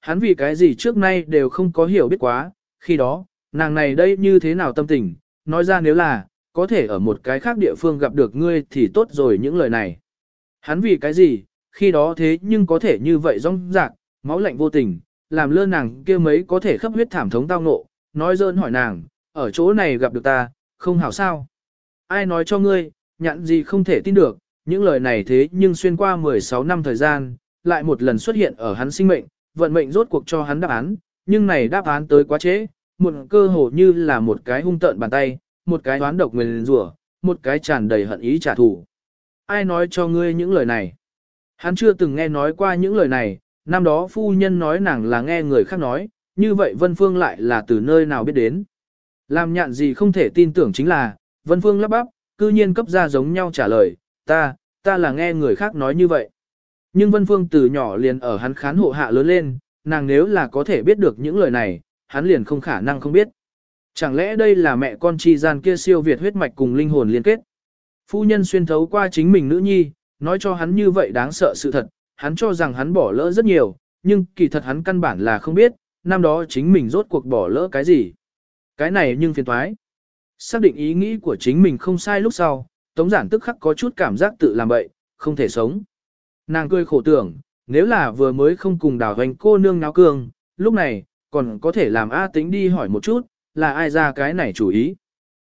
Hắn vì cái gì trước nay đều không có hiểu biết quá, khi đó, nàng này đây như thế nào tâm tình, nói ra nếu là, có thể ở một cái khác địa phương gặp được ngươi thì tốt rồi những lời này. Hắn vì cái gì, khi đó thế nhưng có thể như vậy rong rạc, máu lạnh vô tình, làm lơ nàng kia mấy có thể khắp huyết thảm thống tao ngộ, nói dơn hỏi nàng, ở chỗ này gặp được ta, không hảo sao. Ai nói cho ngươi, nhận gì không thể tin được, những lời này thế nhưng xuyên qua 16 năm thời gian, lại một lần xuất hiện ở hắn sinh mệnh, vận mệnh rốt cuộc cho hắn đáp án, nhưng này đáp án tới quá trễ, một cơ hồ như là một cái hung tợn bàn tay, một cái đoán độc nguyền rủa, một cái tràn đầy hận ý trả thù. Ai nói cho ngươi những lời này? Hắn chưa từng nghe nói qua những lời này, năm đó phu nhân nói nàng là nghe người khác nói, như vậy Vân Phương lại là từ nơi nào biết đến. Làm nhạn gì không thể tin tưởng chính là, Vân Phương lắp bắp, cư nhiên cấp ra giống nhau trả lời, ta, ta là nghe người khác nói như vậy. Nhưng Vân Phương từ nhỏ liền ở hắn khán hộ hạ lớn lên, nàng nếu là có thể biết được những lời này, hắn liền không khả năng không biết. Chẳng lẽ đây là mẹ con chi gian kia siêu việt huyết mạch cùng linh hồn liên kết? Phu nhân xuyên thấu qua chính mình nữ nhi, nói cho hắn như vậy đáng sợ sự thật, hắn cho rằng hắn bỏ lỡ rất nhiều, nhưng kỳ thật hắn căn bản là không biết, năm đó chính mình rốt cuộc bỏ lỡ cái gì. Cái này nhưng phiền thoái. Xác định ý nghĩ của chính mình không sai lúc sau, Tống giản tức khắc có chút cảm giác tự làm bậy, không thể sống. Nàng cười khổ tưởng, nếu là vừa mới không cùng đào hoành cô nương náo cương, lúc này, còn có thể làm A tính đi hỏi một chút, là ai ra cái này chủ ý.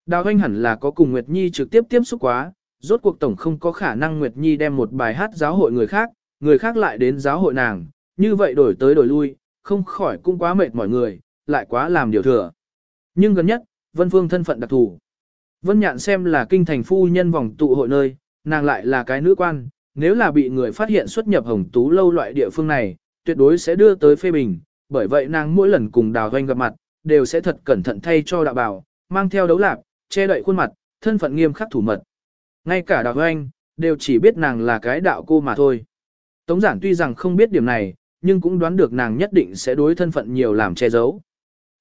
Đào hoành hẳn là có cùng Nguyệt Nhi trực tiếp tiếp xúc quá, rốt cuộc tổng không có khả năng Nguyệt Nhi đem một bài hát giáo hội người khác, người khác lại đến giáo hội nàng, như vậy đổi tới đổi lui, không khỏi cũng quá mệt mọi người, lại quá làm điều thừa. Nhưng gần nhất, Vân Phương thân phận đặc thù. Vân Nhạn xem là kinh thành phu nhân vòng tụ hội nơi, nàng lại là cái nữ quan, nếu là bị người phát hiện xuất nhập hồng tú lâu loại địa phương này, tuyệt đối sẽ đưa tới phê bình, bởi vậy nàng mỗi lần cùng đào doanh gặp mặt, đều sẽ thật cẩn thận thay cho đạo bảo, mang theo đấu lạp, che đậy khuôn mặt, thân phận nghiêm khắc thủ mật. Ngay cả đào doanh, đều chỉ biết nàng là cái đạo cô mà thôi. Tống giản tuy rằng không biết điểm này, nhưng cũng đoán được nàng nhất định sẽ đối thân phận nhiều làm che giấu.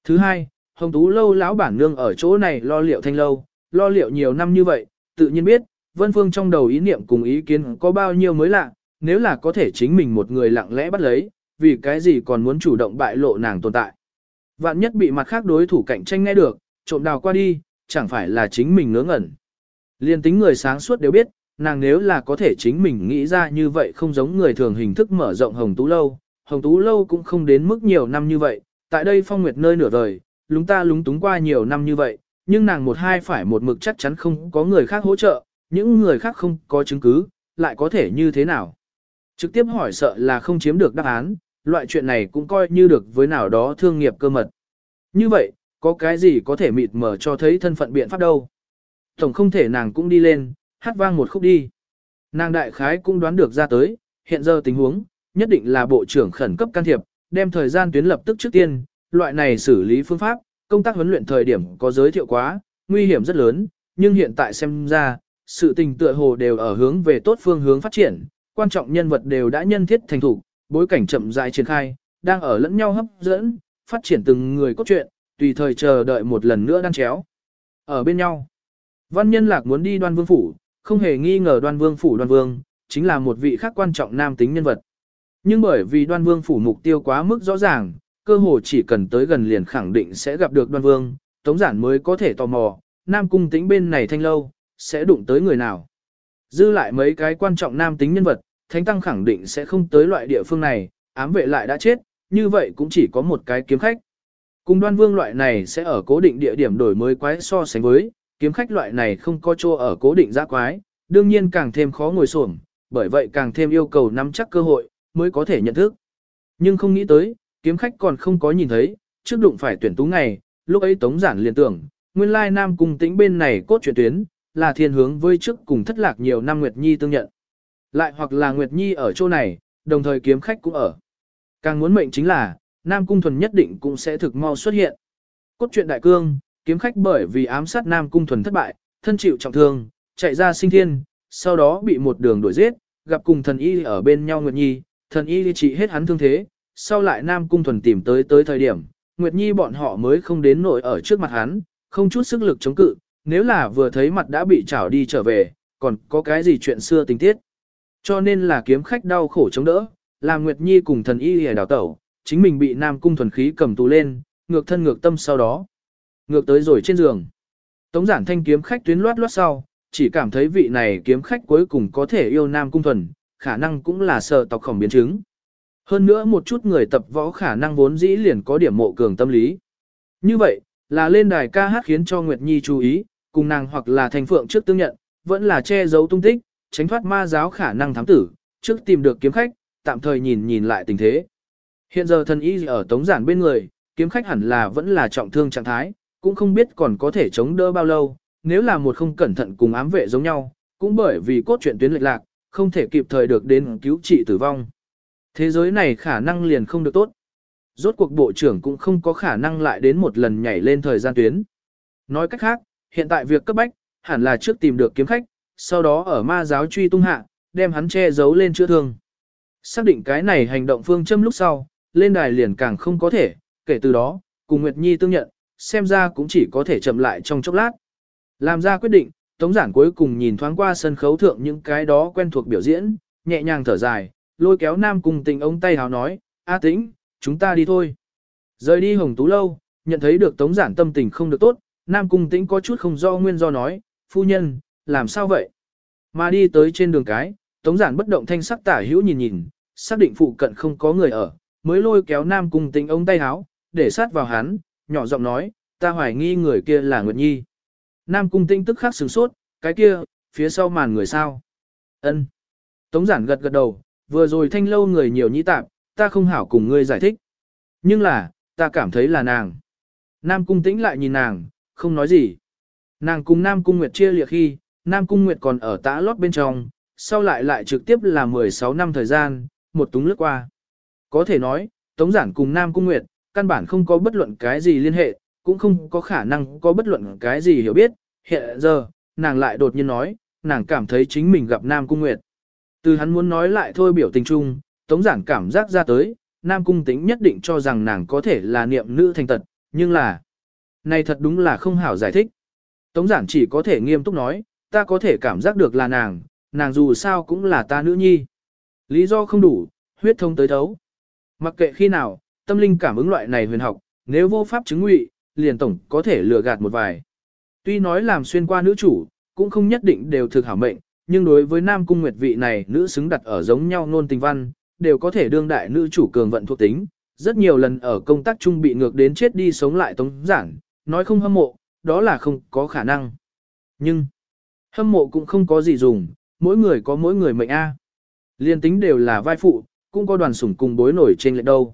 Thứ hai, hồng tú lâu lão bản nương ở chỗ này lo liệu thanh lâu, lo liệu nhiều năm như vậy, tự nhiên biết, Vân Phương trong đầu ý niệm cùng ý kiến có bao nhiêu mới lạ, nếu là có thể chính mình một người lặng lẽ bắt lấy, vì cái gì còn muốn chủ động bại lộ nàng tồn tại. Vạn nhất bị mặt khác đối thủ cạnh tranh nghe được, trộm đào qua đi, chẳng phải là chính mình ngớ ngẩn. Liên tính người sáng suốt đều biết, nàng nếu là có thể chính mình nghĩ ra như vậy không giống người thường hình thức mở rộng hồng tú lâu, hồng tú lâu cũng không đến mức nhiều năm như vậy, tại đây phong nguyệt nơi nửa đời, lúng ta lúng túng qua nhiều năm như vậy, nhưng nàng một hai phải một mực chắc chắn không có người khác hỗ trợ, những người khác không có chứng cứ, lại có thể như thế nào. Trực tiếp hỏi sợ là không chiếm được đáp án, loại chuyện này cũng coi như được với nào đó thương nghiệp cơ mật. Như vậy, có cái gì có thể mịt mở cho thấy thân phận biện pháp đâu. Tổng không thể nàng cũng đi lên, hát vang một khúc đi. Nàng đại khái cũng đoán được ra tới, hiện giờ tình huống, nhất định là bộ trưởng khẩn cấp can thiệp, đem thời gian tuyến lập tức trước tiên, loại này xử lý phương pháp, công tác huấn luyện thời điểm có giới thiệu quá, nguy hiểm rất lớn, nhưng hiện tại xem ra, sự tình tựa hồ đều ở hướng về tốt phương hướng phát triển, quan trọng nhân vật đều đã nhân thiết thành thủ, bối cảnh chậm rãi triển khai, đang ở lẫn nhau hấp dẫn, phát triển từng người cốt truyện, tùy thời chờ đợi một lần nữa đang chéo. Ở bên nhau, văn nhân lạc muốn đi đoan vương phủ, không hề nghi ngờ đoan vương phủ đoan vương, chính là một vị khác quan trọng nam tính nhân vật. Nhưng bởi vì đoan vương phủ mục tiêu quá mức rõ ràng, cơ hồ chỉ cần tới gần liền khẳng định sẽ gặp được đoan vương, tống giản mới có thể tò mò, nam cung tính bên này thanh lâu, sẽ đụng tới người nào. Dư lại mấy cái quan trọng nam tính nhân vật, thánh tăng khẳng định sẽ không tới loại địa phương này, ám vệ lại đã chết, như vậy cũng chỉ có một cái kiếm khách. Cùng đoan vương loại này sẽ ở cố định địa điểm đổi mới quái so sánh với, kiếm khách loại này không có chỗ ở cố định giã quái, đương nhiên càng thêm khó ngồi xổm, bởi vậy càng thêm yêu cầu nắm chắc cơ hội, mới có thể nhận thức. Nhưng không nghĩ tới, kiếm khách còn không có nhìn thấy, trước đụng phải tuyển tú ngày, lúc ấy tống giản liền tưởng, nguyên lai nam cung tĩnh bên này cốt chuyển tuyến, là thiên hướng với trước cùng thất lạc nhiều năm Nguyệt Nhi tương nhận. Lại hoặc là Nguyệt Nhi ở chỗ này, đồng thời kiếm khách cũng ở. Càng muốn mệnh chính là, Nam Cung Thuần nhất định cũng sẽ thực mau xuất hiện. Cốt truyện đại cương, kiếm khách bởi vì ám sát Nam Cung Thuần thất bại, thân chịu trọng thương, chạy ra sinh thiên, sau đó bị một đường đuổi giết, gặp cùng thần y ở bên nhau Nguyệt Nhi, thần y trị hết hắn thương thế, sau lại Nam Cung Thuần tìm tới tới thời điểm, Nguyệt Nhi bọn họ mới không đến nổi ở trước mặt hắn, không chút sức lực chống cự, nếu là vừa thấy mặt đã bị trảo đi trở về, còn có cái gì chuyện xưa tình tiết. Cho nên là kiếm khách đau khổ chống đỡ, làm Nguyệt Nhi cùng thần y hề đào tẩu, chính mình bị Nam Cung thuần khí cầm tù lên, ngược thân ngược tâm sau đó. Ngược tới rồi trên giường. Tống giản thanh kiếm khách tuyến loát loát sau, chỉ cảm thấy vị này kiếm khách cuối cùng có thể yêu Nam Cung thuần, khả năng cũng là sợ tộc khổng biến chứng. Hơn nữa một chút người tập võ khả năng vốn dĩ liền có điểm mộ cường tâm lý. Như vậy, là lên đài ca hát khiến cho Nguyệt Nhi chú ý, cùng nàng hoặc là thành phượng trước tương nhận, vẫn là che giấu tung tích, tránh thoát ma giáo khả năng thám tử, trước tìm được kiếm khách, tạm thời nhìn nhìn lại tình thế. Hiện giờ thần y ở tống giản bên người, kiếm khách hẳn là vẫn là trọng thương trạng thái, cũng không biết còn có thể chống đỡ bao lâu, nếu là một không cẩn thận cùng ám vệ giống nhau, cũng bởi vì cốt truyện tuyến lệch lạc, không thể kịp thời được đến cứu trị tử vong. Thế giới này khả năng liền không được tốt. Rốt cuộc bộ trưởng cũng không có khả năng lại đến một lần nhảy lên thời gian tuyến. Nói cách khác, hiện tại việc cấp bách, hẳn là trước tìm được kiếm khách, sau đó ở ma giáo truy tung hạ, đem hắn che giấu lên chữa thương. Xác định cái này hành động phương châm lúc sau, lên đài liền càng không có thể, kể từ đó, cùng Nguyệt Nhi tương nhận, xem ra cũng chỉ có thể chậm lại trong chốc lát. Làm ra quyết định, Tống Giản cuối cùng nhìn thoáng qua sân khấu thượng những cái đó quen thuộc biểu diễn, nhẹ nhàng thở dài, lôi kéo Nam Cung tình ông tay hào nói, A Tĩnh, chúng ta đi thôi. Rời đi Hồng Tú Lâu, nhận thấy được Tống Giản tâm tình không được tốt, Nam Cung Tĩnh có chút không do nguyên do nói, phu nhân, làm sao vậy? Mà đi tới trên đường cái, Tống Giản bất động thanh sắc tả hữu nhìn nhìn, xác định phụ cận không có người ở, mới lôi kéo Nam Cung Tĩnh ống tay áo, để sát vào hắn, nhỏ giọng nói, ta hoài nghi người kia là Nguyệt Nhi. Nam Cung Tĩnh tức khắc sửng sốt, cái kia, phía sau màn người sao? Ân. Tống Giản gật gật đầu, vừa rồi thanh lâu người nhiều nhĩ tạp, ta không hảo cùng ngươi giải thích. Nhưng là, ta cảm thấy là nàng. Nam Cung Tĩnh lại nhìn nàng, không nói gì. Nàng cùng Nam Cung Nguyệt chia liệt khi, Nam Cung Nguyệt còn ở tã lót bên trong, sau lại lại trực tiếp là 16 năm thời gian, một túng lướt qua. Có thể nói, Tống Giản cùng Nam Cung Nguyệt, căn bản không có bất luận cái gì liên hệ, cũng không có khả năng có bất luận cái gì hiểu biết. Hiện giờ, nàng lại đột nhiên nói, nàng cảm thấy chính mình gặp Nam Cung Nguyệt. Từ hắn muốn nói lại thôi biểu tình chung, Tống Giản cảm giác ra tới, Nam Cung tính nhất định cho rằng nàng có thể là niệm nữ thành tật, nhưng là... Này thật đúng là không hảo giải thích. Tống Giản chỉ có thể nghiêm túc nói, ta có thể cảm giác được là nàng, nàng dù sao cũng là ta nữ nhi. Lý do không đủ, huyết thông tới thấu. Mặc kệ khi nào, tâm linh cảm ứng loại này huyền học, nếu vô pháp chứng ngụy, liền tổng có thể lừa gạt một vài. Tuy nói làm xuyên qua nữ chủ, cũng không nhất định đều thực hảo mệnh, nhưng đối với Nam Cung Nguyệt vị này nữ xứng đặt ở giống nhau nôn tình văn, đều có thể đương đại nữ chủ cường vận thuộc tính. Rất nhiều lần ở công tác chung bị ngược đến chết đi sống lại tống giản, nói không hâm mộ, đó là không có khả năng. Nhưng, hâm mộ cũng không có gì dùng, mỗi người có mỗi người mệnh A. Liên tính đều là vai phụ, cũng có đoàn sủng cùng bối nổi trên lệ đâu.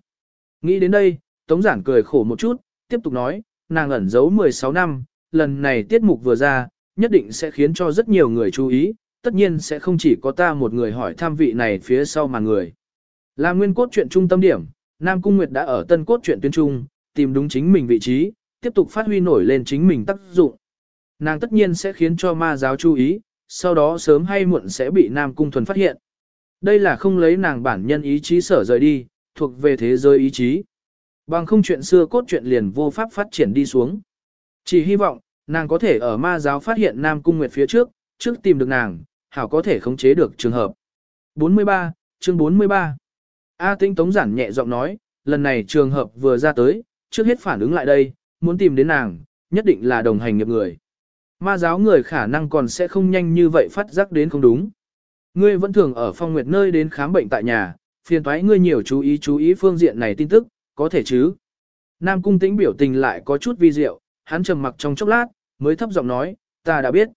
Nghĩ đến đây, Tống Giản cười khổ một chút, tiếp tục nói, nàng ẩn giấu 16 năm, lần này tiết mục vừa ra, nhất định sẽ khiến cho rất nhiều người chú ý, tất nhiên sẽ không chỉ có ta một người hỏi tham vị này phía sau mà người. Là nguyên cốt truyện trung tâm điểm, Nam Cung Nguyệt đã ở tân cốt truyện tuyên trung, tìm đúng chính mình vị trí, tiếp tục phát huy nổi lên chính mình tác dụng. Nàng tất nhiên sẽ khiến cho ma giáo chú ý, sau đó sớm hay muộn sẽ bị Nam Cung Thuần phát hiện. Đây là không lấy nàng bản nhân ý chí sở rời đi, thuộc về thế giới ý chí. Bằng không chuyện xưa cốt truyện liền vô pháp phát triển đi xuống. Chỉ hy vọng, nàng có thể ở ma giáo phát hiện Nam Cung Nguyệt phía trước, trước tìm được nàng, hảo có thể khống chế được trường hợp. 43, chương 43. A Tinh Tống giản nhẹ giọng nói, lần này trường hợp vừa ra tới, trước hết phản ứng lại đây, muốn tìm đến nàng, nhất định là đồng hành nghiệp người. Ma giáo người khả năng còn sẽ không nhanh như vậy phát giác đến không đúng. Ngươi vẫn thường ở phong nguyệt nơi đến khám bệnh tại nhà, phiền thoái ngươi nhiều chú ý chú ý phương diện này tin tức, có thể chứ. Nam cung tĩnh biểu tình lại có chút vi diệu, hắn trầm mặc trong chốc lát, mới thấp giọng nói, ta đã biết.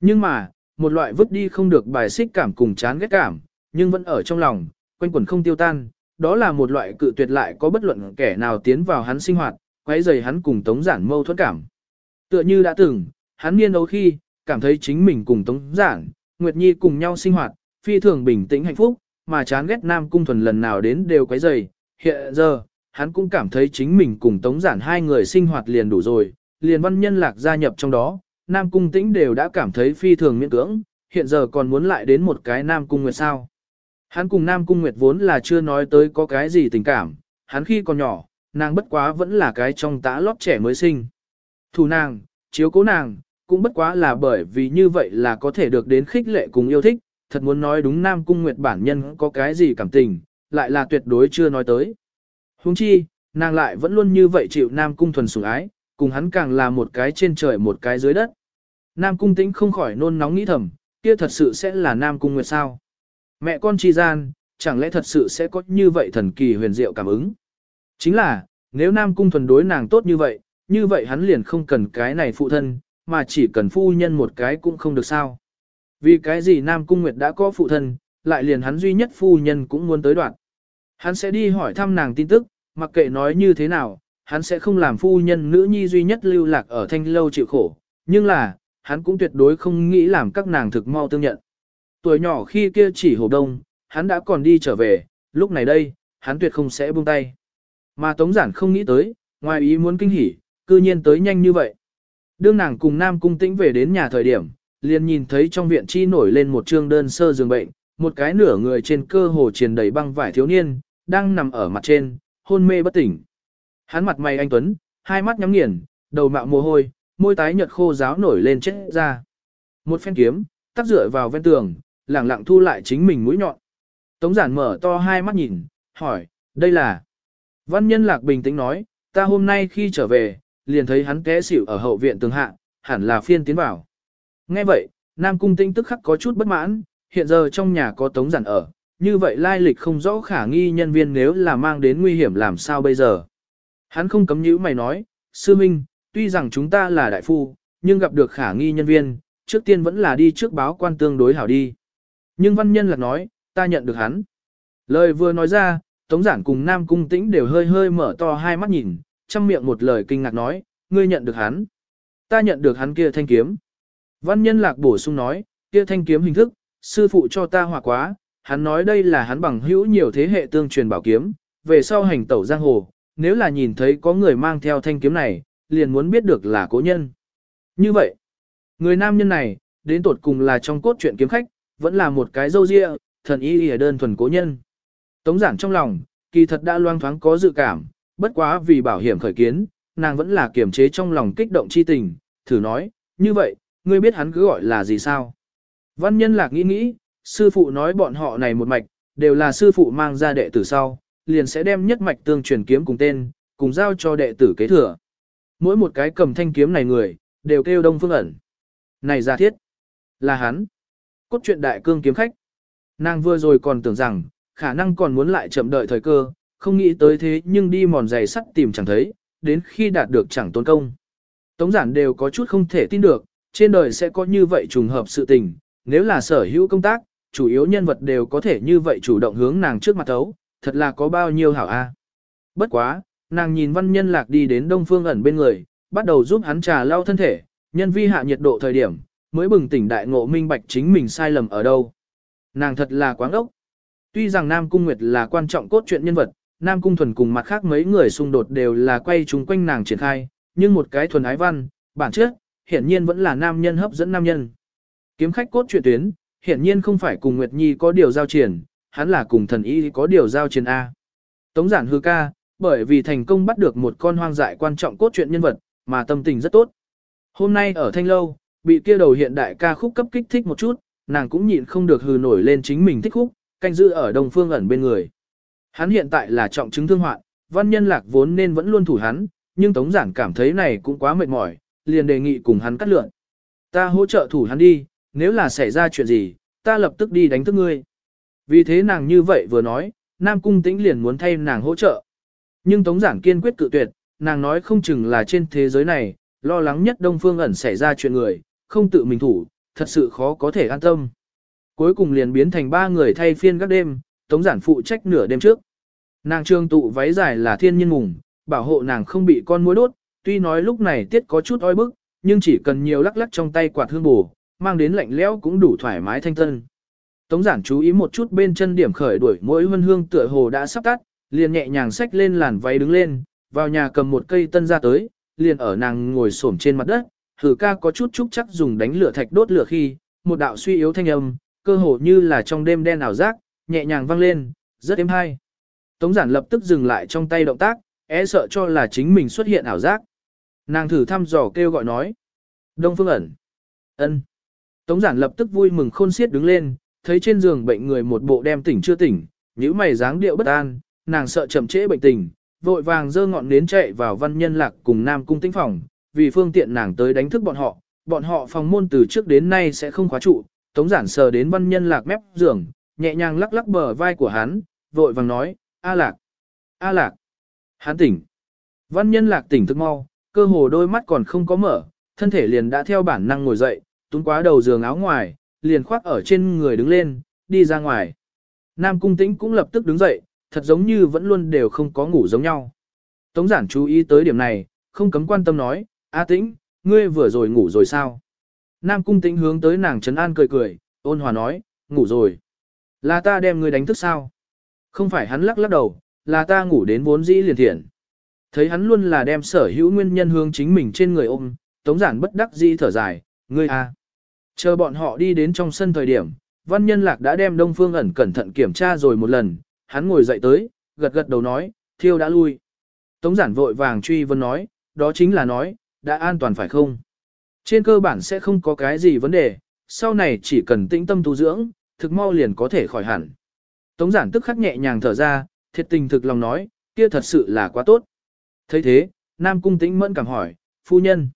Nhưng mà, một loại vứt đi không được bài xích cảm cùng chán ghét cảm, nhưng vẫn ở trong lòng, quanh quẩn không tiêu tan, đó là một loại cự tuyệt lại có bất luận kẻ nào tiến vào hắn sinh hoạt, quấy rầy hắn cùng Tống Giản mâu thuẫn cảm. Tựa như đã từng, hắn niên đấu khi, cảm thấy chính mình cùng Tống Giản, Nguyệt Nhi cùng nhau sinh hoạt, phi thường bình tĩnh hạnh phúc, mà chán ghét Nam Cung Thuần lần nào đến đều quấy rầy. Hiện giờ, hắn cũng cảm thấy chính mình cùng Tống Giản hai người sinh hoạt liền đủ rồi, liền văn nhân lạc gia nhập trong đó, Nam Cung Tĩnh đều đã cảm thấy phi thường miễn cưỡng, hiện giờ còn muốn lại đến một cái Nam Cung Nguyệt sao. Hắn cùng Nam Cung Nguyệt vốn là chưa nói tới có cái gì tình cảm, hắn khi còn nhỏ, nàng bất quá vẫn là cái trong tã lót trẻ mới sinh. Thủ nàng, chiếu cố nàng, cũng bất quá là bởi vì như vậy là có thể được đến khích lệ cùng yêu thích, thật muốn nói đúng Nam Cung Nguyệt bản nhân có cái gì cảm tình, lại là tuyệt đối chưa nói tới. Huống chi, nàng lại vẫn luôn như vậy chịu Nam Cung thuần sủng ái, cùng hắn càng là một cái trên trời một cái dưới đất. Nam Cung tĩnh không khỏi nôn nóng nghĩ thầm, kia thật sự sẽ là Nam Cung Nguyệt sao? Mẹ con chi gian, chẳng lẽ thật sự sẽ có như vậy thần kỳ huyền diệu cảm ứng? Chính là, nếu Nam Cung thuần đối nàng tốt như vậy, như vậy hắn liền không cần cái này phụ thân, mà chỉ cần phu nhân một cái cũng không được sao. Vì cái gì Nam Cung Nguyệt đã có phụ thân, lại liền hắn duy nhất phu nhân cũng muốn tới đoạn. Hắn sẽ đi hỏi thăm nàng tin tức, mặc kệ nói như thế nào, hắn sẽ không làm phu nhân nữ nhi duy nhất lưu lạc ở thanh lâu chịu khổ, nhưng là, hắn cũng tuyệt đối không nghĩ làm các nàng thực mau tương nhận. Tuổi nhỏ khi kia chỉ hồ đông, hắn đã còn đi trở về, lúc này đây, hắn tuyệt không sẽ buông tay. Mà Tống Giản không nghĩ tới, ngoài ý muốn kinh hỉ, cư nhiên tới nhanh như vậy. Đương nàng cùng Nam Cung Tĩnh về đến nhà thời điểm, liền nhìn thấy trong viện chi nổi lên một trương đơn sơ giường bệnh, một cái nửa người trên cơ hồ triền đầy băng vải thiếu niên, đang nằm ở mặt trên, hôn mê bất tỉnh. Hắn mặt mày anh tuấn, hai mắt nhắm nghiền, đầu mạo mồ hôi, môi tái nhợt khô ráo nổi lên chết ra. Một phen kiếm, tắt rửa vào ven tường, lẳng lặng thu lại chính mình mũi nhọn. Tống giản mở to hai mắt nhìn, hỏi, đây là... Văn nhân lạc bình tĩnh nói, ta hôm nay khi trở về, liền thấy hắn té xỉu ở hậu viện tường hạ, hẳn là phiên tiến vào. Nghe vậy, Nam Cung Tinh tức khắc có chút bất mãn, hiện giờ trong nhà có tống giản ở, như vậy lai lịch không rõ khả nghi nhân viên nếu là mang đến nguy hiểm làm sao bây giờ. Hắn không cấm nhữ mày nói, sư minh, tuy rằng chúng ta là đại phu, nhưng gặp được khả nghi nhân viên, trước tiên vẫn là đi trước báo quan tương đối hảo đi. Nhưng văn nhân lạc nói, ta nhận được hắn. Lời vừa nói ra, Tống Giản cùng Nam Cung Tĩnh đều hơi hơi mở to hai mắt nhìn, trong miệng một lời kinh ngạc nói, ngươi nhận được hắn. Ta nhận được hắn kia thanh kiếm. Văn nhân lạc bổ sung nói, kia thanh kiếm hình thức, sư phụ cho ta hòa quá, hắn nói đây là hắn bằng hữu nhiều thế hệ tương truyền bảo kiếm, về sau hành tẩu giang hồ, nếu là nhìn thấy có người mang theo thanh kiếm này, liền muốn biết được là cố nhân. Như vậy, người nam nhân này, đến tột cùng là trong cốt truyện kiếm khách, vẫn là một cái dâu ria, thần y y đơn thuần cố nhân. Tống giản trong lòng, kỳ thật đã loang thoáng có dự cảm, bất quá vì bảo hiểm khởi kiến, nàng vẫn là kiềm chế trong lòng kích động chi tình, thử nói, như vậy, ngươi biết hắn cứ gọi là gì sao? Văn nhân lạc nghĩ nghĩ, sư phụ nói bọn họ này một mạch, đều là sư phụ mang ra đệ tử sau, liền sẽ đem nhất mạch tương truyền kiếm cùng tên, cùng giao cho đệ tử kế thừa. Mỗi một cái cầm thanh kiếm này người, đều kêu đông phương ẩn. Này giả thiết, là hắn. Cốt truyện đại cương kiếm khách. Nàng vừa rồi còn tưởng rằng, khả năng còn muốn lại chậm đợi thời cơ, không nghĩ tới thế nhưng đi mòn giày sắt tìm chẳng thấy, đến khi đạt được chẳng tốn công. Tống giản đều có chút không thể tin được, trên đời sẽ có như vậy trùng hợp sự tình, nếu là sở hữu công tác, chủ yếu nhân vật đều có thể như vậy chủ động hướng nàng trước mặt thấu, thật là có bao nhiêu hảo a. À? Bất quá, nàng nhìn văn nhân lạc đi đến đông phương ẩn bên người, bắt đầu giúp hắn trà lau thân thể, nhân vi hạ nhiệt độ thời điểm, mới bừng tỉnh đại ngộ minh bạch chính mình sai lầm ở đâu. Nàng thật là quáng ốc. Tuy rằng Nam Cung Nguyệt là quan trọng cốt truyện nhân vật, Nam Cung Thuần cùng mặt khác mấy người xung đột đều là quay chung quanh nàng triển khai, nhưng một cái thuần ái văn, bản chất, hiển nhiên vẫn là nam nhân hấp dẫn nam nhân. Kiếm khách cốt truyện tuyến, hiển nhiên không phải cùng Nguyệt Nhi có điều giao triển, hắn là cùng thần y có điều giao triển A. Tống giản hư ca, bởi vì thành công bắt được một con hoang dại quan trọng cốt truyện nhân vật, mà tâm tình rất tốt. Hôm nay ở Thanh Lâu, bị kia đầu hiện đại ca khúc cấp kích thích một chút, nàng cũng nhịn không được hừ nổi lên chính mình thích khúc, canh giữ ở Đông Phương ẩn bên người. Hắn hiện tại là trọng chứng thương hoạn, văn nhân lạc vốn nên vẫn luôn thủ hắn, nhưng Tống Giản cảm thấy này cũng quá mệt mỏi, liền đề nghị cùng hắn cắt lượn. Ta hỗ trợ thủ hắn đi, nếu là xảy ra chuyện gì, ta lập tức đi đánh thức ngươi. Vì thế nàng như vậy vừa nói, Nam Cung Tĩnh liền muốn thay nàng hỗ trợ. Nhưng Tống Giản kiên quyết cự tuyệt, nàng nói không chừng là trên thế giới này, lo lắng nhất Đông Phương ẩn xảy ra chuyện người, không tự mình thủ, thật sự khó có thể an tâm. Cuối cùng liền biến thành ba người thay phiên các đêm, Tống Giản phụ trách nửa đêm trước. Nàng trương tụ váy dài là thiên nhiên mùng, bảo hộ nàng không bị con muỗi đốt, tuy nói lúc này tiết có chút oi bức, nhưng chỉ cần nhiều lắc lắc trong tay quạt hương bù, mang đến lạnh lẽo cũng đủ thoải mái thanh tân. Tống giản chú ý một chút bên chân điểm khởi đuổi mỗi vân hương tựa hồ đã sắp tắt, liền nhẹ nhàng xách lên làn váy đứng lên, vào nhà cầm một cây tân ra tới, liền ở nàng ngồi xổm trên mặt đất, thử ca có chút chúc chắc dùng đánh lửa thạch đốt lửa khi, một đạo suy yếu thanh âm, cơ hồ như là trong đêm đen ảo giác, nhẹ nhàng vang lên, rất êm hay. Tống giản lập tức dừng lại trong tay động tác, e sợ cho là chính mình xuất hiện ảo giác. Nàng thử thăm dò kêu gọi nói. Đông phương ẩn. ân. Tống giản lập tức vui mừng khôn xiết đứng lên, thấy trên giường bệnh người một bộ đem tỉnh chưa tỉnh, nhíu mày dáng điệu bất an, nàng sợ chậm trễ bệnh tình, vội vàng dơ ngọn nến chạy vào văn nhân lạc cùng Nam Cung tĩnh phòng, vì phương tiện nàng tới đánh thức bọn họ, bọn họ phòng môn từ trước đến nay sẽ không khóa trụ, tống giản sờ đến văn nhân lạc mép giường, nhẹ nhàng lắc lắc bờ vai của hắn, vội vàng nói, A lạc, A lạc, hắn tỉnh. Văn nhân lạc tỉnh thức mau, cơ hồ đôi mắt còn không có mở, thân thể liền đã theo bản năng ngồi dậy, túng quá đầu giường áo ngoài, liền khoác ở trên người đứng lên, đi ra ngoài. Nam cung tĩnh cũng lập tức đứng dậy, thật giống như vẫn luôn đều không có ngủ giống nhau. Tống giản chú ý tới điểm này, không cấm quan tâm nói, A tĩnh, ngươi vừa rồi ngủ rồi sao? Nam cung tĩnh hướng tới nàng trấn an cười cười, ôn hòa nói, ngủ rồi. Là ta đem ngươi đánh thức sao? Không phải hắn lắc lắc đầu, là ta ngủ đến vốn dĩ liền thiện. Thấy hắn luôn là đem sở hữu nguyên nhân hướng chính mình trên người ôm, tống giản bất đắc dĩ thở dài, ngươi a. Chờ bọn họ đi đến trong sân thời điểm, văn nhân lạc đã đem đông phương ẩn cẩn thận kiểm tra rồi một lần, hắn ngồi dậy tới, gật gật đầu nói, thiêu đã lui. Tống giản vội vàng truy vấn nói, đó chính là nói, đã an toàn phải không? Trên cơ bản sẽ không có cái gì vấn đề, sau này chỉ cần tĩnh tâm tu dưỡng, thực mau liền có thể khỏi hẳn. Tống giản tức khắc nhẹ nhàng thở ra, thiệt tình thực lòng nói, kia thật sự là quá tốt. thấy thế, Nam Cung tĩnh mẫn cảm hỏi, phu nhân,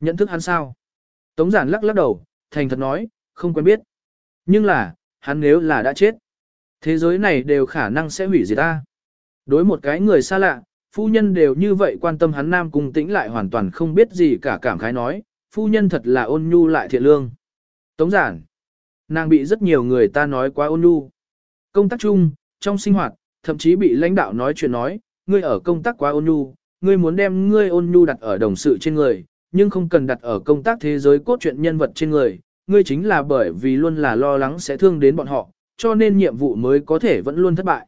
nhận thức hắn sao? Tống giản lắc lắc đầu, thành thật nói, không quen biết. Nhưng là, hắn nếu là đã chết, thế giới này đều khả năng sẽ hủy diệt ta. Đối một cái người xa lạ, phu nhân đều như vậy quan tâm hắn Nam Cung tĩnh lại hoàn toàn không biết gì cả cảm khái nói, phu nhân thật là ôn nhu lại thiện lương. Tống giản, nàng bị rất nhiều người ta nói quá ôn nhu. Công tác chung, trong sinh hoạt, thậm chí bị lãnh đạo nói chuyện nói, ngươi ở công tác quá ôn nhu, ngươi muốn đem ngươi ôn nhu đặt ở đồng sự trên người, nhưng không cần đặt ở công tác thế giới cốt truyện nhân vật trên người, ngươi chính là bởi vì luôn là lo lắng sẽ thương đến bọn họ, cho nên nhiệm vụ mới có thể vẫn luôn thất bại.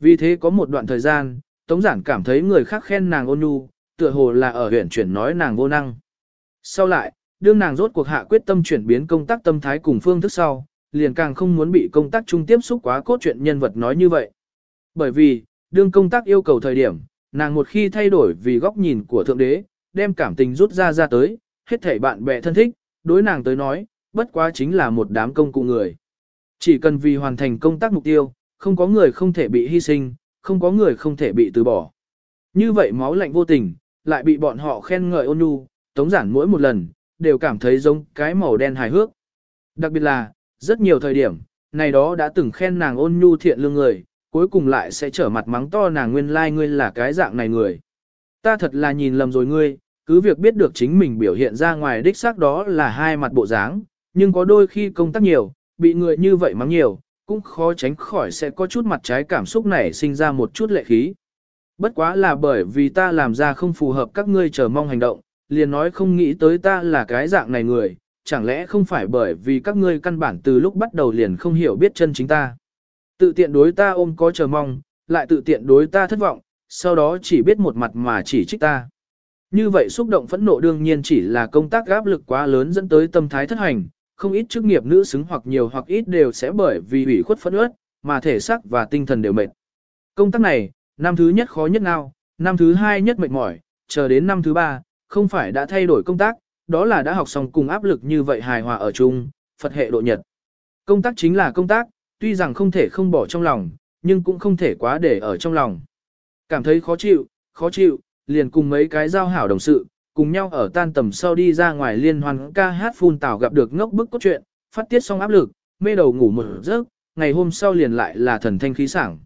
Vì thế có một đoạn thời gian, Tống Giản cảm thấy người khác khen nàng ôn nhu, tựa hồ là ở huyện chuyển nói nàng vô năng. Sau lại, đương nàng rốt cuộc hạ quyết tâm chuyển biến công tác tâm thái cùng phương thức sau, liền càng không muốn bị công tác chung tiếp xúc quá cốt truyện nhân vật nói như vậy. Bởi vì, đương công tác yêu cầu thời điểm, nàng một khi thay đổi vì góc nhìn của thượng đế, đem cảm tình rút ra ra tới, hết thảy bạn bè thân thích, đối nàng tới nói, bất quá chính là một đám công cụ người. Chỉ cần vì hoàn thành công tác mục tiêu, không có người không thể bị hy sinh, không có người không thể bị từ bỏ. Như vậy máu lạnh vô tình, lại bị bọn họ khen ngợi ôn nhu, tống giản mỗi một lần, đều cảm thấy giống cái màu đen hài hước. Đặc biệt là, rất nhiều thời điểm, này đó đã từng khen nàng ôn nhu thiện lương người, cuối cùng lại sẽ trở mặt mắng to nàng nguyên lai like ngươi là cái dạng này người. Ta thật là nhìn lầm rồi ngươi, cứ việc biết được chính mình biểu hiện ra ngoài đích xác đó là hai mặt bộ dáng, nhưng có đôi khi công tác nhiều, bị người như vậy mắng nhiều, cũng khó tránh khỏi sẽ có chút mặt trái cảm xúc này sinh ra một chút lệ khí. Bất quá là bởi vì ta làm ra không phù hợp các ngươi chờ mong hành động, liền nói không nghĩ tới ta là cái dạng này người, chẳng lẽ không phải bởi vì các ngươi căn bản từ lúc bắt đầu liền không hiểu biết chân chính ta. Tự tiện đối ta ôm có chờ mong, lại tự tiện đối ta thất vọng, sau đó chỉ biết một mặt mà chỉ trích ta. Như vậy xúc động phẫn nộ đương nhiên chỉ là công tác áp lực quá lớn dẫn tới tâm thái thất hành, không ít chức nghiệp nữ xứng hoặc nhiều hoặc ít đều sẽ bởi vì ủy khuất phẫn ướt, mà thể xác và tinh thần đều mệt. Công tác này, năm thứ nhất khó nhất nào, năm thứ hai nhất mệt mỏi, chờ đến năm thứ ba, không phải đã thay đổi công tác, đó là đã học xong cùng áp lực như vậy hài hòa ở chung, Phật hệ độ nhật. Công tác chính là công tác, tuy rằng không thể không bỏ trong lòng, nhưng cũng không thể quá để ở trong lòng. Cảm thấy khó chịu, khó chịu, liền cùng mấy cái giao hảo đồng sự, cùng nhau ở tan tầm sau đi ra ngoài liên hoan ca hát phun tảo gặp được ngốc bức cốt truyện, phát tiết xong áp lực, mê đầu ngủ một giấc, ngày hôm sau liền lại là thần thanh khí sảng.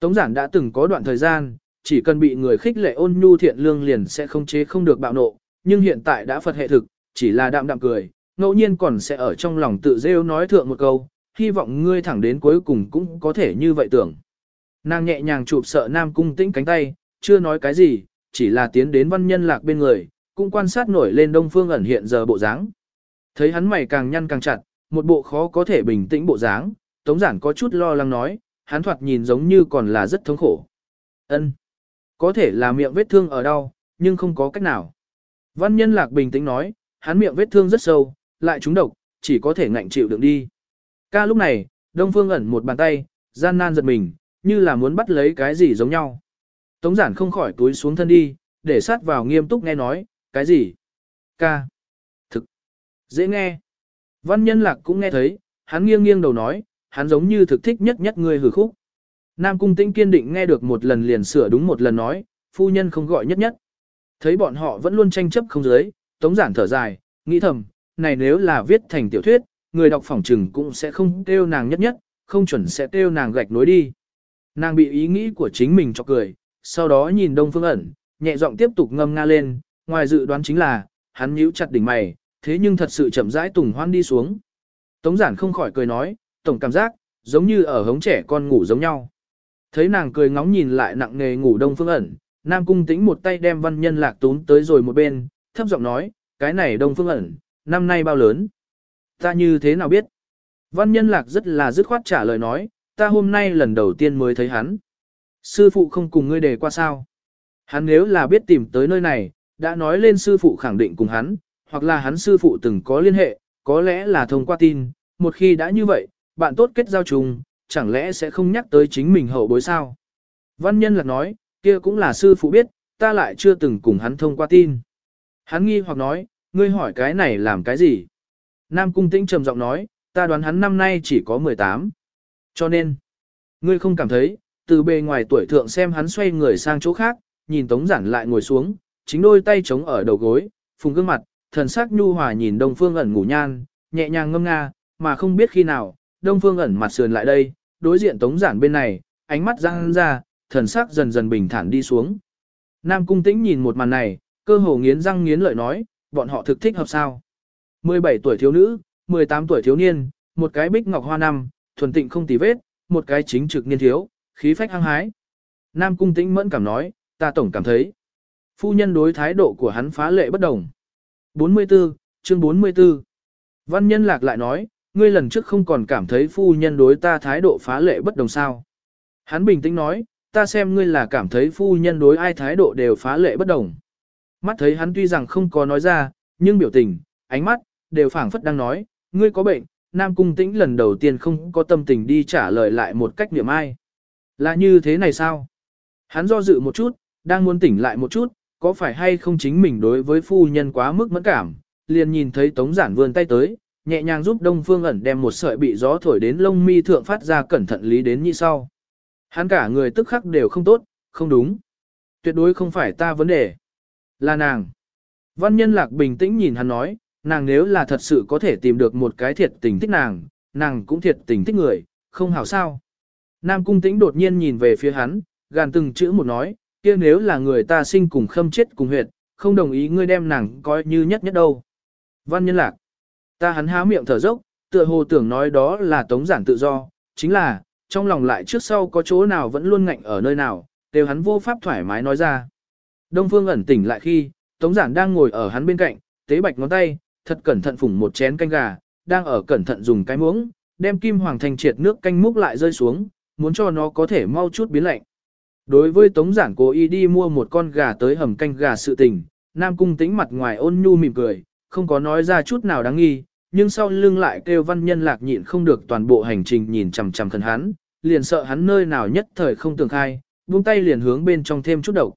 Tống giản đã từng có đoạn thời gian, chỉ cần bị người khích lệ ôn nhu thiện lương liền sẽ không chế không được bạo nộ, nhưng hiện tại đã Phật hệ thực, chỉ là đạm đạm cười, ngẫu nhiên còn sẽ ở trong lòng tự rêu nói thượng một câu, hy vọng ngươi thẳng đến cuối cùng cũng có thể như vậy tưởng. Nàng nhẹ nhàng chụp sợ nam cung tĩnh cánh tay, chưa nói cái gì, chỉ là tiến đến văn nhân lạc bên người, cũng quan sát nổi lên đông phương ẩn hiện giờ bộ dáng. Thấy hắn mày càng nhăn càng chặt, một bộ khó có thể bình tĩnh bộ dáng, tống giản có chút lo lắng nói, hắn thoạt nhìn giống như còn là rất thống khổ. ân có thể là miệng vết thương ở đâu, nhưng không có cách nào. Văn nhân lạc bình tĩnh nói, hắn miệng vết thương rất sâu, lại trúng độc, chỉ có thể ngạnh chịu đựng đi. Ca lúc này, Đông Phương ẩn một bàn tay, gian nan giật mình, như là muốn bắt lấy cái gì giống nhau. Tống giản không khỏi túi xuống thân đi, để sát vào nghiêm túc nghe nói, cái gì? Ca. Thực. Dễ nghe. Văn nhân lạc cũng nghe thấy, hắn nghiêng nghiêng đầu nói, hắn giống như thực thích nhất nhất người hử khúc. Nam Cung Tĩnh kiên định nghe được một lần liền sửa đúng một lần nói, phu nhân không gọi nhất nhất. Thấy bọn họ vẫn luôn tranh chấp không dưới, Tống Giản thở dài, nghĩ thầm, này nếu là viết thành tiểu thuyết, người đọc phỏng trừng cũng sẽ không kêu nàng nhất nhất, không chuẩn sẽ kêu nàng gạch nối đi. Nàng bị ý nghĩ của chính mình cho cười, sau đó nhìn Đông Phương ẩn, nhẹ giọng tiếp tục ngâm nga lên, ngoài dự đoán chính là, hắn nhíu chặt đỉnh mày, thế nhưng thật sự chậm rãi tùng hoan đi xuống. Tống giản không khỏi cười nói, tổng cảm giác, giống như ở hống trẻ con ngủ giống nhau. Thấy nàng cười ngóng nhìn lại nặng nề ngủ Đông Phương ẩn, Nam Cung tĩnh một tay đem văn nhân lạc tún tới rồi một bên, thấp giọng nói, cái này Đông Phương ẩn, năm nay bao lớn? Ta như thế nào biết? Văn nhân lạc rất là dứt khoát trả lời nói, ta hôm nay lần đầu tiên mới thấy hắn. Sư phụ không cùng ngươi đề qua sao? Hắn nếu là biết tìm tới nơi này, đã nói lên sư phụ khẳng định cùng hắn, hoặc là hắn sư phụ từng có liên hệ, có lẽ là thông qua tin, một khi đã như vậy, bạn tốt kết giao chung, chẳng lẽ sẽ không nhắc tới chính mình hậu bối sao? Văn nhân lạc nói, kia cũng là sư phụ biết, ta lại chưa từng cùng hắn thông qua tin. Hắn nghi hoặc nói, ngươi hỏi cái này làm cái gì? Nam Cung Tĩnh trầm giọng nói, ta đoán hắn năm nay chỉ có 18. Cho nên, ngươi không cảm thấy, từ bề ngoài tuổi thượng xem hắn xoay người sang chỗ khác, nhìn Tống Giản lại ngồi xuống, chính đôi tay chống ở đầu gối, phùng gương mặt, thần sắc nhu hòa nhìn Đông Phương ẩn ngủ nhan, nhẹ nhàng ngâm nga, mà không biết khi nào, Đông Phương ẩn mặt sườn lại đây, đối diện Tống Giản bên này, ánh mắt răng ra, thần sắc dần dần bình thản đi xuống. Nam Cung Tĩnh nhìn một màn này, cơ hồ nghiến răng nghiến lợi nói, bọn họ thực thích hợp sao? 17 tuổi thiếu nữ, 18 tuổi thiếu niên, một cái bích ngọc hoa năm, thuần tịnh không tì vết, một cái chính trực niên thiếu, khí phách hăng hái. Nam Cung Tĩnh mẫn cảm nói, ta tổng cảm thấy, phu nhân đối thái độ của hắn phá lệ bất đồng. 44, chương 44. Văn nhân lạc lại nói, ngươi lần trước không còn cảm thấy phu nhân đối ta thái độ phá lệ bất đồng sao. Hắn bình tĩnh nói, ta xem ngươi là cảm thấy phu nhân đối ai thái độ đều phá lệ bất đồng. Mắt thấy hắn tuy rằng không có nói ra, nhưng biểu tình, ánh mắt, đều phảng phất đang nói, ngươi có bệnh, Nam Cung Tĩnh lần đầu tiên không có tâm tình đi trả lời lại một cách niệm ai. Là như thế này sao? Hắn do dự một chút, đang muốn tỉnh lại một chút, có phải hay không chính mình đối với phu nhân quá mức mẫn cảm, liền nhìn thấy Tống Giản vươn tay tới, nhẹ nhàng giúp Đông Phương ẩn đem một sợi bị gió thổi đến lông mi thượng phát ra cẩn thận lý đến như sau. Hắn cả người tức khắc đều không tốt, không đúng. Tuyệt đối không phải ta vấn đề. Là nàng. Văn nhân lạc bình tĩnh nhìn hắn nói, nàng nếu là thật sự có thể tìm được một cái thiệt tình thích nàng, nàng cũng thiệt tình thích người, không hảo sao. Nam cung tĩnh đột nhiên nhìn về phía hắn, gàn từng chữ một nói, kia nếu là người ta sinh cùng khâm chết cùng huyệt, không đồng ý ngươi đem nàng coi như nhất nhất đâu. Văn nhân lạc. Ta hắn há miệng thở dốc, tựa hồ tưởng nói đó là tống giản tự do, chính là, trong lòng lại trước sau có chỗ nào vẫn luôn ngạnh ở nơi nào, đều hắn vô pháp thoải mái nói ra. Đông Phương ẩn tỉnh lại khi, Tống Giản đang ngồi ở hắn bên cạnh, tế bạch ngón tay, thật cẩn thận phủng một chén canh gà, đang ở cẩn thận dùng cái muỗng, đem kim hoàng thành triệt nước canh múc lại rơi xuống, muốn cho nó có thể mau chút biến lạnh. Đối với Tống Giản cố ý đi mua một con gà tới hầm canh gà sự tình, Nam Cung tĩnh mặt ngoài ôn nhu mỉm cười, không có nói ra chút nào đáng nghi, nhưng sau lưng lại kêu văn nhân lạc nhịn không được toàn bộ hành trình nhìn chằm chằm khẩn hắn, liền sợ hắn nơi nào nhất thời không tường khai, buông tay liền hướng bên trong thêm chút độc.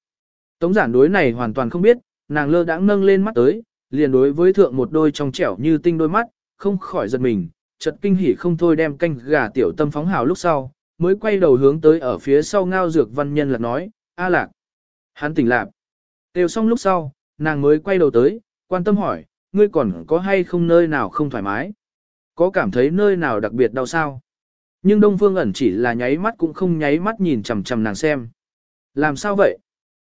Tống giản đối này hoàn toàn không biết, nàng lơ đãng nâng lên mắt tới, liền đối với thượng một đôi trong trẻo như tinh đôi mắt, không khỏi giật mình, chợt kinh hỉ không thôi đem canh gà tiểu tâm phóng hào lúc sau, mới quay đầu hướng tới ở phía sau ngao dược văn nhân là nói, a lạc. Hắn tỉnh lạc. Đều xong lúc sau, nàng mới quay đầu tới, quan tâm hỏi, ngươi còn có hay không nơi nào không thoải mái? Có cảm thấy nơi nào đặc biệt đau sao? Nhưng Đông Phương ẩn chỉ là nháy mắt cũng không nháy mắt nhìn chằm chằm nàng xem. Làm sao vậy?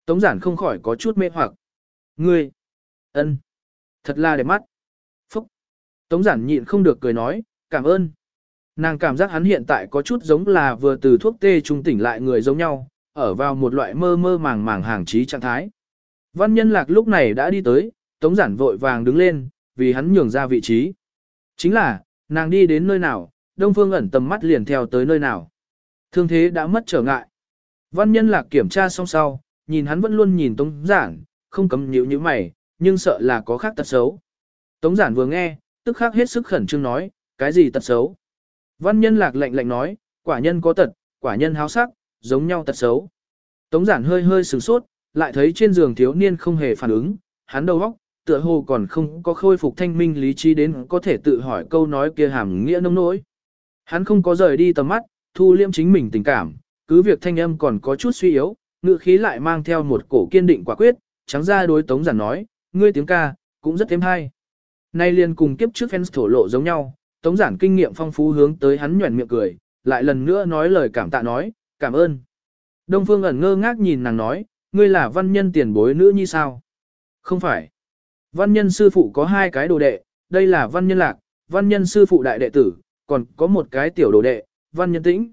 Tống giản không khỏi có chút mê hoặc. Ngươi! ân, Thật là đẹp mắt. Phúc! Tống giản nhịn không được cười nói, cảm ơn. Nàng cảm giác hắn hiện tại có chút giống là vừa từ thuốc tê trung tỉnh lại người giống nhau, ở vào một loại mơ mơ màng màng hàng trí trạng thái. Văn nhân lạc lúc này đã đi tới, Tống giản vội vàng đứng lên, vì hắn nhường ra vị trí. Chính là, nàng đi đến nơi nào, Đông Phương ẩn tầm mắt liền theo tới nơi nào. Thương thế đã mất trở ngại. Văn nhân lạc kiểm tra xong sau, nhìn hắn vẫn luôn nhìn Tống giản, không cấm nhíu như mày, nhưng sợ là có khác tật xấu. Tống giản vừa nghe, tức khắc hết sức khẩn trương nói, cái gì tật xấu? Văn nhân lạc lạnh lạnh nói, quả nhân có tật, quả nhân háo sắc, giống nhau tật xấu. Tống giản hơi hơi sửng sốt, lại thấy trên giường thiếu niên không hề phản ứng, hắn đầu óc, tựa hồ còn không có khôi phục thanh minh lý trí đến có thể tự hỏi câu nói kia hàm nghĩa nông nỗi. Hắn không có rời đi tầm mắt, thu liêm chính mình tình cảm, cứ việc thanh âm còn có chút suy yếu, ngữ khí lại mang theo một cổ kiên định quả quyết, trắng ra đối tống giản nói, ngươi tiếng ca, cũng rất thêm hay. Nay liền cùng kiếp trước fans thổ lộ giống nhau, tống giản kinh nghiệm phong phú hướng tới hắn nhuẩn miệng cười, lại lần nữa nói lời cảm tạ nói, cảm ơn. Đông Phương ẩn ngơ ngác nhìn nàng nói, ngươi là văn nhân tiền bối nữ như sao? Không phải. Văn nhân sư phụ có hai cái đồ đệ, đây là văn nhân lạc, văn nhân sư phụ đại đệ tử, còn có một cái tiểu đồ đệ, văn nhân tĩnh.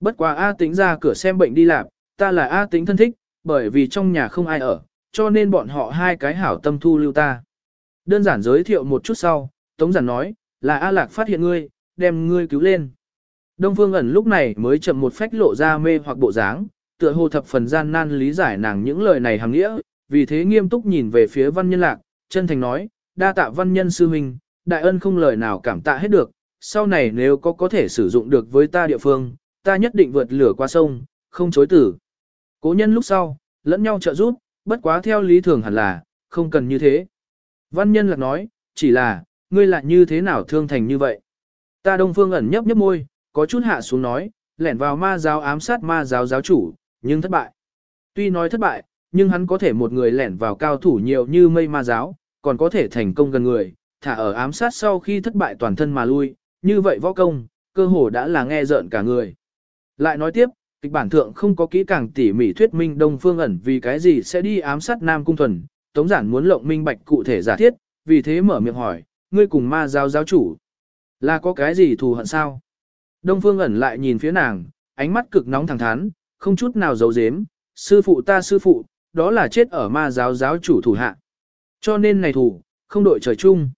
Bất quá A tĩnh ra cửa xem bệnh đi làm, ta là A tĩnh thân thích, bởi vì trong nhà không ai ở, cho nên bọn họ hai cái hảo tâm thu lưu ta. Đơn giản giới thiệu một chút sau, Tống giản nói, là A lạc phát hiện ngươi, đem ngươi cứu lên. Đông Phương ẩn lúc này mới chậm một phách lộ ra mê hoặc bộ dáng, tựa hồ thập phần gian nan lý giải nàng những lời này hàng nghĩa, vì thế nghiêm túc nhìn về phía văn nhân lạc, chân thành nói, đa tạ văn nhân sư huynh, đại ân không lời nào cảm tạ hết được, sau này nếu có có thể sử dụng được với ta địa phương, ta nhất định vượt lửa qua sông, không chối tử. Cố nhân lúc sau, lẫn nhau trợ giúp, bất quá theo lý thường hẳn là, không cần như thế. Văn nhân lạc nói, chỉ là, ngươi lại như thế nào thương thành như vậy. Ta đông phương ẩn nhấp nhấp môi, có chút hạ xuống nói, lẻn vào ma giáo ám sát ma giáo giáo chủ, nhưng thất bại. Tuy nói thất bại, nhưng hắn có thể một người lẻn vào cao thủ nhiều như mây ma giáo, còn có thể thành công gần người, thả ở ám sát sau khi thất bại toàn thân mà lui, như vậy võ công, cơ hồ đã là nghe rợn cả người. Lại nói tiếp, kịch bản thượng không có kỹ càng tỉ mỉ thuyết minh Đông Phương ẩn vì cái gì sẽ đi ám sát Nam Cung Thuần, Tống Giản muốn lộng minh bạch cụ thể giả thiết, vì thế mở miệng hỏi, ngươi cùng ma giáo giáo chủ, là có cái gì thù hận sao? Đông Phương ẩn lại nhìn phía nàng, ánh mắt cực nóng thẳng thắn, không chút nào giấu giếm, sư phụ ta sư phụ, đó là chết ở ma giáo giáo chủ thủ hạ. Cho nên này thủ, không đội trời chung.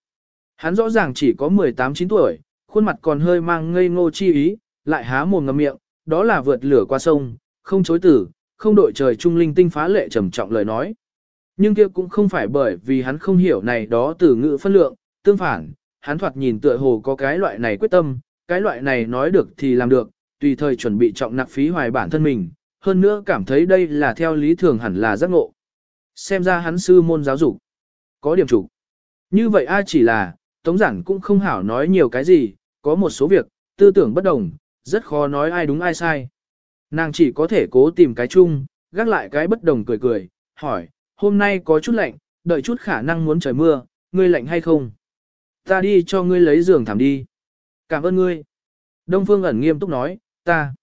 Hắn rõ ràng chỉ có 18-9 tuổi, khuôn mặt còn hơi mang ngây ngô chi ý, lại há mồm ngậm miệng, đó là vượt lửa qua sông, không chối tử, không đội trời chung linh tinh phá lệ trầm trọng lời nói. Nhưng kia cũng không phải bởi vì hắn không hiểu này đó từ ngữ phân lượng, tương phản, hắn thoạt nhìn tựa hồ có cái loại này quyết tâm, cái loại này nói được thì làm được, tùy thời chuẩn bị trọng nặc phí hoài bản thân mình, hơn nữa cảm thấy đây là theo lý thường hẳn là giác ngộ. Xem ra hắn sư môn giáo dục, có điểm chủ. Như vậy ai chỉ là, Tống Giản cũng không hảo nói nhiều cái gì, có một số việc, tư tưởng bất đồng, rất khó nói ai đúng ai sai. Nàng chỉ có thể cố tìm cái chung, gác lại cái bất đồng cười cười, hỏi, hôm nay có chút lạnh, đợi chút khả năng muốn trời mưa, ngươi lạnh hay không? Ta đi cho ngươi lấy giường thảm đi. Cảm ơn ngươi. Đông Phương ẩn nghiêm túc nói, ta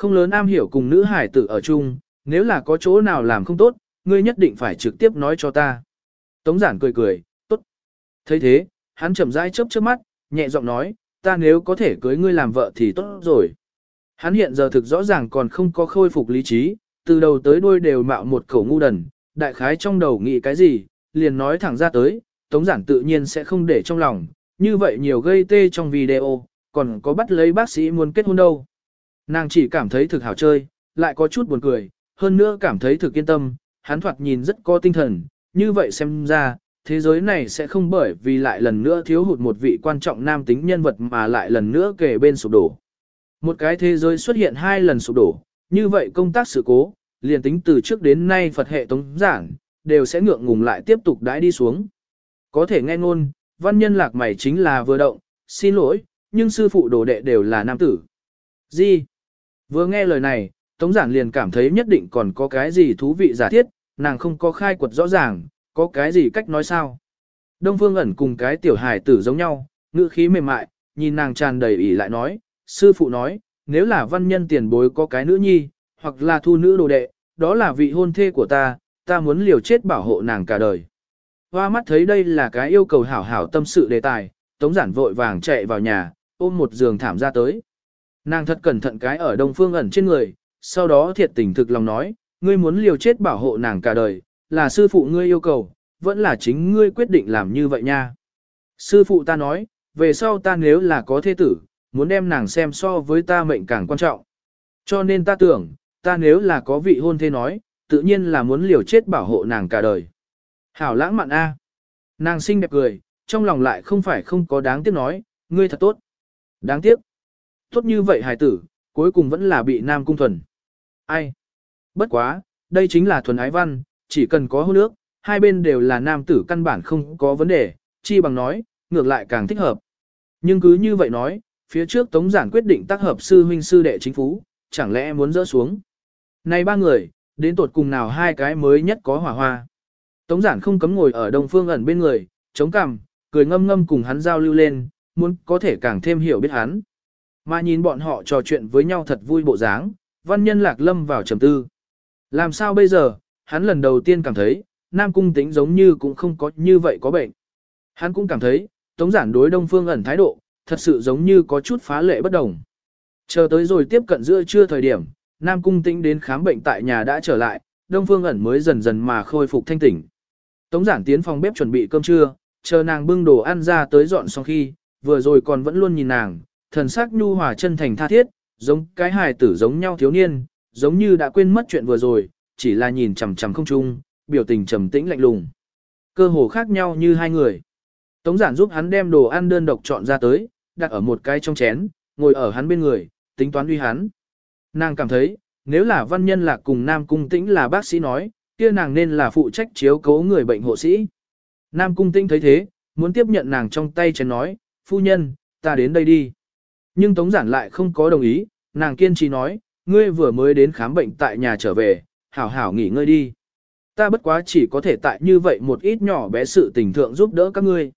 không lớn am hiểu cùng nữ hải tử ở chung, nếu là có chỗ nào làm không tốt, ngươi nhất định phải trực tiếp nói cho ta. Tống giản cười cười, tốt. thấy thế, hắn chậm rãi chớp chớp mắt, nhẹ giọng nói, ta nếu có thể cưới ngươi làm vợ thì tốt rồi. Hắn hiện giờ thực rõ ràng còn không có khôi phục lý trí, từ đầu tới đuôi đều mạo một khẩu ngu đần, đại khái trong đầu nghĩ cái gì, liền nói thẳng ra tới, tống giản tự nhiên sẽ không để trong lòng, như vậy nhiều gây tê trong video, còn có bắt lấy bác sĩ muốn kết hôn đâu. Nàng chỉ cảm thấy thực hảo chơi, lại có chút buồn cười, hơn nữa cảm thấy thực yên tâm, hắn thoạt nhìn rất có tinh thần, như vậy xem ra, thế giới này sẽ không bởi vì lại lần nữa thiếu hụt một vị quan trọng nam tính nhân vật mà lại lần nữa kể bên sụp đổ. Một cái thế giới xuất hiện hai lần sụp đổ, như vậy công tác sự cố, liền tính từ trước đến nay Phật hệ tống giảng, đều sẽ ngượng ngùng lại tiếp tục đãi đi xuống. Có thể nghe ngôn, văn nhân lạc mày chính là vừa động, xin lỗi, nhưng sư phụ đồ đệ đều là nam tử. Gì? Vừa nghe lời này, Tống Giản liền cảm thấy nhất định còn có cái gì thú vị giả thiết, nàng không có khai quật rõ ràng, có cái gì cách nói sao. Đông Phương ẩn cùng cái tiểu hài tử giống nhau, ngữ khí mềm mại, nhìn nàng tràn đầy ỉ lại nói, sư phụ nói, nếu là văn nhân tiền bối có cái nữ nhi, hoặc là thu nữ đồ đệ, đó là vị hôn thê của ta, ta muốn liều chết bảo hộ nàng cả đời. Hoa mắt thấy đây là cái yêu cầu hảo hảo tâm sự đề tài, Tống Giản vội vàng chạy vào nhà, ôm một giường thảm ra tới. Nàng thật cẩn thận cái ở đông phương ẩn trên người, sau đó thiệt tình thực lòng nói, ngươi muốn liều chết bảo hộ nàng cả đời, là sư phụ ngươi yêu cầu, vẫn là chính ngươi quyết định làm như vậy nha. Sư phụ ta nói, về sau ta nếu là có thế tử, muốn đem nàng xem so với ta mệnh càng quan trọng. Cho nên ta tưởng, ta nếu là có vị hôn thế nói, tự nhiên là muốn liều chết bảo hộ nàng cả đời. Hảo lãng mạn a. Nàng xinh đẹp cười, trong lòng lại không phải không có đáng tiếc nói, ngươi thật tốt. Đáng tiếc. Tốt như vậy hài tử, cuối cùng vẫn là bị nam cung thuần. Ai? Bất quá, đây chính là thuần ái văn, chỉ cần có hôn nước, hai bên đều là nam tử căn bản không có vấn đề, chi bằng nói, ngược lại càng thích hợp. Nhưng cứ như vậy nói, phía trước Tống Giản quyết định tác hợp sư huynh sư đệ chính phú, chẳng lẽ muốn dỡ xuống. Này ba người, đến tột cùng nào hai cái mới nhất có hỏa hoa. Tống giản không cấm ngồi ở đông phương ẩn bên người, chống cằm, cười ngâm ngâm cùng hắn giao lưu lên, muốn có thể càng thêm hiểu biết hắn. Mà nhìn bọn họ trò chuyện với nhau thật vui bộ dáng, văn nhân lạc lâm vào trầm tư. Làm sao bây giờ, hắn lần đầu tiên cảm thấy, Nam Cung tính giống như cũng không có như vậy có bệnh. Hắn cũng cảm thấy, Tống giản đối Đông Phương ẩn thái độ, thật sự giống như có chút phá lệ bất đồng. Chờ tới rồi tiếp cận giữa trưa thời điểm, Nam Cung Tĩnh đến khám bệnh tại nhà đã trở lại, Đông Phương ẩn mới dần dần mà khôi phục thanh tỉnh. Tống giản tiến phòng bếp chuẩn bị cơm trưa, chờ nàng bưng đồ ăn ra tới dọn xong khi, vừa rồi còn vẫn luôn nhìn nàng, thần sắc nhu hòa chân thành tha thiết, giống cái hài tử giống nhau thiếu niên, giống như đã quên mất chuyện vừa rồi, chỉ là nhìn chằm chằm không chung, biểu tình trầm tĩnh lạnh lùng. Cơ hồ khác nhau như hai người. Tống giản giúp hắn đem đồ ăn đơn độc chọn ra tới, đặt ở một cái trong chén, ngồi ở hắn bên người, tính toán uy hắn. Nàng cảm thấy, nếu là văn nhân lạc cùng Nam Cung Tĩnh là bác sĩ nói, kia nàng nên là phụ trách chiếu cố người bệnh hộ sĩ. Nam Cung Tĩnh thấy thế, muốn tiếp nhận nàng trong tay chén nói, phu nhân, ta đến đây đi. Nhưng Tống Giản lại không có đồng ý, nàng kiên trì nói, ngươi vừa mới đến khám bệnh tại nhà trở về, hảo hảo nghỉ ngơi đi. Ta bất quá chỉ có thể tại như vậy một ít nhỏ bé sự tình thượng giúp đỡ các ngươi.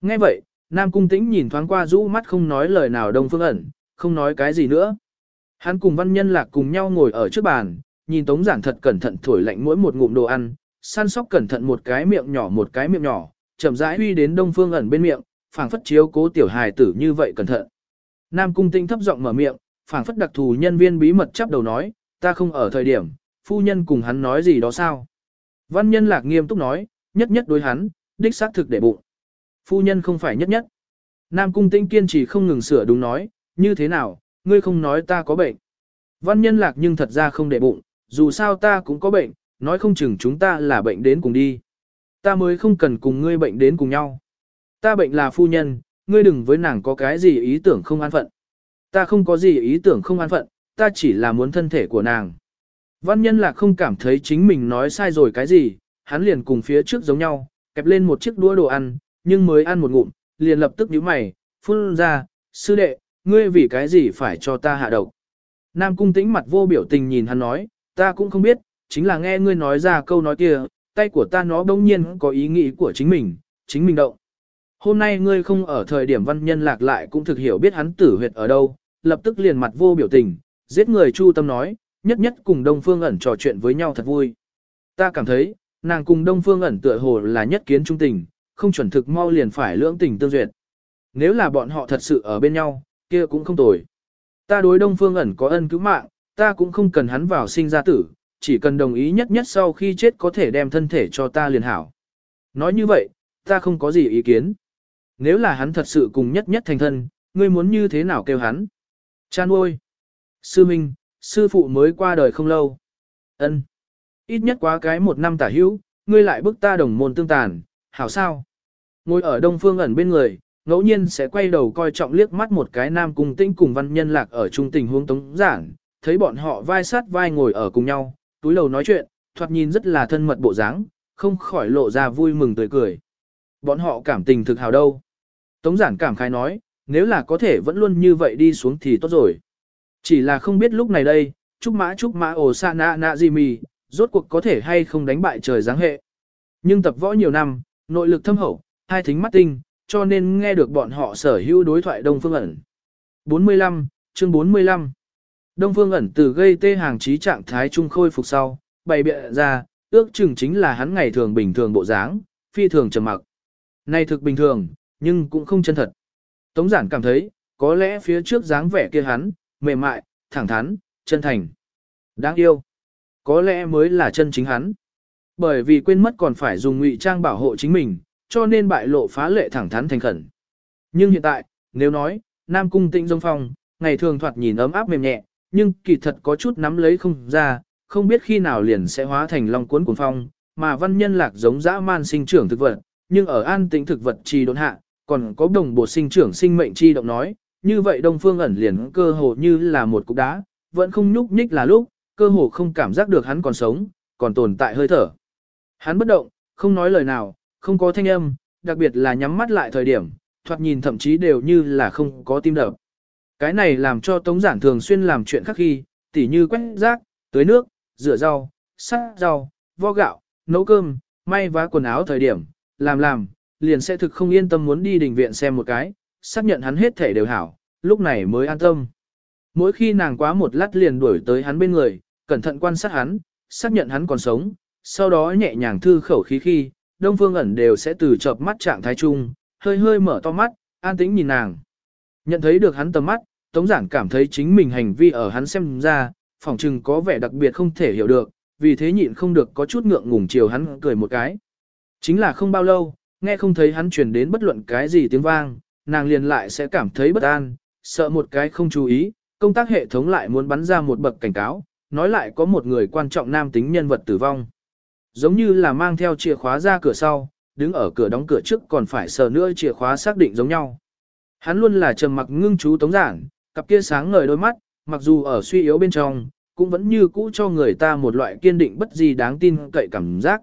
Nghe vậy, Nam Cung Tĩnh nhìn thoáng qua rũ mắt không nói lời nào đông phương ẩn, không nói cái gì nữa. Hắn cùng văn nhân lạc cùng nhau ngồi ở trước bàn, nhìn Tống Giản thật cẩn thận thổi lạnh mỗi một ngụm đồ ăn, săn sóc cẩn thận một cái miệng nhỏ một cái miệng nhỏ, chậm rãi huy đến đông phương ẩn bên miệng, phảng phất chiếu cố tiểu hài tử như vậy cẩn thận. Nam Cung Tĩnh thấp giọng mở miệng, phảng phất đặc thù nhân viên bí mật chắp đầu nói, ta không ở thời điểm, phu nhân cùng hắn nói gì đó sao? Văn nhân lạc nghiêm túc nói, nhất nhất đối hắn, đích xác thực để bụng. Phu nhân không phải nhất nhất. Nam cung tĩnh kiên trì không ngừng sửa đúng nói, như thế nào, ngươi không nói ta có bệnh. Văn nhân lạc nhưng thật ra không để bụng, dù sao ta cũng có bệnh, nói không chừng chúng ta là bệnh đến cùng đi. Ta mới không cần cùng ngươi bệnh đến cùng nhau. Ta bệnh là phu nhân, ngươi đừng với nàng có cái gì ý tưởng không an phận. Ta không có gì ý tưởng không an phận, ta chỉ là muốn thân thể của nàng. Văn nhân là không cảm thấy chính mình nói sai rồi cái gì, hắn liền cùng phía trước giống nhau, kẹp lên một chiếc đũa đồ ăn, nhưng mới ăn một ngụm, liền lập tức nhíu mày, phun ra, sư đệ, ngươi vì cái gì phải cho ta hạ độc. Nam cung tĩnh mặt vô biểu tình nhìn hắn nói, ta cũng không biết, chính là nghe ngươi nói ra câu nói kia, tay của ta nó bỗng nhiên có ý nghĩ của chính mình, chính mình động. Hôm nay ngươi không ở thời điểm văn nhân lạc lại cũng thực hiểu biết hắn tử huyệt ở đâu, lập tức liền mặt vô biểu tình, giết người chu tâm nói, nhất nhất cùng Đông Phương ẩn trò chuyện với nhau thật vui. Ta cảm thấy, nàng cùng Đông Phương ẩn tựa hồ là nhất kiến trung tình, không chuẩn thực mau liền phải lưỡng tình tương duyệt. Nếu là bọn họ thật sự ở bên nhau, kia cũng không tồi. Ta đối Đông Phương ẩn có ân cứu mạng, ta cũng không cần hắn vào sinh ra tử, chỉ cần đồng ý nhất nhất sau khi chết có thể đem thân thể cho ta liền hảo. Nói như vậy, ta không có gì ý kiến. Nếu là hắn thật sự cùng nhất nhất thành thân, ngươi muốn như thế nào kêu hắn? Chan ôi! Sư Minh, sư phụ mới qua đời không lâu. Ân, Ít nhất quá cái một năm tả hữu, ngươi lại bức ta đồng môn tương tàn, hảo sao? Ngồi ở đông phương ẩn bên người, ngẫu nhiên sẽ quay đầu coi trọng liếc mắt một cái nam cùng tĩnh cùng văn nhân lạc ở trung tình huống tống giảng, thấy bọn họ vai sát vai ngồi ở cùng nhau, túi đầu nói chuyện, thoạt nhìn rất là thân mật bộ dáng, không khỏi lộ ra vui mừng tươi cười. Bọn họ cảm tình thực hào đâu. Tống giản cảm khái nói, nếu là có thể vẫn luôn như vậy đi xuống thì tốt rồi. Chỉ là không biết lúc này đây, Trúc Mã Trúc Mã ồ sa na na gì mì, rốt cuộc có thể hay không đánh bại trời giáng hệ. Nhưng tập võ nhiều năm, nội lực thâm hậu, hai thính mắt tinh, cho nên nghe được bọn họ sở hữu đối thoại Đông Phương ẩn. 45, chương 45 Đông Phương ẩn từ gây tê hàng trí trạng thái trung khôi phục sau, bày biện ra, ước chừng chính là hắn ngày thường bình thường bộ dáng, phi thường trầm mặc. Này thực bình thường, nhưng cũng không chân thật. Tống giản cảm thấy, có lẽ phía trước dáng vẻ kia hắn, mềm mại, thẳng thắn, chân thành. Đáng yêu. Có lẽ mới là chân chính hắn. Bởi vì quên mất còn phải dùng ngụy trang bảo hộ chính mình, cho nên bại lộ phá lệ thẳng thắn thành khẩn. Nhưng hiện tại, nếu nói, Nam Cung Tĩnh Dung Phong, ngày thường thoạt nhìn ấm áp mềm nhẹ, nhưng kỳ thật có chút nắm lấy không ra, không biết khi nào liền sẽ hóa thành long cuốn cuốn phong, mà văn nhân lạc giống dã man sinh trưởng thực vật, nhưng ở an tĩnh thực vật trì đốn hạ, còn có đồng bộ sinh trưởng sinh mệnh chi động nói, như vậy Đông Phương ẩn liền cơ hồ như là một cục đá, vẫn không nhúc nhích là lúc, cơ hồ không cảm giác được hắn còn sống, còn tồn tại hơi thở. Hắn bất động, không nói lời nào, không có thanh âm, đặc biệt là nhắm mắt lại thời điểm, thoạt nhìn thậm chí đều như là không có tim đập. Cái này làm cho Tống Giản thường xuyên làm chuyện khác khi, tỉ như quét rác, tưới nước, rửa rau, sát rau, vo gạo, nấu cơm, may vá quần áo thời điểm, làm làm, liền sẽ thực không yên tâm muốn đi đình viện xem một cái, xác nhận hắn hết thể đều hảo, lúc này mới an tâm. Mỗi khi nàng quá một lát liền đuổi tới hắn bên người, cẩn thận quan sát hắn, xác nhận hắn còn sống, sau đó nhẹ nhàng thư khẩu khí khi, Đông Phương ẩn đều sẽ từ chợp mắt trạng thái chung, hơi hơi mở to mắt, an tĩnh nhìn nàng. Nhận thấy được hắn tầm mắt, Tống Giản cảm thấy chính mình hành vi ở hắn xem ra, phỏng chừng có vẻ đặc biệt không thể hiểu được, vì thế nhịn không được có chút ngượng ngùng chiều hắn cười một cái. Chính là không bao lâu, nghe không thấy hắn truyền đến bất luận cái gì tiếng vang, nàng liền lại sẽ cảm thấy bất an, sợ một cái không chú ý, công tác hệ thống lại muốn bắn ra một bậc cảnh cáo, nói lại có một người quan trọng nam tính nhân vật tử vong. Giống như là mang theo chìa khóa ra cửa sau, đứng ở cửa đóng cửa trước còn phải sờ nữa chìa khóa xác định giống nhau. Hắn luôn là trầm mặc ngưng chú tống giản, cặp kia sáng ngời đôi mắt, mặc dù ở suy yếu bên trong, cũng vẫn như cũ cho người ta một loại kiên định bất gì đáng tin cậy cảm giác.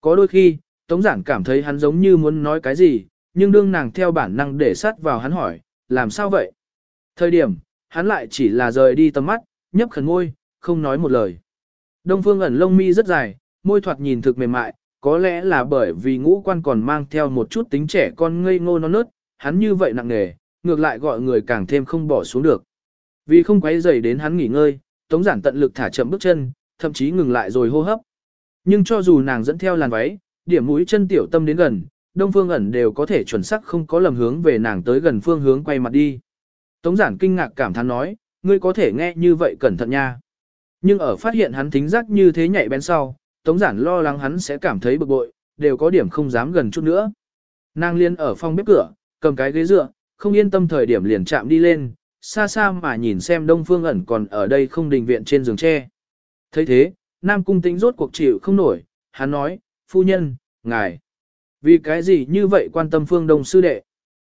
Có đôi khi, tống giản cảm thấy hắn giống như muốn nói cái gì, nhưng đương nàng theo bản năng để sát vào hắn hỏi, làm sao vậy? Thời điểm, hắn lại chỉ là rời đi tầm mắt, nhấp khẩn môi, không nói một lời. Đông phương ẩn lông mi rất dài, môi thoạt nhìn thực mềm mại, có lẽ là bởi vì ngũ quan còn mang theo một chút tính trẻ con ngây ngô non nớt, hắn như vậy nặng nề, ngược lại gọi người càng thêm không bỏ xuống được. Vì không quấy rầy đến hắn nghỉ ngơi, Tống Giản tận lực thả chậm bước chân, thậm chí ngừng lại rồi hô hấp. Nhưng cho dù nàng dẫn theo làn váy, điểm mũi chân tiểu tâm đến gần, Đông Phương ẩn đều có thể chuẩn xác không có lầm hướng về nàng tới gần phương hướng quay mặt đi. Tống Giản kinh ngạc cảm thán nói, ngươi có thể nghe như vậy cẩn thận nha. Nhưng ở phát hiện hắn thính giác như thế nhạy bén sau, Tống Giản lo lắng hắn sẽ cảm thấy bực bội, đều có điểm không dám gần chút nữa. Nàng liên ở phòng bếp cửa, cầm cái ghế dựa, không yên tâm thời điểm liền chạm đi lên, xa xa mà nhìn xem Đông Phương ẩn còn ở đây không đình viện trên giường tre. thấy thế, Nam Cung Tĩnh rốt cuộc chịu không nổi, hắn nói, phu nhân, ngài, vì cái gì như vậy quan tâm Phương Đông sư đệ?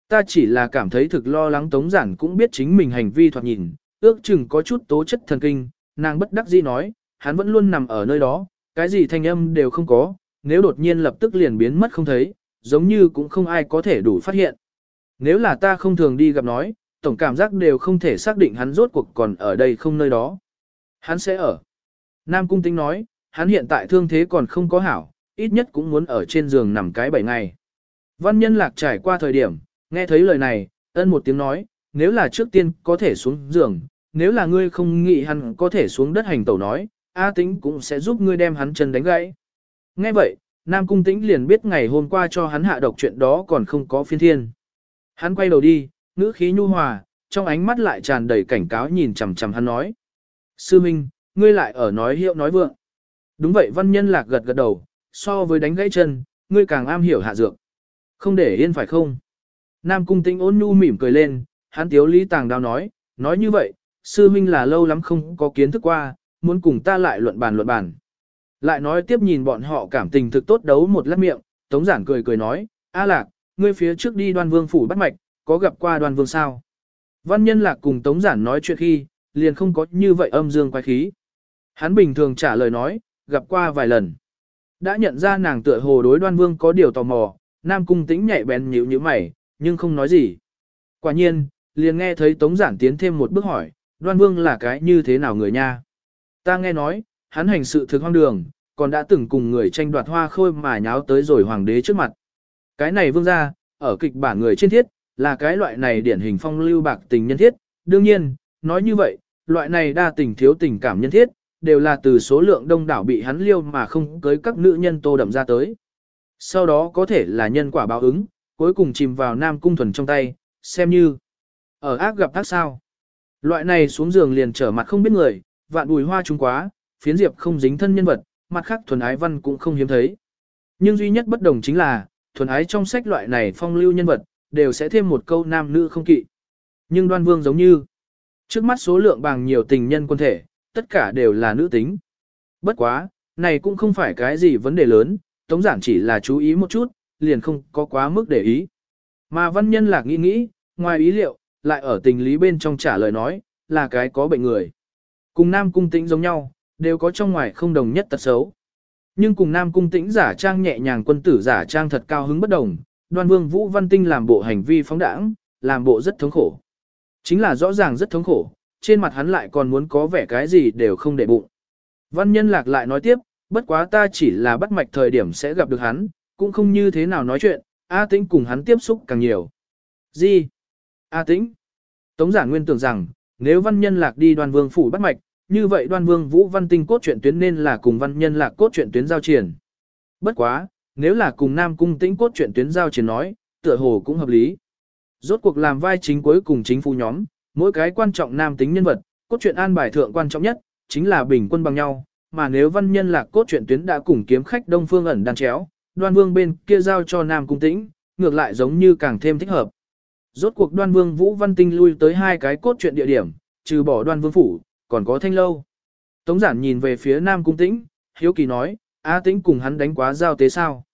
Ta chỉ là cảm thấy thực lo lắng Tống Giản cũng biết chính mình hành vi thoạt nhìn, ước chừng có chút tố chất thần kinh, nàng bất đắc dĩ nói, hắn vẫn luôn nằm ở nơi đó, cái gì thanh âm đều không có, nếu đột nhiên lập tức liền biến mất không thấy, giống như cũng không ai có thể đủ phát hiện. Nếu là ta không thường đi gặp nói, tổng cảm giác đều không thể xác định hắn rốt cuộc còn ở đây không nơi đó. Hắn sẽ ở. Nam Cung Tinh nói, hắn hiện tại thương thế còn không có hảo, ít nhất cũng muốn ở trên giường nằm cái bảy ngày. Văn nhân lạc trải qua thời điểm, nghe thấy lời này, ân một tiếng nói, nếu là trước tiên có thể xuống giường, nếu là ngươi không nghĩ hắn có thể xuống đất hành tẩu nói, A Tĩnh cũng sẽ giúp ngươi đem hắn chân đánh gãy. Nghe vậy, Nam Cung Tĩnh liền biết ngày hôm qua cho hắn hạ độc chuyện đó còn không có phiên thiên. Hắn quay đầu đi, ngữ khí nhu hòa, trong ánh mắt lại tràn đầy cảnh cáo nhìn chằm chằm hắn nói. Sư Minh, ngươi lại ở nói hiệu nói vượng. Đúng vậy văn nhân lạc gật gật đầu, so với đánh gãy chân, ngươi càng am hiểu hạ dược. Không để yên phải không? Nam Cung Tĩnh ôn nhu mỉm cười lên, hắn tiếu lý tàng đao nói, nói như vậy, sư huynh là lâu lắm không có kiến thức qua, muốn cùng ta lại luận bàn luận bàn. Lại nói tiếp nhìn bọn họ cảm tình thực tốt đấu một lát miệng, Tống Giản cười cười nói, A Lạc, ngươi phía trước đi đoan vương phủ bắt mạch, có gặp qua đoan vương sao? Văn nhân Lạc cùng Tống Giản nói chuyện khi, liền không có như vậy âm dương quái khí. Hắn bình thường trả lời nói, gặp qua vài lần. Đã nhận ra nàng tựa hồ đối đoan vương có điều tò mò, Nam Cung tĩnh nhạy bén nhíu như mày, nhưng không nói gì. Quả nhiên, liền nghe thấy Tống Giản tiến thêm một bước hỏi, đoan vương là cái như thế nào người nha? Ta nghe nói, hắn hành sự thực hoang đường, còn đã từng cùng người tranh đoạt hoa khôi mà nháo tới rồi hoàng đế trước mặt. Cái này vương gia, ở kịch bản người trên thiết, là cái loại này điển hình phong lưu bạc tình nhân thiết. Đương nhiên, nói như vậy, loại này đa tình thiếu tình cảm nhân thiết, đều là từ số lượng đông đảo bị hắn liêu mà không cưới các nữ nhân tô đậm ra tới. Sau đó có thể là nhân quả báo ứng, cuối cùng chìm vào nam cung thuần trong tay, xem như ở ác gặp ác sao. Loại này xuống giường liền trở mặt không biết người, vạn bùi hoa trung quá, phiến diệp không dính thân nhân vật, mặt khác thuần ái văn cũng không hiếm thấy. Nhưng duy nhất bất đồng chính là, thuần ái trong sách loại này phong lưu nhân vật, đều sẽ thêm một câu nam nữ không kỵ. Nhưng đoan vương giống như, trước mắt số lượng bằng nhiều tình nhân quân thể, tất cả đều là nữ tính. Bất quá, này cũng không phải cái gì vấn đề lớn, tống giản chỉ là chú ý một chút, liền không có quá mức để ý. Mà văn nhân lạc nghĩ nghĩ, ngoài ý liệu, lại ở tình lý bên trong trả lời nói, là cái có bệnh người. Cùng nam cung tĩnh giống nhau, đều có trong ngoài không đồng nhất tật xấu. Nhưng cùng nam cung tĩnh giả trang nhẹ nhàng quân tử giả trang thật cao hứng bất đồng, đoan vương Vũ Văn Tinh làm bộ hành vi phóng đảng, làm bộ rất thống khổ. Chính là rõ ràng rất thống khổ, trên mặt hắn lại còn muốn có vẻ cái gì đều không để bụng. Văn nhân lạc lại nói tiếp, bất quá ta chỉ là bắt mạch thời điểm sẽ gặp được hắn, cũng không như thế nào nói chuyện, A tĩnh cùng hắn tiếp xúc càng nhiều. Gì? A tĩnh? Tống giả nguyên tưởng rằng, nếu văn nhân lạc đi đoan vương phủ bắt mạch, như vậy đoan vương vũ văn tinh cốt truyện tuyến nên là cùng văn nhân lạc cốt truyện tuyến giao triển. Bất quá, nếu là cùng nam cung tĩnh cốt truyện tuyến giao triển nói, tựa hồ cũng hợp lý. Rốt cuộc làm vai chính cuối cùng chính phủ nhóm, mỗi cái quan trọng nam tính nhân vật, cốt truyện an bài thượng quan trọng nhất, chính là bình quân bằng nhau, mà nếu văn nhân lạc cốt truyện tuyến đã cùng kiếm khách đông phương ẩn đan chéo, đoan vương bên kia giao cho nam cung tĩnh, ngược lại giống như càng thêm thích hợp. Rốt cuộc đoan vương Vũ Văn Tinh lui tới hai cái cốt truyện địa điểm, trừ bỏ đoan vương phủ, còn có thanh lâu. Tống giản nhìn về phía nam cung tĩnh, hiếu kỳ nói, A tĩnh cùng hắn đánh quá giao tế sao.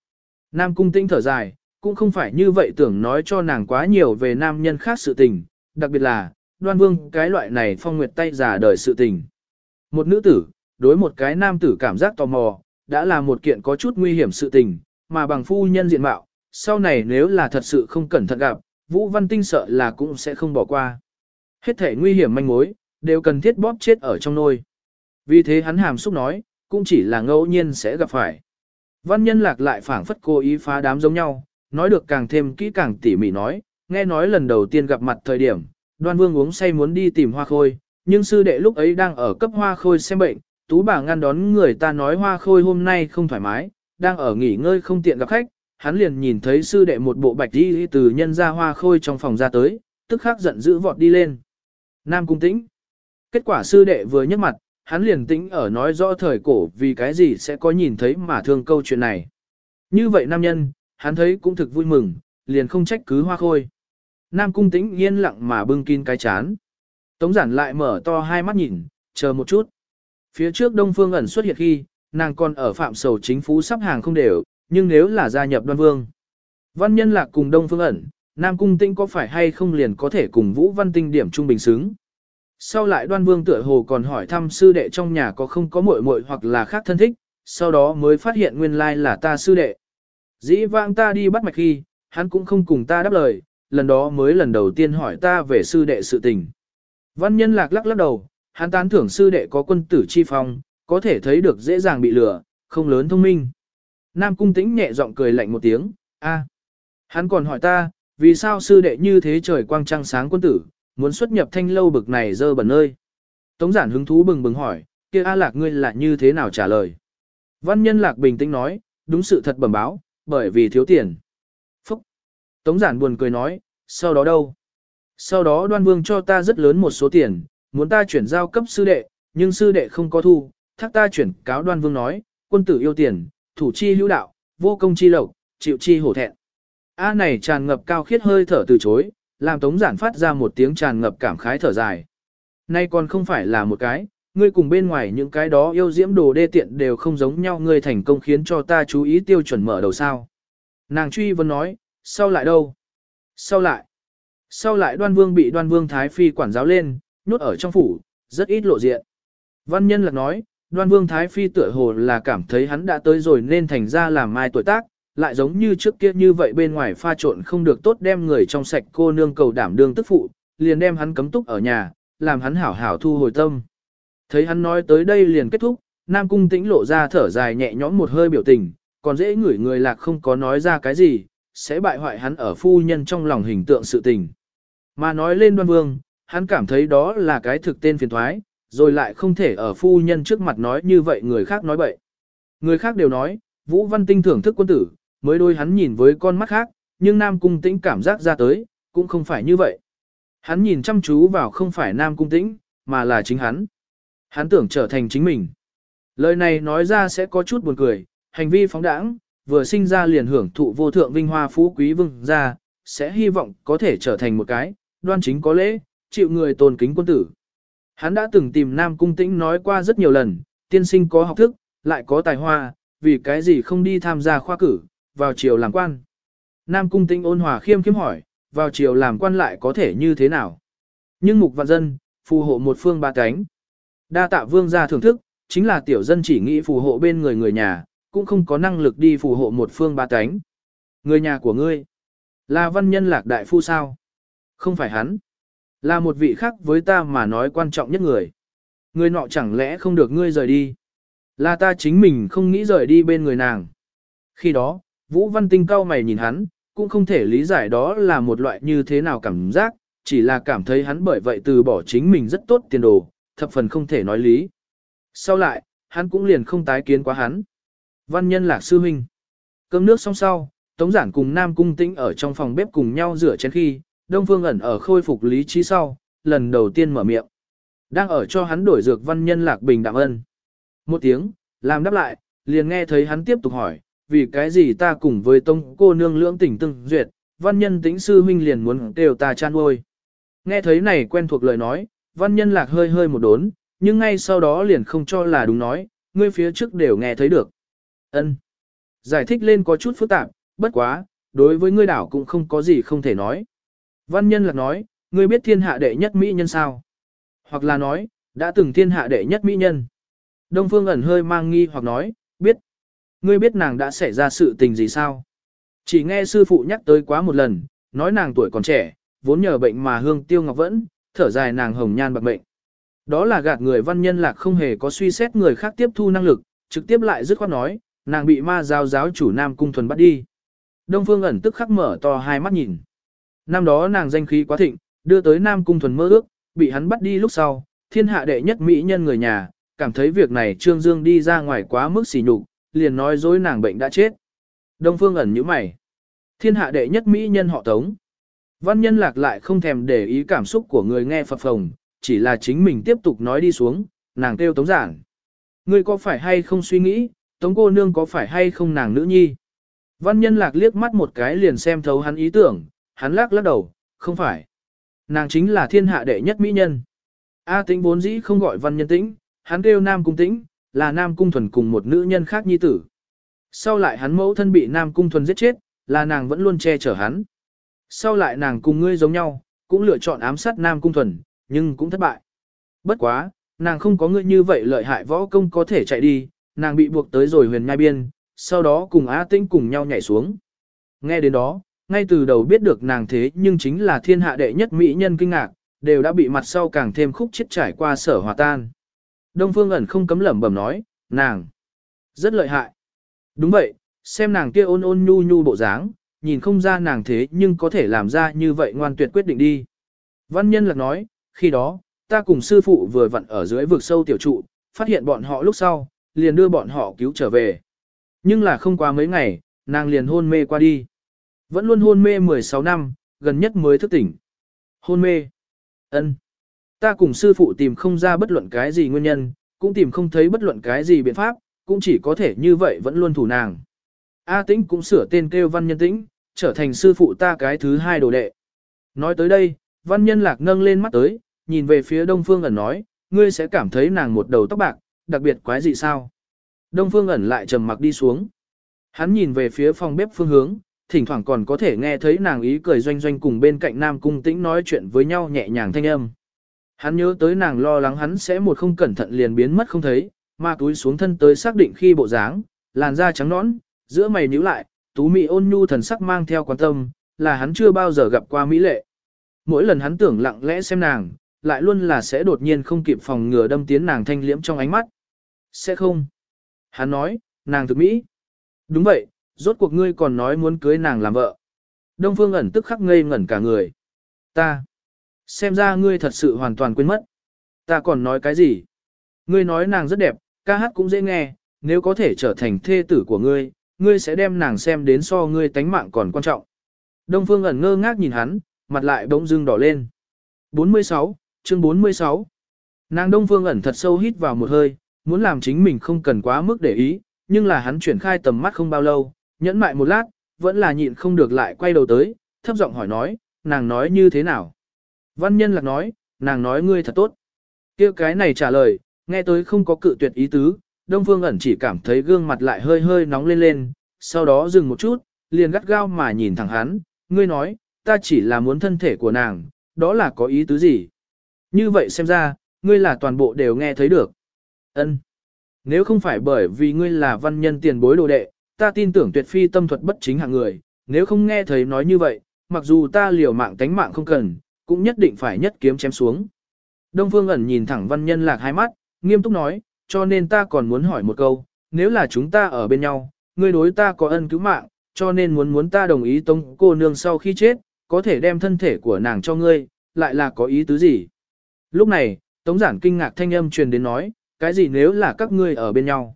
Nam cung tĩnh thở dài, cũng không phải như vậy tưởng nói cho nàng quá nhiều về nam nhân khác sự tình, đặc biệt là, đoan vương cái loại này phong nguyệt tay giả đời sự tình. Một nữ tử, đối một cái nam tử cảm giác tò mò, đã là một kiện có chút nguy hiểm sự tình, mà bằng phu nhân diện mạo, sau này nếu là thật sự không cẩn thận gặp, Vũ Văn Tinh sợ là cũng sẽ không bỏ qua. Hết thể nguy hiểm manh mối, đều cần thiết bóp chết ở trong nôi. Vì thế hắn hàm xúc nói, cũng chỉ là ngẫu nhiên sẽ gặp phải. Văn nhân lạc lại phảng phất cố ý phá đám giống nhau, nói được càng thêm kỹ càng tỉ mỉ nói, nghe nói lần đầu tiên gặp mặt thời điểm, đoan vương uống say muốn đi tìm hoa khôi, nhưng sư đệ lúc ấy đang ở cấp hoa khôi xem bệnh, tú bà ngăn đón người ta nói hoa khôi hôm nay không thoải mái, đang ở nghỉ ngơi không tiện gặp khách, hắn liền nhìn thấy sư đệ một bộ bạch đi từ nhân ra hoa khôi trong phòng ra tới, tức khắc giận dữ vọt đi lên. Nam cung tĩnh. Kết quả sư đệ vừa nhấc mặt, hắn liền tĩnh ở nói rõ thời cổ vì cái gì sẽ có nhìn thấy mà thương câu chuyện này. Như vậy nam nhân, hắn thấy cũng thực vui mừng, liền không trách cứ hoa khôi. Nam cung tĩnh yên lặng mà bưng kín cái chán. Tống giản lại mở to hai mắt nhìn, chờ một chút. Phía trước Đông Phương ẩn xuất hiện khi, nàng còn ở phạm sầu chính phú sắp hàng không đều, nhưng nếu là gia nhập đoan vương. Văn nhân lạc cùng Đông Phương ẩn, Nam Cung Tinh có phải hay không liền có thể cùng Vũ Văn Tinh điểm trung bình xứng. Sau lại đoan vương tựa hồ còn hỏi thăm sư đệ trong nhà có không có muội muội hoặc là khác thân thích, sau đó mới phát hiện nguyên lai là ta sư đệ. Dĩ vãng ta đi bắt mạch khi, hắn cũng không cùng ta đáp lời, lần đó mới lần đầu tiên hỏi ta về sư đệ sự tình. Văn nhân lạc lắc lắc đầu, hắn tán thưởng sư đệ có quân tử chi phong, có thể thấy được dễ dàng bị lừa, không lớn thông minh. Nam cung tĩnh nhẹ giọng cười lạnh một tiếng, a, Hắn còn hỏi ta, vì sao sư đệ như thế trời quang trăng sáng quân tử, muốn xuất nhập thanh lâu bực này dơ bẩn nơi. Tống giản hứng thú bừng bừng hỏi, kia A lạc ngươi là như thế nào trả lời. Văn nhân lạc bình tĩnh nói, đúng sự thật bẩm báo, bởi vì thiếu tiền. Tống giản buồn cười nói, sau đó đâu? Sau đó đoan vương cho ta rất lớn một số tiền, muốn ta chuyển giao cấp sư đệ, nhưng sư đệ không có thu, thác ta chuyển cáo đoan vương nói, quân tử yêu tiền, thủ chi hữu đạo, vô công chi lộc, chịu chi hổ thẹn. A này tràn ngập cao khiết hơi thở từ chối, làm tống giản phát ra một tiếng tràn ngập cảm khái thở dài. Nay còn không phải là một cái, ngươi cùng bên ngoài những cái đó yêu diễm đồ đê tiện đều không giống nhau ngươi thành công khiến cho ta chú ý tiêu chuẩn mở đầu sao. Nàng truy vấn nói, sau lại đâu? Sau lại? Sau lại đoan vương bị đoan vương Thái Phi quản giáo lên, nhốt ở trong phủ, rất ít lộ diện. Văn nhân lạc nói, đoan vương Thái Phi tựa hồ là cảm thấy hắn đã tới rồi nên thành ra làm mai tuổi tác, lại giống như trước kia như vậy bên ngoài pha trộn không được tốt đem người trong sạch cô nương cầu đảm đương tức phụ, liền đem hắn cấm túc ở nhà, làm hắn hảo hảo thu hồi tâm. Thấy hắn nói tới đây liền kết thúc, Nam Cung tĩnh lộ ra thở dài nhẹ nhõm một hơi biểu tình, còn dễ ngửi người lạc không có nói ra cái gì, sẽ bại hoại hắn ở phu nhân trong lòng hình tượng sự tình. Mà nói lên đoan vương, hắn cảm thấy đó là cái thực tên phiền thoái, rồi lại không thể ở phu nhân trước mặt nói như vậy người khác nói bậy. Người khác đều nói, Vũ Văn Tinh thưởng thức quân tử, mới đôi hắn nhìn với con mắt khác, nhưng Nam Cung Tĩnh cảm giác ra tới, cũng không phải như vậy. Hắn nhìn chăm chú vào không phải Nam Cung Tĩnh, mà là chính hắn. Hắn tưởng trở thành chính mình. Lời này nói ra sẽ có chút buồn cười, hành vi phóng đãng, vừa sinh ra liền hưởng thụ vô thượng vinh hoa phú quý vương gia sẽ hy vọng có thể trở thành một cái, đoan chính có lễ, chịu người tôn kính quân tử. Hắn đã từng tìm Nam Cung Tĩnh nói qua rất nhiều lần, tiên sinh có học thức, lại có tài hoa, vì cái gì không đi tham gia khoa cử, vào chiều làm quan. Nam Cung Tĩnh ôn hòa khiêm khiêm hỏi, vào chiều làm quan lại có thể như thế nào? Nhưng mục vạn dân, phù hộ một phương ba cánh. Đa tạ vương gia thưởng thức, chính là tiểu dân chỉ nghĩ phù hộ bên người người nhà, cũng không có năng lực đi phù hộ một phương ba cánh. Người nhà của ngươi, là văn nhân lạc đại phu sao? Không phải hắn. Là một vị khác với ta mà nói quan trọng nhất người. Người nọ chẳng lẽ không được ngươi rời đi. Là ta chính mình không nghĩ rời đi bên người nàng. Khi đó, Vũ Văn Tinh cao mày nhìn hắn, cũng không thể lý giải đó là một loại như thế nào cảm giác, chỉ là cảm thấy hắn bởi vậy từ bỏ chính mình rất tốt tiền đồ, thập phần không thể nói lý. Sau lại, hắn cũng liền không tái kiến quá hắn. Văn nhân lạc sư huynh. Cơm nước xong sau, Tống giản cùng Nam Cung Tĩnh ở trong phòng bếp cùng nhau rửa chén khi, Đông Phương ẩn ở khôi phục lý trí sau, lần đầu tiên mở miệng. Đang ở cho hắn đổi dược văn nhân lạc bình đạm ân. Một tiếng, làm đáp lại, liền nghe thấy hắn tiếp tục hỏi, vì cái gì ta cùng với tông cô nương lưỡng tỉnh từng duyệt, văn nhân tĩnh sư huynh liền muốn đều ta chan ôi. Nghe thấy này quen thuộc lời nói, văn nhân lạc hơi hơi một đốn, nhưng ngay sau đó liền không cho là đúng nói, ngươi phía trước đều nghe thấy được ân Giải thích lên có chút phức tạp, bất quá, đối với ngươi đảo cũng không có gì không thể nói. Văn nhân lạc nói, ngươi biết thiên hạ đệ nhất mỹ nhân sao? Hoặc là nói, đã từng thiên hạ đệ nhất mỹ nhân. Đông Phương ẩn hơi mang nghi hoặc nói, biết. Ngươi biết nàng đã xảy ra sự tình gì sao? Chỉ nghe sư phụ nhắc tới quá một lần, nói nàng tuổi còn trẻ, vốn nhờ bệnh mà hương tiêu ngọc vẫn, thở dài nàng hồng nhan bạc mệnh. Đó là gạt người văn nhân lạc không hề có suy xét người khác tiếp thu năng lực, trực tiếp lại dứt khoát nói, nàng bị ma giáo giáo chủ Nam Cung Thuần bắt đi. Đông Phương ẩn tức khắc mở to hai mắt nhìn. Năm đó nàng danh khí quá thịnh, đưa tới Nam Cung Thuần mơ ước, bị hắn bắt đi lúc sau, thiên hạ đệ nhất mỹ nhân người nhà, cảm thấy việc này Trương Dương đi ra ngoài quá mức xỉ nhục, liền nói dối nàng bệnh đã chết. Đông Phương ẩn như mày. Thiên hạ đệ nhất mỹ nhân họ Tống. Văn nhân lạc lại không thèm để ý cảm xúc của người nghe phập phồng, chỉ là chính mình tiếp tục nói đi xuống, nàng kêu Tống giản. Ngươi có phải hay không suy nghĩ, Tống cô nương có phải hay không nàng nữ nhi? Văn nhân lạc liếc mắt một cái liền xem thấu hắn ý tưởng, hắn lắc lắc đầu, không phải. Nàng chính là thiên hạ đệ nhất mỹ nhân. A tĩnh vốn dĩ không gọi văn nhân tĩnh, hắn kêu nam cung tĩnh, là nam cung thuần cùng một nữ nhân khác nhi tử. Sau lại hắn mẫu thân bị nam cung thuần giết chết, là nàng vẫn luôn che chở hắn. Sau lại nàng cùng ngươi giống nhau, cũng lựa chọn ám sát nam cung thuần, nhưng cũng thất bại. Bất quá, nàng không có ngươi như vậy lợi hại võ công có thể chạy đi, nàng bị buộc tới rồi huyền nhai biên, sau đó cùng Á Tĩnh cùng nhau nhảy xuống. Nghe đến đó, ngay từ đầu biết được nàng thế nhưng chính là thiên hạ đệ nhất mỹ nhân kinh ngạc, đều đã bị mặt sau càng thêm khúc chết trải qua sở hòa tan. Đông Phương ẩn không cấm lẩm bẩm nói, nàng, rất lợi hại. Đúng vậy, xem nàng kia ôn ôn nhu nhu bộ dáng, nhìn không ra nàng thế nhưng có thể làm ra như vậy ngoan tuyệt quyết định đi. Văn nhân lạc nói, khi đó, ta cùng sư phụ vừa vặn ở dưới vực sâu tiểu trụ, phát hiện bọn họ lúc sau, liền đưa bọn họ cứu trở về. Nhưng là không qua mấy ngày, nàng liền hôn mê qua đi. Vẫn luôn hôn mê 16 năm, gần nhất mới thức tỉnh. Hôn mê. ân Ta cùng sư phụ tìm không ra bất luận cái gì nguyên nhân, cũng tìm không thấy bất luận cái gì biện pháp, cũng chỉ có thể như vậy vẫn luôn thủ nàng. A tĩnh cũng sửa tên kêu văn nhân tĩnh, trở thành sư phụ ta cái thứ hai đồ đệ. Nói tới đây, văn nhân lạc nâng lên mắt tới, nhìn về phía đông phương ẩn nói, ngươi sẽ cảm thấy nàng một đầu tóc bạc, đặc biệt quái dị sao. Đông phương ẩn lại trầm mặc đi xuống. Hắn nhìn về phía phòng bếp phương hướng, thỉnh thoảng còn có thể nghe thấy nàng ý cười doanh doanh cùng bên cạnh nam cung tĩnh nói chuyện với nhau nhẹ nhàng thanh âm. Hắn nhớ tới nàng lo lắng hắn sẽ một không cẩn thận liền biến mất không thấy, mà túi xuống thân tới xác định khi bộ dáng, làn da trắng nõn, giữa mày nhíu lại, tú mị ôn nhu thần sắc mang theo quan tâm, là hắn chưa bao giờ gặp qua mỹ lệ. Mỗi lần hắn tưởng lặng lẽ xem nàng, lại luôn là sẽ đột nhiên không kịp phòng ngừa đâm tiến nàng thanh liễm trong ánh mắt. Sẽ không. Hắn nói, nàng thực mỹ. Đúng vậy, rốt cuộc ngươi còn nói muốn cưới nàng làm vợ. Đông Phương ẩn tức khắc ngây ngẩn cả người. Ta. Xem ra ngươi thật sự hoàn toàn quên mất. Ta còn nói cái gì? Ngươi nói nàng rất đẹp, ca hát cũng dễ nghe, nếu có thể trở thành thê tử của ngươi, ngươi sẽ đem nàng xem đến so ngươi tánh mạng còn quan trọng. Đông Phương ẩn ngơ ngác nhìn hắn, mặt lại bỗng dưng đỏ lên. 46, chương 46. Nàng Đông Phương ẩn thật sâu hít vào một hơi, muốn làm chính mình không cần quá mức để ý, nhưng là hắn chuyển khai tầm mắt không bao lâu, nhẫn mại một lát, vẫn là nhịn không được lại quay đầu tới, thấp giọng hỏi nói, nàng nói như thế nào? Văn nhân lạc nói, nàng nói ngươi thật tốt. kia cái này trả lời, nghe tới không có cự tuyệt ý tứ, Đông Phương ẩn chỉ cảm thấy gương mặt lại hơi hơi nóng lên lên, sau đó dừng một chút, liền gắt gao mà nhìn thẳng hắn, ngươi nói, ta chỉ là muốn thân thể của nàng, đó là có ý tứ gì? Như vậy xem ra, ngươi là toàn bộ đều nghe thấy được. Ân. Nếu không phải bởi vì ngươi là văn nhân tiền bối đồ đệ, ta tin tưởng tuyệt phi tâm thuật bất chính hạng người, nếu không nghe thấy nói như vậy, mặc dù ta liều mạng tánh mạng không cần, cũng nhất định phải nhất kiếm chém xuống. Đông Phương ẩn nhìn thẳng văn nhân lạc hai mắt, nghiêm túc nói, cho nên ta còn muốn hỏi một câu, nếu là chúng ta ở bên nhau, ngươi đối ta có ân cứu mạng, cho nên muốn muốn ta đồng ý tống cô nương sau khi chết, có thể đem thân thể của nàng cho ngươi, lại là có ý tứ gì? Lúc này, Tống giản kinh ngạc thanh âm truyền đến nói, cái gì nếu là các ngươi ở bên nhau?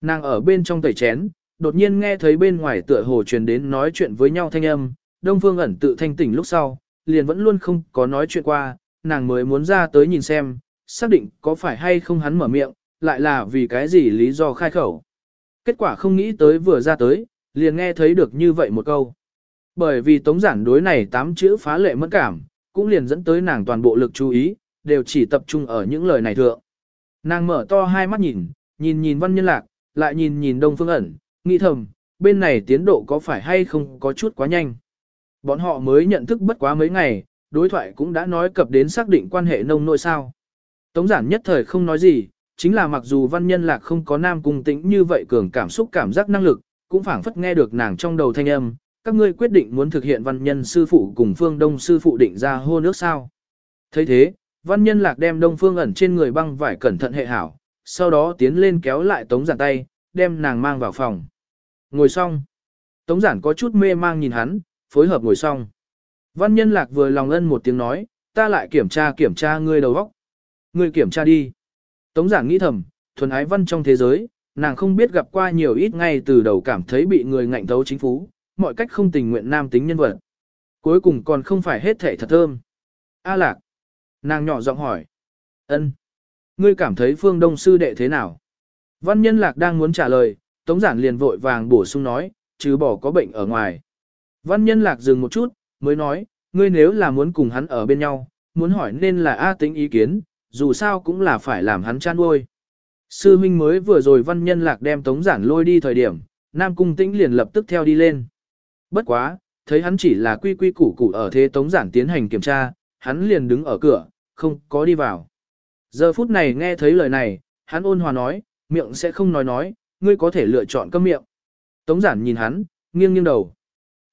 Nàng ở bên trong tẩy chén, đột nhiên nghe thấy bên ngoài tựa hồ truyền đến nói chuyện với nhau thanh âm, Đông Phương ẩn tự thanh tỉnh lúc sau, liền vẫn luôn không có nói chuyện qua, nàng mới muốn ra tới nhìn xem, xác định có phải hay không hắn mở miệng, lại là vì cái gì lý do khai khẩu. Kết quả không nghĩ tới vừa ra tới, liền nghe thấy được như vậy một câu. Bởi vì tống giản đối này tám chữ phá lệ mất cảm, cũng liền dẫn tới nàng toàn bộ lực chú ý, đều chỉ tập trung ở những lời này thượng. Nàng mở to hai mắt nhìn, nhìn nhìn văn nhân lạc, lại nhìn nhìn đông phương ẩn, nghĩ thầm, bên này tiến độ có phải hay không có chút quá nhanh. Bọn họ mới nhận thức bất quá mấy ngày, đối thoại cũng đã nói cập đến xác định quan hệ nông nội sao. Tống giản nhất thời không nói gì, chính là mặc dù văn nhân lạc không có nam cung tĩnh như vậy cường cảm xúc cảm giác năng lực, cũng phảng phất nghe được nàng trong đầu thanh âm, các ngươi quyết định muốn thực hiện văn nhân sư phụ cùng phương đông sư phụ định ra hôn nước sao. thấy thế, văn nhân lạc đem đông phương ẩn trên người băng vải cẩn thận hệ hảo, sau đó tiến lên kéo lại tống giản tay, đem nàng mang vào phòng. Ngồi xong. Tống giản có chút mê mang nhìn hắn, phối hợp ngồi xong. Văn nhân lạc vừa lòng ân một tiếng nói, ta lại kiểm tra kiểm tra ngươi đầu óc. Ngươi kiểm tra đi. Tống giản nghĩ thầm, thuần ái văn trong thế giới, nàng không biết gặp qua nhiều ít ngay từ đầu cảm thấy bị người ngạnh thấu chính phú, mọi cách không tình nguyện nam tính nhân vật. Cuối cùng còn không phải hết thể thật thơm. A lạc. Nàng nhỏ giọng hỏi. ân, Ngươi cảm thấy phương đông sư đệ thế nào? Văn nhân lạc đang muốn trả lời, tống giản liền vội vàng bổ sung nói, chứ bỏ có bệnh ở ngoài. Văn nhân lạc dừng một chút, mới nói, ngươi nếu là muốn cùng hắn ở bên nhau, muốn hỏi nên là A tính ý kiến, dù sao cũng là phải làm hắn chan uôi. Sư huynh mới vừa rồi văn nhân lạc đem tống giản lôi đi thời điểm, Nam Cung Tĩnh liền lập tức theo đi lên. Bất quá, thấy hắn chỉ là quy quy củ củ ở thế tống giản tiến hành kiểm tra, hắn liền đứng ở cửa, không có đi vào. Giờ phút này nghe thấy lời này, hắn ôn hòa nói, miệng sẽ không nói nói, ngươi có thể lựa chọn câm miệng. Tống giản nhìn hắn, nghiêng nghiêng đầu.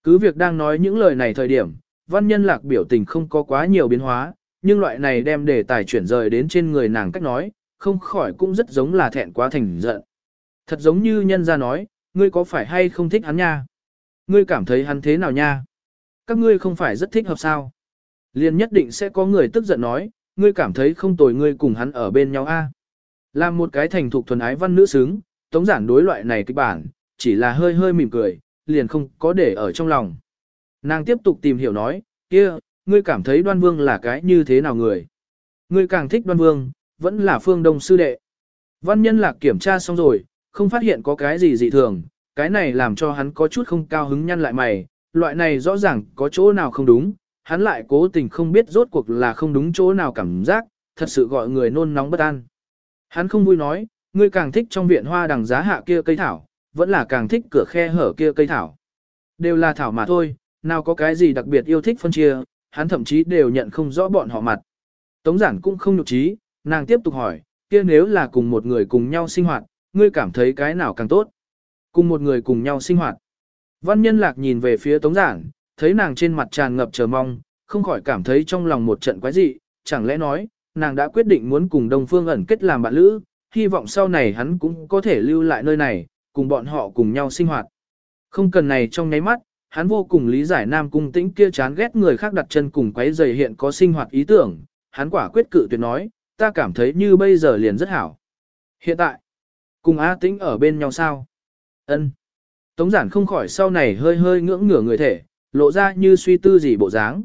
Cứ việc đang nói những lời này thời điểm, văn nhân lạc biểu tình không có quá nhiều biến hóa, nhưng loại này đem đề tài chuyển rời đến trên người nàng cách nói, không khỏi cũng rất giống là thẹn quá thành giận. Thật giống như nhân gia nói, ngươi có phải hay không thích hắn nha? Ngươi cảm thấy hắn thế nào nha? Các ngươi không phải rất thích hợp sao? Liền nhất định sẽ có người tức giận nói, ngươi cảm thấy không tồi ngươi cùng hắn ở bên nhau a. Làm một cái thành thục thuần ái văn nữ xứng, tống giản đối loại này kịch bản, chỉ là hơi hơi mỉm cười, liền không có để ở trong lòng. Nàng tiếp tục tìm hiểu nói, kia, ngươi cảm thấy đoan vương là cái như thế nào người? Ngươi càng thích đoan vương, vẫn là phương đông sư đệ. Văn nhân lạc kiểm tra xong rồi, không phát hiện có cái gì dị thường, cái này làm cho hắn có chút không cao hứng nhăn lại mày, loại này rõ ràng có chỗ nào không đúng, hắn lại cố tình không biết rốt cuộc là không đúng chỗ nào cảm giác, thật sự gọi người nôn nóng bất an. Hắn không vui nói, ngươi càng thích trong viện hoa đằng giá hạ kia cây thảo, vẫn là càng thích cửa khe hở kia cây thảo. Đều là thảo mà thôi, nào có cái gì đặc biệt yêu thích phân chia, hắn thậm chí đều nhận không rõ bọn họ mặt. Tống giản cũng không nhục trí, nàng tiếp tục hỏi, kia nếu là cùng một người cùng nhau sinh hoạt, ngươi cảm thấy cái nào càng tốt? Cùng một người cùng nhau sinh hoạt. Văn nhân lạc nhìn về phía tống giản, thấy nàng trên mặt tràn ngập chờ mong, không khỏi cảm thấy trong lòng một trận quái dị, chẳng lẽ nói, nàng đã quyết định muốn cùng Đông Phương ẩn kết làm bạn lữ, hy vọng sau này hắn cũng có thể lưu lại nơi này, cùng bọn họ cùng nhau sinh hoạt. Không cần này trong nháy mắt, hắn vô cùng lý giải Nam Cung Tĩnh kia chán ghét người khác đặt chân cùng quấy rầy hiện có sinh hoạt ý tưởng, hắn quả quyết cự tuyệt nói, ta cảm thấy như bây giờ liền rất hảo. Hiện tại, cùng A Tĩnh ở bên nhau sao? Ân. Tống giản không khỏi sau này hơi hơi ngưỡng ngửa người thể, lộ ra như suy tư gì bộ dáng.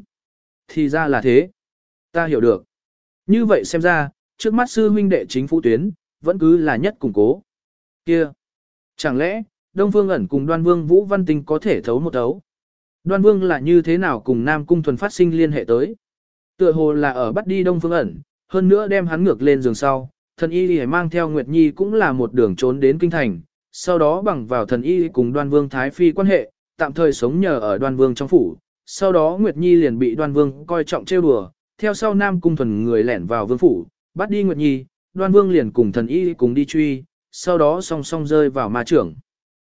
Thì ra là thế. Ta hiểu được. Như vậy xem ra, trước mắt sư huynh đệ chính phủ tuyến, vẫn cứ là nhất củng cố. Kia. Chẳng lẽ, Đông Phương ẩn cùng Đoan Vương Vũ Văn Tinh có thể thấu một thấu? Đoan Vương là như thế nào cùng Nam Cung thuần phát sinh liên hệ tới? Tựa hồ là ở bắt đi Đông Phương ẩn, hơn nữa đem hắn ngược lên giường sau, thần y thì mang theo Nguyệt Nhi cũng là một đường trốn đến kinh thành, sau đó bằng vào thần y cùng Đoan Vương Thái Phi quan hệ, tạm thời sống nhờ ở Đoan Vương trong phủ. Sau đó Nguyệt Nhi liền bị Đoan Vương coi trọng trêu đùa, theo sau Nam Cung thuần người lẻn vào vương phủ, bắt đi Nguyệt Nhi, Đoan Vương liền cùng thần y cùng đi truy, sau đó song song rơi vào ma trưởng.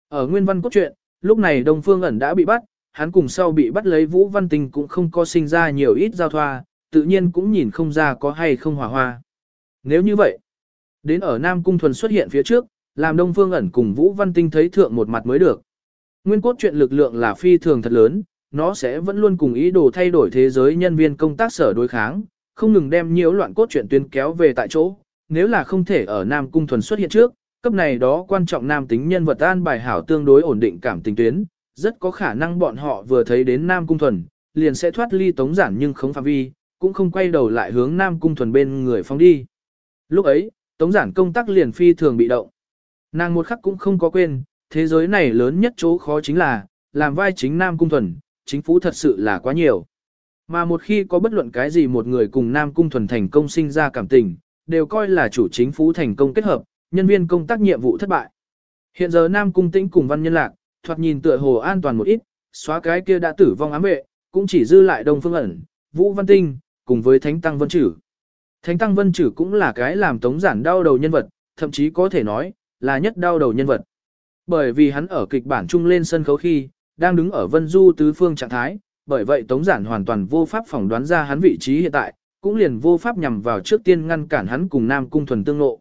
Ở nguyên văn cốt truyện, lúc này Đông Phương ẩn đã bị bắt, hắn cùng sau bị bắt lấy Vũ Văn Tinh cũng không có sinh ra nhiều ít giao thoa, tự nhiên cũng nhìn không ra có hay không hòa hoa. Nếu như vậy, đến ở Nam Cung Thuần xuất hiện phía trước, làm Đông Phương ẩn cùng Vũ Văn Tinh thấy thượng một mặt mới được. Nguyên cốt chuyện lực lượng là phi thường thật lớn, nó sẽ vẫn luôn cùng ý đồ thay đổi thế giới nhân viên công tác sở đối kháng, không ngừng đem nhiễu loạn cốt truyện tuyến kéo về tại chỗ, nếu là không thể ở Nam Cung Thuần xuất hiện trước, cấp này đó quan trọng nam tính nhân vật an bài hảo tương đối ổn định cảm tình tuyến, rất có khả năng bọn họ vừa thấy đến Nam Cung Thuần, liền sẽ thoát ly tống giản nhưng không phạm vi, cũng không quay đầu lại hướng Nam Cung Thuần bên người phóng đi. Lúc ấy, tống giản công tác liền phi thường bị động. Nàng một khắc cũng không có quên, thế giới này lớn nhất chỗ khó chính là, làm vai chính Nam Cung Thuần, chính phủ thật sự là quá nhiều. Mà một khi có bất luận cái gì một người cùng Nam Cung Thuần thành công sinh ra cảm tình, đều coi là chủ chính phủ thành công kết hợp, nhân viên công tác nhiệm vụ thất bại. Hiện giờ Nam Cung Tĩnh cùng Văn Nhân Lạc, thoạt nhìn tựa hồ an toàn một ít, xóa cái kia đã tử vong ám vệ, cũng chỉ dư lại Đông Phương ẩn, Vũ Văn Tinh, cùng với Thánh Tăng Vân Chử. Thánh Tăng Vân Chử cũng là cái làm tống giản đau đầu nhân vật, thậm chí có thể nói, là nhất đau đầu nhân vật. Bởi vì hắn ở kịch bản chung lên sân khấu khi, đang đứng ở Vân Du tứ phương trạng thái, bởi vậy Tống Giản hoàn toàn vô pháp phỏng đoán ra hắn vị trí hiện tại, cũng liền vô pháp nhằm vào trước tiên ngăn cản hắn cùng Nam Cung Thuần tương ngộ.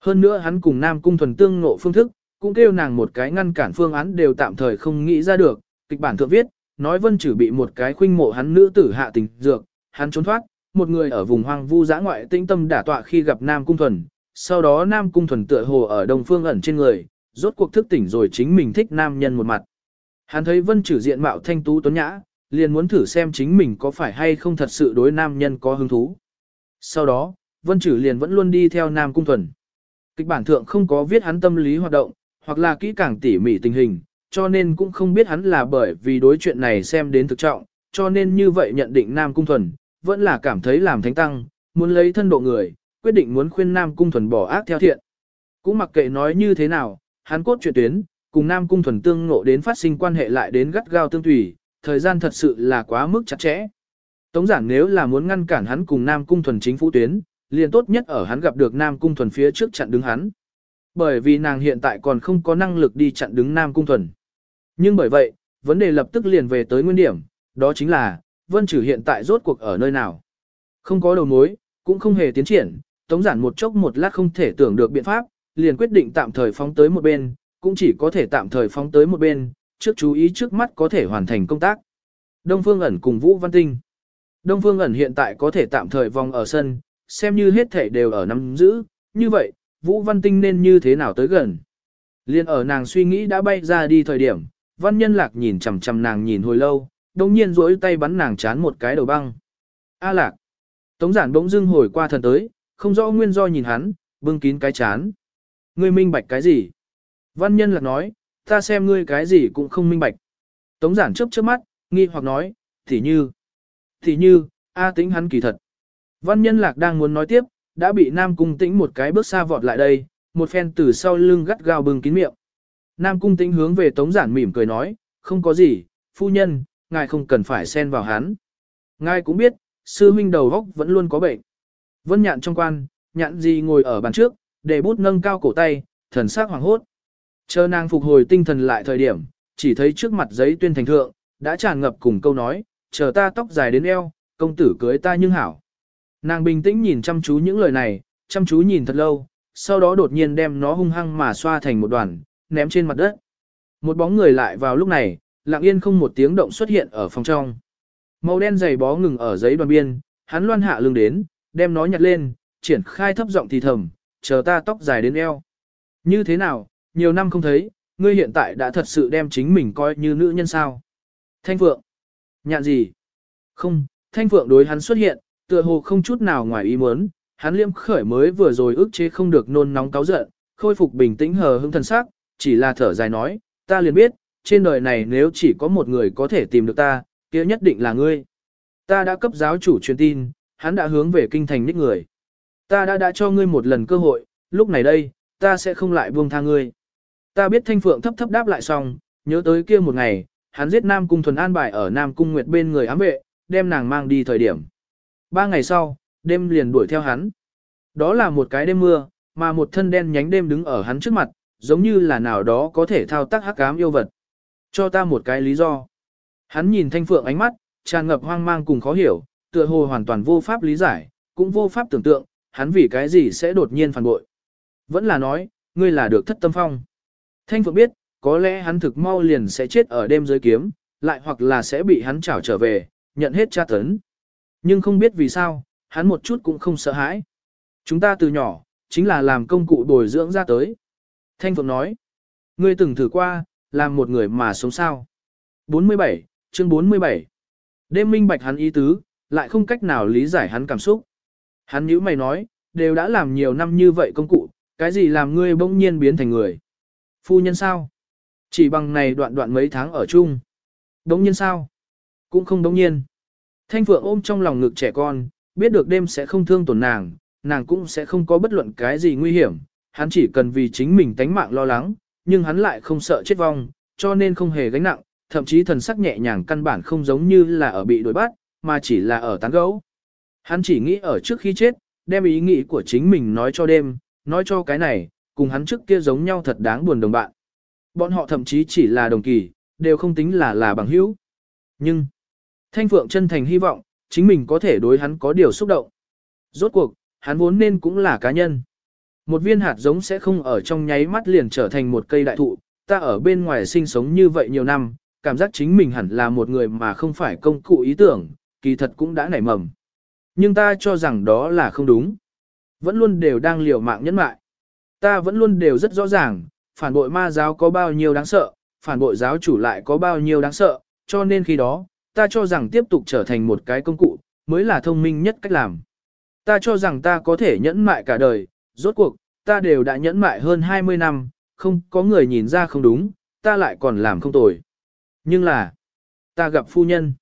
Hơn nữa hắn cùng Nam Cung Thuần tương ngộ phương thức, cũng kêu nàng một cái ngăn cản phương án đều tạm thời không nghĩ ra được, kịch bản thượng viết, nói Vân Trử bị một cái khuynh mộ hắn nữ tử hạ tình dược, hắn trốn thoát, một người ở vùng hoang vu dã ngoại tĩnh tâm đả tọa khi gặp Nam Cung Thuần, sau đó Nam Cung Thuần tựa hồ ở Đông Phương ẩn trên người, rốt cuộc thức tỉnh rồi chính mình thích nam nhân một mặt. Hắn thấy Vân Chử diện mạo thanh tú tuấn nhã, liền muốn thử xem chính mình có phải hay không thật sự đối nam nhân có hứng thú. Sau đó, Vân Chử liền vẫn luôn đi theo Nam Cung Thuần. Kịch bản thượng không có viết hắn tâm lý hoạt động, hoặc là kỹ càng tỉ mỉ tình hình, cho nên cũng không biết hắn là bởi vì đối chuyện này xem đến thực trọng, cho nên như vậy nhận định Nam Cung Thuần, vẫn là cảm thấy làm thánh tăng, muốn lấy thân độ người, quyết định muốn khuyên Nam Cung Thuần bỏ ác theo thiện. Cũng mặc kệ nói như thế nào, hắn cốt chuyện tuyến, cùng Nam Cung Thuần tương ngộ đến phát sinh quan hệ lại đến gắt gao tương tùy, thời gian thật sự là quá mức chặt chẽ. Tống giản nếu là muốn ngăn cản hắn cùng Nam Cung Thuần chính phủ tuyến, liền tốt nhất ở hắn gặp được Nam Cung Thuần phía trước chặn đứng hắn. Bởi vì nàng hiện tại còn không có năng lực đi chặn đứng Nam Cung Thuần. Nhưng bởi vậy, vấn đề lập tức liền về tới nguyên điểm, đó chính là, Vân Trử hiện tại rốt cuộc ở nơi nào. Không có đầu mối, cũng không hề tiến triển, tống giản một chốc một lát không thể tưởng được biện pháp, liền quyết định tạm thời phóng tới một bên, cũng chỉ có thể tạm thời phóng tới một bên, trước chú ý trước mắt có thể hoàn thành công tác. Đông Phương ẩn cùng Vũ Văn Tinh. Đông Phương ẩn hiện tại có thể tạm thời vòng ở sân, xem như hết thể đều ở nắm giữ, như vậy, Vũ Văn Tinh nên như thế nào tới gần. Liên ở nàng suy nghĩ đã bay ra đi thời điểm, Văn Nhân Lạc nhìn chằm chằm nàng nhìn hồi lâu, đồng nhiên duỗi tay bắn nàng chán một cái đầu băng. A Lạc. Tống giản bỗng dưng hồi qua thần tới, không rõ nguyên do nhìn hắn, bưng kín cái chán. Ngươi minh bạch cái gì? Văn Nhân Lạc nói, ta xem ngươi cái gì cũng không minh bạch. Tống giản chớp chớp mắt, nghi hoặc nói, thì như, thì như, A tính hắn kỳ thật. Văn nhân lạc đang muốn nói tiếp, đã bị Nam Cung Tĩnh một cái bước xa vọt lại đây, một phen từ sau lưng gắt gao bừng kín miệng. Nam Cung Tĩnh hướng về Tống Giản mỉm cười nói, không có gì, phu nhân, ngài không cần phải xen vào hắn. Ngài cũng biết, sư huynh đầu góc vẫn luôn có bệnh. Vân nhạn trong quan, nhạn gì ngồi ở bàn trước, để bút nâng cao cổ tay, thần sắc hoàng hốt. Chờ nàng phục hồi tinh thần lại thời điểm, chỉ thấy trước mặt giấy tuyên thành thượng, đã tràn ngập cùng câu nói, chờ ta tóc dài đến eo, công tử cưới ta nhưng hảo. Nàng bình tĩnh nhìn chăm chú những lời này, chăm chú nhìn thật lâu, sau đó đột nhiên đem nó hung hăng mà xoa thành một đoàn, ném trên mặt đất. Một bóng người lại vào lúc này, lặng yên không một tiếng động xuất hiện ở phòng trong. Màu đen dày bó ngừng ở giấy đoàn biên, hắn loan hạ lưng đến, đem nó nhặt lên, triển khai thấp giọng thì thầm, chờ ta tóc dài đến eo. Như thế nào, nhiều năm không thấy, ngươi hiện tại đã thật sự đem chính mình coi như nữ nhân sao. Thanh Phượng. Nhạn gì? Không, Thanh Phượng đối hắn xuất hiện, tựa hồ không chút nào ngoài ý muốn, hắn liêm khởi mới vừa rồi ức chế không được nôn nóng cáu giận, khôi phục bình tĩnh hờ hững thần sắc, chỉ là thở dài nói, ta liền biết, trên đời này nếu chỉ có một người có thể tìm được ta, kia nhất định là ngươi. Ta đã cấp giáo chủ truyền tin, hắn đã hướng về kinh thành ních người. Ta đã đã cho ngươi một lần cơ hội, lúc này đây, ta sẽ không lại buông tha ngươi. Ta biết Thanh Phượng thấp thấp đáp lại xong, nhớ tới kia một ngày, hắn giết Nam Cung Thuần an bài ở Nam Cung Nguyệt bên người ám vệ, đem nàng mang đi thời điểm. Ba ngày sau, đêm liền đuổi theo hắn. Đó là một cái đêm mưa, mà một thân đen nhánh đêm đứng ở hắn trước mặt, giống như là nào đó có thể thao tác hắc ám yêu vật. Cho ta một cái lý do. Hắn nhìn Thanh Phượng ánh mắt, tràn ngập hoang mang cùng khó hiểu, tựa hồ hoàn toàn vô pháp lý giải, cũng vô pháp tưởng tượng, hắn vì cái gì sẽ đột nhiên phản bội. Vẫn là nói, ngươi là được thất tâm phong. Thanh Phượng biết, có lẽ hắn thực mau liền sẽ chết ở đêm dưới kiếm, lại hoặc là sẽ bị hắn trảo trở về, nhận hết tra tấn. Nhưng không biết vì sao, hắn một chút cũng không sợ hãi. Chúng ta từ nhỏ, chính là làm công cụ bồi dưỡng ra tới. Thanh Phượng nói, ngươi từng thử qua, làm một người mà sống sao. 47, chương 47. Đêm minh bạch hắn ý tứ, lại không cách nào lý giải hắn cảm xúc. Hắn nhữ mày nói, đều đã làm nhiều năm như vậy công cụ, cái gì làm ngươi bỗng nhiên biến thành người. Phu nhân sao? Chỉ bằng này đoạn đoạn mấy tháng ở chung. Đống nhiên sao? Cũng không đống nhiên. Thanh Phượng ôm trong lòng ngực trẻ con, biết được đêm sẽ không thương tổn nàng, nàng cũng sẽ không có bất luận cái gì nguy hiểm, hắn chỉ cần vì chính mình tánh mạng lo lắng, nhưng hắn lại không sợ chết vong, cho nên không hề gánh nặng, thậm chí thần sắc nhẹ nhàng căn bản không giống như là ở bị đuổi bắt, mà chỉ là ở tán gấu. Hắn chỉ nghĩ ở trước khi chết, đem ý nghĩ của chính mình nói cho đêm, nói cho cái này, cùng hắn trước kia giống nhau thật đáng buồn đồng bạn. Bọn họ thậm chí chỉ là đồng kỳ, đều không tính là là bằng hữu. Nhưng, Thanh Phượng chân thành hy vọng, chính mình có thể đối hắn có điều xúc động. Rốt cuộc, hắn vốn nên cũng là cá nhân. Một viên hạt giống sẽ không ở trong nháy mắt liền trở thành một cây đại thụ, ta ở bên ngoài sinh sống như vậy nhiều năm, cảm giác chính mình hẳn là một người mà không phải công cụ ý tưởng, kỳ thật cũng đã nảy mầm. Nhưng ta cho rằng đó là không đúng. Vẫn luôn đều đang liều mạng nhẫn mại. Ta vẫn luôn đều rất rõ ràng, phản bội ma giáo có bao nhiêu đáng sợ, phản bội giáo chủ lại có bao nhiêu đáng sợ, cho nên khi đó, ta cho rằng tiếp tục trở thành một cái công cụ, mới là thông minh nhất cách làm. Ta cho rằng ta có thể nhẫn mại cả đời, rốt cuộc, ta đều đã nhẫn mại hơn 20 năm, không có người nhìn ra không đúng, ta lại còn làm không tồi. Nhưng là, ta gặp phu nhân.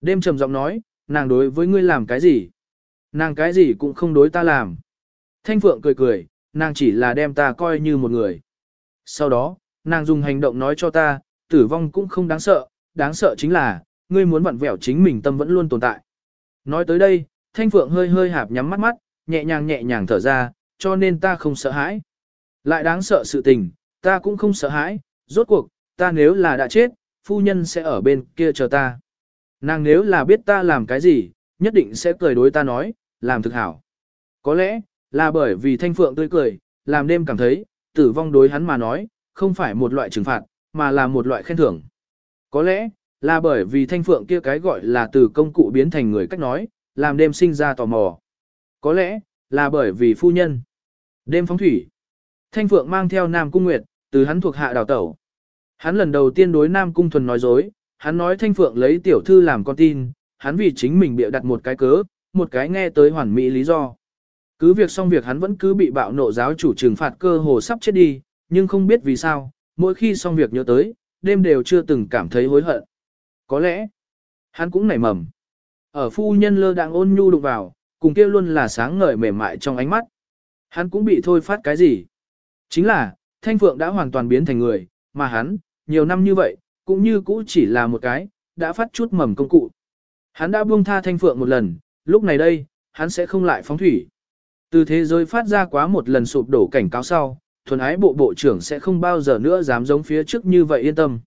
Đêm trầm giọng nói, nàng đối với ngươi làm cái gì? Nàng cái gì cũng không đối ta làm. Thanh Phượng cười cười, nàng chỉ là đem ta coi như một người. Sau đó, nàng dùng hành động nói cho ta, tử vong cũng không đáng sợ, đáng sợ chính là, ngươi muốn vặn vẹo chính mình tâm vẫn luôn tồn tại. Nói tới đây, Thanh Phượng hơi hơi hạp nhắm mắt mắt, nhẹ nhàng nhẹ nhàng thở ra, cho nên ta không sợ hãi. Lại đáng sợ sự tình, ta cũng không sợ hãi, rốt cuộc, ta nếu là đã chết, phu nhân sẽ ở bên kia chờ ta. Nàng nếu là biết ta làm cái gì, nhất định sẽ cười đối ta nói, làm thực hảo. Có lẽ, là bởi vì thanh phượng tươi cười, làm đêm cảm thấy, tử vong đối hắn mà nói, không phải một loại trừng phạt, mà là một loại khen thưởng. Có lẽ, là bởi vì thanh phượng kia cái gọi là từ công cụ biến thành người cách nói, làm đêm sinh ra tò mò. Có lẽ, là bởi vì phu nhân. Đêm phóng thủy. Thanh phượng mang theo Nam Cung Nguyệt, từ hắn thuộc hạ đào tẩu. Hắn lần đầu tiên đối Nam Cung Thuần nói dối, hắn nói Thanh Phượng lấy tiểu thư làm con tin, hắn vì chính mình bịa đặt một cái cớ, một cái nghe tới hoàn mỹ lý do. Cứ việc xong việc hắn vẫn cứ bị bạo nộ giáo chủ trừng phạt cơ hồ sắp chết đi, nhưng không biết vì sao, mỗi khi xong việc nhớ tới, đêm đều chưa từng cảm thấy hối hận. Có lẽ, hắn cũng nảy mầm. Ở phu nhân lơ đang ôn nhu đụng vào, cùng kia luôn là sáng ngời mềm mại trong ánh mắt. Hắn cũng bị thôi phát cái gì? Chính là, Thanh Phượng đã hoàn toàn biến thành người, mà hắn, nhiều năm như vậy, cũng như cũ chỉ là một cái, đã phát chút mầm công cụ. Hắn đã buông tha Thanh Phượng một lần, lúc này đây, hắn sẽ không lại phóng thủy. Từ thế giới phát ra quá một lần sụp đổ cảnh cáo sau, thuần ái bộ bộ trưởng sẽ không bao giờ nữa dám giống phía trước như vậy yên tâm.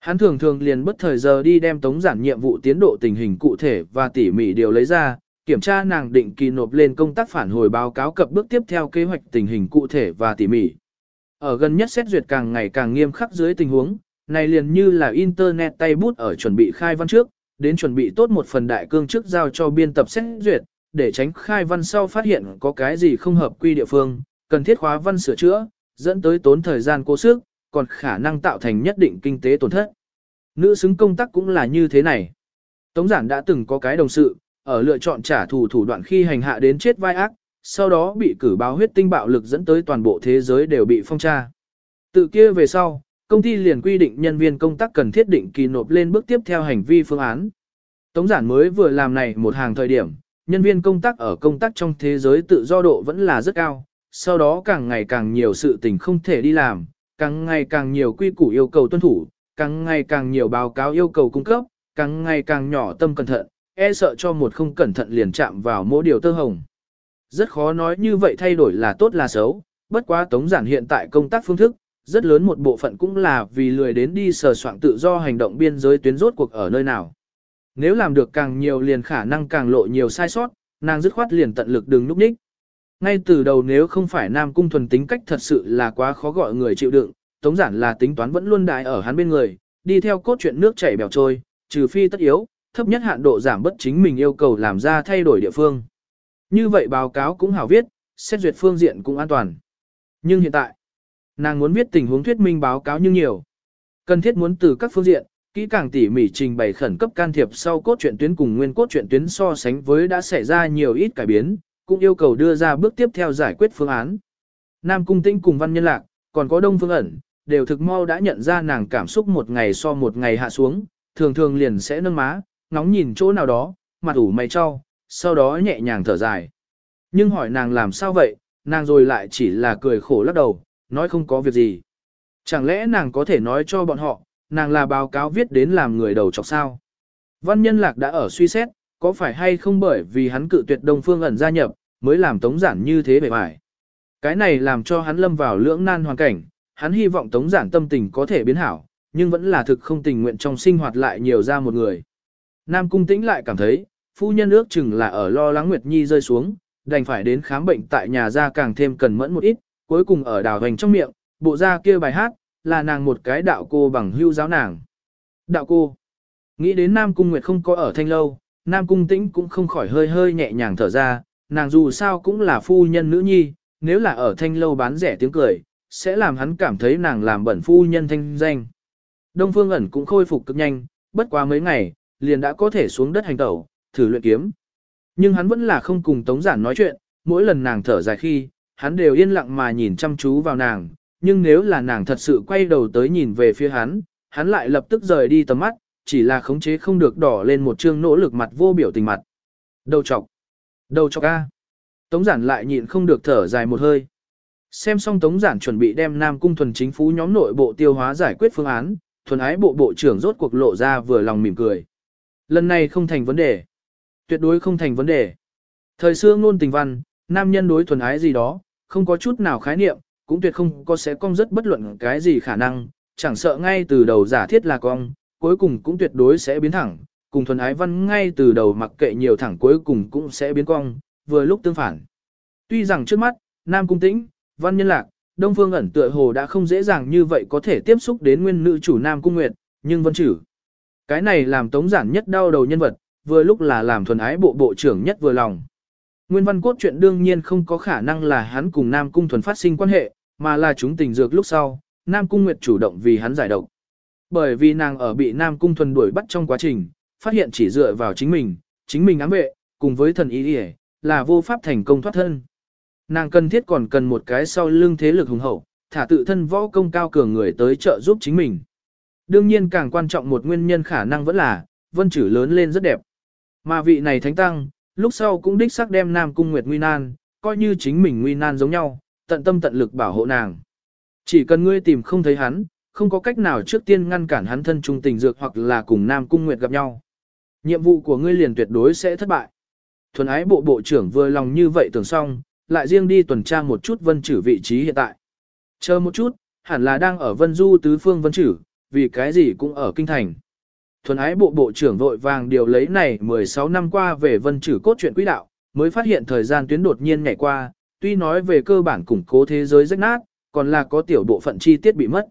Hắn thường thường liền bất thời giờ đi đem tống giản nhiệm vụ tiến độ tình hình cụ thể và tỉ mỉ điều lấy ra, kiểm tra nàng định kỳ nộp lên công tác phản hồi báo cáo cập bước tiếp theo kế hoạch tình hình cụ thể và tỉ mỉ. Ở gần nhất xét duyệt càng ngày càng nghiêm khắc dưới tình huống, này liền như là Internet tay bút ở chuẩn bị khai văn trước, đến chuẩn bị tốt một phần đại cương trước giao cho biên tập xét duyệt, để tránh khai văn sau phát hiện có cái gì không hợp quy địa phương, cần thiết khóa văn sửa chữa, dẫn tới tốn thời gian cố sức, còn khả năng tạo thành nhất định kinh tế tổn thất. Nữ xứng công tác cũng là như thế này. Tống giản đã từng có cái đồng sự, ở lựa chọn trả thù thủ đoạn khi hành hạ đến chết vai ác, sau đó bị cử báo huyết tinh bạo lực dẫn tới toàn bộ thế giới đều bị phong tra. Tự kia về sau, công ty liền quy định nhân viên công tác cần thiết định kỳ nộp lên bước tiếp theo hành vi phương án. Tống giản mới vừa làm này một hàng thời điểm, nhân viên công tác ở công tác trong thế giới tự do độ vẫn là rất cao, sau đó càng ngày càng nhiều sự tình không thể đi làm, càng ngày càng nhiều quy củ yêu cầu tuân thủ, càng ngày càng nhiều báo cáo yêu cầu cung cấp, càng ngày càng nhỏ tâm cẩn thận, e sợ cho một không cẩn thận liền chạm vào mỗi điều tơ hồng. Rất khó nói như vậy thay đổi là tốt là xấu, bất quá tống giản hiện tại công tác phương thức, rất lớn một bộ phận cũng là vì lười đến đi sờ soạn tự do hành động biên giới tuyến rốt cuộc ở nơi nào. Nếu làm được càng nhiều liền khả năng càng lộ nhiều sai sót, nàng dứt khoát liền tận lực đừng núp ních. Ngay từ đầu nếu không phải Nam Cung thuần tính cách thật sự là quá khó gọi người chịu đựng, tống giản là tính toán vẫn luôn đại ở hắn bên người, đi theo cốt truyện nước chảy bèo trôi, trừ phi tất yếu, thấp nhất hạn độ giảm bất chính mình yêu cầu làm ra thay đổi địa phương. Như vậy báo cáo cũng hảo viết, xét duyệt phương diện cũng an toàn. Nhưng hiện tại, nàng muốn viết tình huống thuyết minh báo cáo như nhiều. Cần thiết muốn từ các phương diện, kỹ càng tỉ mỉ trình bày khẩn cấp can thiệp sau cốt truyện tuyến cùng nguyên cốt truyện tuyến so sánh với đã xảy ra nhiều ít cải biến, cũng yêu cầu đưa ra bước tiếp theo giải quyết phương án. Nam Cung Tĩnh cùng Văn Nhân Lạc, còn có Đông Phương ẩn, đều thực mau đã nhận ra nàng cảm xúc một ngày so một ngày hạ xuống, thường thường liền sẽ nâng má, ngóng nhìn chỗ nào đó, mặt ủ mày cho, sau đó nhẹ nhàng thở dài. Nhưng hỏi nàng làm sao vậy, nàng rồi lại chỉ là cười khổ lắc đầu, nói không có việc gì. Chẳng lẽ nàng có thể nói cho bọn họ, nàng là báo cáo viết đến làm người đầu chọc sao? Văn nhân lạc đã ở suy xét, có phải hay không bởi vì hắn cự tuyệt đông phương ẩn gia nhập, mới làm tống giản như thế bề bài. Cái này làm cho hắn lâm vào lưỡng nan hoàn cảnh, hắn hy vọng tống giản tâm tình có thể biến hảo, nhưng vẫn là thực không tình nguyện trong sinh hoạt lại nhiều ra một người. Nam cung tĩnh lại cảm thấy, phu nhân ước chừng là ở lo lắng Nguyệt Nhi rơi xuống, đành phải đến khám bệnh tại nhà ra càng thêm cần mẫn một ít, cuối cùng ở đào hành trong miệng, bộ ra kia bài hát, là nàng một cái đạo cô bằng hưu giáo nàng. Đạo cô, nghĩ đến Nam Cung Nguyệt không có ở thanh lâu, Nam Cung Tĩnh cũng không khỏi hơi hơi nhẹ nhàng thở ra, nàng dù sao cũng là phu nhân nữ nhi, nếu là ở thanh lâu bán rẻ tiếng cười, sẽ làm hắn cảm thấy nàng làm bẩn phu nhân thanh danh. Đông Phương ẩn cũng khôi phục cực nhanh, bất quá mấy ngày, liền đã có thể xuống đất hành tẩu, thử luyện kiếm. Nhưng hắn vẫn là không cùng Tống Giản nói chuyện, mỗi lần nàng thở dài khi, hắn đều yên lặng mà nhìn chăm chú vào nàng, nhưng nếu là nàng thật sự quay đầu tới nhìn về phía hắn, hắn lại lập tức rời đi tầm mắt, chỉ là khống chế không được đỏ lên một trương nỗ lực mặt vô biểu tình mặt. Đầu chọc. Đầu chọc A. Tống giản lại nhịn không được thở dài một hơi. Xem xong Tống giản chuẩn bị đem Nam Cung thuần chính phú nhóm nội bộ tiêu hóa giải quyết phương án, thuần ái bộ bộ trưởng rốt cuộc lộ ra vừa lòng mỉm cười. Lần này không thành vấn đề. Tuyệt đối không thành vấn đề. Thời xưa ngôn tình văn, nam nhân đối thuần ái gì đó, không có chút nào khái niệm, cũng tuyệt không có sẽ cong rất bất luận cái gì khả năng, chẳng sợ ngay từ đầu giả thiết là cong, cuối cùng cũng tuyệt đối sẽ biến thẳng, cùng thuần ái văn ngay từ đầu mặc kệ nhiều thẳng cuối cùng cũng sẽ biến cong, vừa lúc tương phản. Tuy rằng trước mắt, Nam Cung Tĩnh, Văn Nhân Lạc, Đông Phương ẩn tựa hồ đã không dễ dàng như vậy có thể tiếp xúc đến nguyên nữ chủ Nam Cung Nguyệt, nhưng Vân Chử. Cái này làm tống giản nhất đau đầu nhân vật, vừa lúc là làm thuần ái bộ bộ trưởng nhất vừa lòng. Nguyên văn cốt truyện đương nhiên không có khả năng là hắn cùng Nam Cung thuần phát sinh quan hệ, mà là chúng tình dược lúc sau, Nam Cung Nguyệt chủ động vì hắn giải độc. Bởi vì nàng ở bị Nam Cung thuần đuổi bắt trong quá trình, phát hiện chỉ dựa vào chính mình, chính mình ám vệ, cùng với thần ý địa, là vô pháp thành công thoát thân. Nàng cần thiết còn cần một cái sau lưng thế lực hùng hậu, thả tự thân võ công cao cường người tới trợ giúp chính mình. Đương nhiên càng quan trọng một nguyên nhân khả năng vẫn là, vân chử lớn lên rất đẹp. Mà vị này thánh tăng, lúc sau cũng đích xác đem Nam Cung Nguyệt Nguy Nan, coi như chính mình Nguy Nan giống nhau, tận tâm tận lực bảo hộ nàng. Chỉ cần ngươi tìm không thấy hắn, không có cách nào trước tiên ngăn cản hắn thân trung tình dược hoặc là cùng Nam Cung Nguyệt gặp nhau. Nhiệm vụ của ngươi liền tuyệt đối sẽ thất bại. Thuần ái bộ bộ trưởng vừa lòng như vậy tưởng xong, lại riêng đi tuần tra một chút vân chử vị trí hiện tại. Chờ một chút, hẳn là đang ở vân du tứ phương vân chử, vì cái gì cũng ở kinh thành. Thuần ái bộ bộ trưởng vội vàng điều lấy này 16 năm qua về vân chử cốt truyện quỹ đạo, mới phát hiện thời gian tuyến đột nhiên nhảy qua, tuy nói về cơ bản củng cố thế giới rách nát, còn là có tiểu bộ phận chi tiết bị mất.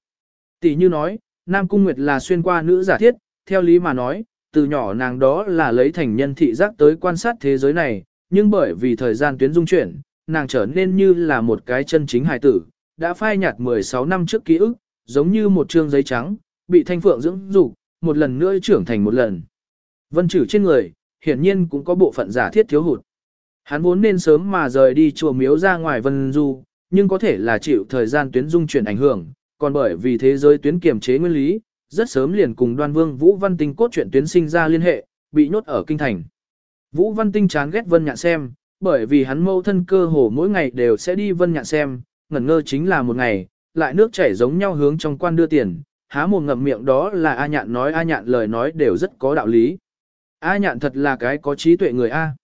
Tỷ như nói, Nam Cung Nguyệt là xuyên qua nữ giả thiết, theo lý mà nói, từ nhỏ nàng đó là lấy thành nhân thị giác tới quan sát thế giới này, nhưng bởi vì thời gian tuyến dung chuyển, nàng trở nên như là một cái chân chính hài tử, đã phai nhạt 16 năm trước ký ức, giống như một trương giấy trắng, bị thanh phượng dưỡng dục, một lần nữa trưởng thành một lần. Vân trừ trên người, hiển nhiên cũng có bộ phận giả thiết thiếu hụt. Hắn vốn nên sớm mà rời đi chùa miếu ra ngoài Vân Du, nhưng có thể là chịu thời gian tuyến dung chuyển ảnh hưởng, còn bởi vì thế giới tuyến kiềm chế nguyên lý, rất sớm liền cùng đoan vương Vũ Văn Tinh cốt truyện tuyến sinh ra liên hệ, bị nhốt ở kinh thành. Vũ Văn Tinh chán ghét Vân Nhạn xem, bởi vì hắn mâu thân cơ hồ mỗi ngày đều sẽ đi Vân Nhạn xem, ngẩn ngơ chính là một ngày, lại nước chảy giống nhau hướng trong quan đưa tiền, há mồm ngậm miệng đó là A Nhạn nói A Nhạn lời nói đều rất có đạo lý. A Nhạn thật là cái có trí tuệ người A.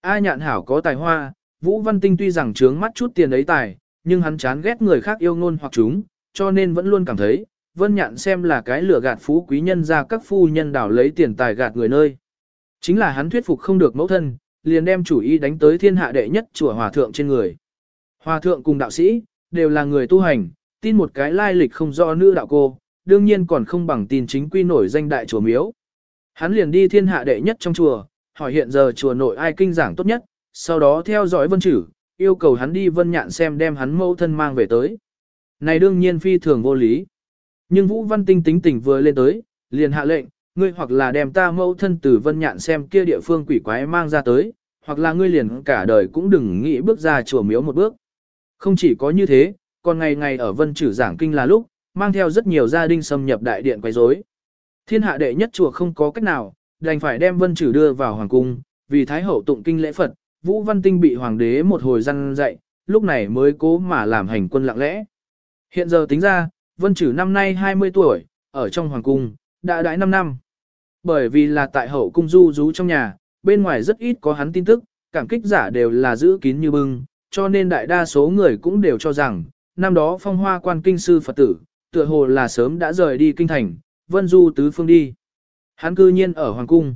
A Nhạn hảo có tài hoa, Vũ Văn Tinh tuy rằng trướng mắt chút tiền ấy tài, nhưng hắn chán ghét người khác yêu ngôn hoặc chúng, cho nên vẫn luôn cảm thấy, Vân Nhạn xem là cái lừa gạt phú quý nhân ra các phu nhân đảo lấy tiền tài gạt người nơi. Chính là hắn thuyết phục không được mẫu thân, liền đem chủ ý đánh tới thiên hạ đệ nhất chùa hòa thượng trên người. Hòa thượng cùng đạo sĩ, đều là người tu hành, tin một cái lai lịch không do nữ đạo cô, đương nhiên còn không bằng tin chính quy nổi danh đại chùa miếu. Hắn liền đi thiên hạ đệ nhất trong chùa, hỏi hiện giờ chùa nội ai kinh giảng tốt nhất, sau đó theo dõi vân chử, yêu cầu hắn đi vân nhạn xem đem hắn mẫu thân mang về tới. Này đương nhiên phi thường vô lý. Nhưng Vũ Văn Tinh tính tình vừa lên tới, liền hạ lệnh, ngươi hoặc là đem ta mẫu thân từ vân nhạn xem kia địa phương quỷ quái mang ra tới, hoặc là ngươi liền cả đời cũng đừng nghĩ bước ra chùa miếu một bước. Không chỉ có như thế, còn ngày ngày ở vân chử giảng kinh là lúc, mang theo rất nhiều gia đình xâm nhập đại điện quấy rối. Thiên hạ đệ nhất chùa không có cách nào, đành phải đem vân chử đưa vào hoàng cung, vì thái hậu tụng kinh lễ Phật, Vũ Văn Tinh bị hoàng đế một hồi răn dạy, lúc này mới cố mà làm hành quân lặng lẽ. Hiện giờ tính ra, vân chử năm nay 20 tuổi, ở trong hoàng cung, đã đãi 5 năm. Bởi vì là tại hậu cung du rú trong nhà, bên ngoài rất ít có hắn tin tức, cảm kích giả đều là giữ kín như bưng, cho nên đại đa số người cũng đều cho rằng, năm đó phong hoa quan kinh sư Phật tử, tựa hồ là sớm đã rời đi kinh thành, vân du tứ phương đi. Hắn cư nhiên ở hoàng cung.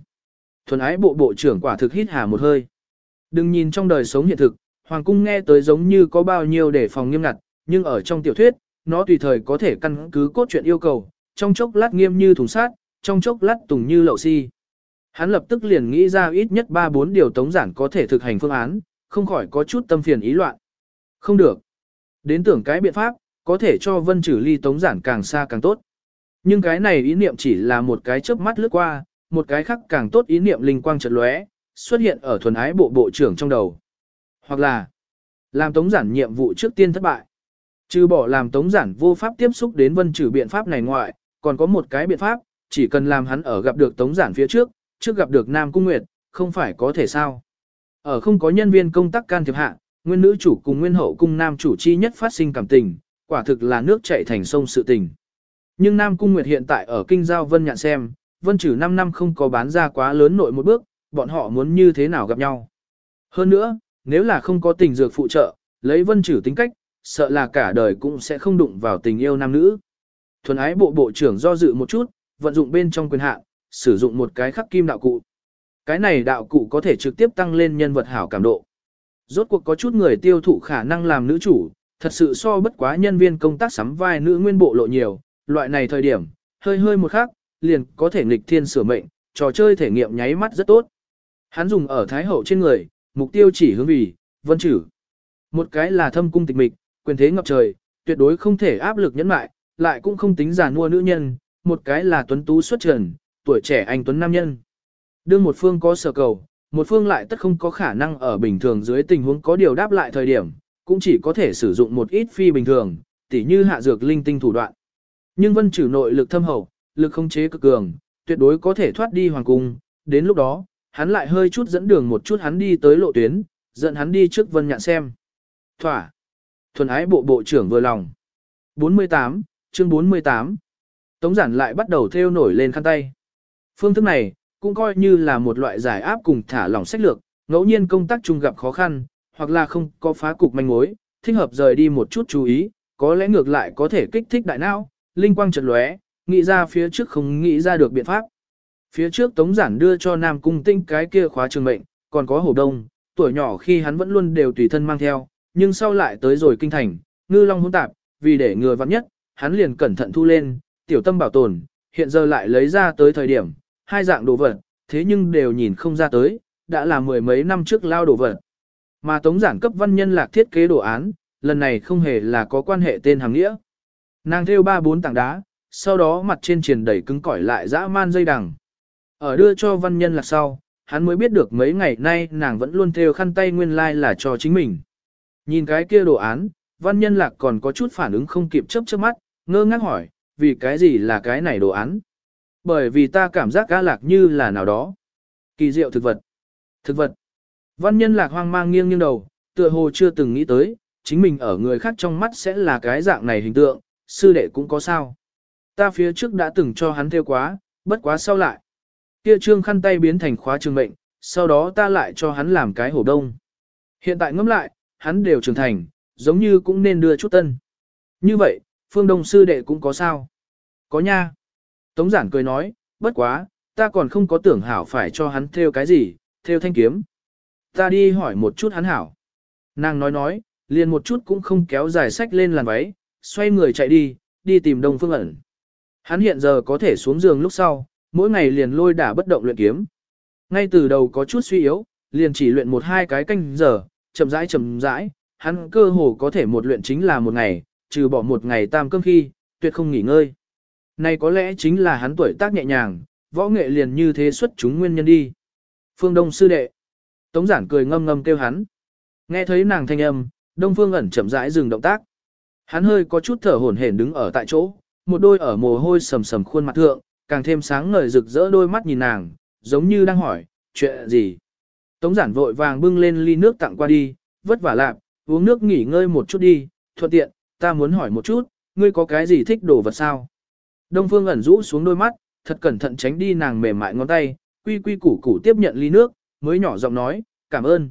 Thuần ái bộ bộ trưởng quả thực hít hà một hơi. Đừng nhìn trong đời sống hiện thực, hoàng cung nghe tới giống như có bao nhiêu để phòng nghiêm ngặt, nhưng ở trong tiểu thuyết, nó tùy thời có thể căn cứ cốt truyện yêu cầu, trong chốc lát nghiêm như thùng sát, trong chốc lát tùng như lậu si. Hắn lập tức liền nghĩ ra ít nhất 3-4 điều tống giản có thể thực hành phương án, không khỏi có chút tâm phiền ý loạn. Không được. Đến tưởng cái biện pháp, có thể cho vân trừ ly tống giản càng xa càng tốt. Nhưng cái này ý niệm chỉ là một cái chớp mắt lướt qua, một cái khác càng tốt ý niệm linh quang chợt lóe, xuất hiện ở thuần ái bộ bộ trưởng trong đầu. Hoặc là, làm tống giản nhiệm vụ trước tiên thất bại. Trừ bỏ làm tống giản vô pháp tiếp xúc đến vân trừ biện pháp này ngoại, còn có một cái biện pháp, chỉ cần làm hắn ở gặp được tống giản phía trước, trước gặp được Nam Cung Nguyệt, không phải có thể sao. Ở không có nhân viên công tác can thiệp hạ, nguyên nữ chủ cùng nguyên hậu cung nam chủ chi nhất phát sinh cảm tình, quả thực là nước chảy thành sông sự tình. Nhưng Nam Cung Nguyệt hiện tại ở kinh giao Vân Nhạn xem, Vân trừ 5 năm không có bán ra quá lớn nội một bước, bọn họ muốn như thế nào gặp nhau. Hơn nữa, nếu là không có tình dược phụ trợ, lấy Vân trừ tính cách, sợ là cả đời cũng sẽ không đụng vào tình yêu nam nữ. Thuần ái bộ bộ trưởng do dự một chút, vận dụng bên trong quyền hạn, sử dụng một cái khắc kim đạo cụ. Cái này đạo cụ có thể trực tiếp tăng lên nhân vật hảo cảm độ. Rốt cuộc có chút người tiêu thụ khả năng làm nữ chủ, thật sự so bất quá nhân viên công tác sắm vai nữ nguyên bộ lộ nhiều, loại này thời điểm, hơi hơi một khác, liền có thể nghịch thiên sửa mệnh, trò chơi thể nghiệm nháy mắt rất tốt. Hắn dùng ở thái hậu trên người, mục tiêu chỉ hướng vì, vân chử. Một cái là thâm cung tịch mịch, quyền thế ngập trời, tuyệt đối không thể áp lực nhẫn mại, lại cũng không tính giàn mua nữ nhân, một cái là tuấn tú xuất trần, tuổi trẻ anh tuấn nam nhân. Đương một phương có sở cầu, một phương lại tất không có khả năng ở bình thường dưới tình huống có điều đáp lại thời điểm, cũng chỉ có thể sử dụng một ít phi bình thường, tỉ như hạ dược linh tinh thủ đoạn. Nhưng vân trừ nội lực thâm hậu, lực không chế cực cường, tuyệt đối có thể thoát đi hoàng cung, đến lúc đó, hắn lại hơi chút dẫn đường một chút hắn đi tới lộ tuyến, dẫn hắn đi trước vân nhạn xem. Thỏa. Thuần ái bộ bộ trưởng vừa lòng. 48, chương 48. Tống giản lại bắt đầu theo nổi lên khăn tay. Phương thức này, cũng coi như là một loại giải áp cùng thả lỏng sách lược, ngẫu nhiên công tác chung gặp khó khăn, hoặc là không có phá cục manh mối, thích hợp rời đi một chút chú ý, có lẽ ngược lại có thể kích thích đại não, linh quang chợt lóe, nghĩ ra phía trước không nghĩ ra được biện pháp. Phía trước Tống Giản đưa cho Nam Cung Tinh cái kia khóa trường mệnh, còn có hổ Đông, tuổi nhỏ khi hắn vẫn luôn đều tùy thân mang theo, nhưng sau lại tới rồi kinh thành, ngư long hỗn tạp, vì để ngừa vặn nhất, hắn liền cẩn thận thu lên, tiểu tâm bảo tồn, hiện giờ lại lấy ra tới thời điểm, hai dạng đồ vật, thế nhưng đều nhìn không ra tới, đã là mười mấy năm trước lao đồ vật. Mà Tống Giản cấp văn nhân lạc thiết kế đồ án, lần này không hề là có quan hệ tên hàng nghĩa. Nàng thêu ba bốn tảng đá, sau đó mặt trên triển đầy cứng cỏi lại dã man dây đằng. Ở đưa cho văn nhân lạc sau, hắn mới biết được mấy ngày nay nàng vẫn luôn thêu khăn tay nguyên lai like là cho chính mình. Nhìn cái kia đồ án, văn nhân lạc còn có chút phản ứng không kịp chớp chớp mắt, ngơ ngác hỏi, vì cái gì là cái này đồ án? Bởi vì ta cảm giác ca lạc như là nào đó. Kỳ diệu thực vật. Thực vật. Văn nhân lạc hoang mang nghiêng nghiêng đầu, tựa hồ chưa từng nghĩ tới, chính mình ở người khác trong mắt sẽ là cái dạng này hình tượng, sư đệ cũng có sao. Ta phía trước đã từng cho hắn theo quá, bất quá sau lại. Kia trương khăn tay biến thành khóa trường mệnh, sau đó ta lại cho hắn làm cái hổ đông. Hiện tại ngẫm lại, hắn đều trưởng thành, giống như cũng nên đưa chút tân. Như vậy, phương đông sư đệ cũng có sao? Có nha. Tống giản cười nói, bất quá, ta còn không có tưởng hảo phải cho hắn theo cái gì, theo thanh kiếm. Ta đi hỏi một chút hắn hảo. Nàng nói nói, liền một chút cũng không kéo dài sách lên làn váy, xoay người chạy đi, đi tìm Đông Phương ẩn. Hắn hiện giờ có thể xuống giường lúc sau, mỗi ngày liền lôi đả bất động luyện kiếm. Ngay từ đầu có chút suy yếu, liền chỉ luyện một hai cái canh giờ, chậm rãi chậm rãi, hắn cơ hồ có thể một luyện chính là một ngày, trừ bỏ một ngày tam cơm khi, tuyệt không nghỉ ngơi. Này có lẽ chính là hắn tuổi tác nhẹ nhàng, võ nghệ liền như thế xuất chúng nguyên nhân đi. Phương Đông sư đệ. Tống giản cười ngâm ngâm kêu hắn. Nghe thấy nàng thanh âm, Đông Phương ẩn chậm rãi dừng động tác. Hắn hơi có chút thở hổn hển đứng ở tại chỗ, một đôi ở mồ hôi sầm sầm khuôn mặt thượng, càng thêm sáng ngời rực rỡ đôi mắt nhìn nàng, giống như đang hỏi, chuyện gì. Tống giản vội vàng bưng lên ly nước tặng qua đi, vất vả lạp, uống nước nghỉ ngơi một chút đi, thuận tiện, ta muốn hỏi một chút, ngươi có cái gì thích đồ vật sao? Đông Phương ẩn rũ xuống đôi mắt, thật cẩn thận tránh đi nàng mềm mại ngón tay, quy quy củ củ tiếp nhận ly nước, mới nhỏ giọng nói, cảm ơn.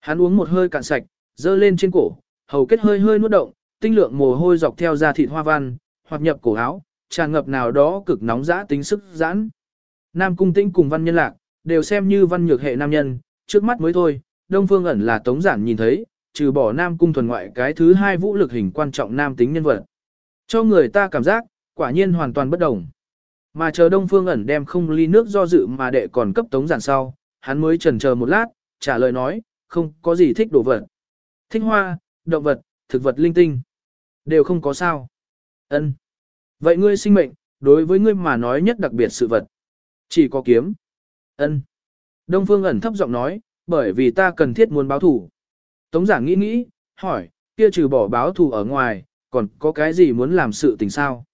Hắn uống một hơi cạn sạch, dơ lên trên cổ, hầu kết hơi hơi nuốt động, tinh lượng mồ hôi dọc theo da thịt hoa văn, hoặc nhập cổ áo, tràn ngập nào đó cực nóng dã tính sức giãn. Nam cung tĩnh cùng văn nhân lạc, đều xem như văn nhược hệ nam nhân, trước mắt mới thôi, Đông Phương ẩn là tống giản nhìn thấy, trừ bỏ Nam cung thuần ngoại cái thứ hai vũ lực hình quan trọng nam tính nhân vật. Cho người ta cảm giác, quả nhiên hoàn toàn bất đồng. Mà chờ Đông Phương ẩn đem không ly nước do dự mà đệ còn cấp tống giản sau, hắn mới chần chờ một lát, trả lời nói, không có gì thích đồ vật. Thích hoa, động vật, thực vật linh tinh. Đều không có sao. ân Vậy ngươi sinh mệnh, đối với ngươi mà nói nhất đặc biệt sự vật. Chỉ có kiếm. ân Đông Phương ẩn thấp giọng nói, bởi vì ta cần thiết muốn báo thủ. Tống giảng nghĩ nghĩ, hỏi, kia trừ bỏ báo thù ở ngoài, còn có cái gì muốn làm sự tình sao?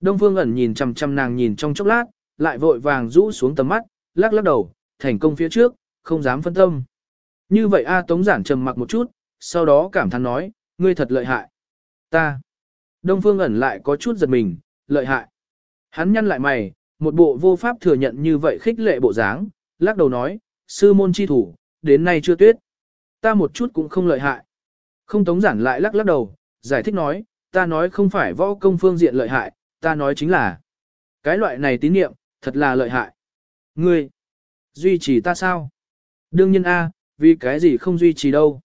Đông Phương ẩn nhìn chằm chằm nàng nhìn trong chốc lát, lại vội vàng rũ xuống tầm mắt, lắc lắc đầu, thành công phía trước, không dám phân tâm. Như vậy A Tống giản trầm mặc một chút, sau đó cảm thán nói, ngươi thật lợi hại. Ta. Đông Phương ẩn lại có chút giật mình, lợi hại. Hắn nhăn lại mày, một bộ vô pháp thừa nhận như vậy khích lệ bộ dáng, lắc đầu nói, sư môn chi thủ, đến nay chưa tuyết. Ta một chút cũng không lợi hại. Không tống giản lại lắc lắc đầu, giải thích nói, ta nói không phải võ công phương diện lợi hại, ta nói chính là cái loại này tín niệm, thật là lợi hại. Ngươi, duy trì ta sao? Đương nhiên A, vì cái gì không duy trì đâu.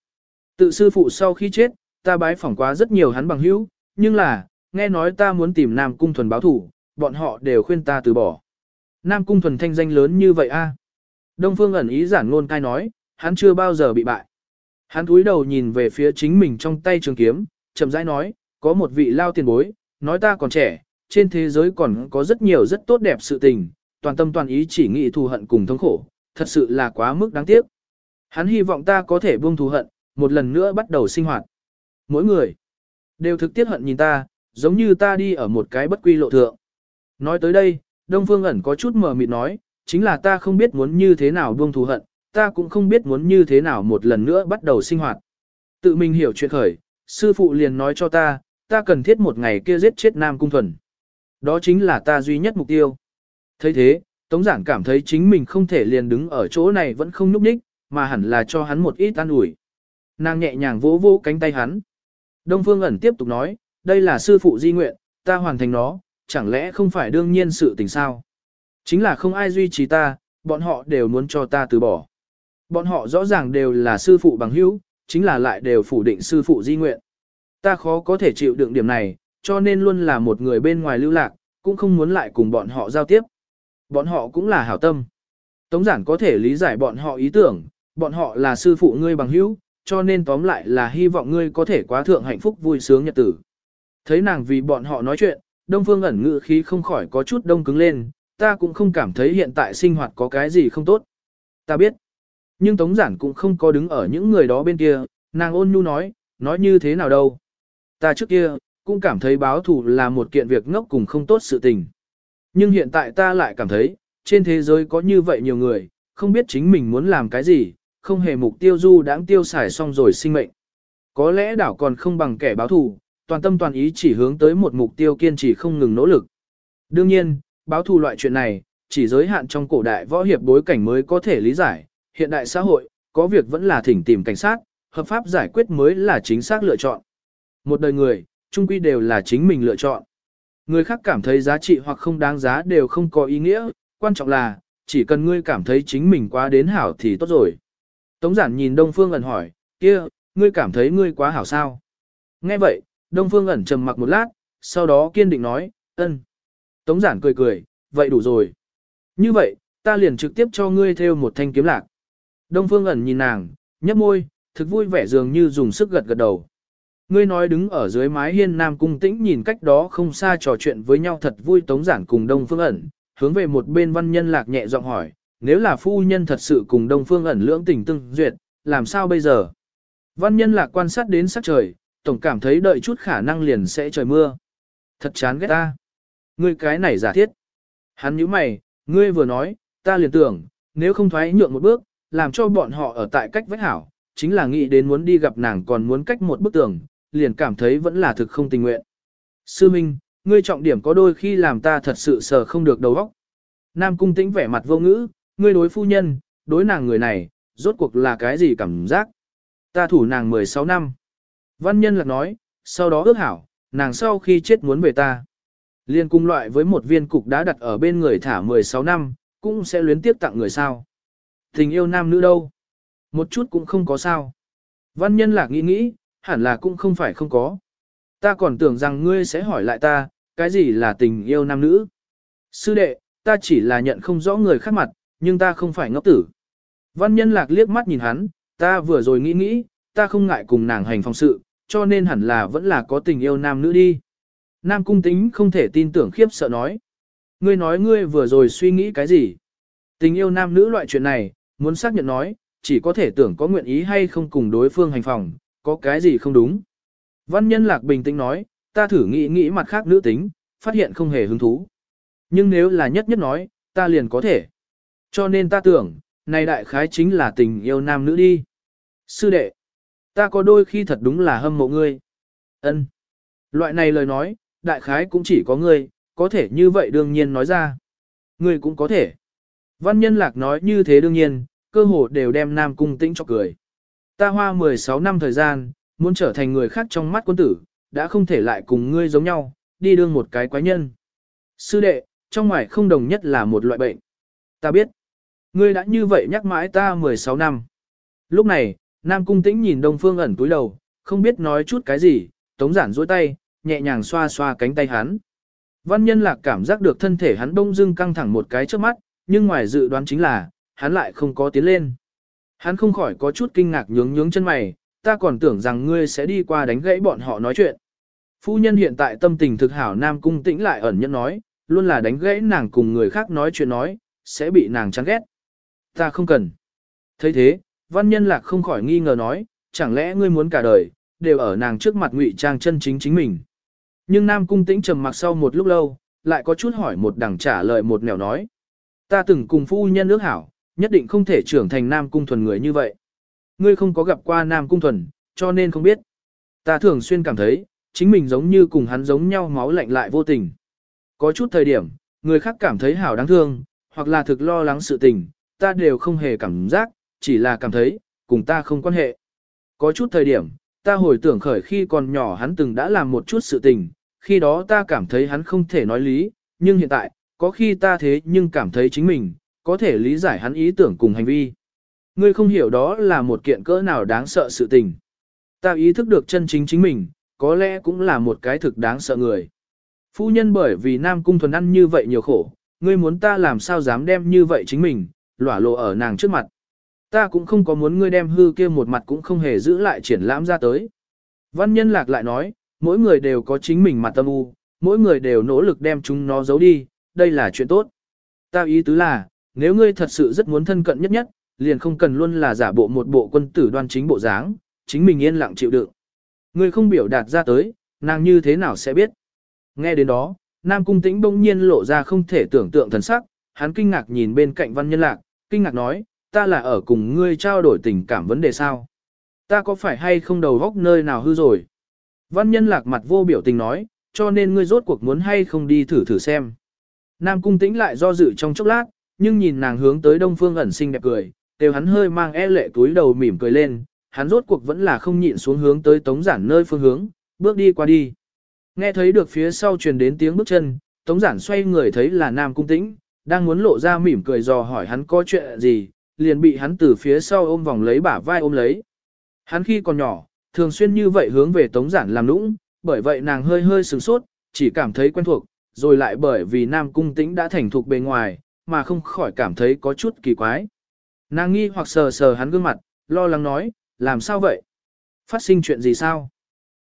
Tự sư phụ sau khi chết, ta bái phỏng quá rất nhiều hắn bằng hữu, nhưng là, nghe nói ta muốn tìm Nam Cung Thuần báo thủ, bọn họ đều khuyên ta từ bỏ. Nam Cung Thuần thanh danh lớn như vậy a Đông Phương ẩn ý giản ngôn cai nói, hắn chưa bao giờ bị bại. Hắn cúi đầu nhìn về phía chính mình trong tay trường kiếm, chậm rãi nói, có một vị lao tiền bối, nói ta còn trẻ, trên thế giới còn có rất nhiều rất tốt đẹp sự tình, toàn tâm toàn ý chỉ nghĩ thù hận cùng thống khổ, thật sự là quá mức đáng tiếc. Hắn hy vọng ta có thể buông thù hận, một lần nữa bắt đầu sinh hoạt. Mỗi người đều thực tiết hận nhìn ta, giống như ta đi ở một cái bất quy lộ thượng. Nói tới đây, Đông Phương ẩn có chút mờ mịt nói, chính là ta không biết muốn như thế nào buông thù hận, ta cũng không biết muốn như thế nào một lần nữa bắt đầu sinh hoạt. Tự mình hiểu chuyện khởi, sư phụ liền nói cho ta, ta cần thiết một ngày kia giết chết Nam Cung Thuần. Đó chính là ta duy nhất mục tiêu thấy thế, Tống Giảng cảm thấy chính mình không thể liền đứng ở chỗ này vẫn không nhúc nhích, mà hẳn là cho hắn một ít an ủi. Nàng nhẹ nhàng vỗ vỗ cánh tay hắn. Đông Phương ẩn tiếp tục nói, đây là sư phụ di nguyện, ta hoàn thành nó, chẳng lẽ không phải đương nhiên sự tình sao? Chính là không ai duy trì ta, bọn họ đều muốn cho ta từ bỏ. Bọn họ rõ ràng đều là sư phụ bằng hữu, chính là lại đều phủ định sư phụ di nguyện. Ta khó có thể chịu đựng điểm này, cho nên luôn là một người bên ngoài lưu lạc, cũng không muốn lại cùng bọn họ giao tiếp. Bọn họ cũng là hảo tâm. Tống giản có thể lý giải bọn họ ý tưởng, bọn họ là sư phụ ngươi bằng hữu, cho nên tóm lại là hy vọng ngươi có thể quá thượng hạnh phúc vui sướng nhật tử. Thấy nàng vì bọn họ nói chuyện, Đông Phương ẩn ngự khí không khỏi có chút đông cứng lên, ta cũng không cảm thấy hiện tại sinh hoạt có cái gì không tốt. Ta biết. Nhưng Tống Giản cũng không có đứng ở những người đó bên kia, nàng ôn nhu nói, nói như thế nào đâu. Ta trước kia, cũng cảm thấy báo thù là một kiện việc ngốc cùng không tốt sự tình. Nhưng hiện tại ta lại cảm thấy, trên thế giới có như vậy nhiều người, không biết chính mình muốn làm cái gì, không hề mục tiêu du đáng tiêu xài xong rồi sinh mệnh. Có lẽ đảo còn không bằng kẻ báo thù, toàn tâm toàn ý chỉ hướng tới một mục tiêu kiên trì không ngừng nỗ lực. Đương nhiên, báo thù loại chuyện này, chỉ giới hạn trong cổ đại võ hiệp bối cảnh mới có thể lý giải, hiện đại xã hội, có việc vẫn là thỉnh tìm cảnh sát, hợp pháp giải quyết mới là chính xác lựa chọn. Một đời người, chung quy đều là chính mình lựa chọn. Người khác cảm thấy giá trị hoặc không đáng giá đều không có ý nghĩa, quan trọng là, chỉ cần ngươi cảm thấy chính mình quá đến hảo thì tốt rồi. Tống giản nhìn Đông Phương ẩn hỏi, kia, ngươi cảm thấy ngươi quá hảo sao? Nghe vậy, Đông Phương ẩn trầm mặc một lát, sau đó kiên định nói, ân. Tống giản cười cười, vậy đủ rồi. Như vậy, ta liền trực tiếp cho ngươi theo một thanh kiếm lạc. Đông Phương ẩn nhìn nàng, nhếch môi, thực vui vẻ dường như dùng sức gật gật đầu. Ngươi nói đứng ở dưới mái hiên Nam Cung Tĩnh nhìn cách đó không xa trò chuyện với nhau thật vui Tống Giản cùng Đông Phương ẩn, hướng về một bên văn nhân lạc nhẹ giọng hỏi, nếu là phu nhân thật sự cùng Đông Phương ẩn lưỡng tình tương duyệt, làm sao bây giờ? Văn nhân lạc quan sát đến sắc trời, tổng cảm thấy đợi chút khả năng liền sẽ trời mưa. Thật chán ghét ta. Ngươi cái này giả thiết. Hắn nhíu mày, ngươi vừa nói, ta liền tưởng, nếu không thoái nhượng một bước, làm cho bọn họ ở tại cách vách hảo, chính là nghĩ đến muốn đi gặp nàng còn muốn cách một bức tường, liền cảm thấy vẫn là thực không tình nguyện. Sư Minh, ngươi trọng điểm có đôi khi làm ta thật sự sờ không được đầu óc. Nam cung tĩnh vẻ mặt vô ngữ, ngươi đối phu nhân, đối nàng người này, rốt cuộc là cái gì cảm giác? Ta thủ nàng 16 năm. Văn nhân lạc nói, sau đó ước hảo, nàng sau khi chết muốn về ta. Liên cung loại với một viên cục đã đặt ở bên người thả 16 năm, cũng sẽ luyến tiếp tặng người sao. Tình yêu nam nữ đâu? Một chút cũng không có sao. Văn nhân lạc nghĩ nghĩ, hẳn là cũng không phải không có. Ta còn tưởng rằng ngươi sẽ hỏi lại ta, cái gì là tình yêu nam nữ? Sư đệ, ta chỉ là nhận không rõ người khác mặt, nhưng ta không phải ngốc tử. Văn nhân lạc liếc mắt nhìn hắn, ta vừa rồi nghĩ nghĩ, ta không ngại cùng nàng hành phòng sự, cho nên hẳn là vẫn là có tình yêu nam nữ đi. Nam cung tính không thể tin tưởng khiếp sợ nói. Ngươi nói ngươi vừa rồi suy nghĩ cái gì? Tình yêu nam nữ loại chuyện này, muốn xác nhận nói, chỉ có thể tưởng có nguyện ý hay không cùng đối phương hành phòng, có cái gì không đúng. Văn nhân lạc bình tĩnh nói, ta thử nghĩ nghĩ mặt khác nữ tính, phát hiện không hề hứng thú. Nhưng nếu là nhất nhất nói, ta liền có thể. Cho nên ta tưởng, này đại khái chính là tình yêu nam nữ đi. Sư đệ, ta có đôi khi thật đúng là hâm mộ ngươi. Ân, Loại này lời nói, đại khái cũng chỉ có ngươi, có thể như vậy đương nhiên nói ra. Ngươi cũng có thể. Văn nhân lạc nói như thế đương nhiên, cơ hồ đều đem Nam Cung Tĩnh cho cười. Ta hoa 16 năm thời gian, muốn trở thành người khác trong mắt quân tử, đã không thể lại cùng ngươi giống nhau, đi đương một cái quái nhân. Sư đệ, trong ngoài không đồng nhất là một loại bệnh. Ta biết. Ngươi đã như vậy nhắc mãi ta 16 năm. Lúc này, Nam Cung Tĩnh nhìn Đông Phương ẩn túi đầu, không biết nói chút cái gì, tống giản duỗi tay, nhẹ nhàng xoa xoa cánh tay hắn. Văn nhân lạc cảm giác được thân thể hắn đông dưng căng thẳng một cái trước mắt, nhưng ngoài dự đoán chính là, hắn lại không có tiến lên. Hắn không khỏi có chút kinh ngạc nhướng nhướng chân mày, ta còn tưởng rằng ngươi sẽ đi qua đánh gãy bọn họ nói chuyện. Phu nhân hiện tại tâm tình thực hảo Nam Cung tĩnh lại ẩn nhẫn nói, luôn là đánh gãy nàng cùng người khác nói chuyện nói, sẽ bị nàng chán ghét. Ta không cần. thấy thế, văn nhân lạc không khỏi nghi ngờ nói, chẳng lẽ ngươi muốn cả đời, đều ở nàng trước mặt ngụy trang chân chính chính mình. Nhưng Nam Cung tĩnh trầm mặc sau một lúc lâu, lại có chút hỏi một đằng trả lời một nẻo nói. Ta từng cùng phu nhân ước hảo, nhất định không thể trưởng thành Nam Cung Thuần người như vậy. Ngươi không có gặp qua Nam Cung Thuần, cho nên không biết. Ta thường xuyên cảm thấy, chính mình giống như cùng hắn giống nhau máu lạnh lại vô tình. Có chút thời điểm, người khác cảm thấy hảo đáng thương, hoặc là thực lo lắng sự tình, ta đều không hề cảm giác, chỉ là cảm thấy, cùng ta không quan hệ. Có chút thời điểm, ta hồi tưởng khởi khi còn nhỏ hắn từng đã làm một chút sự tình, khi đó ta cảm thấy hắn không thể nói lý, nhưng hiện tại, có khi ta thế nhưng cảm thấy chính mình, có thể lý giải hắn ý tưởng cùng hành vi. Ngươi không hiểu đó là một kiện cỡ nào đáng sợ sự tình. Ta ý thức được chân chính chính mình, có lẽ cũng là một cái thực đáng sợ người. Phu nhân bởi vì Nam Cung Thuần ăn như vậy nhiều khổ, ngươi muốn ta làm sao dám đem như vậy chính mình, lỏa lộ ở nàng trước mặt. Ta cũng không có muốn ngươi đem hư kia một mặt cũng không hề giữ lại triển lãm ra tới. Văn nhân lạc lại nói, mỗi người đều có chính mình mặt tâm u, mỗi người đều nỗ lực đem chúng nó giấu đi, đây là chuyện tốt. Ta ý tứ là, nếu ngươi thật sự rất muốn thân cận nhất nhất, liền không cần luôn là giả bộ một bộ quân tử đoan chính bộ dáng, chính mình yên lặng chịu đựng. Ngươi không biểu đạt ra tới, nàng như thế nào sẽ biết. Nghe đến đó, Nam Cung Tĩnh bỗng nhiên lộ ra không thể tưởng tượng thần sắc, hắn kinh ngạc nhìn bên cạnh văn nhân lạc, kinh ngạc nói, ta là ở cùng ngươi trao đổi tình cảm vấn đề sao? Ta có phải hay không đầu góc nơi nào hư rồi? Văn nhân lạc mặt vô biểu tình nói, cho nên ngươi rốt cuộc muốn hay không đi thử thử xem. Nam Cung Tĩnh lại do dự trong chốc lát, nhưng nhìn nàng hướng tới Đông Phương ẩn sinh đẹp cười, đều hắn hơi mang e lệ túi đầu mỉm cười lên, hắn rốt cuộc vẫn là không nhịn xuống hướng tới Tống Giản nơi phương hướng, bước đi qua đi. Nghe thấy được phía sau truyền đến tiếng bước chân, Tống Giản xoay người thấy là Nam Cung Tĩnh, Đang muốn lộ ra mỉm cười dò hỏi hắn có chuyện gì, liền bị hắn từ phía sau ôm vòng lấy bả vai ôm lấy. Hắn khi còn nhỏ, thường xuyên như vậy hướng về tống giản làm nũng, bởi vậy nàng hơi hơi sửng sốt, chỉ cảm thấy quen thuộc, rồi lại bởi vì nam cung tĩnh đã thành thục bề ngoài, mà không khỏi cảm thấy có chút kỳ quái. Nàng nghi hoặc sờ sờ hắn gương mặt, lo lắng nói, làm sao vậy? Phát sinh chuyện gì sao?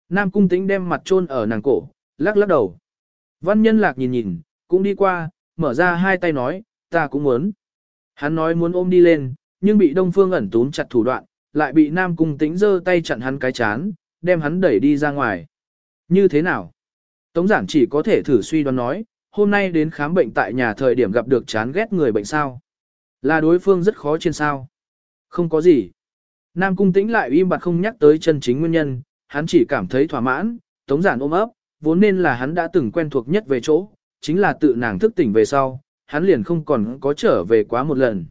Nam cung tĩnh đem mặt chôn ở nàng cổ, lắc lắc đầu. Văn nhân lạc nhìn nhìn, cũng đi qua, mở ra hai tay nói, ta cũng muốn. Hắn nói muốn ôm đi lên, nhưng bị Đông Phương ẩn tún chặt thủ đoạn, lại bị Nam Cung Tĩnh giơ tay chặn hắn cái chán, đem hắn đẩy đi ra ngoài. Như thế nào? Tống giản chỉ có thể thử suy đoán nói, hôm nay đến khám bệnh tại nhà thời điểm gặp được chán ghét người bệnh sao. Là đối phương rất khó trên sao. Không có gì. Nam Cung Tĩnh lại im bặt không nhắc tới chân chính nguyên nhân, hắn chỉ cảm thấy thỏa mãn, tống giản ôm ấp, vốn nên là hắn đã từng quen thuộc nhất về chỗ, chính là tự nàng thức tỉnh về sau, hắn liền không còn có trở về quá một lần.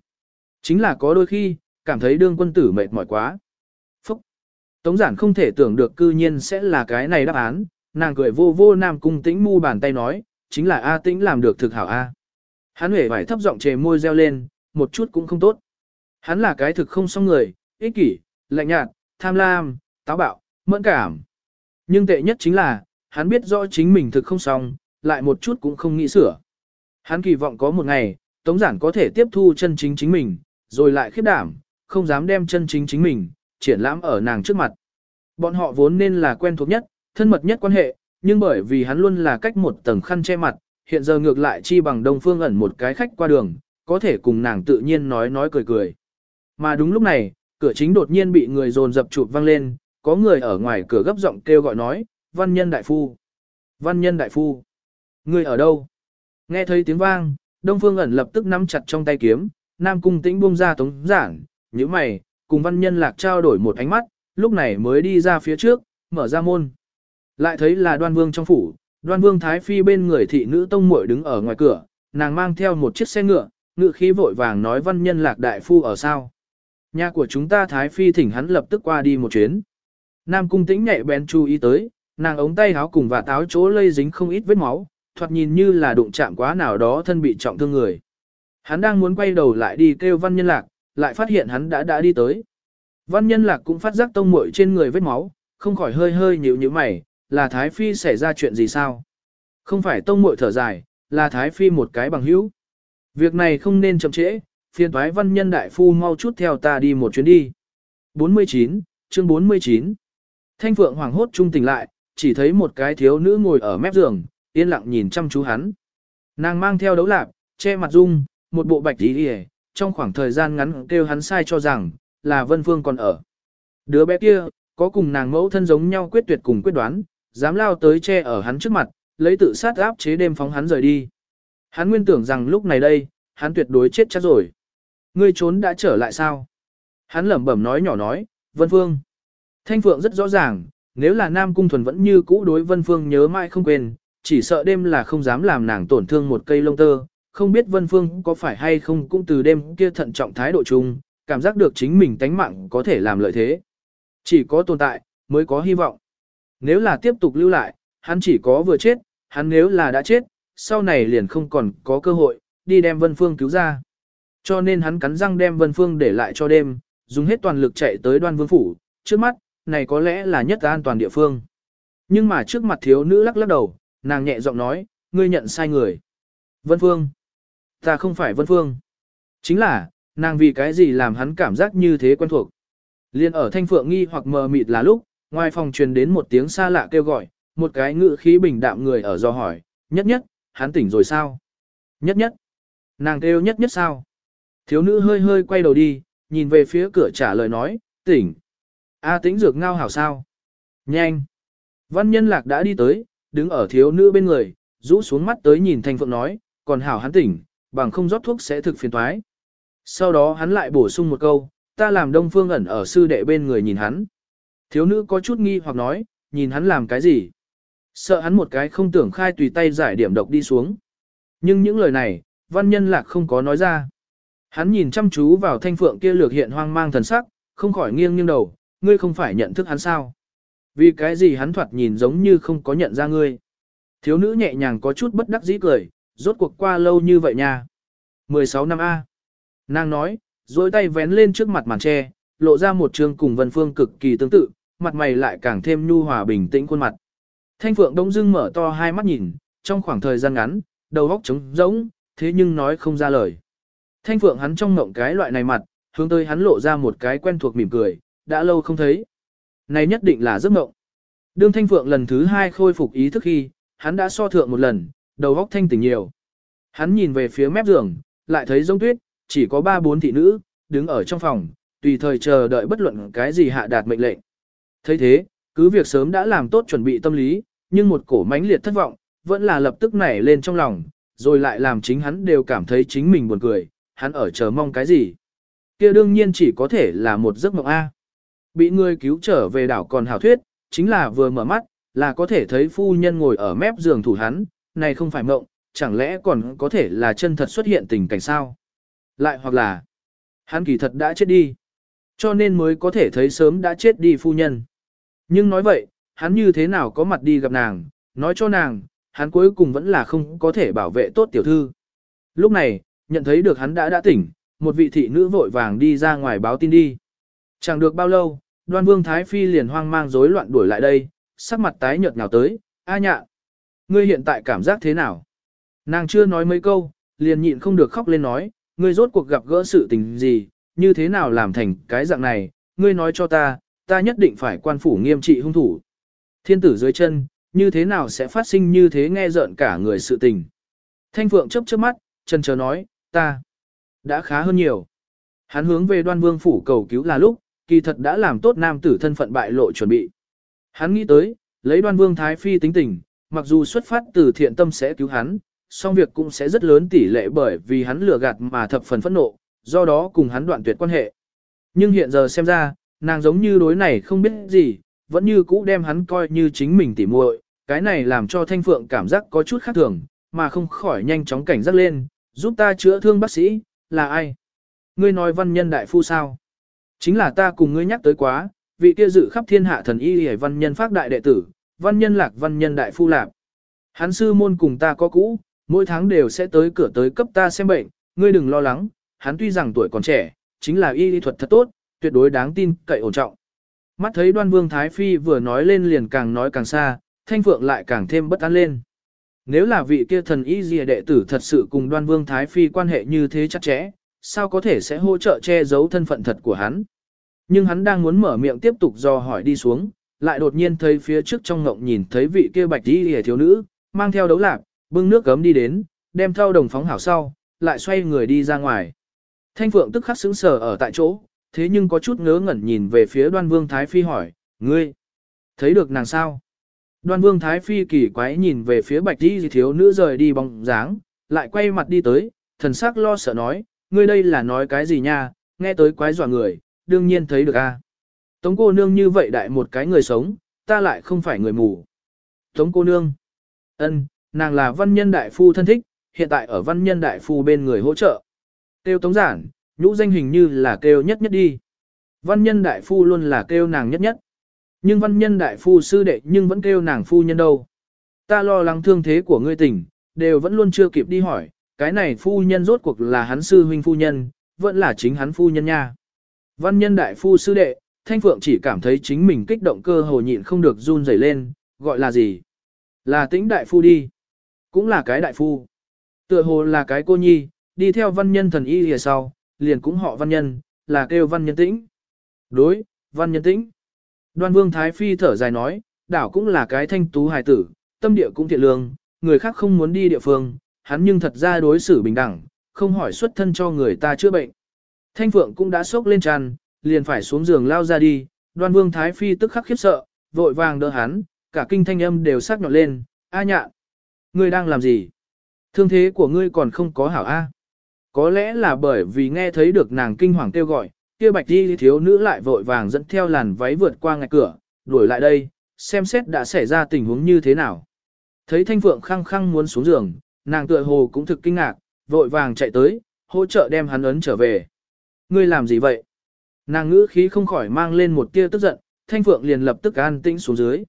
Chính là có đôi khi, cảm thấy đương quân tử mệt mỏi quá. Phúc! Tống giản không thể tưởng được cư nhiên sẽ là cái này đáp án, nàng cười vô vô nam cung tĩnh mu bàn tay nói, chính là A tĩnh làm được thực hảo A. Hắn hề phải thấp giọng chề môi reo lên, một chút cũng không tốt. Hắn là cái thực không xong người, ích kỷ, lạnh nhạt, tham lam, táo bạo, mẫn cảm. Nhưng tệ nhất chính là, hắn biết rõ chính mình thực không xong, lại một chút cũng không nghĩ sửa. Hắn kỳ vọng có một ngày, Tống Giản có thể tiếp thu chân chính chính mình, rồi lại khiếp đảm, không dám đem chân chính chính mình, triển lãm ở nàng trước mặt. Bọn họ vốn nên là quen thuộc nhất, thân mật nhất quan hệ, nhưng bởi vì hắn luôn là cách một tầng khăn che mặt, hiện giờ ngược lại chi bằng Đông Phương ẩn một cái khách qua đường, có thể cùng nàng tự nhiên nói nói cười cười. Mà đúng lúc này, cửa chính đột nhiên bị người dồn dập chụp vang lên, có người ở ngoài cửa gấp giọng kêu gọi nói, văn nhân đại phu. Văn nhân đại phu. Người ở đâu? Nghe thấy tiếng vang, Đông Phương ẩn lập tức nắm chặt trong tay kiếm, Nam Cung Tĩnh buông ra tống giảng, như mày, cùng văn nhân lạc trao đổi một ánh mắt, lúc này mới đi ra phía trước, mở ra môn. Lại thấy là đoan vương trong phủ, đoan vương Thái Phi bên người thị nữ tông muội đứng ở ngoài cửa, nàng mang theo một chiếc xe ngựa, ngựa khí vội vàng nói văn nhân lạc đại phu ở sao. Nhà của chúng ta Thái Phi thỉnh hắn lập tức qua đi một chuyến. Nam Cung Tĩnh nhạy bén chú ý tới, nàng ống tay áo cùng và táo chỗ lây dính không ít vết máu, thoạt nhìn như là đụng chạm quá nào đó thân bị trọng thương người. Hắn đang muốn quay đầu lại đi kêu văn nhân lạc, lại phát hiện hắn đã đã đi tới. Văn nhân lạc cũng phát giác tông muội trên người vết máu, không khỏi hơi hơi nhíu nhíu mày, là Thái Phi xảy ra chuyện gì sao? Không phải tông muội thở dài, là Thái Phi một cái bằng hữu. Việc này không nên chậm trễ, phiền thoái văn nhân đại phu mau chút theo ta đi một chuyến đi. 49, chương 49 Thanh Phượng hoàng hốt trung tỉnh lại, chỉ thấy một cái thiếu nữ ngồi ở mép giường, yên lặng nhìn chăm chú hắn. Nàng mang theo đấu lạp, che mặt dung, một bộ bạch tí hề, trong khoảng thời gian ngắn kêu hắn sai cho rằng, là Vân Phương còn ở. Đứa bé kia, có cùng nàng mẫu thân giống nhau quyết tuyệt cùng quyết đoán, dám lao tới che ở hắn trước mặt, lấy tự sát áp chế đêm phóng hắn rời đi. Hắn nguyên tưởng rằng lúc này đây, hắn tuyệt đối chết chắc rồi. Ngươi trốn đã trở lại sao? Hắn lẩm bẩm nói nhỏ nói, Vân Phương. Thanh Phượng rất rõ ràng, nếu là Nam Cung Thuần vẫn như cũ đối Vân Phương nhớ mãi không quên, chỉ sợ đêm là không dám làm nàng tổn thương một cây lông tơ, không biết Vân Phương có phải hay không cũng từ đêm kia thận trọng thái độ chung, cảm giác được chính mình tánh mạng có thể làm lợi thế. Chỉ có tồn tại, mới có hy vọng. Nếu là tiếp tục lưu lại, hắn chỉ có vừa chết, hắn nếu là đã chết, sau này liền không còn có cơ hội, đi đem Vân Phương cứu ra. Cho nên hắn cắn răng đem Vân Phương để lại cho đêm, dùng hết toàn lực chạy tới đoan vương phủ, trước mắt, này có lẽ là nhất an toàn địa phương. Nhưng mà trước mặt thiếu nữ lắc lắc đầu, nàng nhẹ giọng nói, ngươi nhận sai người. Vân Phương. Ta không phải Vân Phương. Chính là, nàng vì cái gì làm hắn cảm giác như thế quen thuộc. Liên ở thanh phượng nghi hoặc mờ mịt là lúc, ngoài phòng truyền đến một tiếng xa lạ kêu gọi, một cái ngự khí bình đạm người ở do hỏi, nhất nhất, hắn tỉnh rồi sao? Nhất nhất. Nàng kêu nhất nhất sao? Thiếu nữ hơi hơi quay đầu đi, nhìn về phía cửa trả lời nói, tỉnh. A à, tĩnh dược ngao hảo sao? Nhanh. Văn nhân lạc đã đi tới, đứng ở thiếu nữ bên người, rũ xuống mắt tới nhìn thanh phượng nói, còn hảo hắn tỉnh, bằng không rót thuốc sẽ thực phiền toái. Sau đó hắn lại bổ sung một câu, ta làm đông phương ẩn ở sư đệ bên người nhìn hắn. Thiếu nữ có chút nghi hoặc nói, nhìn hắn làm cái gì? Sợ hắn một cái không tưởng khai tùy tay giải điểm độc đi xuống. Nhưng những lời này, văn nhân lạc không có nói ra. Hắn nhìn chăm chú vào thanh phượng kia lược hiện hoang mang thần sắc, không khỏi nghiêng nghiêng đầu, ngươi không phải nhận thức hắn sao? Vì cái gì hắn thoạt nhìn giống như không có nhận ra ngươi? Thiếu nữ nhẹ nhàng có chút bất đắc dĩ cười, rốt cuộc qua lâu như vậy nha. 16 năm A. Nàng nói, dối tay vén lên trước mặt màn tre, lộ ra một trường cùng Vân Phương cực kỳ tương tự, mặt mày lại càng thêm nhu hòa bình tĩnh khuôn mặt. Thanh Phượng Đông Dương mở to hai mắt nhìn, trong khoảng thời gian ngắn, đầu óc trống rỗng, thế nhưng nói không ra lời. Thanh Phượng hắn trong ngộng cái loại này mặt, hướng tới hắn lộ ra một cái quen thuộc mỉm cười, đã lâu không thấy. Này nhất định là giấc ngộng. Đương Thanh Phượng lần thứ hai khôi phục ý thức khi, hắn đã so thượng một lần, đầu óc thanh tỉnh nhiều. Hắn nhìn về phía mép giường, lại thấy giống tuyết, chỉ có ba bốn thị nữ, đứng ở trong phòng, tùy thời chờ đợi bất luận cái gì hạ đạt mệnh lệnh. thấy thế, cứ việc sớm đã làm tốt chuẩn bị tâm lý, nhưng một cổ mãnh liệt thất vọng, vẫn là lập tức nảy lên trong lòng, rồi lại làm chính hắn đều cảm thấy chính mình buồn cười, hắn ở chờ mong cái gì. kia đương nhiên chỉ có thể là một giấc mộng A. Bị người cứu trở về đảo còn hảo thuyết, chính là vừa mở mắt, là có thể thấy phu nhân ngồi ở mép giường thủ hắn, này không phải mộng, chẳng lẽ còn có thể là chân thật xuất hiện tình cảnh sao? Lại hoặc là, hắn kỳ thật đã chết đi, cho nên mới có thể thấy sớm đã chết đi phu nhân. Nhưng nói vậy, hắn như thế nào có mặt đi gặp nàng, nói cho nàng, hắn cuối cùng vẫn là không có thể bảo vệ tốt tiểu thư. Lúc này, nhận thấy được hắn đã đã tỉnh, một vị thị nữ vội vàng đi ra ngoài báo tin đi. Chẳng được bao lâu, đoan vương Thái Phi liền hoang mang rối loạn đuổi lại đây, sắc mặt tái nhợt nhào tới, a nhạ. Ngươi hiện tại cảm giác thế nào? Nàng chưa nói mấy câu, liền nhịn không được khóc lên nói, ngươi rốt cuộc gặp gỡ sự tình gì, như thế nào làm thành cái dạng này, ngươi nói cho ta, ta nhất định phải quan phủ nghiêm trị hung thủ. Thiên tử dưới chân, như thế nào sẽ phát sinh như thế nghe rợn cả người sự tình. Thanh Phượng chấp chớp mắt, chân chờ nói, ta đã khá hơn nhiều. Hắn hướng về đoan vương phủ cầu cứu là lúc, kỳ thật đã làm tốt nam tử thân phận bại lộ chuẩn bị. Hắn nghĩ tới, lấy đoan vương thái phi tính tình, mặc dù xuất phát từ thiện tâm sẽ cứu hắn, song việc cũng sẽ rất lớn tỷ lệ bởi vì hắn lừa gạt mà thập phần phẫn nộ, do đó cùng hắn đoạn tuyệt quan hệ. Nhưng hiện giờ xem ra, nàng giống như đối này không biết gì, vẫn như cũ đem hắn coi như chính mình tỉ muội, cái này làm cho Thanh Phượng cảm giác có chút khác thường, mà không khỏi nhanh chóng cảnh giác lên, giúp ta chữa thương bác sĩ, là ai? Ngươi nói văn nhân đại phu sao? Chính là ta cùng ngươi nhắc tới quá, vị kia dự khắp thiên hạ thần y hề văn nhân pháp đại đệ tử, văn nhân lạc văn nhân đại phu lạc. Hắn sư môn cùng ta có cũ, mỗi tháng đều sẽ tới cửa tới cấp ta xem bệnh, ngươi đừng lo lắng, hắn tuy rằng tuổi còn trẻ, chính là y lý thuật thật tốt, tuyệt đối đáng tin, cậy ổn trọng. Mắt thấy đoan vương Thái Phi vừa nói lên liền càng nói càng xa, thanh phượng lại càng thêm bất an lên. Nếu là vị kia thần y dìa đệ tử thật sự cùng đoan vương Thái Phi quan hệ như thế chắc chẽ, sao có thể sẽ hỗ trợ che giấu thân phận thật của hắn. Nhưng hắn đang muốn mở miệng tiếp tục do hỏi đi xuống, lại đột nhiên thấy phía trước trong ngộng nhìn thấy vị kia bạch y dìa thiếu nữ, mang theo đấu lạc, bưng nước gấm đi đến, đem theo đồng phóng hảo sau, lại xoay người đi ra ngoài. Thanh Phượng tức khắc sững sờ ở tại chỗ, thế nhưng có chút ngớ ngẩn nhìn về phía đoan vương Thái Phi hỏi, ngươi, thấy được nàng sao? Đoan vương Thái Phi kỳ quái nhìn về phía bạch đi thiếu nữ rời đi bóng dáng, lại quay mặt đi tới, thần sắc lo sợ nói, ngươi đây là nói cái gì nha, nghe tới quái dọa người, đương nhiên thấy được a. Tống cô nương như vậy đại một cái người sống, ta lại không phải người mù. Tống cô nương, ân, nàng là văn nhân đại phu thân thích, hiện tại ở văn nhân đại phu bên người hỗ trợ. Tiêu tống giản, nhũ danh hình như là kêu nhất nhất đi. Văn nhân đại phu luôn là kêu nàng nhất nhất. Nhưng văn nhân đại phu sư đệ nhưng vẫn kêu nàng phu nhân đâu. Ta lo lắng thương thế của ngươi tỉnh, đều vẫn luôn chưa kịp đi hỏi, cái này phu nhân rốt cuộc là hắn sư huynh phu nhân, vẫn là chính hắn phu nhân nha. Văn nhân đại phu sư đệ, Thanh Phượng chỉ cảm thấy chính mình kích động cơ hồ nhịn không được run rẩy lên, gọi là gì? Là tĩnh đại phu đi. Cũng là cái đại phu. Tựa hồ là cái cô nhi, đi theo văn nhân thần y lìa sau, liền cũng họ văn nhân, là kêu văn nhân tĩnh. Đối, văn nhân tĩnh. Đoan vương Thái Phi thở dài nói, đảo cũng là cái thanh tú hài tử, tâm địa cũng thiện lương, người khác không muốn đi địa phương, hắn nhưng thật ra đối xử bình đẳng, không hỏi xuất thân cho người ta chữa bệnh. Thanh Phượng cũng đã sốc lên tràn, liền phải xuống giường lao ra đi, đoan vương Thái Phi tức khắc khiếp sợ, vội vàng đỡ hắn, cả kinh thanh âm đều sắc nhọn lên, a nhạn. Ngươi đang làm gì? Thương thế của ngươi còn không có hảo A. Có lẽ là bởi vì nghe thấy được nàng kinh hoàng kêu gọi, kia bạch đi thiếu nữ lại vội vàng dẫn theo làn váy vượt qua ngạch cửa, đuổi lại đây, xem xét đã xảy ra tình huống như thế nào. Thấy thanh phượng khăng khăng muốn xuống giường, nàng tựa hồ cũng thực kinh ngạc, vội vàng chạy tới, hỗ trợ đem hắn ấn trở về. Ngươi làm gì vậy? Nàng ngữ khí không khỏi mang lên một tia tức giận, thanh phượng liền lập tức an tĩnh xuống dưới.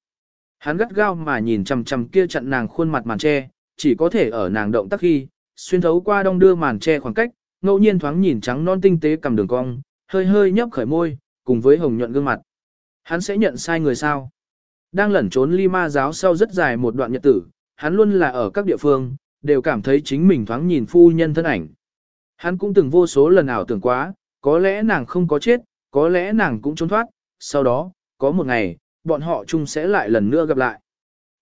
Hắn gắt gao mà nhìn chằm chằm kia chặn nàng khuôn mặt màn tre, chỉ có thể ở nàng động tác khi, xuyên thấu qua đông đưa màn che khoảng cách, ngẫu nhiên thoáng nhìn trắng non tinh tế cầm đường cong, hơi hơi nhấp khởi môi, cùng với hồng nhuận gương mặt. Hắn sẽ nhận sai người sao? Đang lẩn trốn ly ma giáo sau rất dài một đoạn nhật tử, hắn luôn là ở các địa phương, đều cảm thấy chính mình thoáng nhìn phu nhân thân ảnh. Hắn cũng từng vô số lần ảo tưởng quá, có lẽ nàng không có chết, có lẽ nàng cũng trốn thoát, sau đó, có một ngày, bọn họ chung sẽ lại lần nữa gặp lại.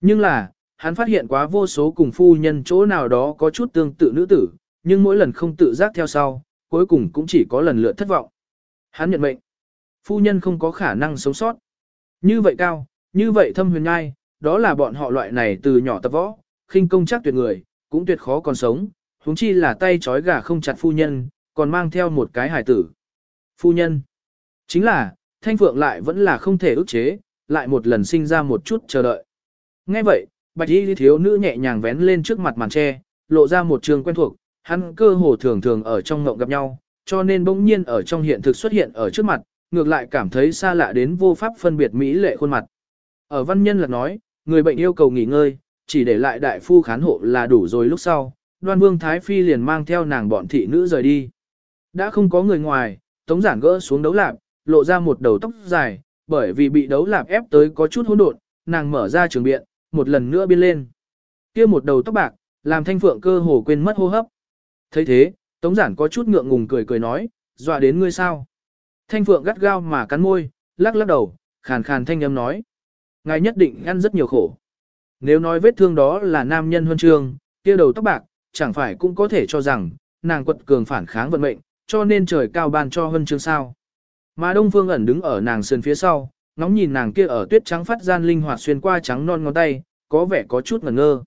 Nhưng là, hắn phát hiện quá vô số cùng phu nhân chỗ nào đó có chút tương tự nữ tử, nhưng mỗi lần không tự giác theo sau, cuối cùng cũng chỉ có lần lượt thất vọng. Hắn nhận mệnh. Phu nhân không có khả năng sống sót. Như vậy cao, như vậy thâm huyền ngai, đó là bọn họ loại này từ nhỏ tập võ, khinh công chắc tuyệt người, cũng tuyệt khó còn sống, huống chi là tay trói gà không chặt phu nhân, còn mang theo một cái hài tử. Phu nhân. Chính là, thanh phượng lại vẫn là không thể ức chế, lại một lần sinh ra một chút chờ đợi. Nghe vậy, bạch y thiếu nữ nhẹ nhàng vén lên trước mặt màn tre, lộ ra một trường quen thuộc, hắn cơ hồ thường thường ở trong ngộng gặp nhau, cho nên bỗng nhiên ở trong hiện thực xuất hiện ở trước mặt, ngược lại cảm thấy xa lạ đến vô pháp phân biệt mỹ lệ khuôn mặt. Ở văn nhân là nói, người bệnh yêu cầu nghỉ ngơi, chỉ để lại đại phu khán hộ là đủ rồi lúc sau, đoan vương Thái Phi liền mang theo nàng bọn thị nữ rời đi. Đã không có người ngoài, tống giản gỡ xuống đấu lạp, lộ ra một đầu tóc dài, bởi vì bị đấu lạp ép tới có chút hỗn độn, nàng mở ra trường biện, một lần nữa biên lên. kia một đầu tóc bạc, làm thanh phượng cơ hồ quên mất hô hấp. thấy thế, tống giản có chút ngượng ngùng cười cười nói, dọa đến ngươi sao. Thanh phượng gắt gao mà cắn môi, lắc lắc đầu, khàn khàn thanh âm nói. Ngài nhất định ăn rất nhiều khổ. Nếu nói vết thương đó là nam nhân huân chương, kia đầu tóc bạc, chẳng phải cũng có thể cho rằng, nàng quật cường phản kháng vận mệnh, cho nên trời cao ban cho huân chương sao. Mà Đông Phương ẩn đứng ở nàng sườn phía sau, ngóng nhìn nàng kia ở tuyết trắng phát gian linh hoạt xuyên qua trắng non ngón tay, có vẻ có chút ngẩn ngơ.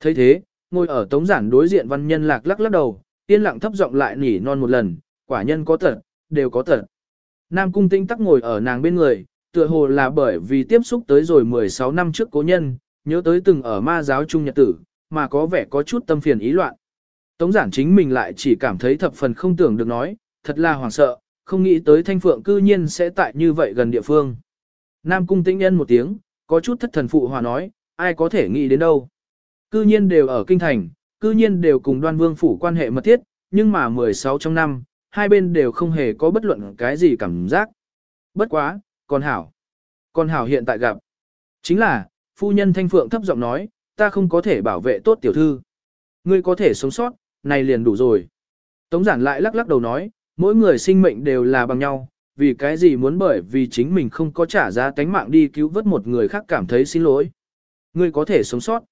thấy thế, ngồi ở tống giản đối diện văn nhân lạc lắc lắc đầu, yên lặng thấp giọng lại nỉ non một lần, quả nhân có tật, đều có tật. Nam cung tinh tắc ngồi ở nàng bên người, tựa hồ là bởi vì tiếp xúc tới rồi 16 năm trước cố nhân, nhớ tới từng ở ma giáo trung nhật tử, mà có vẻ có chút tâm phiền ý loạn. Tống giản chính mình lại chỉ cảm thấy thập phần không tưởng được nói, thật là hoảng sợ, không nghĩ tới thanh phượng cư nhiên sẽ tại như vậy gần địa phương. Nam cung tĩnh nhân một tiếng, có chút thất thần phụ hòa nói, ai có thể nghĩ đến đâu. Cư nhiên đều ở kinh thành, cư nhiên đều cùng đoan vương phủ quan hệ mật thiết, nhưng mà 16 trong năm, hai bên đều không hề có bất luận cái gì cảm giác. Bất quá, còn hảo. Còn hảo hiện tại gặp. Chính là, phu nhân thanh phượng thấp giọng nói, ta không có thể bảo vệ tốt tiểu thư. Ngươi có thể sống sót, này liền đủ rồi. Tống giản lại lắc lắc đầu nói, mỗi người sinh mệnh đều là bằng nhau, vì cái gì muốn bởi vì chính mình không có trả giá tánh mạng đi cứu vớt một người khác cảm thấy xin lỗi. Ngươi có thể sống sót.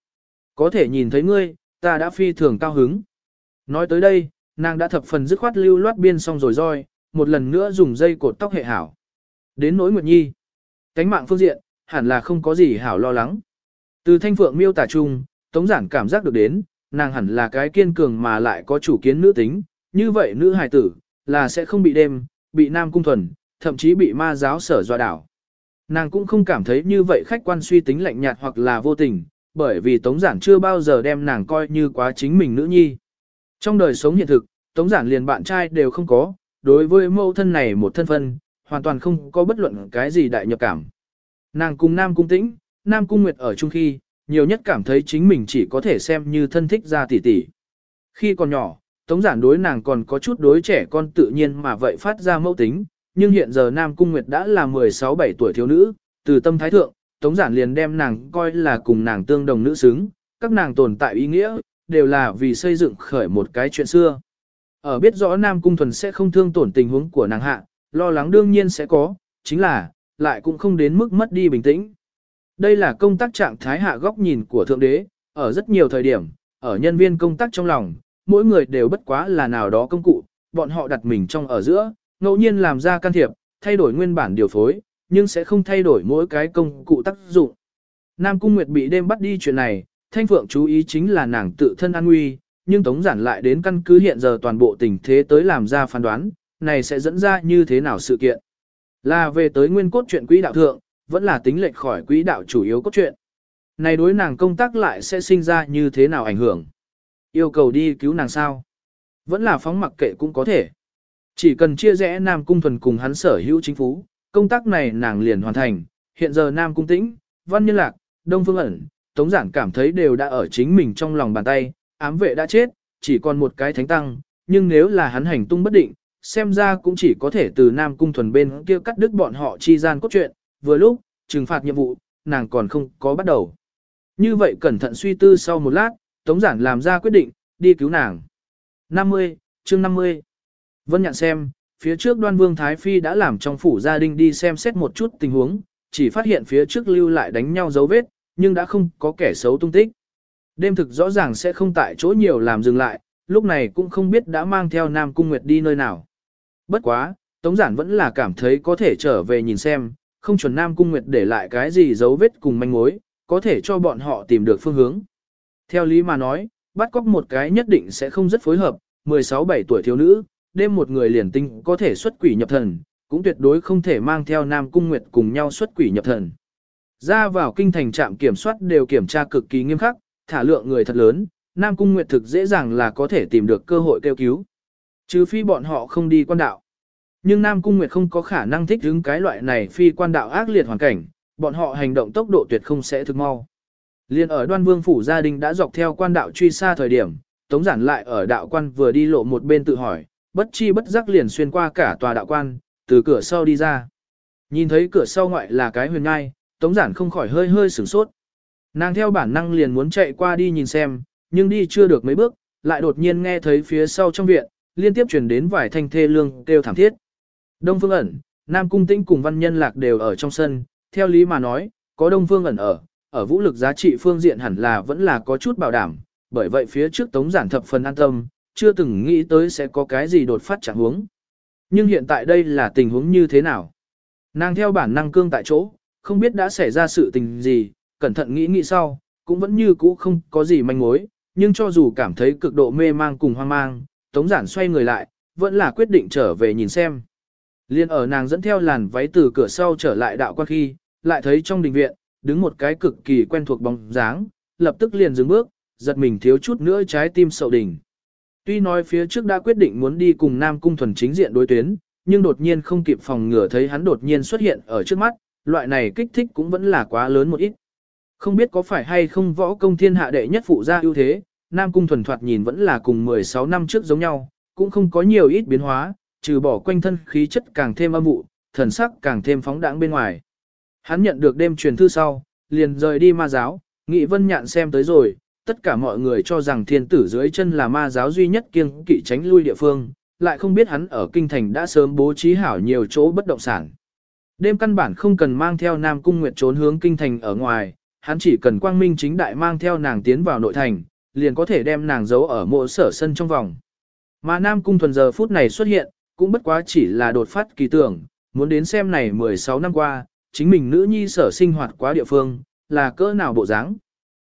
Có thể nhìn thấy ngươi, ta đã phi thường cao hứng. Nói tới đây, nàng đã thập phần dứt khoát lưu loát biên xong rồi roi, một lần nữa dùng dây cột tóc hệ hảo. Đến nỗi Nguyệt Nhi, cánh mạng phương diện, hẳn là không có gì hảo lo lắng. Từ thanh phượng miêu tả chung, tống giản cảm giác được đến, nàng hẳn là cái kiên cường mà lại có chủ kiến nữ tính, như vậy nữ hài tử, là sẽ không bị đêm, bị nam cung thuần, thậm chí bị ma giáo sở dọa đảo. Nàng cũng không cảm thấy như vậy khách quan suy tính lạnh nhạt hoặc là vô tình, bởi vì Tống Giản chưa bao giờ đem nàng coi như quá chính mình nữ nhi. Trong đời sống hiện thực, Tống Giản liền bạn trai đều không có, đối với mẫu thân này một thân phân, hoàn toàn không có bất luận cái gì đại nhập cảm. Nàng cùng Nam Cung Tĩnh, Nam Cung Nguyệt ở chung khi, nhiều nhất cảm thấy chính mình chỉ có thể xem như thân thích ra tỷ tỷ. Khi còn nhỏ, Tống giản đối nàng còn có chút đối trẻ con tự nhiên mà vậy phát ra mẫu tính, nhưng hiện giờ Nam Cung Nguyệt đã là 16-17 tuổi thiếu nữ, từ tâm thái thượng, Tống giản liền đem nàng coi là cùng nàng tương đồng nữ xứng, các nàng tồn tại ý nghĩa, đều là vì xây dựng khởi một cái chuyện xưa. Ở biết rõ Nam Cung Thuần sẽ không thương tổn tình huống của nàng hạ, lo lắng đương nhiên sẽ có, chính là, lại cũng không đến mức mất đi bình tĩnh. Đây là công tác trạng thái hạ góc nhìn của Thượng Đế, ở rất nhiều thời điểm, ở nhân viên công tác trong lòng, mỗi người đều bất quá là nào đó công cụ, bọn họ đặt mình trong ở giữa, ngẫu nhiên làm ra can thiệp, thay đổi nguyên bản điều phối, nhưng sẽ không thay đổi mỗi cái công cụ tác dụng. Nam Cung Nguyệt bị đêm bắt đi chuyện này, Thanh Phượng chú ý chính là nàng tự thân an nguy, nhưng Tống Giản lại đến căn cứ hiện giờ toàn bộ tình thế tới làm ra phán đoán, này sẽ dẫn ra như thế nào sự kiện. Là về tới nguyên cốt truyện quỹ đạo thượng, vẫn là tính lệch khỏi quỹ đạo chủ yếu cốt truyện. Này đối nàng công tác lại sẽ sinh ra như thế nào ảnh hưởng. Yêu cầu đi cứu nàng sao? Vẫn là phóng mặc kệ cũng có thể. Chỉ cần chia rẽ Nam Cung Thuần cùng hắn sở hữu chính phủ, công tác này nàng liền hoàn thành. Hiện giờ Nam Cung Tĩnh, Văn Nhân Lạc, Đông Phương ẩn, Tống Giản cảm thấy đều đã ở chính mình trong lòng bàn tay, ám vệ đã chết, chỉ còn một cái thánh tăng, nhưng nếu là hắn hành tung bất định, xem ra cũng chỉ có thể từ Nam Cung Thuần bên kia cắt đứt bọn họ chi gian cốt truyện, vừa lúc, trừng phạt nhiệm vụ, nàng còn không có bắt đầu. Như vậy cẩn thận suy tư sau một lát, Tống Giản làm ra quyết định, đi cứu nàng. 50, chương 50. Vân nhận xem, phía trước đoan vương Thái Phi đã làm trong phủ gia đình đi xem xét một chút tình huống, chỉ phát hiện phía trước lưu lại đánh nhau dấu vết, nhưng đã không có kẻ xấu tung tích. Đêm thực rõ ràng sẽ không tại chỗ nhiều làm dừng lại, lúc này cũng không biết đã mang theo Nam Cung Nguyệt đi nơi nào. Bất quá, Tống Giản vẫn là cảm thấy có thể trở về nhìn xem, không chuẩn Nam Cung Nguyệt để lại cái gì dấu vết cùng manh mối, có thể cho bọn họ tìm được phương hướng. Theo lý mà nói, bắt cóc một cái nhất định sẽ không rất phối hợp, 16-7 tuổi thiếu nữ, đêm một người liền tinh có thể xuất quỷ nhập thần, cũng tuyệt đối không thể mang theo Nam Cung Nguyệt cùng nhau xuất quỷ nhập thần. Ra vào kinh thành trạm kiểm soát đều kiểm tra cực kỳ nghiêm khắc, thả lượng người thật lớn, Nam Cung Nguyệt thực dễ dàng là có thể tìm được cơ hội kêu cứu. Trừ phi bọn họ không đi quan đạo. Nhưng Nam Cung Nguyệt không có khả năng thích ứng cái loại này phi quan đạo ác liệt hoàn cảnh, bọn họ hành động tốc độ tuyệt không sẽ thực mau. Liên ở đoan vương phủ gia đình đã dọc theo quan đạo truy xa thời điểm, Tống Giản lại ở đạo quan vừa đi lộ một bên tự hỏi, bất chi bất giác liền xuyên qua cả tòa đạo quan, từ cửa sau đi ra. Nhìn thấy cửa sau ngoại là cái huyền ngai, Tống Giản không khỏi hơi hơi sửng sốt. Nàng theo bản năng liền muốn chạy qua đi nhìn xem, nhưng đi chưa được mấy bước, lại đột nhiên nghe thấy phía sau trong viện, liên tiếp truyền đến vài thanh thê lương kêu thảm thiết. Đông Phương ẩn, Nam Cung Tĩnh cùng Văn Nhân Lạc đều ở trong sân, theo lý mà nói, có Đông Phương ẩn ở, ở vũ lực giá trị phương diện hẳn là vẫn là có chút bảo đảm, bởi vậy phía trước Tống Giản thập phần an tâm, chưa từng nghĩ tới sẽ có cái gì đột phát chẳng huống. Nhưng hiện tại đây là tình huống như thế nào? Nàng theo bản năng cương tại chỗ, không biết đã xảy ra sự tình gì, cẩn thận nghĩ nghĩ sau, cũng vẫn như cũ không có gì manh mối, nhưng cho dù cảm thấy cực độ mê mang cùng hoang mang, Tống Giản xoay người lại, vẫn là quyết định trở về nhìn xem. Liên ở nàng dẫn theo làn váy từ cửa sau trở lại đạo quan khi, lại thấy trong đình viện, đứng một cái cực kỳ quen thuộc bóng dáng, lập tức liền dừng bước, giật mình thiếu chút nữa trái tim sậu đỉnh. Tuy nói phía trước đã quyết định muốn đi cùng Nam Cung Thuần chính diện đối tuyến, nhưng đột nhiên không kịp phòng ngừa thấy hắn đột nhiên xuất hiện ở trước mắt, loại này kích thích cũng vẫn là quá lớn một ít. Không biết có phải hay không võ công thiên hạ đệ nhất phụ gia ưu thế, Nam Cung Thuần thoạt nhìn vẫn là cùng 16 năm trước giống nhau, cũng không có nhiều ít biến hóa, trừ bỏ quanh thân khí chất càng thêm âm vụ, thần sắc càng thêm phóng đãng bên ngoài. Hắn nhận được đêm truyền thư sau, liền rời đi ma giáo, Nghị Vân Nhạn xem tới rồi, tất cả mọi người cho rằng thiên tử dưới chân là ma giáo duy nhất kiêng kỵ tránh lui địa phương, lại không biết hắn ở kinh thành đã sớm bố trí hảo nhiều chỗ bất động sản. Đêm căn bản không cần mang theo Nam Cung Nguyệt trốn hướng kinh thành ở ngoài, hắn chỉ cần quang minh chính đại mang theo nàng tiến vào nội thành, liền có thể đem nàng giấu ở mộ sở sân trong vòng. Mà Nam Cung thuần giờ phút này xuất hiện, cũng bất quá chỉ là đột phát kỳ tưởng, muốn đến xem này 16 năm qua, chính mình nữ nhi sở sinh hoạt quá địa phương, là cỡ nào bộ dáng.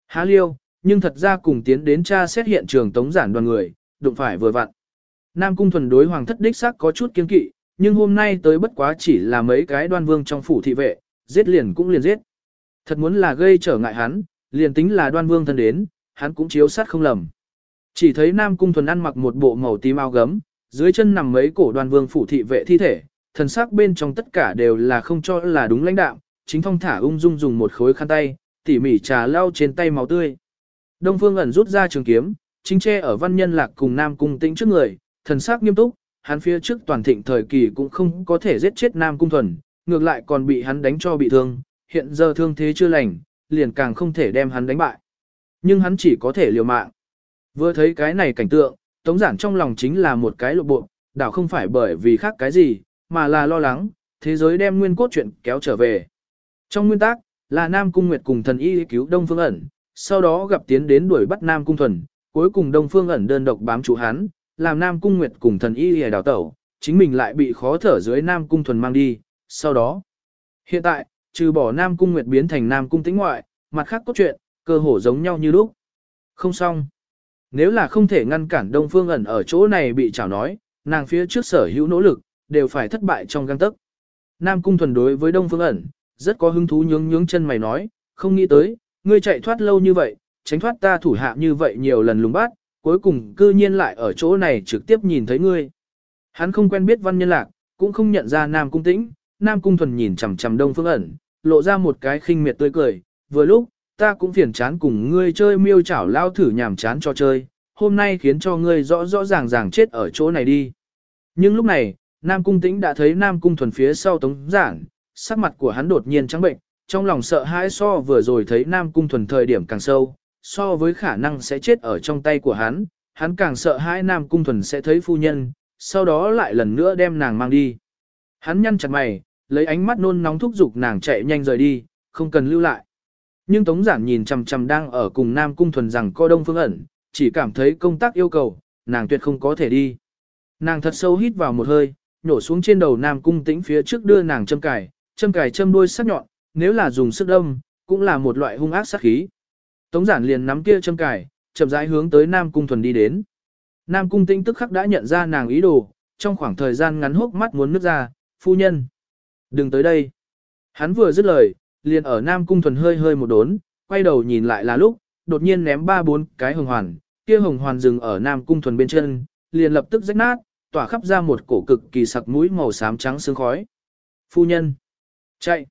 Há liêu, nhưng thật ra cùng tiến đến tra xét hiện trường tống giản đoàn người, đụng phải vừa vặn. Nam cung thuần đối hoàng thất đích xác có chút kiên kỵ, nhưng hôm nay tới bất quá chỉ là mấy cái đoan vương trong phủ thị vệ, giết liền cũng liền giết. Thật muốn là gây trở ngại hắn, liền tính là đoan vương thân đến, hắn cũng chiếu sát không lầm. Chỉ thấy Nam cung thuần ăn mặc một bộ màu tím áo gấm, dưới chân nằm mấy cổ đoan vương phủ thị vệ thi thể, thần sắc bên trong tất cả đều là không cho là đúng lãnh đạo, chính phong thả ung dung dùng một khối khăn tay, tỉ mỉ trà lau trên tay máu tươi. Đông Phương ẩn rút ra trường kiếm, chính che ở văn nhân lạc cùng Nam Cung Tĩnh trước người, thần sắc nghiêm túc, hắn phía trước toàn thịnh thời kỳ cũng không có thể giết chết Nam Cung Thuần, ngược lại còn bị hắn đánh cho bị thương, hiện giờ thương thế chưa lành, liền càng không thể đem hắn đánh bại. Nhưng hắn chỉ có thể liều mạng. Vừa thấy cái này cảnh tượng, Tống Giản trong lòng chính là một cái lộ bộ, đảo không phải bởi vì khác cái gì, mà là lo lắng, thế giới đem nguyên cốt truyện kéo trở về. Trong nguyên tắc, là Nam Cung Nguyệt cùng thần y cứu Đông Phương ẩn, sau đó gặp tiến đến đuổi bắt Nam Cung Thuần, cuối cùng Đông Phương ẩn đơn độc bám chủ hắn, làm Nam Cung Nguyệt cùng thần y hề đào tẩu, chính mình lại bị khó thở dưới Nam Cung Thuần mang đi, sau đó. Hiện tại, trừ bỏ Nam Cung Nguyệt biến thành Nam Cung tĩnh ngoại, mặt khác cốt truyện, cơ hồ giống nhau như lúc. Không xong. Nếu là không thể ngăn cản Đông Phương ẩn ở chỗ này bị chảo nói, nàng phía trước sở hữu nỗ lực, đều phải thất bại trong găng tấc. Nam Cung Thuần đối với Đông Phương ẩn, rất có hứng thú nhướng nhướng chân mày nói, không nghĩ tới, ngươi chạy thoát lâu như vậy, tránh thoát ta thủ hạ như vậy nhiều lần lùng bát, cuối cùng cư nhiên lại ở chỗ này trực tiếp nhìn thấy ngươi. Hắn không quen biết văn nhân lạc, cũng không nhận ra Nam Cung Tĩnh, Nam Cung Thuần nhìn chằm chằm Đông Phương ẩn, lộ ra một cái khinh miệt tươi cười, vừa lúc, ta cũng phiền chán cùng ngươi chơi miêu chảo lao thử nhảm chán cho chơi, hôm nay khiến cho ngươi rõ rõ ràng ràng chết ở chỗ này đi. Nhưng lúc này, Nam Cung Tĩnh đã thấy Nam Cung Thuần phía sau Tống Giản, sắc mặt của hắn đột nhiên trắng bệnh, trong lòng sợ hãi so vừa rồi thấy Nam Cung Thuần thời điểm càng sâu, so với khả năng sẽ chết ở trong tay của hắn, hắn càng sợ hãi Nam Cung Thuần sẽ thấy phu nhân, sau đó lại lần nữa đem nàng mang đi. Hắn nhăn chặt mày, lấy ánh mắt nôn nóng thúc giục nàng chạy nhanh rời đi, không cần lưu lại. Nhưng Tống Giản nhìn chằm chằm đang ở cùng Nam Cung Thuần rằng co đông phương ẩn, chỉ cảm thấy công tác yêu cầu, nàng tuyệt không có thể đi. Nàng thật sâu hít vào một hơi, nhổ xuống trên đầu Nam Cung Tĩnh phía trước đưa nàng châm cài, châm cài châm đuôi sắc nhọn, nếu là dùng sức đâm, cũng là một loại hung ác sát khí. Tống Giản liền nắm kia châm cài, chậm rãi hướng tới Nam Cung Thuần đi đến. Nam Cung Tĩnh tức khắc đã nhận ra nàng ý đồ, trong khoảng thời gian ngắn hốc mắt muốn nước ra, phu nhân. Đừng tới đây. Hắn vừa dứt lời, liền ở Nam Cung Thuần hơi hơi một đốn, quay đầu nhìn lại là lúc, đột nhiên ném ba bốn cái hồng hoàn, kia hồng hoàn dừng ở Nam Cung Thuần bên chân, liền lập tức rách nát, tỏa khắp ra một cổ cực kỳ sặc mũi màu xám trắng sương khói. Phu nhân. Chạy.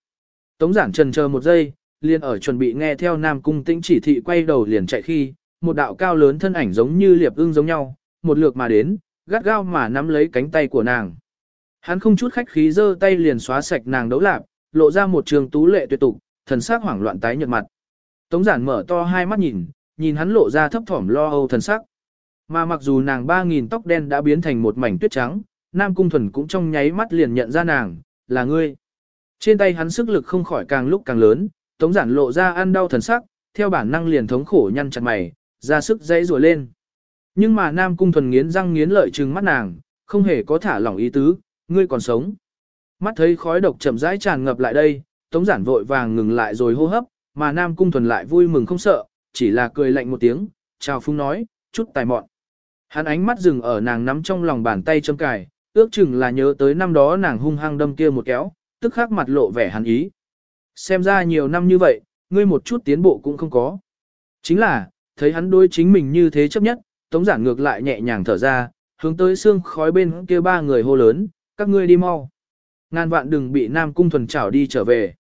Tống giản trần chờ một giây, liền ở chuẩn bị nghe theo Nam Cung Tĩnh chỉ thị quay đầu liền chạy khi, một đạo cao lớn thân ảnh giống như liệp ưng giống nhau, một lượt mà đến, gắt gao mà nắm lấy cánh tay của nàng. Hắn không chút khách khí giơ tay liền xóa sạch nàng đấu lạp, lộ ra một trường tú lệ tuyệt tục, thần sắc hoảng loạn tái nhợt mặt. Tống giản mở to hai mắt nhìn, nhìn hắn lộ ra thấp thỏm lo âu thần sắc. Mà mặc dù nàng 3.000 tóc đen đã biến thành một mảnh tuyết trắng, Nam Cung Thuần cũng trong nháy mắt liền nhận ra nàng, là ngươi. Trên tay hắn sức lực không khỏi càng lúc càng lớn, tống giản lộ ra ăn đau thần sắc, theo bản năng liền thống khổ nhăn chặt mày, ra sức dãy rùa lên. Nhưng mà Nam Cung Thuần nghiến răng nghiến lợi trừng mắt nàng, không hề có thả lỏng ý tứ, ngươi còn sống. Mắt thấy khói độc chậm rãi tràn ngập lại đây, tống giản vội vàng ngừng lại rồi hô hấp, mà Nam Cung Thuần lại vui mừng không sợ, chỉ là cười lạnh một tiếng, chào phung nói, chút tài mọn. Hắn ánh mắt dừng ở nàng nắm trong lòng bàn tay châm cài, ước chừng là nhớ tới năm đó nàng hung hăng đâm kia một kéo, tức khắc mặt lộ vẻ hắn ý. Xem ra nhiều năm như vậy, ngươi một chút tiến bộ cũng không có. Chính là, thấy hắn đối chính mình như thế chấp nhất, tống giản ngược lại nhẹ nhàng thở ra, hướng tới xương khói bên kia ba người hô lớn, các ngươi đi mau. Ngàn vạn đừng bị Nam Cung Thuần chảo đi trở về.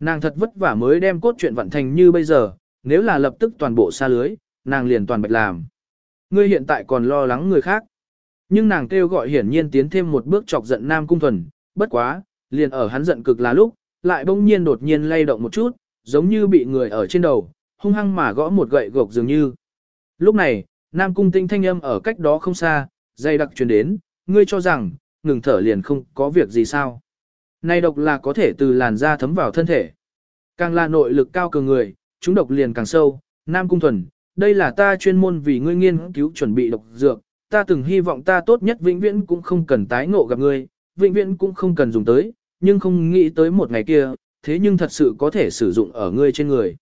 Nàng thật vất vả mới đem cốt truyện vận thành như bây giờ, nếu là lập tức toàn bộ xa lưới, nàng liền toàn bạch làm. Ngươi hiện tại còn lo lắng người khác. Nhưng nàng kêu gọi hiển nhiên tiến thêm một bước chọc giận Nam Cung Thuần, bất quá, liền ở hắn giận cực là lúc, lại bỗng nhiên đột nhiên lay động một chút, giống như bị người ở trên đầu, hung hăng mà gõ một gậy gộc dường như. Lúc này, Nam Cung Tinh thanh âm ở cách đó không xa, dây đặc truyền đến, ngươi cho rằng, ngừng thở liền không có việc gì sao. Này độc là có thể từ làn da thấm vào thân thể. Càng là nội lực cao cường người, chúng độc liền càng sâu, Nam Cung Thuần, đây là ta chuyên môn vì ngươi nghiên cứu chuẩn bị độc dược, ta từng hy vọng ta tốt nhất vĩnh viễn cũng không cần tái ngộ gặp ngươi, vĩnh viễn cũng không cần dùng tới, nhưng không nghĩ tới một ngày kia, thế nhưng thật sự có thể sử dụng ở ngươi trên người.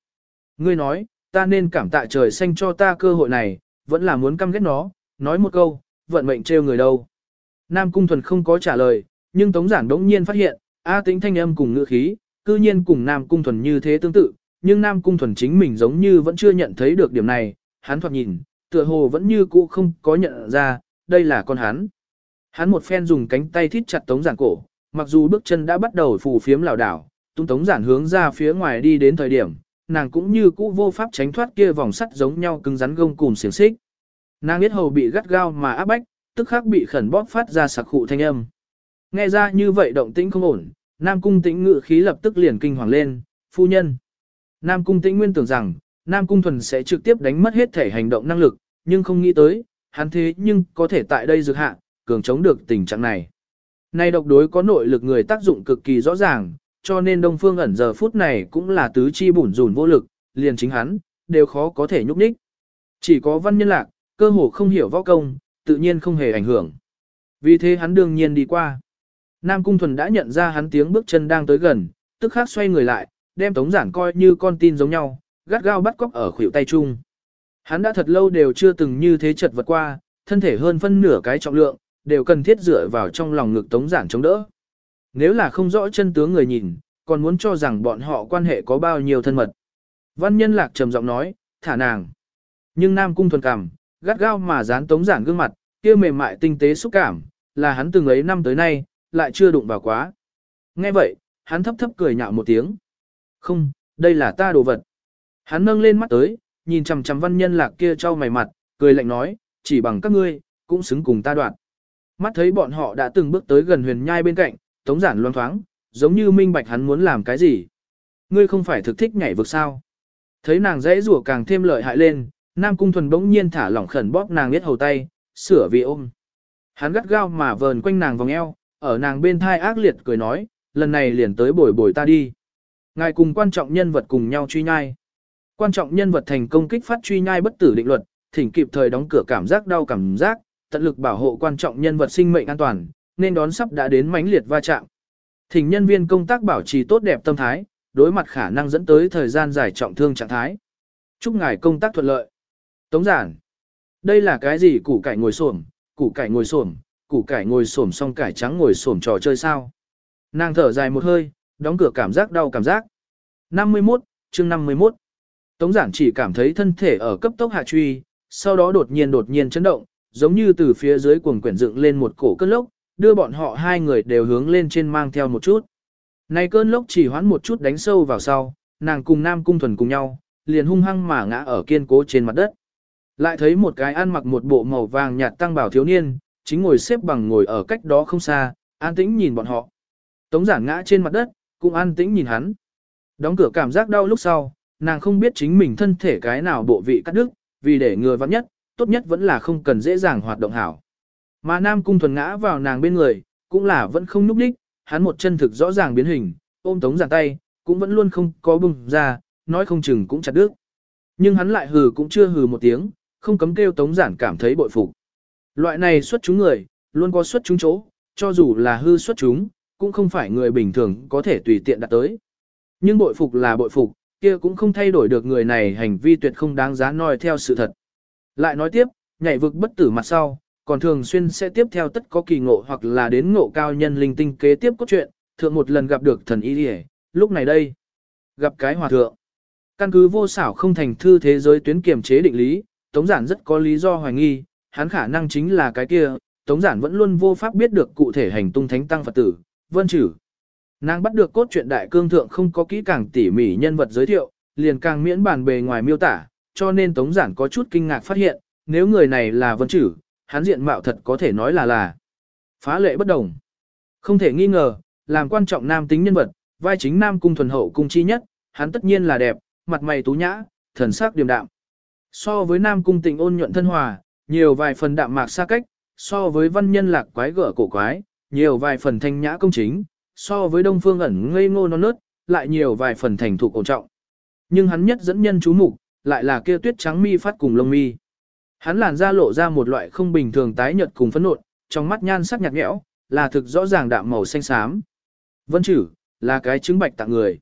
Ngươi nói, ta nên cảm tạ trời xanh cho ta cơ hội này, vẫn là muốn căm ghét nó, nói một câu, vận mệnh trêu người đâu. Nam Cung Thuần không có trả lời, nhưng Tống Giản đống nhiên phát hiện, A tĩnh thanh âm cùng ngữ khí, cư nhiên cùng Nam Cung Thuần như thế tương tự, nhưng Nam Cung Thuần chính mình giống như vẫn chưa nhận thấy được điểm này, hắn thoạt nhìn, tựa hồ vẫn như cũ không có nhận ra, đây là con hắn. Hắn một phen dùng cánh tay thít chặt Tống Giản cổ, mặc dù bước chân đã bắt đầu phù phiếm lảo đảo, tung Tống Giản hướng ra phía ngoài đi đến thời điểm, nàng cũng như cũ vô pháp tránh thoát kia vòng sắt giống nhau cứng rắn gông cùm xiềng xích. Nàng biết hầu bị gắt gao mà áp bách, tức khắc bị khẩn bóp phát ra sặc khụ thanh âm. Nghe ra như vậy động tĩnh không ổn, Nam Cung Tĩnh ngự khí lập tức liền kinh hoàng lên, phu nhân. Nam Cung Tĩnh nguyên tưởng rằng, Nam Cung Thuần sẽ trực tiếp đánh mất hết thể hành động năng lực, nhưng không nghĩ tới, hắn thế nhưng có thể tại đây dược hạ, cường chống được tình trạng này. Nay độc đối có nội lực người tác dụng cực kỳ rõ ràng, cho nên Đông Phương ẩn giờ phút này cũng là tứ chi bủn rủn vô lực, liền chính hắn, đều khó có thể nhúc nhích. Chỉ có văn nhân lạc, cơ hồ không hiểu võ công, tự nhiên không hề ảnh hưởng. Vì thế hắn đương nhiên đi qua. Nam Cung Thuần đã nhận ra hắn tiếng bước chân đang tới gần, tức khắc xoay người lại, đem Tống Giản coi như con tin giống nhau, gắt gao bắt cóc ở khuỷu tay chung. Hắn đã thật lâu đều chưa từng như thế chật vật qua, thân thể hơn phân nửa cái trọng lượng, đều cần thiết dựa vào trong lòng ngực Tống Giản chống đỡ. Nếu là không rõ chân tướng người nhìn, còn muốn cho rằng bọn họ quan hệ có bao nhiêu thân mật. Văn nhân lạc trầm giọng nói, thả nàng. Nhưng Nam Cung Thuần cảm, gắt gao mà dán Tống Giản gương mặt, kia mềm mại tinh tế xúc cảm, là hắn từng ấy năm tới nay, lại chưa đụng vào quá. Nghe vậy, hắn thấp thấp cười nhạo một tiếng. Không, đây là ta đồ vật. Hắn nâng lên mắt tới, nhìn chằm chằm văn nhân lạc kia trao mày mặt, cười lạnh nói, chỉ bằng các ngươi, cũng xứng cùng ta đoạn. Mắt thấy bọn họ đã từng bước tới gần huyền nhai bên cạnh, tống giản loan thoáng, giống như minh bạch hắn muốn làm cái gì. Ngươi không phải thực thích nhảy vực sao. Thấy nàng dễ rủa càng thêm lợi hại lên, Nam Cung Thuần bỗng nhiên thả lỏng khẩn bóp nàng biết hầu tay, sửa vì ôm. Hắn gắt gao mà vờn quanh nàng vòng eo, ở nàng bên thai ác liệt cười nói, lần này liền tới bồi bồi ta đi. Ngài cùng quan trọng nhân vật cùng nhau truy nhai. Quan trọng nhân vật thành công kích phát truy nhai bất tử định luật, thỉnh kịp thời đóng cửa cảm giác đau cảm giác, tận lực bảo hộ quan trọng nhân vật sinh mệnh an toàn, nên đón sắp đã đến mãnh liệt va chạm. Thỉnh nhân viên công tác bảo trì tốt đẹp tâm thái, đối mặt khả năng dẫn tới thời gian dài trọng thương trạng thái. Chúc ngài công tác thuận lợi. Tống giản. Đây là cái gì củ cải ngồi xổm, củ cải ngồi xổm, củ cải ngồi xổm xong cải trắng ngồi xổm trò chơi sao? Nàng thở dài một hơi, đóng cửa cảm giác đau cảm giác. 51, chương 51. Tống giản chỉ cảm thấy thân thể ở cấp tốc hạ truy, sau đó đột nhiên đột nhiên chấn động, giống như từ phía dưới cuồng quyển dựng lên một cổ cơn lốc, đưa bọn họ hai người đều hướng lên trên mang theo một chút. Này cơn lốc chỉ hoãn một chút đánh sâu vào sau, nàng cùng Nam Cung Thuần cùng nhau, liền hung hăng mà ngã ở kiên cố trên mặt đất. Lại thấy một cái ăn mặc một bộ màu vàng nhạt tăng bảo thiếu niên, chính ngồi xếp bằng ngồi ở cách đó không xa, an tĩnh nhìn bọn họ. Tống giản ngã trên mặt đất, cũng an tĩnh nhìn hắn. Đóng cửa cảm giác đau lúc sau, nàng không biết chính mình thân thể cái nào bộ vị cắt đứt, vì để ngừa vắng nhất, tốt nhất vẫn là không cần dễ dàng hoạt động hảo. Mà Nam Cung thuần ngã vào nàng bên người, cũng là vẫn không núp đích, hắn một chân thực rõ ràng biến hình, ôm tống giản tay, cũng vẫn luôn không có bùng ra, nói không chừng cũng chặt đứt. Nhưng hắn lại hừ cũng chưa hừ một tiếng, không cấm kêu tống giản cảm thấy bội phục. Loại này xuất chúng người, luôn có xuất chúng chỗ, cho dù là hư xuất chúng, cũng không phải người bình thường có thể tùy tiện đạt tới. Nhưng bội phục là bội phục, kia cũng không thay đổi được người này hành vi tuyệt không đáng giá noi theo sự thật. Lại nói tiếp, nhảy vực bất tử mặt sau, còn thường xuyên sẽ tiếp theo tất có kỳ ngộ hoặc là đến ngộ cao nhân linh tinh kế tiếp cốt truyện, thượng một lần gặp được thần y đi lúc này đây, gặp cái hòa thượng. Căn cứ vô xảo không thành thư thế giới tuyến kiểm chế định lý, Tống Giản rất có lý do hoài nghi, hắn khả năng chính là cái kia, Tống Giản vẫn luôn vô pháp biết được cụ thể hành tung thánh tăng Phật tử, vân chử. Nàng bắt được cốt truyện đại cương thượng không có kỹ càng tỉ mỉ nhân vật giới thiệu, liền càng miễn bàn bề ngoài miêu tả, cho nên Tống Giản có chút kinh ngạc phát hiện, nếu người này là vân chử, hắn diện mạo thật có thể nói là là phá lệ bất đồng. Không thể nghi ngờ, làm quan trọng nam tính nhân vật, vai chính nam cung thuần hậu cung chi nhất, hắn tất nhiên là đẹp, mặt mày tú nhã, thần sắc điềm đạm. So với nam cung tình ôn nhuận thân hòa, nhiều vài phần đạm mạc xa cách, so với văn nhân lạc quái gở cổ quái, nhiều vài phần thanh nhã công chính, so với đông phương ẩn ngây ngô non nớt, lại nhiều vài phần thành thục cổ trọng. Nhưng hắn nhất dẫn nhân chú mục, lại là kia tuyết trắng mi phát cùng lông mi. Hắn làn da lộ ra một loại không bình thường tái nhợt cùng phấn nộn, trong mắt nhan sắc nhạt nhẽo, là thực rõ ràng đạm màu xanh xám. Vân chử, là cái chứng bạch tặng người.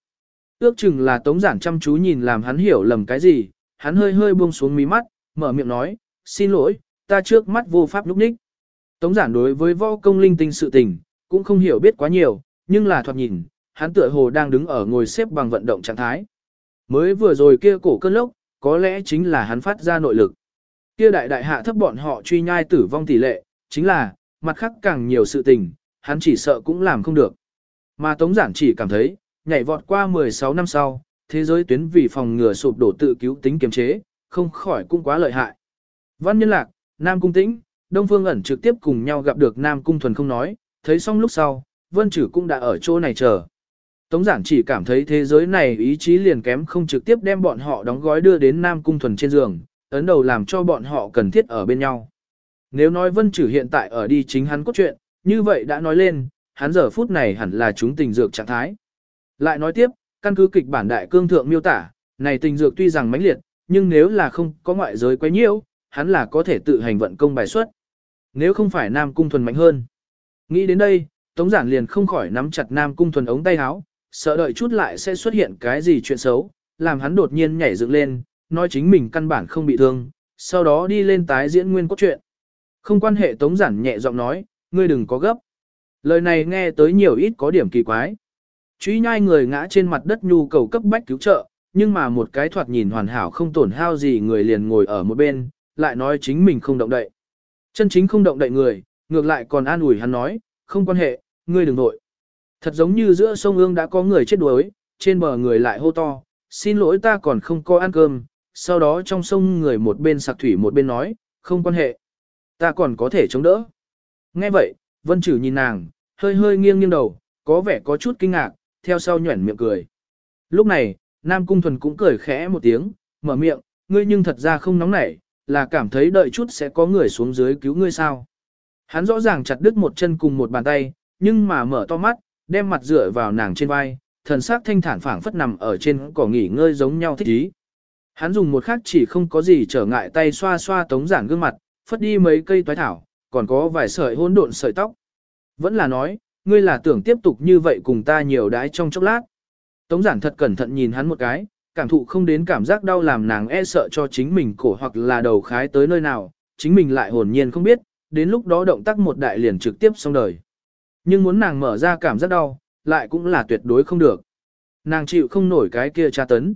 Ước chừng là tống giản chăm chú nhìn làm hắn hiểu lầm cái gì, hắn hơi hơi buông xuống mí mắt, mở miệng nói, xin lỗi, ta trước mắt vô pháp lúc ních. Tống giản đối với võ công linh tinh sự tình, cũng không hiểu biết quá nhiều, nhưng là thoạt nhìn, hắn tựa hồ đang đứng ở ngồi xếp bằng vận động trạng thái. Mới vừa rồi kia cổ cơn lốc, có lẽ chính là hắn phát ra nội lực. Kia đại đại hạ thấp bọn họ truy nhai tử vong tỷ lệ, chính là, mặt khác càng nhiều sự tình, hắn chỉ sợ cũng làm không được. Mà Tống Giản chỉ cảm thấy, nhảy vọt qua 16 năm sau, thế giới tuyến vì phòng ngừa sụp đổ tự cứu tính kiềm chế, không khỏi cũng quá lợi hại. Văn nhân lạc, Nam Cung Tĩnh, Đông Phương ẩn trực tiếp cùng nhau gặp được Nam Cung Thuần không nói, thấy xong lúc sau, Vân Chử cũng đã ở chỗ này chờ. Tống giản chỉ cảm thấy thế giới này ý chí liền kém không trực tiếp đem bọn họ đóng gói đưa đến Nam Cung Thuần trên giường, ấn đầu làm cho bọn họ cần thiết ở bên nhau. Nếu nói Vân Chử hiện tại ở đi chính hắn cốt truyện, như vậy đã nói lên, hắn giờ phút này hẳn là chúng tình dược trạng thái. Lại nói tiếp, căn cứ kịch bản đại cương thượng miêu tả, này tình dược tuy rằng mãnh liệt, nhưng nếu là không có ngoại giới quấy nhiễu, hắn là có thể tự hành vận công bài xuất. Nếu không phải Nam Cung Thuần mạnh hơn. Nghĩ đến đây, Tống Giản liền không khỏi nắm chặt Nam Cung Thuần ống tay áo, sợ đợi chút lại sẽ xuất hiện cái gì chuyện xấu, làm hắn đột nhiên nhảy dựng lên, nói chính mình căn bản không bị thương, sau đó đi lên tái diễn nguyên cốt truyện. Không quan hệ Tống Giản nhẹ giọng nói, ngươi đừng có gấp. Lời này nghe tới nhiều ít có điểm kỳ quái. Truy nhai người ngã trên mặt đất nhu cầu cấp bách cứu trợ, nhưng mà một cái thoạt nhìn hoàn hảo không tổn hao gì người liền ngồi ở một bên, lại nói chính mình không động đậy. Chân chính không động đậy người, ngược lại còn an ủi hắn nói, không quan hệ, ngươi đừng nội. Thật giống như giữa sông ương đã có người chết đuối, trên bờ người lại hô to, xin lỗi ta còn không có ăn cơm, sau đó trong sông người một bên sạc thủy một bên nói, không quan hệ, Ta còn có thể chống đỡ. Nghe vậy, Vân Chử nhìn nàng, hơi hơi nghiêng nghiêng đầu, có vẻ có chút kinh ngạc, theo sau nhuẩn miệng cười. Lúc này, Nam Cung Thuần cũng cười khẽ một tiếng, mở miệng, ngươi nhưng thật ra không nóng nảy, là cảm thấy đợi chút sẽ có người xuống dưới cứu ngươi sao. Hắn rõ ràng chặt đứt một chân cùng một bàn tay, nhưng mà mở to mắt, đem mặt dựa vào nàng trên vai, thần sắc thanh thản phảng phất nằm ở trên cỏ nghỉ ngơi giống nhau thích ý. Hắn dùng một khắc chỉ không có gì trở ngại tay xoa xoa tống giản gương mặt, phất đi mấy cây toái thảo, còn có vài sợi hỗn độn sợi tóc. Vẫn là nói, ngươi là tưởng tiếp tục như vậy cùng ta nhiều đái trong chốc lát. Tống giản thật cẩn thận nhìn hắn một cái, cảm thụ không đến cảm giác đau làm nàng e sợ cho chính mình cổ hoặc là đầu khái tới nơi nào, chính mình lại hồn nhiên không biết, đến lúc đó động tác một đại liền trực tiếp xong đời. Nhưng muốn nàng mở ra cảm giác đau, lại cũng là tuyệt đối không được. Nàng chịu không nổi cái kia tra tấn.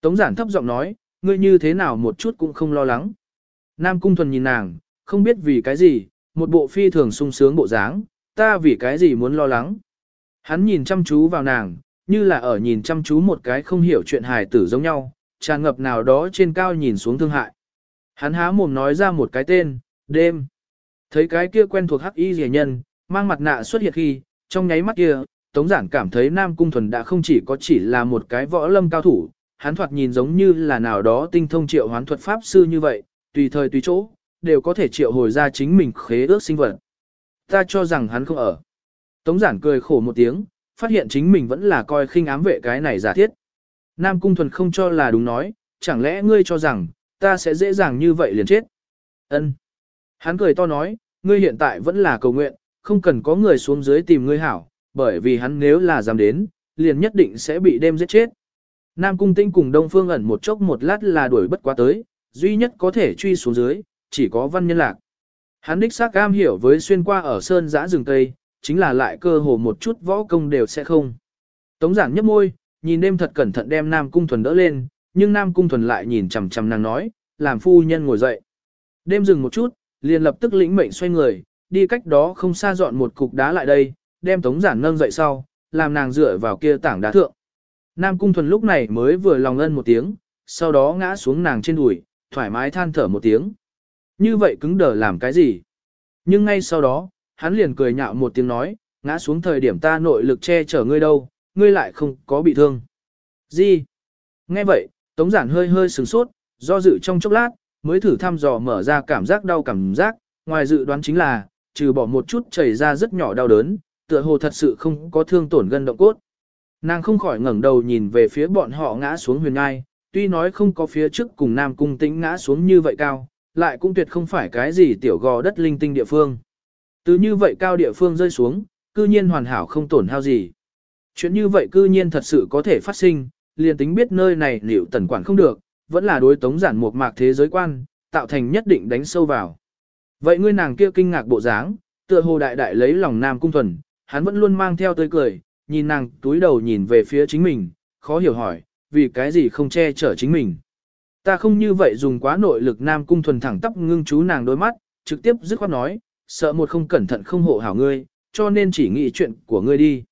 Tống giản thấp giọng nói, ngươi như thế nào một chút cũng không lo lắng. Nam cung thuần nhìn nàng, không biết vì cái gì, một bộ phi thường sung sướng bộ dáng, ta vì cái gì muốn lo lắng. Hắn nhìn chăm chú vào nàng, như là ở nhìn chăm chú một cái không hiểu chuyện hài tử giống nhau, tràn ngập nào đó trên cao nhìn xuống thương hại. Hắn há mồm nói ra một cái tên, đêm. Thấy cái kia quen thuộc hắc y rẻ nhân, mang mặt nạ xuất hiện khi, trong nháy mắt kia, Tống Giản cảm thấy Nam Cung Thuần đã không chỉ có chỉ là một cái võ lâm cao thủ, hắn thoạt nhìn giống như là nào đó tinh thông triệu hoán thuật pháp sư như vậy, tùy thời tùy chỗ, đều có thể triệu hồi ra chính mình khế ước sinh vật. Ta cho rằng hắn không ở. Tống Giản cười khổ một tiếng, phát hiện chính mình vẫn là coi khinh ám vệ cái này giả thiết. Nam Cung Thuần không cho là đúng nói, chẳng lẽ ngươi cho rằng, ta sẽ dễ dàng như vậy liền chết. Ân. Hắn cười to nói, ngươi hiện tại vẫn là cầu nguyện, không cần có người xuống dưới tìm ngươi hảo, bởi vì hắn nếu là dám đến, liền nhất định sẽ bị đêm giết chết. Nam Cung Tinh cùng Đông Phương ẩn một chốc một lát là đuổi bất quá tới, duy nhất có thể truy xuống dưới, chỉ có văn nhân lạc. Hắn đích xác cam hiểu với xuyên qua ở sơn giã rừng Tây, chính là lại cơ hồ một chút võ công đều sẽ không. Tống giản nhấp môi, nhìn đêm thật cẩn thận đem Nam Cung Thuần đỡ lên, nhưng Nam Cung Thuần lại nhìn chằm chằm nàng nói, làm phu nhân ngồi dậy. Đêm dừng một chút, liền lập tức lĩnh mệnh xoay người, đi cách đó không xa dọn một cục đá lại đây, đem Tống giản nâng dậy sau, làm nàng dựa vào kia tảng đá thượng. Nam Cung Thuần lúc này mới vừa lòng ân một tiếng, sau đó ngã xuống nàng trên đùi, thoải mái than thở một tiếng. Như vậy cứng đờ làm cái gì? Nhưng ngay sau đó, hắn liền cười nhạo một tiếng nói, ngã xuống thời điểm ta nội lực che chở ngươi đâu, ngươi lại không có bị thương. Gì? Nghe vậy, Tống giản hơi hơi sừng sốt, do dự trong chốc lát, mới thử thăm dò mở ra cảm giác đau cảm giác, ngoài dự đoán chính là, trừ bỏ một chút chảy ra rất nhỏ đau đớn, tựa hồ thật sự không có thương tổn gân động cốt. Nàng không khỏi ngẩng đầu nhìn về phía bọn họ ngã xuống huyền ngai, tuy nói không có phía trước cùng Nam Cung Tĩnh ngã xuống như vậy cao, lại cũng tuyệt không phải cái gì tiểu gò đất linh tinh địa phương. Từ như vậy cao địa phương rơi xuống, cư nhiên hoàn hảo không tổn hao gì. Chuyện như vậy cư nhiên thật sự có thể phát sinh, liền tính biết nơi này liệu tần quản không được, vẫn là đối tống giản một mạc thế giới quan, tạo thành nhất định đánh sâu vào. Vậy ngươi nàng kia kinh ngạc bộ dáng, tựa hồ đại đại lấy lòng nam cung thuần, hắn vẫn luôn mang theo tươi cười, nhìn nàng túi đầu nhìn về phía chính mình, khó hiểu hỏi, vì cái gì không che chở chính mình. Ta không như vậy dùng quá nội lực nam cung thuần thẳng tắp ngưng chú nàng đôi mắt, trực tiếp dứt khoát nói, sợ một không cẩn thận không hộ hảo ngươi, cho nên chỉ nghĩ chuyện của ngươi đi.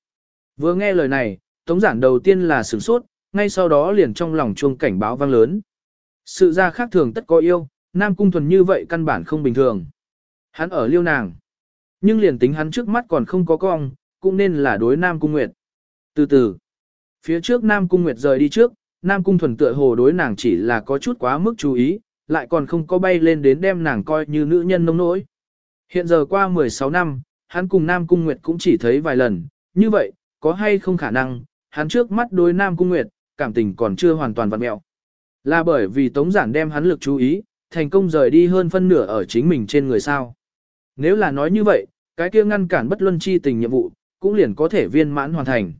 Vừa nghe lời này, tống giản đầu tiên là sửng sốt, ngay sau đó liền trong lòng chuông cảnh báo vang lớn. Sự ra khác thường tất có yêu, nam cung thuần như vậy căn bản không bình thường. Hắn ở liêu nàng. Nhưng liền tính hắn trước mắt còn không có con, cũng nên là đối nam cung nguyệt. Từ từ, phía trước nam cung nguyệt rời đi trước, nam cung thuần tựa hồ đối nàng chỉ là có chút quá mức chú ý, lại còn không có bay lên đến đem nàng coi như nữ nhân nông nỗi. Hiện giờ qua 16 năm, hắn cùng Nam Cung Nguyệt cũng chỉ thấy vài lần, như vậy, có hay không khả năng, hắn trước mắt đối Nam Cung Nguyệt, cảm tình còn chưa hoàn toàn vặn mẹo. Là bởi vì Tống Giản đem hắn lực chú ý, thành công rời đi hơn phân nửa ở chính mình trên người sao. Nếu là nói như vậy, cái kia ngăn cản bất luân chi tình nhiệm vụ, cũng liền có thể viên mãn hoàn thành.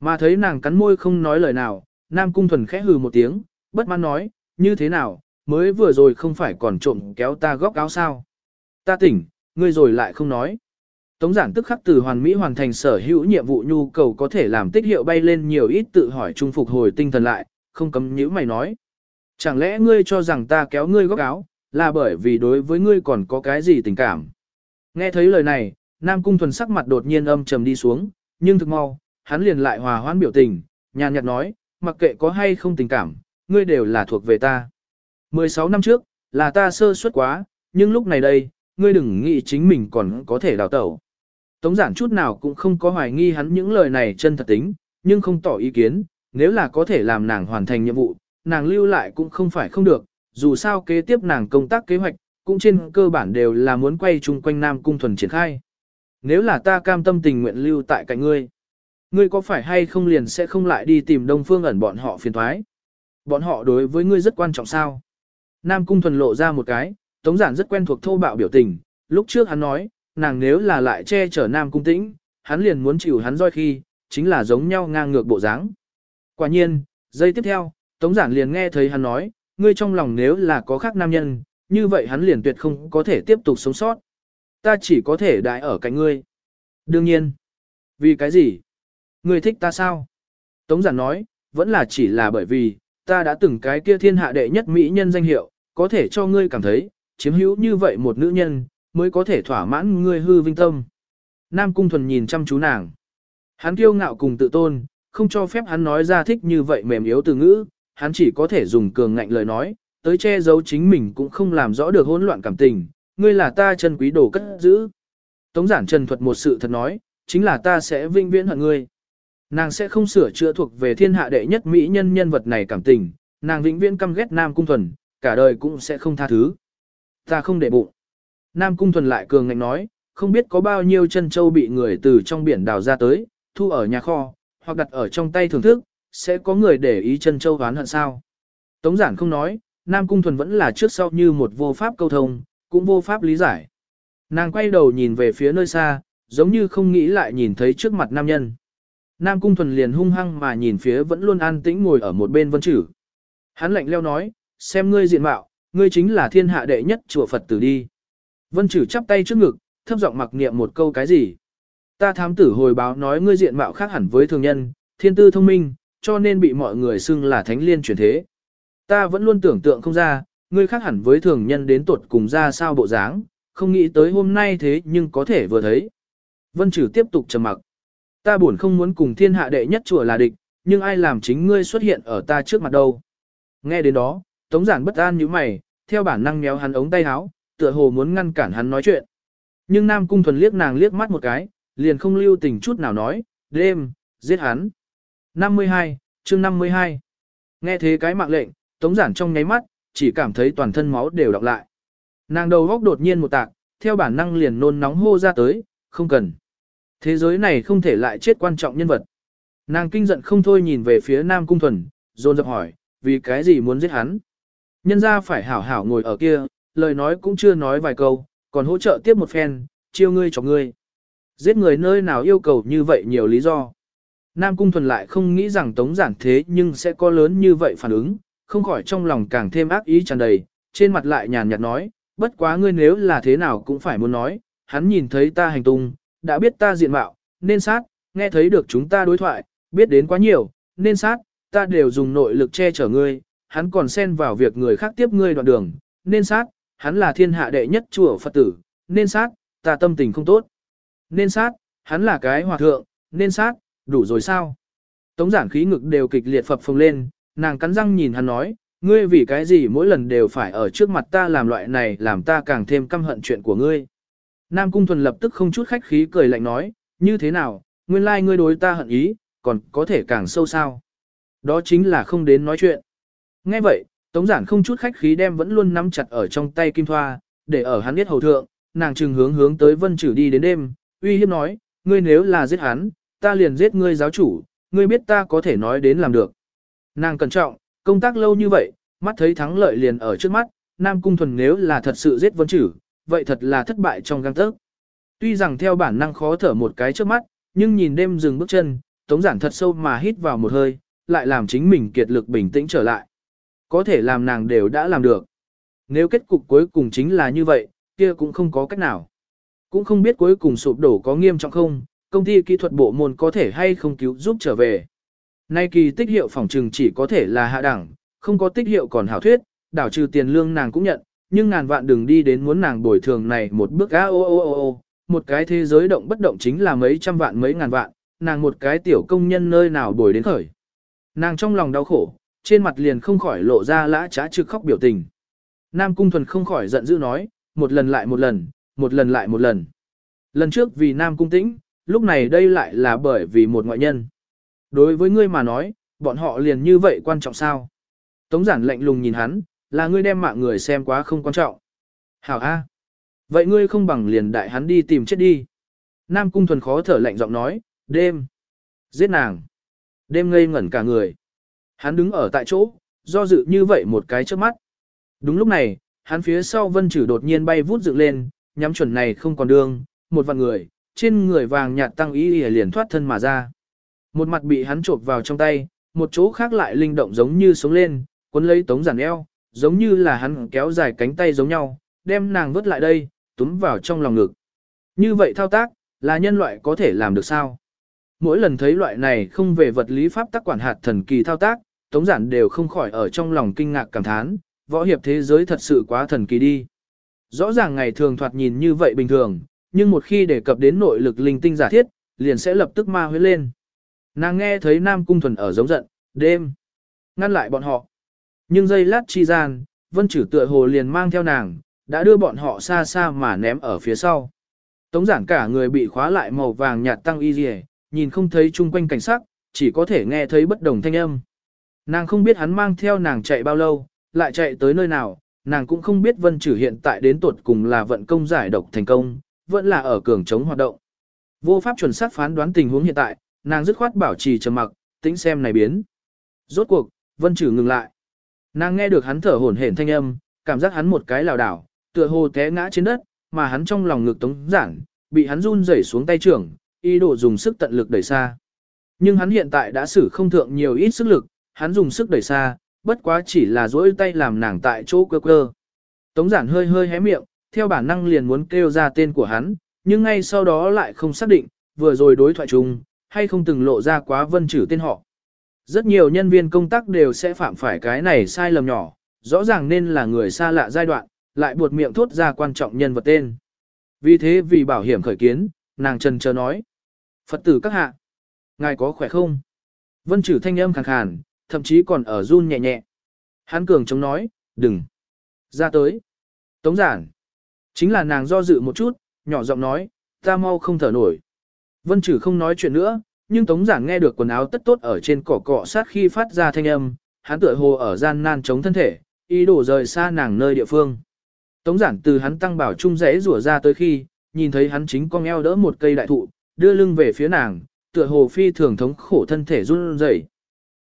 Mà thấy nàng cắn môi không nói lời nào, Nam Cung Thuần khẽ hừ một tiếng, bất mãn nói, như thế nào, mới vừa rồi không phải còn trộm kéo ta góc áo sao. Ta tỉnh, ngươi rồi lại không nói. Tống giản tức khắc từ hoàn mỹ hoàn thành sở hữu nhiệm vụ nhu cầu có thể làm tích hiệu bay lên nhiều ít tự hỏi trung phục hồi tinh thần lại, không cấm nhữ mày nói. Chẳng lẽ ngươi cho rằng ta kéo ngươi góc áo, là bởi vì đối với ngươi còn có cái gì tình cảm. Nghe thấy lời này, Nam Cung Thuần sắc mặt đột nhiên âm trầm đi xuống, nhưng thực mau, hắn liền lại hòa hoãn biểu tình, nhàn nhạt nói, mặc kệ có hay không tình cảm, ngươi đều là thuộc về ta. 16 năm trước, là ta sơ suất quá, nhưng lúc này đây, ngươi đừng nghĩ chính mình còn có thể đào tẩu. Tống giản chút nào cũng không có hoài nghi hắn những lời này chân thật tính, nhưng không tỏ ý kiến, nếu là có thể làm nàng hoàn thành nhiệm vụ, nàng lưu lại cũng không phải không được, dù sao kế tiếp nàng công tác kế hoạch, cũng trên cơ bản đều là muốn quay chung quanh Nam Cung Thuần triển khai. Nếu là ta cam tâm tình nguyện lưu tại cạnh ngươi, ngươi có phải hay không liền sẽ không lại đi tìm Đông Phương ẩn bọn họ phiền thoái? Bọn họ đối với ngươi rất quan trọng sao? Nam Cung Thuần lộ ra một cái, Tống Giản rất quen thuộc thô bạo biểu tình, lúc trước hắn nói, nàng nếu là lại che chở Nam Cung Tĩnh, hắn liền muốn chịu hắn roi khi, chính là giống nhau ngang ngược bộ dáng. Quả nhiên, giây tiếp theo, Tống Giản liền nghe thấy hắn nói, ngươi trong lòng nếu là có khác nam nhân, như vậy hắn liền tuyệt không có thể tiếp tục sống sót. Ta chỉ có thể đại ở cạnh ngươi. Đương nhiên. Vì cái gì? Ngươi thích ta sao? Tống Giản nói, vẫn là chỉ là bởi vì, ta đã từng cái kia thiên hạ đệ nhất mỹ nhân danh hiệu, có thể cho ngươi cảm thấy, chiếm hữu như vậy một nữ nhân, mới có thể thỏa mãn ngươi hư vinh tâm. Nam Cung Thuần nhìn chăm chú nàng. Hắn kiêu ngạo cùng tự tôn, không cho phép hắn nói ra thích như vậy mềm yếu từ ngữ, hắn chỉ có thể dùng cường ngạnh lời nói, tới che giấu chính mình cũng không làm rõ được hỗn loạn cảm tình, ngươi là ta chân quý đồ cất giữ. Tống giản trần thuật một sự thật nói, chính là ta sẽ vinh viễn hận ngươi. Nàng sẽ không sửa chữa thuộc về thiên hạ đệ nhất mỹ nhân nhân vật này cảm tình, nàng vĩnh viễn căm ghét Nam Cung Thuần, cả đời cũng sẽ không tha thứ. Ta không để bụng. Nam Cung Thuần lại cường ngạnh nói, không biết có bao nhiêu chân châu bị người từ trong biển đào ra tới, thu ở nhà kho, hoặc đặt ở trong tay thưởng thức, sẽ có người để ý chân châu đoán hận sao. Tống giản không nói, Nam Cung Thuần vẫn là trước sau như một vô pháp câu thông, cũng vô pháp lý giải. Nàng quay đầu nhìn về phía nơi xa, giống như không nghĩ lại nhìn thấy trước mặt nam nhân. Nam Cung Thuần liền hung hăng mà nhìn phía vẫn luôn an tĩnh ngồi ở một bên vân chử. Hắn lạnh leo nói, xem ngươi diện mạo, ngươi chính là thiên hạ đệ nhất chùa Phật tử đi. Vân chử chắp tay trước ngực, thấp giọng mặc niệm một câu cái gì. Ta thám tử hồi báo nói ngươi diện mạo khác hẳn với thường nhân, thiên tư thông minh, cho nên bị mọi người xưng là thánh liên chuyển thế. Ta vẫn luôn tưởng tượng không ra, ngươi khác hẳn với thường nhân đến tuột cùng ra sao bộ dáng, không nghĩ tới hôm nay thế nhưng có thể vừa thấy. Vân Chử tiếp tục trầm mặc. Ta buồn không muốn cùng thiên hạ đệ nhất chùa là địch, nhưng ai làm chính ngươi xuất hiện ở ta trước mặt đâu. Nghe đến đó, Tống Giản bất an như mày, theo bản năng méo hắn ống tay áo, tựa hồ muốn ngăn cản hắn nói chuyện. Nhưng Nam Cung Thuần liếc nàng liếc mắt một cái, liền không lưu tình chút nào nói, đêm, giết hắn. 52, chương 52. Nghe thế cái mạng lệnh, Tống Giản trong nháy mắt, chỉ cảm thấy toàn thân máu đều đọc lại. Nàng đầu góc đột nhiên một tạc, theo bản năng liền nôn nóng hô ra tới, không cần. Thế giới này không thể lại chết quan trọng nhân vật. Nàng kinh giận không thôi nhìn về phía Nam Cung Thuần, dồn dập hỏi, vì cái gì muốn giết hắn. Nhân ra phải hảo hảo ngồi ở kia, lời nói cũng chưa nói vài câu, còn hỗ trợ tiếp một phen, chiêu ngươi cho ngươi. Giết người nơi nào yêu cầu như vậy nhiều lý do. Nam Cung Thuần lại không nghĩ rằng Tống Giản thế nhưng sẽ có lớn như vậy phản ứng, không khỏi trong lòng càng thêm ác ý tràn đầy, trên mặt lại nhàn nhạt nói, bất quá ngươi nếu là thế nào cũng phải muốn nói, hắn nhìn thấy ta hành tung, đã biết ta diện mạo, nên sát, nghe thấy được chúng ta đối thoại, biết đến quá nhiều, nên sát, ta đều dùng nội lực che chở ngươi, hắn còn xen vào việc người khác tiếp ngươi đoạn đường, nên sát, hắn là thiên hạ đệ nhất chùa Phật tử, nên sát, ta tâm tình không tốt. Nên sát, hắn là cái hòa thượng, nên sát, đủ rồi sao? Tống giản khí ngực đều kịch liệt phập phồng lên, nàng cắn răng nhìn hắn nói, ngươi vì cái gì mỗi lần đều phải ở trước mặt ta làm loại này làm ta càng thêm căm hận chuyện của ngươi. Nam Cung Thuần lập tức không chút khách khí cười lạnh nói, như thế nào, nguyên lai ngươi đối ta hận ý, còn có thể càng sâu sao. Đó chính là không đến nói chuyện. Nghe vậy, Tống giản không chút khách khí đem vẫn luôn nắm chặt ở trong tay kim thoa, để ở hắn biết hầu thượng, nàng trừng hướng hướng tới vân Trử đi đến đêm, uy hiếp nói, ngươi nếu là giết hắn, ta liền giết ngươi giáo chủ, ngươi biết ta có thể nói đến làm được. Nàng cẩn trọng, công tác lâu như vậy, mắt thấy thắng lợi liền ở trước mắt, Nam Cung Thuần nếu là thật sự giết vân Trử, vậy thật là thất bại trong gang tớc. Tuy rằng theo bản năng khó thở một cái trước mắt, nhưng nhìn đêm dừng bước chân, tống giản thật sâu mà hít vào một hơi, lại làm chính mình kiệt lực bình tĩnh trở lại. Có thể làm nàng đều đã làm được. Nếu kết cục cuối cùng chính là như vậy, kia cũng không có cách nào. Cũng không biết cuối cùng sụp đổ có nghiêm trọng không, công ty kỹ thuật bộ môn có thể hay không cứu giúp trở về. Nay kỳ tích hiệu phòng trừng chỉ có thể là hạ đẳng, không có tích hiệu còn hảo thuyết, đảo trừ tiền lương nàng cũng nhận, nhưng ngàn vạn đừng đi đến muốn nàng bồi thường này một bước á ô ô ô ô, một cái thế giới động bất động chính là mấy trăm vạn mấy ngàn vạn, nàng một cái tiểu công nhân nơi nào bồi đến khởi. Nàng trong lòng đau khổ, trên mặt liền không khỏi lộ ra lã trá trực khóc biểu tình. Nam Cung Thuần không khỏi giận dữ nói, một lần lại một lần, một lần lại một lần. Lần trước vì Nam Cung Tĩnh, lúc này đây lại là bởi vì một ngoại nhân. Đối với ngươi mà nói, bọn họ liền như vậy quan trọng sao? Tống giản lạnh lùng nhìn hắn, là ngươi đem mạng người xem quá không quan trọng. Hảo A. Vậy ngươi không bằng liền đại hắn đi tìm chết đi. Nam Cung Thuần khó thở lạnh giọng nói, đêm. Giết nàng. Đêm ngây ngẩn cả người. Hắn đứng ở tại chỗ, do dự như vậy một cái trước mắt. Đúng lúc này, hắn phía sau vân chử đột nhiên bay vút dựng lên, nhắm chuẩn này không còn đường, một vạn người, trên người vàng nhạt tăng ý liền thoát thân mà ra. Một mặt bị hắn chộp vào trong tay, một chỗ khác lại linh động giống như sống lên, cuốn lấy tống giản eo, giống như là hắn kéo dài cánh tay giống nhau, đem nàng vớt lại đây, túm vào trong lòng ngực. Như vậy thao tác, là nhân loại có thể làm được sao? Mỗi lần thấy loại này không về vật lý pháp tác quản hạt thần kỳ thao tác, tống giản đều không khỏi ở trong lòng kinh ngạc cảm thán, võ hiệp thế giới thật sự quá thần kỳ đi. Rõ ràng ngày thường thoạt nhìn như vậy bình thường, nhưng một khi đề cập đến nội lực linh tinh giả thiết, liền sẽ lập tức ma huyết lên. Nàng nghe thấy Nam Cung Thuần ở giống giận, đêm, ngăn lại bọn họ. Nhưng giây lát chi gian, vân chử tựa hồ liền mang theo nàng, đã đưa bọn họ xa xa mà ném ở phía sau. Tống giản cả người bị khóa lại màu vàng nhạt tăng y dì nhìn không thấy chung quanh cảnh sắc, chỉ có thể nghe thấy bất đồng thanh âm. Nàng không biết hắn mang theo nàng chạy bao lâu, lại chạy tới nơi nào, nàng cũng không biết vân chử hiện tại đến tuột cùng là vận công giải độc thành công, vẫn là ở cường chống hoạt động. Vô pháp chuẩn xác phán đoán tình huống hiện tại, nàng dứt khoát bảo trì trầm mặc, tính xem này biến. Rốt cuộc, vân chử ngừng lại. Nàng nghe được hắn thở hổn hển thanh âm, cảm giác hắn một cái lảo đảo, tựa hồ té ngã trên đất, mà hắn trong lòng ngực tống giản, bị hắn run rẩy xuống tay trưởng, ý đồ dùng sức tận lực đẩy xa. Nhưng hắn hiện tại đã sử không thượng nhiều ít sức lực, hắn dùng sức đẩy xa, bất quá chỉ là duỗi tay làm nàng tại chỗ quơ quơ. Tống giản hơi hơi hé miệng, theo bản năng liền muốn kêu ra tên của hắn, nhưng ngay sau đó lại không xác định, vừa rồi đối thoại chung, hay không từng lộ ra quá vân chữ tên họ. Rất nhiều nhân viên công tác đều sẽ phạm phải cái này sai lầm nhỏ, rõ ràng nên là người xa lạ giai đoạn, lại buột miệng thốt ra quan trọng nhân vật tên. Vì thế vì bảo hiểm khởi kiến, nàng trần chờ nói. Phật tử các hạ, ngài có khỏe không? Vân chử thanh âm khàn khàn, thậm chí còn ở run nhẹ nhẹ. Hắn cường chống nói, đừng. Ra tới. Tống giản. Chính là nàng do dự một chút, nhỏ giọng nói, ta mau không thở nổi. Vân chử không nói chuyện nữa, nhưng Tống giản nghe được quần áo tất tốt ở trên cỏ cọ sát khi phát ra thanh âm, hắn tựa hồ ở gian nan chống thân thể, ý đồ rời xa nàng nơi địa phương. Tống giản từ hắn tăng bảo trung rẽ rủa ra tới khi, nhìn thấy hắn chính cong eo đỡ một cây đại thụ, đưa lưng về phía nàng, tựa hồ phi thường thống khổ thân thể run rẩy.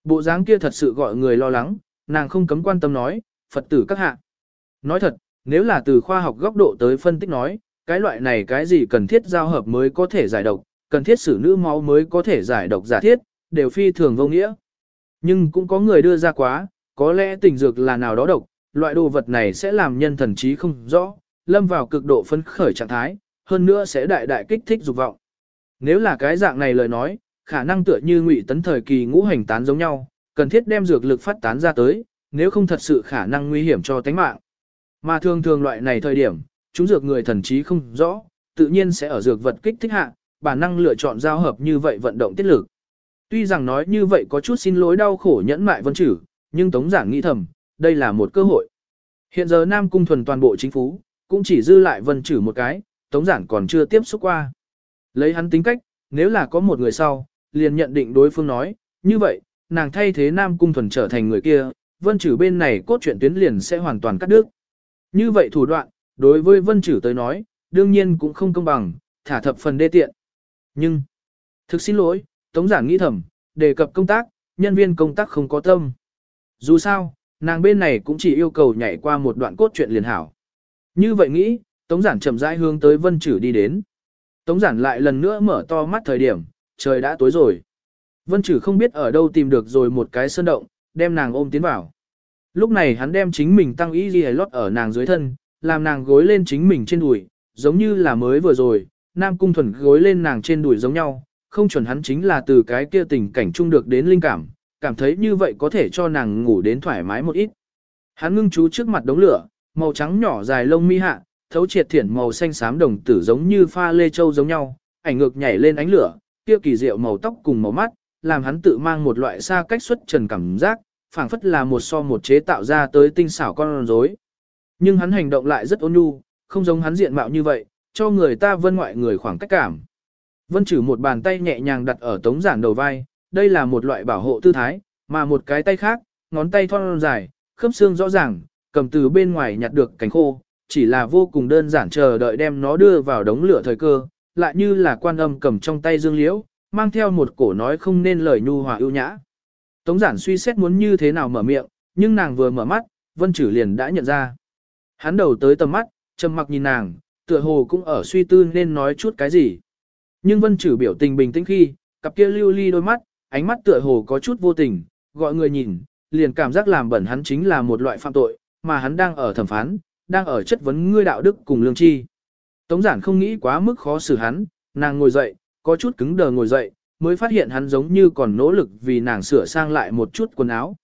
Bộ dáng kia thật sự gọi người lo lắng, nàng không cấm quan tâm nói, Phật tử các hạ. Nói thật, nếu là từ khoa học góc độ tới phân tích nói, cái loại này cái gì cần thiết giao hợp mới có thể giải độc, cần thiết xử nữ máu mới có thể giải độc giả thiết, đều phi thường vô nghĩa. Nhưng cũng có người đưa ra quá, có lẽ tình dược là nào đó độc, loại đồ vật này sẽ làm nhân thần trí không rõ, lâm vào cực độ phấn khởi trạng thái, hơn nữa sẽ đại đại kích thích dục vọng. Nếu là cái dạng này lời nói, khả năng tựa như ngụy tấn thời kỳ ngũ hành tán giống nhau, cần thiết đem dược lực phát tán ra tới, nếu không thật sự khả năng nguy hiểm cho tánh mạng. Mà thường thường loại này thời điểm, chúng dược người thần trí không rõ, tự nhiên sẽ ở dược vật kích thích hạ, bản năng lựa chọn giao hợp như vậy vận động tiết lực. Tuy rằng nói như vậy có chút xin lỗi đau khổ nhẫn mại vân chử, nhưng Tống Giảng nghĩ thầm, đây là một cơ hội. Hiện giờ Nam Cung thuần toàn bộ chính phủ, cũng chỉ dư lại vân chử một cái, Tống Giảng còn chưa tiếp xúc qua. Lấy hắn tính cách, nếu là có một người sau, liền nhận định đối phương nói, như vậy, nàng thay thế Nam Cung thuần trở thành người kia, vân chử bên này cốt truyện tuyến liền sẽ hoàn toàn cắt đứt. Như vậy thủ đoạn, đối với vân chử tới nói, đương nhiên cũng không công bằng, thả thập phần đê tiện. Nhưng, thực xin lỗi, Tống giảng nghĩ thầm, đề cập công tác, nhân viên công tác không có tâm. Dù sao, nàng bên này cũng chỉ yêu cầu nhảy qua một đoạn cốt truyện liền hảo. Như vậy nghĩ, Tống giản chậm rãi hướng tới vân chử đi đến. Tống giản lại lần nữa mở to mắt thời điểm, trời đã tối rồi. Vân chử không biết ở đâu tìm được rồi một cái sơn động, đem nàng ôm tiến vào. Lúc này hắn đem chính mình tăng ý ghi lót ở nàng dưới thân, làm nàng gối lên chính mình trên đùi, giống như là mới vừa rồi, Nam Cung Thuần gối lên nàng trên đùi giống nhau, không chuẩn hắn chính là từ cái kia tình cảnh chung được đến linh cảm, cảm thấy như vậy có thể cho nàng ngủ đến thoải mái một ít. Hắn ngưng chú trước mặt đống lửa, màu trắng nhỏ dài lông mi hạ, thấu triệt thiển màu xanh xám đồng tử giống như pha lê châu giống nhau, ảnh ngược nhảy lên ánh lửa, kia kỳ diệu màu tóc cùng màu mắt, làm hắn tự mang một loại xa cách xuất trần cảm giác, phảng phất là một so một chế tạo ra tới tinh xảo con rối. Nhưng hắn hành động lại rất ôn nhu, không giống hắn diện mạo như vậy, cho người ta vân ngoại người khoảng cách cảm. Vân trừ một bàn tay nhẹ nhàng đặt ở tống giản đầu vai, đây là một loại bảo hộ tư thái, mà một cái tay khác, ngón tay thon dài, khớp xương rõ ràng, cầm từ bên ngoài nhặt được cánh khô, chỉ là vô cùng đơn giản chờ đợi đem nó đưa vào đống lửa thời cơ, lại như là quan âm cầm trong tay dương liễu, mang theo một cổ nói không nên lời nhu hòa ưu nhã. Tống giản suy xét muốn như thế nào mở miệng, nhưng nàng vừa mở mắt, vân chử liền đã nhận ra. Hắn đầu tới tầm mắt, trầm mặc nhìn nàng, tựa hồ cũng ở suy tư nên nói chút cái gì. Nhưng vân chử biểu tình bình tĩnh khi, cặp kia lưu ly đôi mắt, ánh mắt tựa hồ có chút vô tình, gọi người nhìn, liền cảm giác làm bẩn hắn chính là một loại phạm tội, mà hắn đang ở thẩm phán, đang ở chất vấn ngươi đạo đức cùng lương tri. Tống giản không nghĩ quá mức khó xử hắn, nàng ngồi dậy, có chút cứng đờ ngồi dậy, mới phát hiện hắn giống như còn nỗ lực vì nàng sửa sang lại một chút quần áo.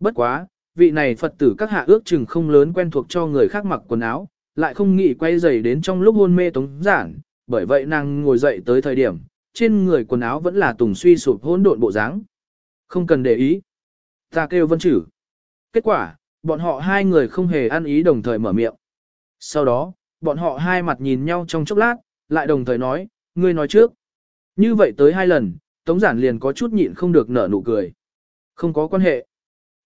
Bất quá, vị này Phật tử các hạ ước chừng không lớn quen thuộc cho người khác mặc quần áo, lại không nghĩ quay giày đến trong lúc hôn mê tống giản, bởi vậy nàng ngồi dậy tới thời điểm, trên người quần áo vẫn là tùng suy sụp hỗn độn bộ dáng. Không cần để ý. Ta kêu vân chử. Kết quả, bọn họ hai người không hề ăn ý đồng thời mở miệng. Sau đó, bọn họ hai mặt nhìn nhau trong chốc lát, lại đồng thời nói, ngươi nói trước. Như vậy tới hai lần, Tống Giản liền có chút nhịn không được nở nụ cười. Không có quan hệ.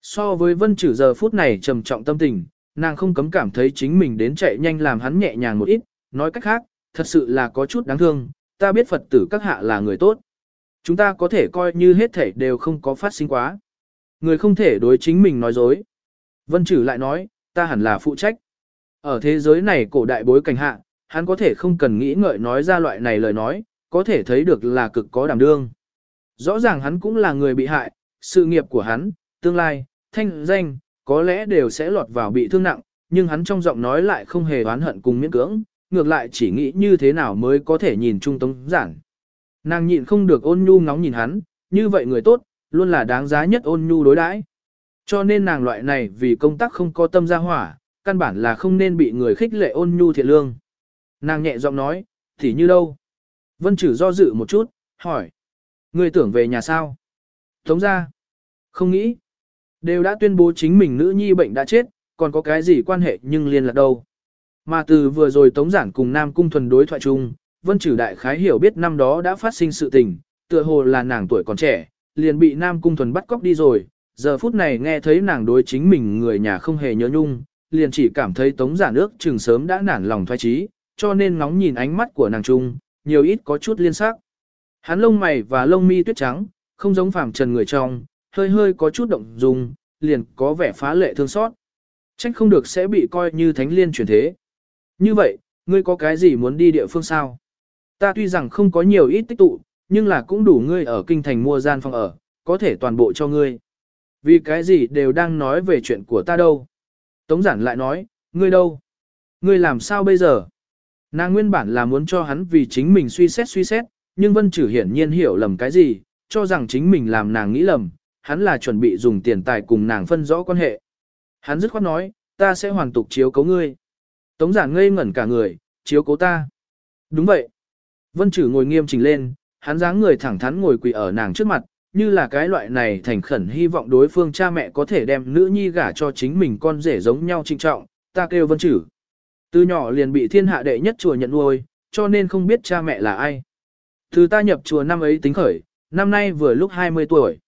So với vân chử giờ phút này trầm trọng tâm tình, nàng không cấm cảm thấy chính mình đến chạy nhanh làm hắn nhẹ nhàng một ít, nói cách khác, thật sự là có chút đáng thương, ta biết Phật tử các hạ là người tốt. Chúng ta có thể coi như hết thể đều không có phát sinh quá. Người không thể đối chính mình nói dối. Vân chử lại nói, ta hẳn là phụ trách. Ở thế giới này cổ đại bối cảnh hạ, hắn có thể không cần nghĩ ngợi nói ra loại này lời nói, có thể thấy được là cực có đảm đương. Rõ ràng hắn cũng là người bị hại, sự nghiệp của hắn, tương lai, thanh danh, có lẽ đều sẽ lọt vào bị thương nặng, nhưng hắn trong giọng nói lại không hề oán hận cùng miễn cưỡng, ngược lại chỉ nghĩ như thế nào mới có thể nhìn trung tống giản. Nàng nhịn không được ôn nhu ngóng nhìn hắn, như vậy người tốt, luôn là đáng giá nhất ôn nhu đối đãi. Cho nên nàng loại này vì công tác không có tâm ra hỏa, căn bản là không nên bị người khích lệ ôn nhu thiện lương. Nàng nhẹ giọng nói, thì như đâu? Vân chử do dự một chút, hỏi. Người tưởng về nhà sao? Tống ra. Không nghĩ. Đều đã tuyên bố chính mình nữ nhi bệnh đã chết, còn có cái gì quan hệ nhưng liên lạc đâu. Mà từ vừa rồi Tống Giản cùng Nam Cung thuần đối thoại chung, Vân Chử đại khái hiểu biết năm đó đã phát sinh sự tình, tựa hồ là nàng tuổi còn trẻ, liền bị Nam Cung thuần bắt cóc đi rồi, giờ phút này nghe thấy nàng đối chính mình người nhà không hề nhớ nhung, liền chỉ cảm thấy Tống Giản nước, chừng sớm đã nản lòng thoái trí, cho nên ngóng nhìn ánh mắt của nàng trung, nhiều ít có chút liên sắc. Hắn lông mày và lông mi tuyết trắng, không giống phàm trần người trong, hơi hơi có chút động dung, liền có vẻ phá lệ thương xót. Trách không được sẽ bị coi như thánh liên chuyển thế. Như vậy, ngươi có cái gì muốn đi địa phương sao? Ta tuy rằng không có nhiều ít tích tụ, nhưng là cũng đủ ngươi ở kinh thành mua gian phòng ở, có thể toàn bộ cho ngươi. Vì cái gì đều đang nói về chuyện của ta đâu. Tống giản lại nói, ngươi đâu? Ngươi làm sao bây giờ? Nàng nguyên bản là muốn cho hắn vì chính mình suy xét suy xét, nhưng Vân Chử hiển nhiên hiểu lầm cái gì, cho rằng chính mình làm nàng nghĩ lầm, hắn là chuẩn bị dùng tiền tài cùng nàng phân rõ quan hệ. Hắn dứt khoát nói, ta sẽ hoàn tục chiếu cố ngươi. Tống giản ngây ngẩn cả người, chiếu cố ta. Đúng vậy. Vân Chử ngồi nghiêm chỉnh lên, hắn dáng người thẳng thắn ngồi quỳ ở nàng trước mặt, như là cái loại này thành khẩn hy vọng đối phương cha mẹ có thể đem nữ nhi gả cho chính mình con rể giống nhau trinh trọng, ta kêu Vân Chử, Từ nhỏ liền bị thiên hạ đệ nhất chùa nhận nuôi, cho nên không biết cha mẹ là ai. Từ ta nhập chùa năm ấy tính khởi, năm nay vừa lúc 20 tuổi.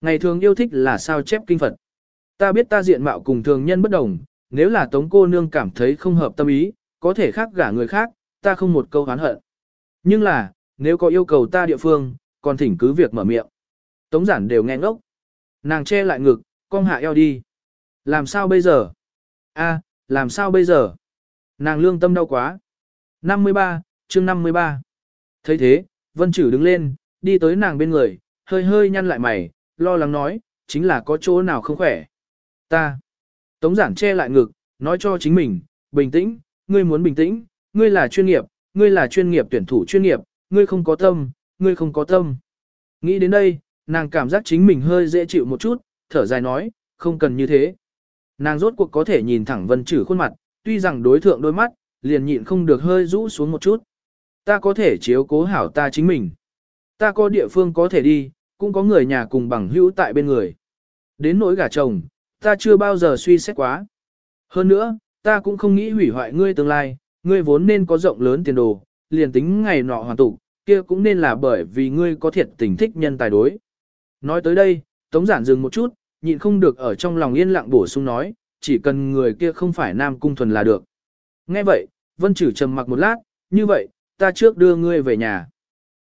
Ngày thường yêu thích là sao chép kinh Phật. Ta biết ta diện mạo cùng thường nhân bất đồng, nếu là tống cô nương cảm thấy không hợp tâm ý, có thể khác gả người khác, ta không một câu hán hận. Nhưng là, nếu có yêu cầu ta địa phương, còn thỉnh cứ việc mở miệng. Tống giản đều nghe ngốc. Nàng che lại ngực, cong hạ eo đi. Làm sao bây giờ? a làm sao bây giờ? Nàng lương tâm đau quá. 53, chương 53. thấy thế, Vân Chử đứng lên, đi tới nàng bên người, hơi hơi nhăn lại mày, lo lắng nói, chính là có chỗ nào không khỏe. Ta. Tống giản che lại ngực, nói cho chính mình, bình tĩnh, ngươi muốn bình tĩnh, ngươi là chuyên nghiệp, ngươi là chuyên nghiệp tuyển thủ chuyên nghiệp, ngươi không có tâm, ngươi không có tâm. Nghĩ đến đây, nàng cảm giác chính mình hơi dễ chịu một chút, thở dài nói, không cần như thế. Nàng rốt cuộc có thể nhìn thẳng vân trừ khuôn mặt, tuy rằng đối thượng đôi mắt, liền nhịn không được hơi rũ xuống một chút. Ta có thể chiếu cố hảo ta chính mình. Ta có địa phương có thể đi, cũng có người nhà cùng bằng hữu tại bên người. Đến nỗi gả chồng, ta chưa bao giờ suy xét quá. Hơn nữa, ta cũng không nghĩ hủy hoại ngươi tương lai, Ngươi vốn nên có rộng lớn tiền đồ, liền tính ngày nọ hoàn tụ, kia cũng nên là bởi vì ngươi có thiệt tình thích nhân tài đối. Nói tới đây, Tống Giản dừng một chút, nhịn không được ở trong lòng yên lặng bổ sung nói, chỉ cần người kia không phải Nam Cung Thuần là được. Nghe vậy, Vân Chử trầm mặc một lát, như vậy, ta trước đưa ngươi về nhà.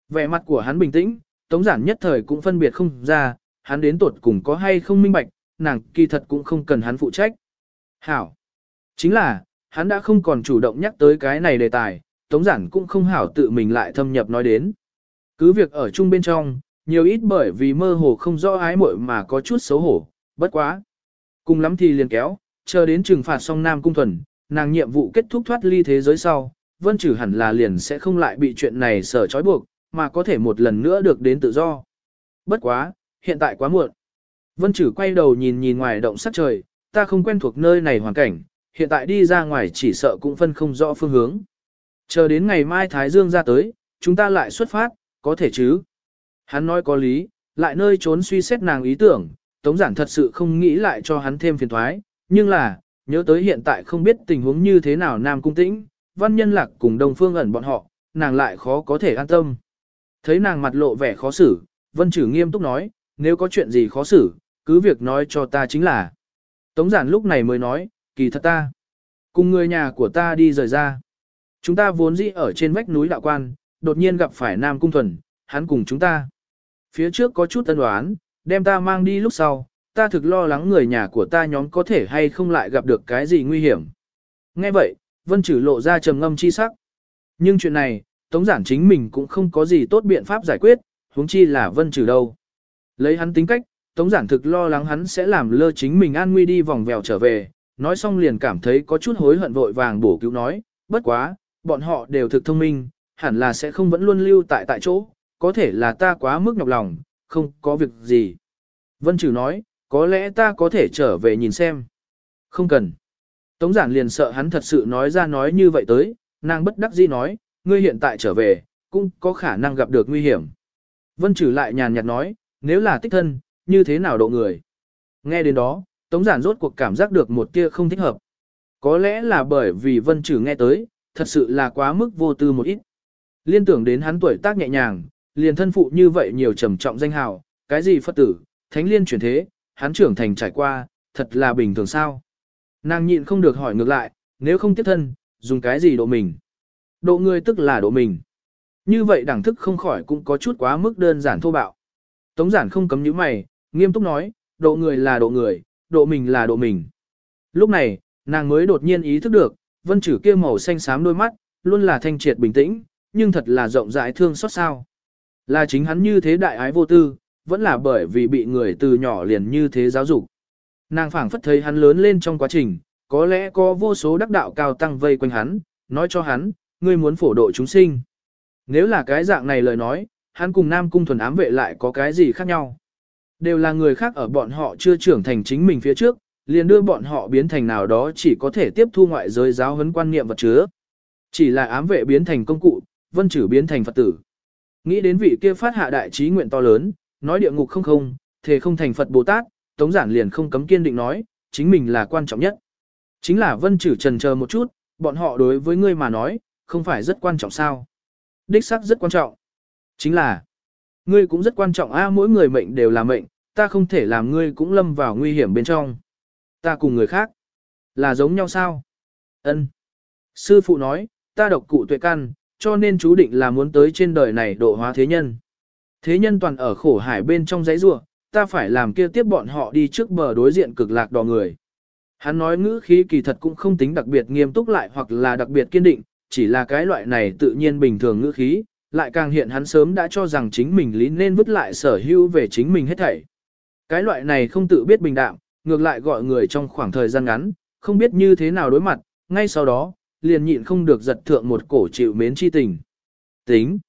Vẻ mặt của hắn bình tĩnh, Tống Giản nhất thời cũng phân biệt không ra, hắn đến tuột cùng có hay không minh bạch, nàng kỳ thật cũng không cần hắn phụ trách. Hảo. Chính là, hắn đã không còn chủ động nhắc tới cái này đề tài, Tống Giản cũng không hảo tự mình lại thâm nhập nói đến. Cứ việc ở chung bên trong, nhiều ít bởi vì mơ hồ không rõ ái muội mà có chút xấu hổ, bất quá. Cùng lắm thì liền kéo, chờ đến trừng phạt xong Nam Cung Thuần, nàng nhiệm vụ kết thúc thoát ly thế giới sau, Vân Trừ hẳn là liền sẽ không lại bị chuyện này sở trói buộc, mà có thể một lần nữa được đến tự do. Bất quá, hiện tại quá muộn. Vân Trừ quay đầu nhìn nhìn ngoài động sắc trời, ta không quen thuộc nơi này hoàn cảnh, hiện tại đi ra ngoài chỉ sợ cũng phân không rõ phương hướng. Chờ đến ngày mai Thái Dương ra tới, chúng ta lại xuất phát, có thể chứ. Hắn nói có lý, lại nơi trốn suy xét nàng ý tưởng, Tống Giản thật sự không nghĩ lại cho hắn thêm phiền toái, nhưng là, nhớ tới hiện tại không biết tình huống như thế nào Nam Cung Tĩnh, Văn Nhân Lạc cùng Đông Phương ẩn bọn họ, nàng lại khó có thể an tâm. Thấy nàng mặt lộ vẻ khó xử, Vân Trử nghiêm túc nói, nếu có chuyện gì khó xử, cứ việc nói cho ta chính là. Tống Giản lúc này mới nói, kỳ thật ta, cùng người nhà của ta đi rời ra. Chúng ta vốn dĩ ở trên vách núi đạo quan, đột nhiên gặp phải Nam Cung Thuần, hắn cùng chúng ta. Phía trước có chút tân đoán, đem ta mang đi lúc sau, ta thực lo lắng người nhà của ta nhóm có thể hay không lại gặp được cái gì nguy hiểm. Nghe vậy, Vân Trử lộ ra trầm ngâm chi sắc. Nhưng chuyện này, Tống Giản chính mình cũng không có gì tốt biện pháp giải quyết, huống chi là Vân Trử đâu. Lấy hắn tính cách, Tống Giản thực lo lắng hắn sẽ làm lơ chính mình an nguy đi vòng vèo trở về, nói xong liền cảm thấy có chút hối hận vội vàng bổ cứu nói, bất quá, bọn họ đều thực thông minh, hẳn là sẽ không vẫn luôn lưu tại tại chỗ, có thể là ta quá mức nhọc lòng, không có việc gì. Vân Trừ nói, có lẽ ta có thể trở về nhìn xem. Không cần. Tống giản liền sợ hắn thật sự nói ra nói như vậy tới, nàng bất đắc dĩ nói, ngươi hiện tại trở về, cũng có khả năng gặp được nguy hiểm. Vân Trừ lại nhàn nhạt nói, nếu là tích thân, như thế nào độ người. Nghe đến đó, Tống giản rốt cuộc cảm giác được một tia không thích hợp. Có lẽ là bởi vì Vân Trừ nghe tới, thật sự là quá mức vô tư một ít. Liên tưởng đến hắn tuổi tác nhẹ nhàng, liền thân phụ như vậy nhiều trầm trọng danh hào, cái gì Phật tử, thánh liên chuyển thế, hắn trưởng thành trải qua, thật là bình thường sao. Nàng nhịn không được hỏi ngược lại, nếu không tiếp thân, dùng cái gì độ mình? Độ người tức là độ mình. Như vậy đẳng thức không khỏi cũng có chút quá mức đơn giản thô bạo. Tống giản không cấm những mày, nghiêm túc nói, độ người là độ người, độ mình là độ mình. Lúc này, nàng mới đột nhiên ý thức được, vân chử kia màu xanh xám đôi mắt, luôn là thanh triệt bình tĩnh, nhưng thật là rộng rãi thương xót sao. Là chính hắn như thế đại ái vô tư, vẫn là bởi vì bị người từ nhỏ liền như thế giáo dục. Nàng phảng phất thấy hắn lớn lên trong quá trình, có lẽ có vô số đắc đạo cao tăng vây quanh hắn, nói cho hắn, ngươi muốn phổ độ chúng sinh. Nếu là cái dạng này lời nói, hắn cùng Nam Cung thuần ám vệ lại có cái gì khác nhau. Đều là người khác ở bọn họ chưa trưởng thành chính mình phía trước, liền đưa bọn họ biến thành nào đó chỉ có thể tiếp thu ngoại giới giáo huấn quan niệm vật chứa. Chỉ là ám vệ biến thành công cụ, vân chử biến thành Phật tử. Nghĩ đến vị kia phát hạ đại trí nguyện to lớn, nói địa ngục không không, thề không thành Phật Bồ Tát, Tống Giản liền không cấm kiên định nói, chính mình là quan trọng nhất. Chính là vân chử trần chờ một chút, bọn họ đối với ngươi mà nói, không phải rất quan trọng sao. Đích xác rất quan trọng. Chính là, ngươi cũng rất quan trọng a mỗi người mệnh đều là mệnh, ta không thể làm ngươi cũng lâm vào nguy hiểm bên trong. Ta cùng người khác, là giống nhau sao? Ân. Sư phụ nói, ta độc cụ tuệ căn, cho nên chú định là muốn tới trên đời này độ hóa thế nhân. Thế nhân toàn ở khổ hải bên trong giấy rua, ta phải làm kia tiếp bọn họ đi trước bờ đối diện cực lạc đò người. Hắn nói ngữ khí kỳ thật cũng không tính đặc biệt nghiêm túc lại hoặc là đặc biệt kiên định, chỉ là cái loại này tự nhiên bình thường ngữ khí, lại càng hiện hắn sớm đã cho rằng chính mình lý nên vứt lại sở hữu về chính mình hết thảy. Cái loại này không tự biết bình đạm, ngược lại gọi người trong khoảng thời gian ngắn, không biết như thế nào đối mặt, ngay sau đó, liền nhịn không được giật thượng một cổ chịu mến chi tình. Tính.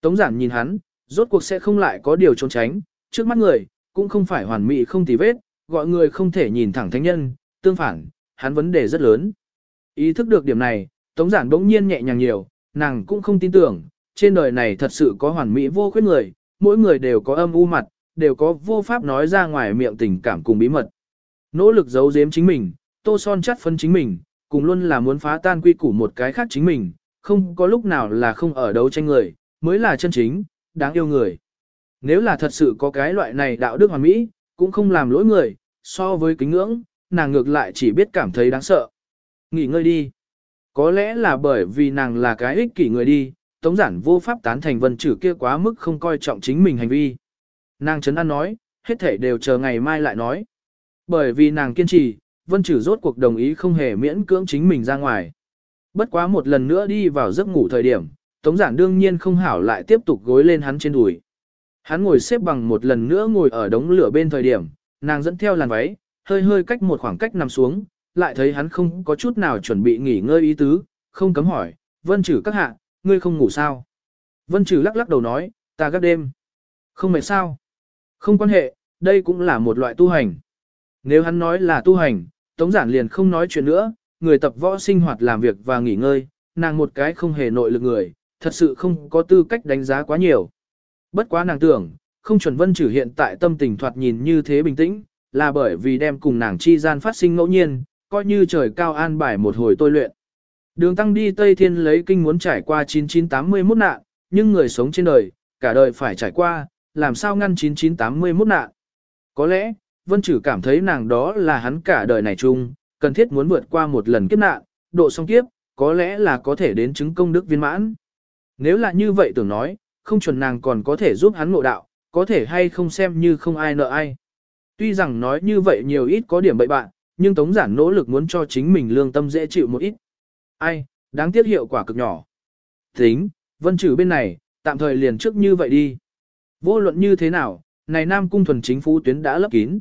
Tống giản nhìn hắn, rốt cuộc sẽ không lại có điều trốn tránh, trước mắt người, cũng không phải hoàn mỹ không tì vết, gọi người không thể nhìn thẳng thánh nhân, tương phản, hắn vấn đề rất lớn. Ý thức được điểm này, Tống giản bỗng nhiên nhẹ nhàng nhiều, nàng cũng không tin tưởng, trên đời này thật sự có hoàn mỹ vô khuyết người, mỗi người đều có âm u mặt, đều có vô pháp nói ra ngoài miệng tình cảm cùng bí mật. Nỗ lực giấu giếm chính mình, tô son chắt phân chính mình, cùng luôn là muốn phá tan quy củ một cái khác chính mình, không có lúc nào là không ở đấu tranh người, mới là chân chính, đáng yêu người. Nếu là thật sự có cái loại này đạo đức hoàn mỹ, cũng không làm lỗi người, so với kính ngưỡng, nàng ngược lại chỉ biết cảm thấy đáng sợ. Nghỉ ngơi đi. Có lẽ là bởi vì nàng là cái ích kỷ người đi, tống giản vô pháp tán thành vân chữ kia quá mức không coi trọng chính mình hành vi. Nàng chấn an nói, hết thể đều chờ ngày mai lại nói. Bởi vì nàng kiên trì, vân chử rốt cuộc đồng ý không hề miễn cưỡng chính mình ra ngoài. Bất quá một lần nữa đi vào giấc ngủ thời điểm, tống giản đương nhiên không hảo lại tiếp tục gối lên hắn trên đùi. Hắn ngồi xếp bằng một lần nữa ngồi ở đống lửa bên thời điểm, nàng dẫn theo làn váy, hơi hơi cách một khoảng cách nằm xuống, lại thấy hắn không có chút nào chuẩn bị nghỉ ngơi ý tứ, không cấm hỏi, vân Trử các hạ, ngươi không ngủ sao? Vân Trử lắc lắc đầu nói, ta gác đêm. Không mệt sao? Không quan hệ, đây cũng là một loại tu hành. Nếu hắn nói là tu hành, Tống Giản liền không nói chuyện nữa, người tập võ sinh hoạt làm việc và nghỉ ngơi, nàng một cái không hề nội lực người, thật sự không có tư cách đánh giá quá nhiều. Bất quá nàng tưởng, không chuẩn vân trừ hiện tại tâm tình thoạt nhìn như thế bình tĩnh, là bởi vì đem cùng nàng chi gian phát sinh ngẫu nhiên, coi như trời cao an bài một hồi tôi luyện. Đường tăng đi Tây Thiên lấy kinh muốn trải qua 9981 nạn, nhưng người sống trên đời, cả đời phải trải qua, làm sao ngăn 9981 nạn. Có lẽ, Vân Chử cảm thấy nàng đó là hắn cả đời này chung, cần thiết muốn vượt qua một lần kiếp nạn, độ xong kiếp, có lẽ là có thể đến chứng công đức viên mãn. Nếu là như vậy tưởng nói, không chuẩn nàng còn có thể giúp hắn ngộ đạo, có thể hay không xem như không ai nợ ai. Tuy rằng nói như vậy nhiều ít có điểm bậy bạn, nhưng Tống Giản nỗ lực muốn cho chính mình lương tâm dễ chịu một ít. Ai, đáng tiếc hiệu quả cực nhỏ. Tính, vân trừ bên này, tạm thời liền trước như vậy đi. Vô luận như thế nào, này Nam Cung thuần chính phú tuyến đã lấp kín.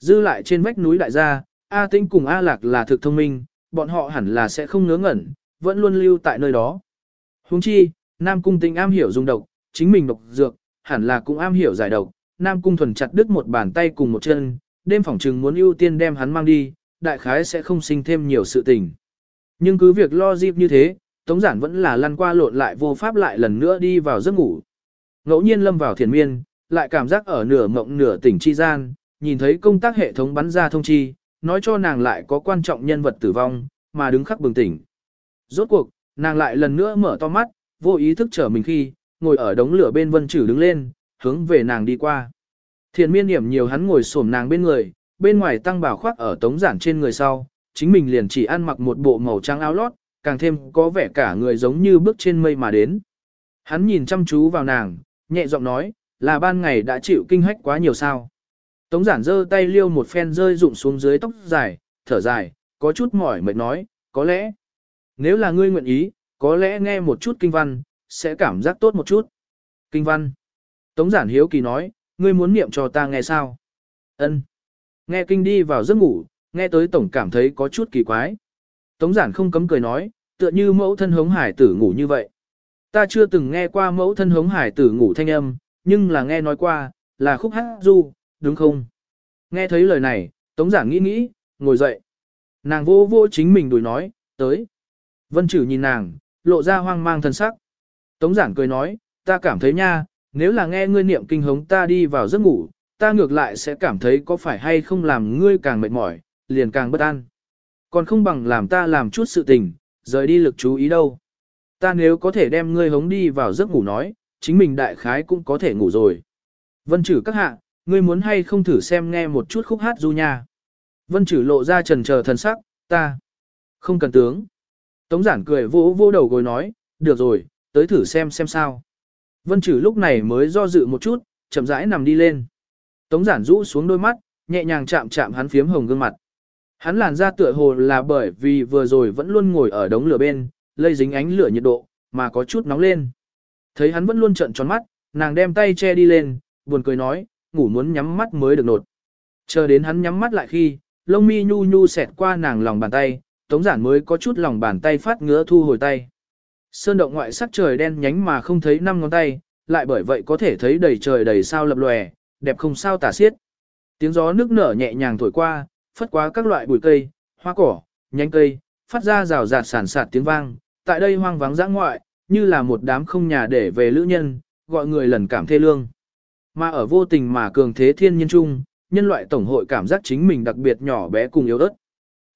Dư lại trên vách núi đại gia, A Tinh cùng A Lạc là thực thông minh, bọn họ hẳn là sẽ không ngớ ngẩn, vẫn luôn lưu tại nơi đó. Huống chi, Nam Cung tinh am hiểu dùng độc, chính mình độc dược, hẳn là cũng am hiểu giải độc. Nam Cung thuần chặt đứt một bàn tay cùng một chân, đêm phỏng trừng muốn ưu tiên đem hắn mang đi, đại khái sẽ không sinh thêm nhiều sự tình. Nhưng cứ việc lo dịp như thế, Tống Giản vẫn là lăn qua lộn lại vô pháp lại lần nữa đi vào giấc ngủ. Ngẫu nhiên lâm vào thiền miên, lại cảm giác ở nửa mộng nửa tỉnh chi gian, nhìn thấy công tác hệ thống bắn ra thông chi, nói cho nàng lại có quan trọng nhân vật tử vong, mà đứng khắc bừng tỉnh. Rốt cuộc, nàng lại lần nữa mở to mắt, vô ý thức trở mình khi, ngồi ở đống lửa bên vân chử đứng lên, hướng về nàng đi qua. Thiền miên điểm nhiều hắn ngồi xổm nàng bên người, bên ngoài tăng bảo khoác ở tống giản trên người sau, chính mình liền chỉ ăn mặc một bộ màu trắng áo lót, càng thêm có vẻ cả người giống như bước trên mây mà đến. Hắn nhìn chăm chú vào nàng, nhẹ giọng nói, là ban ngày đã chịu kinh hách quá nhiều sao. Tống giản giơ tay liêu một phen rơi rụng xuống dưới tóc dài, thở dài, có chút mỏi mệt nói, có lẽ, nếu là ngươi nguyện ý, có lẽ nghe một chút kinh văn, sẽ cảm giác tốt một chút. Kinh văn. Tống giản hiếu kỳ nói, ngươi muốn niệm cho ta nghe sao? Ân. Nghe kinh đi vào giấc ngủ, nghe tới tổng cảm thấy có chút kỳ quái. Tống giản không cấm cười nói, tựa như mẫu thân hống hải tử ngủ như vậy. Ta chưa từng nghe qua mẫu thân hống hải tử ngủ thanh âm, nhưng là nghe nói qua, là khúc hát du, đúng không? Nghe thấy lời này, Tống giản nghĩ nghĩ, ngồi dậy. Nàng vô vô chính mình đùi nói, tới. Vân chử nhìn nàng, lộ ra hoang mang thân sắc. Tống giản cười nói, ta cảm thấy nha, nếu là nghe ngươi niệm kinh hống ta đi vào giấc ngủ, ta ngược lại sẽ cảm thấy có phải hay không làm ngươi càng mệt mỏi, liền càng bất an. Còn không bằng làm ta làm chút sự tình, rời đi lực chú ý đâu. Ta nếu có thể đem ngươi hống đi vào giấc ngủ nói, chính mình đại khái cũng có thể ngủ rồi. Vân chử các hạ, ngươi muốn hay không thử xem nghe một chút khúc hát du nha. Vân chử lộ ra trần chờ thần sắc, ta. Không cần tướng. Tống giản cười vỗ vỗ đầu gối nói, được rồi, tới thử xem xem sao. Vân chử lúc này mới do dự một chút, chậm rãi nằm đi lên. Tống giản rũ xuống đôi mắt, nhẹ nhàng chạm chạm hắn phiếm hồng gương mặt. Hắn làn da tựa hồ là bởi vì vừa rồi vẫn luôn ngồi ở đống lửa bên, lây dính ánh lửa nhiệt độ, mà có chút nóng lên. Thấy hắn vẫn luôn trợn tròn mắt, nàng đem tay che đi lên, buồn cười nói, ngủ muốn nhắm mắt mới được nột. Chờ đến hắn nhắm mắt lại khi, lông mi nhu nhu xẹt qua nàng lòng bàn tay, tống giản mới có chút lòng bàn tay phát ngứa thu hồi tay. Sơn động ngoại sắc trời đen nhánh mà không thấy năm ngón tay, lại bởi vậy có thể thấy đầy trời đầy sao lập lòe, đẹp không sao tả xiết. Tiếng gió nước nở nhẹ nhàng thổi qua, phất qua các loại bụi cây, hoa cỏ, nhánh cây, phát ra rào rạt sản sạt tiếng vang. Tại đây hoang vắng dã ngoại, như là một đám không nhà để về lữ nhân, gọi người lần cảm thê lương. Mà ở vô tình mà cường thế thiên nhân trung, nhân loại tổng hội cảm giác chính mình đặc biệt nhỏ bé cùng yếu ớt.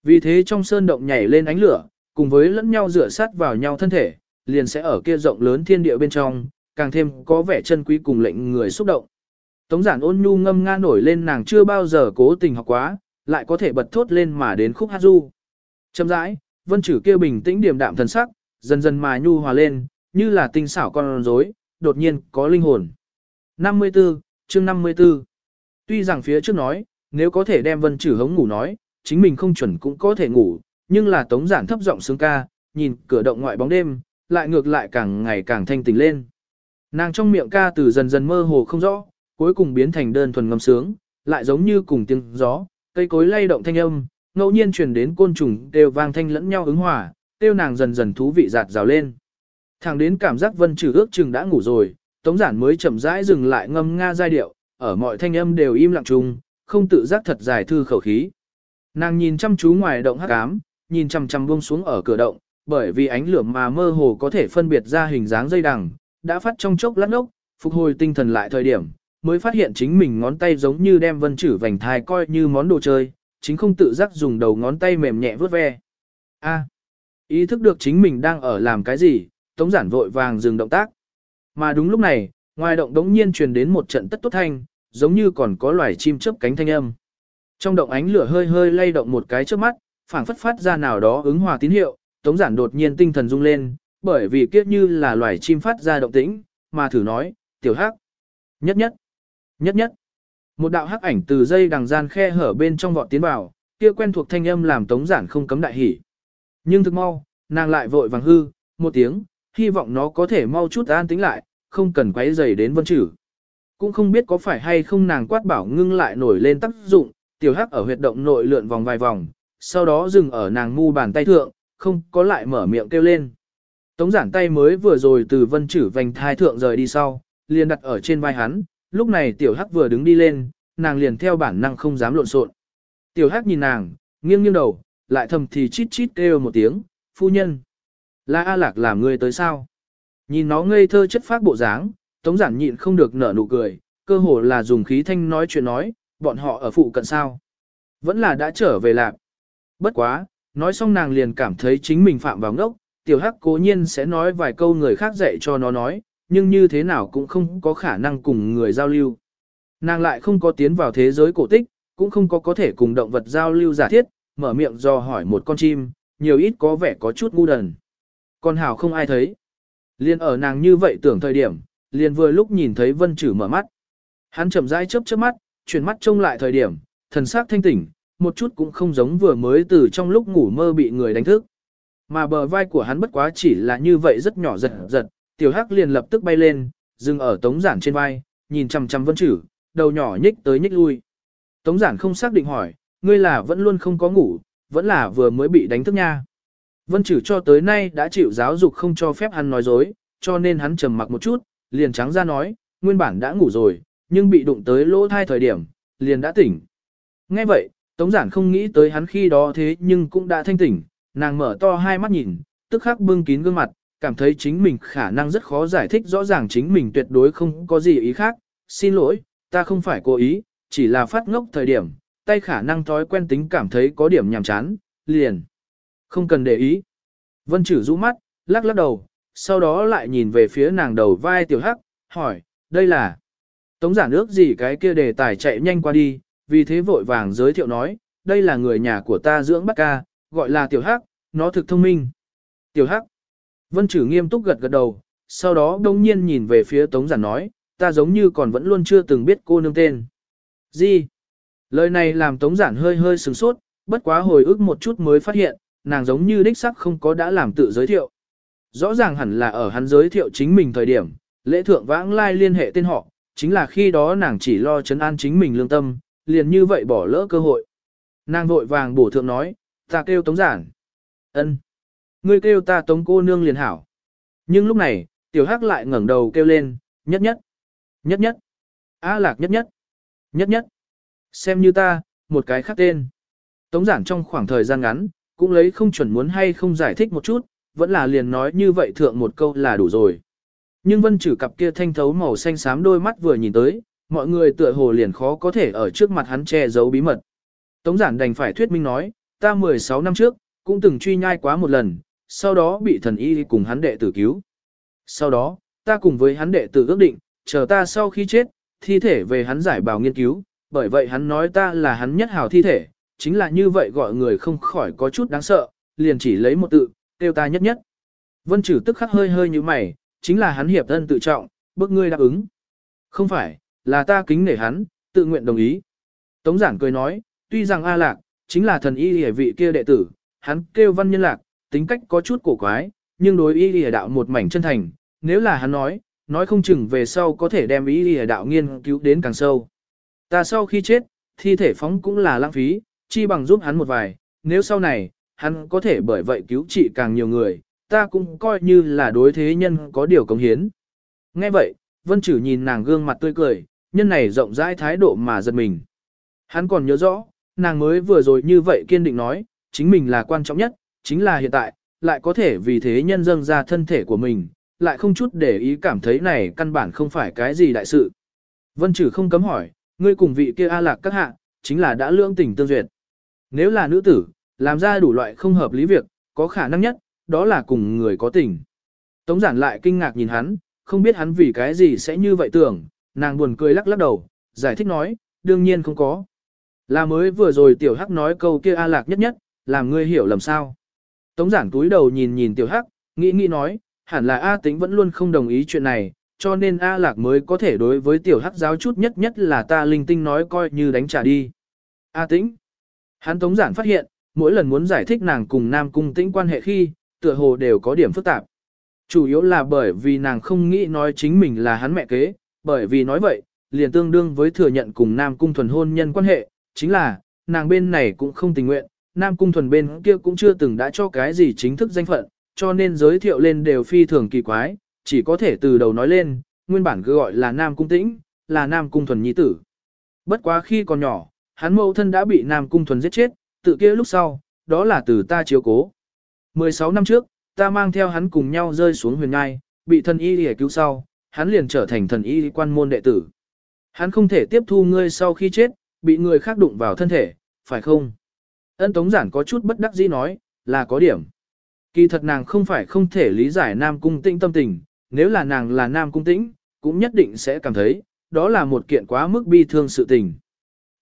Vì thế trong sơn động nhảy lên ánh lửa, cùng với lẫn nhau rửa sát vào nhau thân thể, liền sẽ ở kia rộng lớn thiên địa bên trong, càng thêm có vẻ chân quý cùng lệnh người xúc động. Tống giản ôn nhu ngâm nga nổi lên nàng chưa bao giờ cố tình học quá, lại có thể bật thốt lên mà đến khúc hát du. Chậm rãi, vân chử kia bình tĩnh điềm đạm thần sắc, dần dần mà nhu hòa lên, như là tinh xảo con rối, đột nhiên có linh hồn. 54, chương 54. Tuy rằng phía trước nói, nếu có thể đem vân chử hống ngủ nói, chính mình không chuẩn cũng có thể ngủ, nhưng là tống giản thấp giọng sướng ca, nhìn cửa động ngoại bóng đêm, lại ngược lại càng ngày càng thanh tỉnh lên. Nàng trong miệng ca từ dần dần mơ hồ không rõ, cuối cùng biến thành đơn thuần ngâm sướng, lại giống như cùng tiếng gió, cây cối lay động thanh âm, ngẫu nhiên truyền đến côn trùng đều vang thanh lẫn nhau ứng hòa, tiêu nàng dần dần thú vị giạt rào lên. Thẳng đến cảm giác vân trừ ước chừng đã ngủ rồi, tống giản mới chậm rãi dừng lại ngâm nga giai điệu, ở mọi thanh âm đều im lặng chung, không tự giác thật dài thư khẩu khí. Nàng nhìn chăm chú ngoài động hắc ám, nhìn chăm chăm buông xuống ở cửa động, bởi vì ánh lửa mà mơ hồ có thể phân biệt ra hình dáng dây đằng, đã phát trong chốc lát ốc, phục hồi tinh thần lại thời điểm, mới phát hiện chính mình ngón tay giống như đem vân chử vành thai coi như món đồ chơi, chính không tự giác dùng đầu ngón tay mềm nhẹ vớt ve. A. ý thức được chính mình đang ở làm cái gì, tống giản vội vàng dừng động tác. Mà đúng lúc này, ngoài động đống nhiên truyền đến một trận tất tốt thanh, giống như còn có loài chim chớp cánh thanh âm. Trong động ánh lửa hơi hơi lay động một cái trước mắt, phảng phất phát ra nào đó ứng hòa tín hiệu, tống giản đột nhiên tinh thần rung lên, bởi vì kiếp như là loài chim phát ra động tĩnh, mà thử nói, tiểu hắc. Nhất nhất. Nhất nhất. Một đạo hắc ảnh từ dây đằng gian khe hở bên trong vọt tiến vào, kia quen thuộc thanh âm làm tống giản không cấm đại hỉ. Nhưng thực mau, nàng lại vội vàng hư, một tiếng, hy vọng nó có thể mau chút an tĩnh lại, không cần quấy rầy đến vân chử. Cũng không biết có phải hay không nàng quát bảo ngưng lại nổi lên tác dụng, tiểu hắc ở huyệt động nội lượn vòng vài vòng, sau đó dừng ở nàng mu bàn tay thượng, không có lại mở miệng kêu lên. Tống giản tay mới vừa rồi từ vân chử vành thai thượng rời đi sau, liền đặt ở trên vai hắn, lúc này tiểu hắc vừa đứng đi lên, nàng liền theo bản năng không dám lộn xộn. Tiểu hắc nhìn nàng, nghiêng nghiêng đầu, lại thầm thì chít chít kêu một tiếng, phu nhân. Là A Lạc làm người tới sao? Nhìn nó ngây thơ chất phác bộ dáng, tống giản nhịn không được nở nụ cười, cơ hồ là dùng khí thanh nói chuyện nói, bọn họ ở phụ cận sao. Vẫn là đã trở về lạc. Bất quá, nói xong nàng liền cảm thấy chính mình phạm vào ngốc, tiểu hắc cố nhiên sẽ nói vài câu người khác dạy cho nó nói, nhưng như thế nào cũng không có khả năng cùng người giao lưu. Nàng lại không có tiến vào thế giới cổ tích, cũng không có có thể cùng động vật giao lưu giả thiết, mở miệng do hỏi một con chim, nhiều ít có vẻ có chút ngu đần. Con hào không ai thấy. Liên ở nàng như vậy tưởng thời điểm, liền vừa lúc nhìn thấy vân chử mở mắt. Hắn chậm rãi chớp chớp mắt, chuyển mắt trông lại thời điểm, thần sắc thanh tỉnh, một chút cũng không giống vừa mới từ trong lúc ngủ mơ bị người đánh thức. Mà bờ vai của hắn bất quá chỉ là như vậy rất nhỏ giật giật, tiểu hắc liền lập tức bay lên, dừng ở tống giản trên vai, nhìn chằm chằm vân chử, đầu nhỏ nhích tới nhích lui. Tống giản không xác định hỏi, ngươi là vẫn luôn không có ngủ, vẫn là vừa mới bị đánh thức nha. Vân chử cho tới nay đã chịu giáo dục không cho phép hắn nói dối, cho nên hắn trầm mặc một chút, liền trắng ra nói, nguyên bản đã ngủ rồi, nhưng bị đụng tới lỗ thai thời điểm, liền đã tỉnh. Nghe vậy, Tống giản không nghĩ tới hắn khi đó thế nhưng cũng đã thanh tỉnh, nàng mở to hai mắt nhìn, tức khắc bưng kín gương mặt, cảm thấy chính mình khả năng rất khó giải thích rõ ràng chính mình tuyệt đối không có gì ý khác. Xin lỗi, ta không phải cố ý, chỉ là phát ngốc thời điểm, tay khả năng thói quen tính cảm thấy có điểm nhàm chán, liền. Không cần để ý. Vân chử rũ mắt, lắc lắc đầu, sau đó lại nhìn về phía nàng đầu vai tiểu hắc, hỏi, đây là... Tống giản ước gì cái kia đề tài chạy nhanh qua đi, vì thế vội vàng giới thiệu nói, đây là người nhà của ta dưỡng bắt ca, gọi là tiểu hắc, nó thực thông minh. Tiểu hắc. Vân chử nghiêm túc gật gật đầu, sau đó đông nhiên nhìn về phía tống giản nói, ta giống như còn vẫn luôn chưa từng biết cô nương tên. Gì? Lời này làm tống giản hơi hơi sừng sốt, bất quá hồi ức một chút mới phát hiện, nàng giống như đích sắc không có đã làm tự giới thiệu. Rõ ràng hẳn là ở hắn giới thiệu chính mình thời điểm, lễ thượng vãng lai liên hệ tên họ, chính là khi đó nàng chỉ lo chấn an chính mình lương tâm, liền như vậy bỏ lỡ cơ hội. Nàng vội vàng bổ thượng nói, ta kêu tống giản. ân, Ngươi kêu ta tống cô nương liền hảo. Nhưng lúc này, tiểu hắc lại ngẩng đầu kêu lên, nhất nhất, nhất nhất, a lạc nhất nhất, nhất nhất. Xem như ta, một cái khác tên. Tống giản trong khoảng thời gian ngắn, cũng lấy không chuẩn muốn hay không giải thích một chút, vẫn là liền nói như vậy thượng một câu là đủ rồi. Nhưng vân trừ cặp kia thanh thấu màu xanh xám đôi mắt vừa nhìn tới, mọi người tựa hồ liền khó có thể ở trước mặt hắn che giấu bí mật. Tống giản đành phải thuyết minh nói, ta 16 năm trước, cũng từng truy nhai quá một lần, sau đó bị thần y cùng hắn đệ tử cứu. Sau đó, ta cùng với hắn đệ tử ước định, chờ ta sau khi chết, thi thể về hắn giải bào nghiên cứu, bởi vậy hắn nói ta là hắn nhất hào thi thể, chính là như vậy gọi người không khỏi có chút đáng sợ, liền chỉ lấy một tự, tiêu ta nhất nhất. Vân trừ tức khắc hơi hơi như mày, chính là hắn hiệp thân tự trọng, bức ngươi đáp ứng. Không phải, là ta kính nể hắn, tự nguyện đồng ý. Tống giảng cười nói, tuy rằng A Lạc, chính là thần y hề vị kia đệ tử, hắn kêu văn nhân lạc, tính cách có chút cổ quái, nhưng đối y hề đạo một mảnh chân thành, nếu là hắn nói, nói không chừng về sau có thể đem y hề đạo nghiên cứu đến càng sâu. Ta sau khi chết, thi thể phóng cũng là lãng phí, chi bằng giúp hắn một vài, nếu sau này, hắn có thể bởi vậy cứu trị càng nhiều người, ta cũng coi như là đối thế nhân có điều cống hiến. Nghe vậy, Vân Chử nhìn nàng gương mặt tươi cười, nhân này rộng rãi thái độ mà giật mình. Hắn còn nhớ rõ, nàng mới vừa rồi như vậy kiên định nói, chính mình là quan trọng nhất, chính là hiện tại, lại có thể vì thế nhân dâng ra thân thể của mình, lại không chút để ý cảm thấy này căn bản không phải cái gì đại sự. Vân Chử không cấm hỏi, ngươi cùng vị kia A Lạc các hạ, chính là đã lưỡng tình tương duyệt. Nếu là nữ tử, làm ra đủ loại không hợp lý việc, có khả năng nhất, đó là cùng người có tình. Tống giản lại kinh ngạc nhìn hắn, không biết hắn vì cái gì sẽ như vậy tưởng, nàng buồn cười lắc lắc đầu, giải thích nói, đương nhiên không có. Là mới vừa rồi tiểu hắc nói câu kia A lạc nhất nhất, làm ngươi hiểu lầm sao. Tống giản túi đầu nhìn nhìn tiểu hắc, nghĩ nghĩ nói, hẳn là A tính vẫn luôn không đồng ý chuyện này, cho nên A lạc mới có thể đối với tiểu hắc giáo chút nhất nhất là ta linh tinh nói coi như đánh trả đi. A tĩnh. Hắn tống giản phát hiện, mỗi lần muốn giải thích nàng cùng nam cung tĩnh quan hệ khi, tựa hồ đều có điểm phức tạp. Chủ yếu là bởi vì nàng không nghĩ nói chính mình là hắn mẹ kế, bởi vì nói vậy, liền tương đương với thừa nhận cùng Nam Cung Thuần hôn nhân quan hệ, chính là, nàng bên này cũng không tình nguyện, Nam Cung Thuần bên kia cũng chưa từng đã cho cái gì chính thức danh phận, cho nên giới thiệu lên đều phi thường kỳ quái, chỉ có thể từ đầu nói lên, nguyên bản cứ gọi là Nam Cung Tĩnh, là Nam Cung Thuần nhi tử. Bất quá khi còn nhỏ, hắn mẫu thân đã bị Nam Cung Thuần giết chết, tự kia lúc sau, đó là từ ta chiếu cố. 16 năm trước, ta mang theo hắn cùng nhau rơi xuống huyền ngai, bị thần y để cứu sau, hắn liền trở thành thần y quan môn đệ tử. Hắn không thể tiếp thu ngươi sau khi chết, bị người khác đụng vào thân thể, phải không? Ân Tống Giản có chút bất đắc dĩ nói, là có điểm. Kỳ thật nàng không phải không thể lý giải Nam Cung Tĩnh tâm tình, nếu là nàng là Nam Cung Tĩnh, cũng nhất định sẽ cảm thấy, đó là một kiện quá mức bi thương sự tình.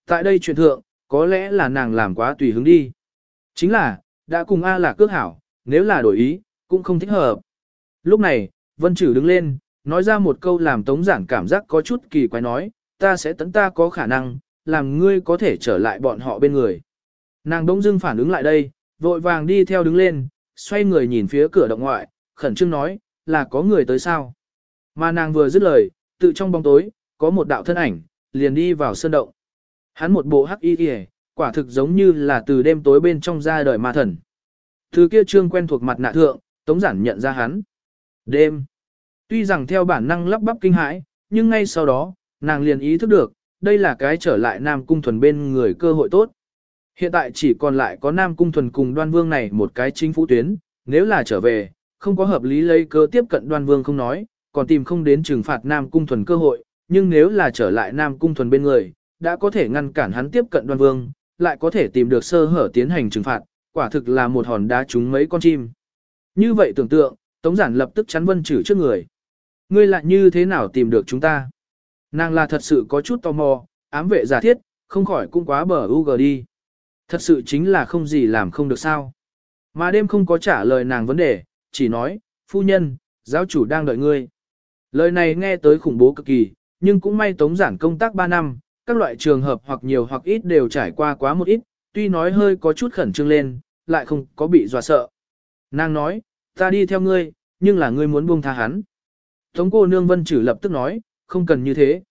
Tại đây chuyện thượng, có lẽ là nàng làm quá tùy hứng đi. Chính là, đã cùng A là cước hảo, nếu là đổi ý, cũng không thích hợp. Lúc này, Vân Trử đứng lên, nói ra một câu làm Tống Giản cảm giác có chút kỳ quái nói, ta sẽ tấn ta có khả năng, làm ngươi có thể trở lại bọn họ bên người. Nàng đông dưng phản ứng lại đây, vội vàng đi theo đứng lên, xoay người nhìn phía cửa động ngoại, khẩn trương nói, là có người tới sao. Mà nàng vừa dứt lời, tự trong bóng tối, có một đạo thân ảnh, liền đi vào sơn động. Hắn một bộ hắc y kìa, quả thực giống như là từ đêm tối bên trong ra đời ma thần. Thứ kia trương quen thuộc mặt nạ thượng, Tống Giản nhận ra hắn. Đêm. Tuy rằng theo bản năng lắp bắp kinh hãi, nhưng ngay sau đó, nàng liền ý thức được, đây là cái trở lại Nam Cung Thuần bên người cơ hội tốt. Hiện tại chỉ còn lại có Nam Cung Thuần cùng đoan vương này một cái chính phủ tuyến, nếu là trở về, không có hợp lý lấy cơ tiếp cận đoan vương không nói, còn tìm không đến trừng phạt Nam Cung Thuần cơ hội, nhưng nếu là trở lại Nam Cung Thuần bên người, đã có thể ngăn cản hắn tiếp cận đoan vương, lại có thể tìm được sơ hở tiến hành trừng phạt, quả thực là một hòn đá trúng mấy con chim. Như vậy tưởng tượng, Tống Giản lập tức chắn Vân Trử trước người. Ngươi lại như thế nào tìm được chúng ta? Nàng là thật sự có chút tò mò, ám vệ giả thiết, không khỏi cũng quá bờ UG đi. Thật sự chính là không gì làm không được sao. Mà đêm không có trả lời nàng vấn đề, chỉ nói, phu nhân, giáo chủ đang đợi ngươi. Lời này nghe tới khủng bố cực kỳ, nhưng cũng may tống giản công tác 3 năm, các loại trường hợp hoặc nhiều hoặc ít đều trải qua quá một ít, tuy nói hơi có chút khẩn trương lên, lại không có bị dọa sợ. Nàng nói, ta đi theo ngươi, nhưng là ngươi muốn buông tha hắn. Tống cô nương vân chử lập tức nói, không cần như thế.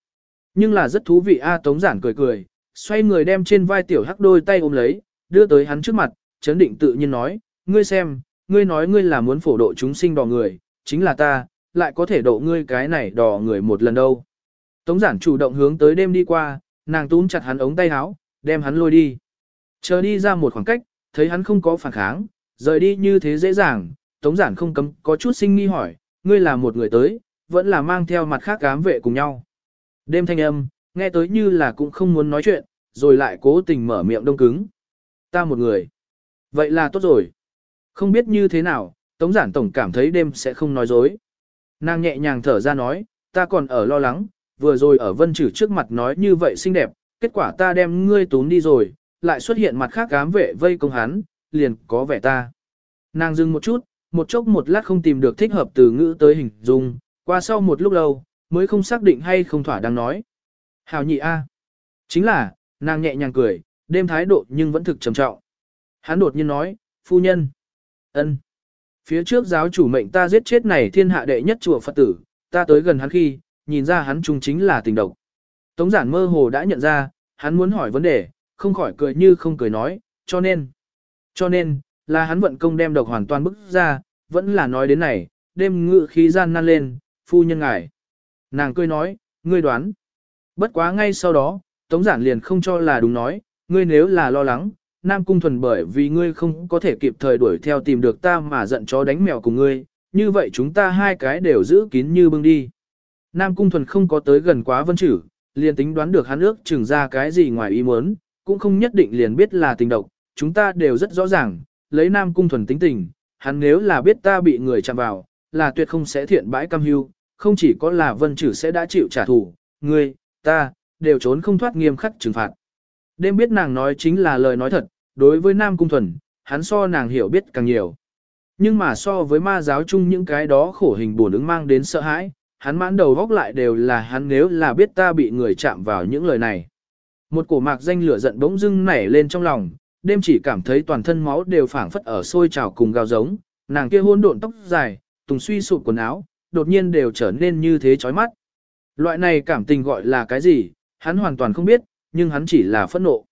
Nhưng là rất thú vị a Tống giản cười cười, xoay người đem trên vai tiểu hắc đôi tay ôm lấy, đưa tới hắn trước mặt, chấn định tự nhiên nói, ngươi xem, ngươi nói ngươi là muốn phổ độ chúng sinh đỏ người, chính là ta, lại có thể độ ngươi cái này đỏ người một lần đâu. Tống giản chủ động hướng tới đêm đi qua, nàng túm chặt hắn ống tay áo, đem hắn lôi đi. Chờ đi ra một khoảng cách, thấy hắn không có phản kháng, rời đi như thế dễ dàng, tống giản không cấm có chút sinh nghi hỏi, ngươi là một người tới, vẫn là mang theo mặt khác cám vệ cùng nhau. Đêm thanh âm, nghe tới như là cũng không muốn nói chuyện, rồi lại cố tình mở miệng đông cứng. Ta một người. Vậy là tốt rồi. Không biết như thế nào, Tống giản tổng cảm thấy đêm sẽ không nói dối. Nàng nhẹ nhàng thở ra nói, ta còn ở lo lắng, vừa rồi ở vân trừ trước mặt nói như vậy xinh đẹp, kết quả ta đem ngươi tốn đi rồi, lại xuất hiện mặt khác cám vệ vây công hắn, liền có vẻ ta. Nàng dừng một chút, một chốc một lát không tìm được thích hợp từ ngữ tới hình dung, qua sau một lúc lâu, mới không xác định hay không thỏa đang nói. Hào nhị A. Chính là, nàng nhẹ nhàng cười, đêm thái độ nhưng vẫn thực trầm trọng. Hắn đột nhiên nói, phu nhân. ân. Phía trước giáo chủ mệnh ta giết chết này thiên hạ đệ nhất chùa Phật tử, ta tới gần hắn khi, nhìn ra hắn trung chính là tình độc. Tống giản mơ hồ đã nhận ra, hắn muốn hỏi vấn đề, không khỏi cười như không cười nói, cho nên. Cho nên, là hắn vận công đem độc hoàn toàn bức ra, vẫn là nói đến này, đêm ngự khí gian nan lên, phu nhân ngài. Nàng cười nói, ngươi đoán. Bất quá ngay sau đó, Tống giản liền không cho là đúng nói, ngươi nếu là lo lắng, Nam Cung Thuần bởi vì ngươi không có thể kịp thời đuổi theo tìm được ta mà giận chó đánh mèo cùng ngươi, như vậy chúng ta hai cái đều giữ kín như bưng đi. Nam Cung Thuần không có tới gần quá vân chử, liền tính đoán được hắn ước chừng ra cái gì ngoài ý muốn, cũng không nhất định liền biết là tình độc, chúng ta đều rất rõ ràng, lấy Nam Cung Thuần tính tình, hắn nếu là biết ta bị người chạm vào, là tuyệt không sẽ thiện bãi cam hưu, không chỉ có là vân chử sẽ đã chịu trả thù, ngươi, ta, đều trốn không thoát nghiêm khắc trừng phạt. Đêm biết nàng nói chính là lời nói thật, đối với Nam Cung Thuần, hắn so nàng hiểu biết càng nhiều. Nhưng mà so với ma giáo chung những cái đó khổ hình bổn ứng mang đến sợ hãi, hắn mãn đầu góc lại đều là hắn nếu là biết ta bị người chạm vào những lời này. Một cổ mạc danh lửa giận bỗng dưng nảy lên trong lòng, đêm chỉ cảm thấy toàn thân máu đều phảng phất ở sôi trào cùng gào giống, nàng kia hôn độn tóc dài, tùng suy sụp quần áo, đột nhiên đều trở nên như thế chói mắt. Loại này cảm tình gọi là cái gì, hắn hoàn toàn không biết, nhưng hắn chỉ là phẫn nộ.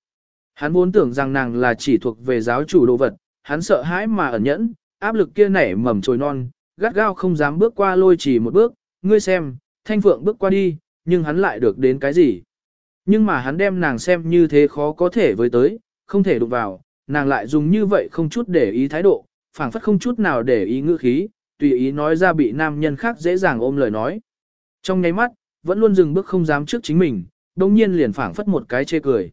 Hắn vốn tưởng rằng nàng là chỉ thuộc về giáo chủ đồ vật, hắn sợ hãi mà ẩn nhẫn, áp lực kia nảy mầm trồi non, gắt gao không dám bước qua lôi chỉ một bước, ngươi xem, thanh phượng bước qua đi, nhưng hắn lại được đến cái gì. Nhưng mà hắn đem nàng xem như thế khó có thể với tới, không thể đụng vào, nàng lại dùng như vậy không chút để ý thái độ, phảng phất không chút nào để ý ngữ khí, tùy ý nói ra bị nam nhân khác dễ dàng ôm lời nói. Trong nháy mắt, vẫn luôn dừng bước không dám trước chính mình, đồng nhiên liền phảng phất một cái chê cười.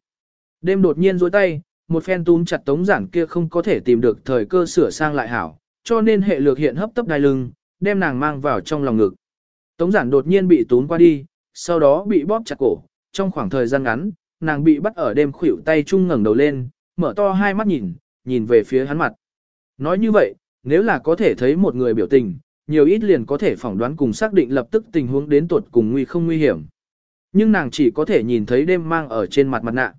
Đêm đột nhiên dối tay, một phen túm chặt tống giản kia không có thể tìm được thời cơ sửa sang lại hảo, cho nên hệ lược hiện hấp tấp đai lưng, đem nàng mang vào trong lòng ngực. Tống giản đột nhiên bị tún qua đi, sau đó bị bóp chặt cổ, trong khoảng thời gian ngắn, nàng bị bắt ở đêm khuỷu tay chung ngẩng đầu lên, mở to hai mắt nhìn, nhìn về phía hắn mặt. Nói như vậy, nếu là có thể thấy một người biểu tình, nhiều ít liền có thể phỏng đoán cùng xác định lập tức tình huống đến tuột cùng nguy không nguy hiểm. Nhưng nàng chỉ có thể nhìn thấy đêm mang ở trên mặt mặt nạ.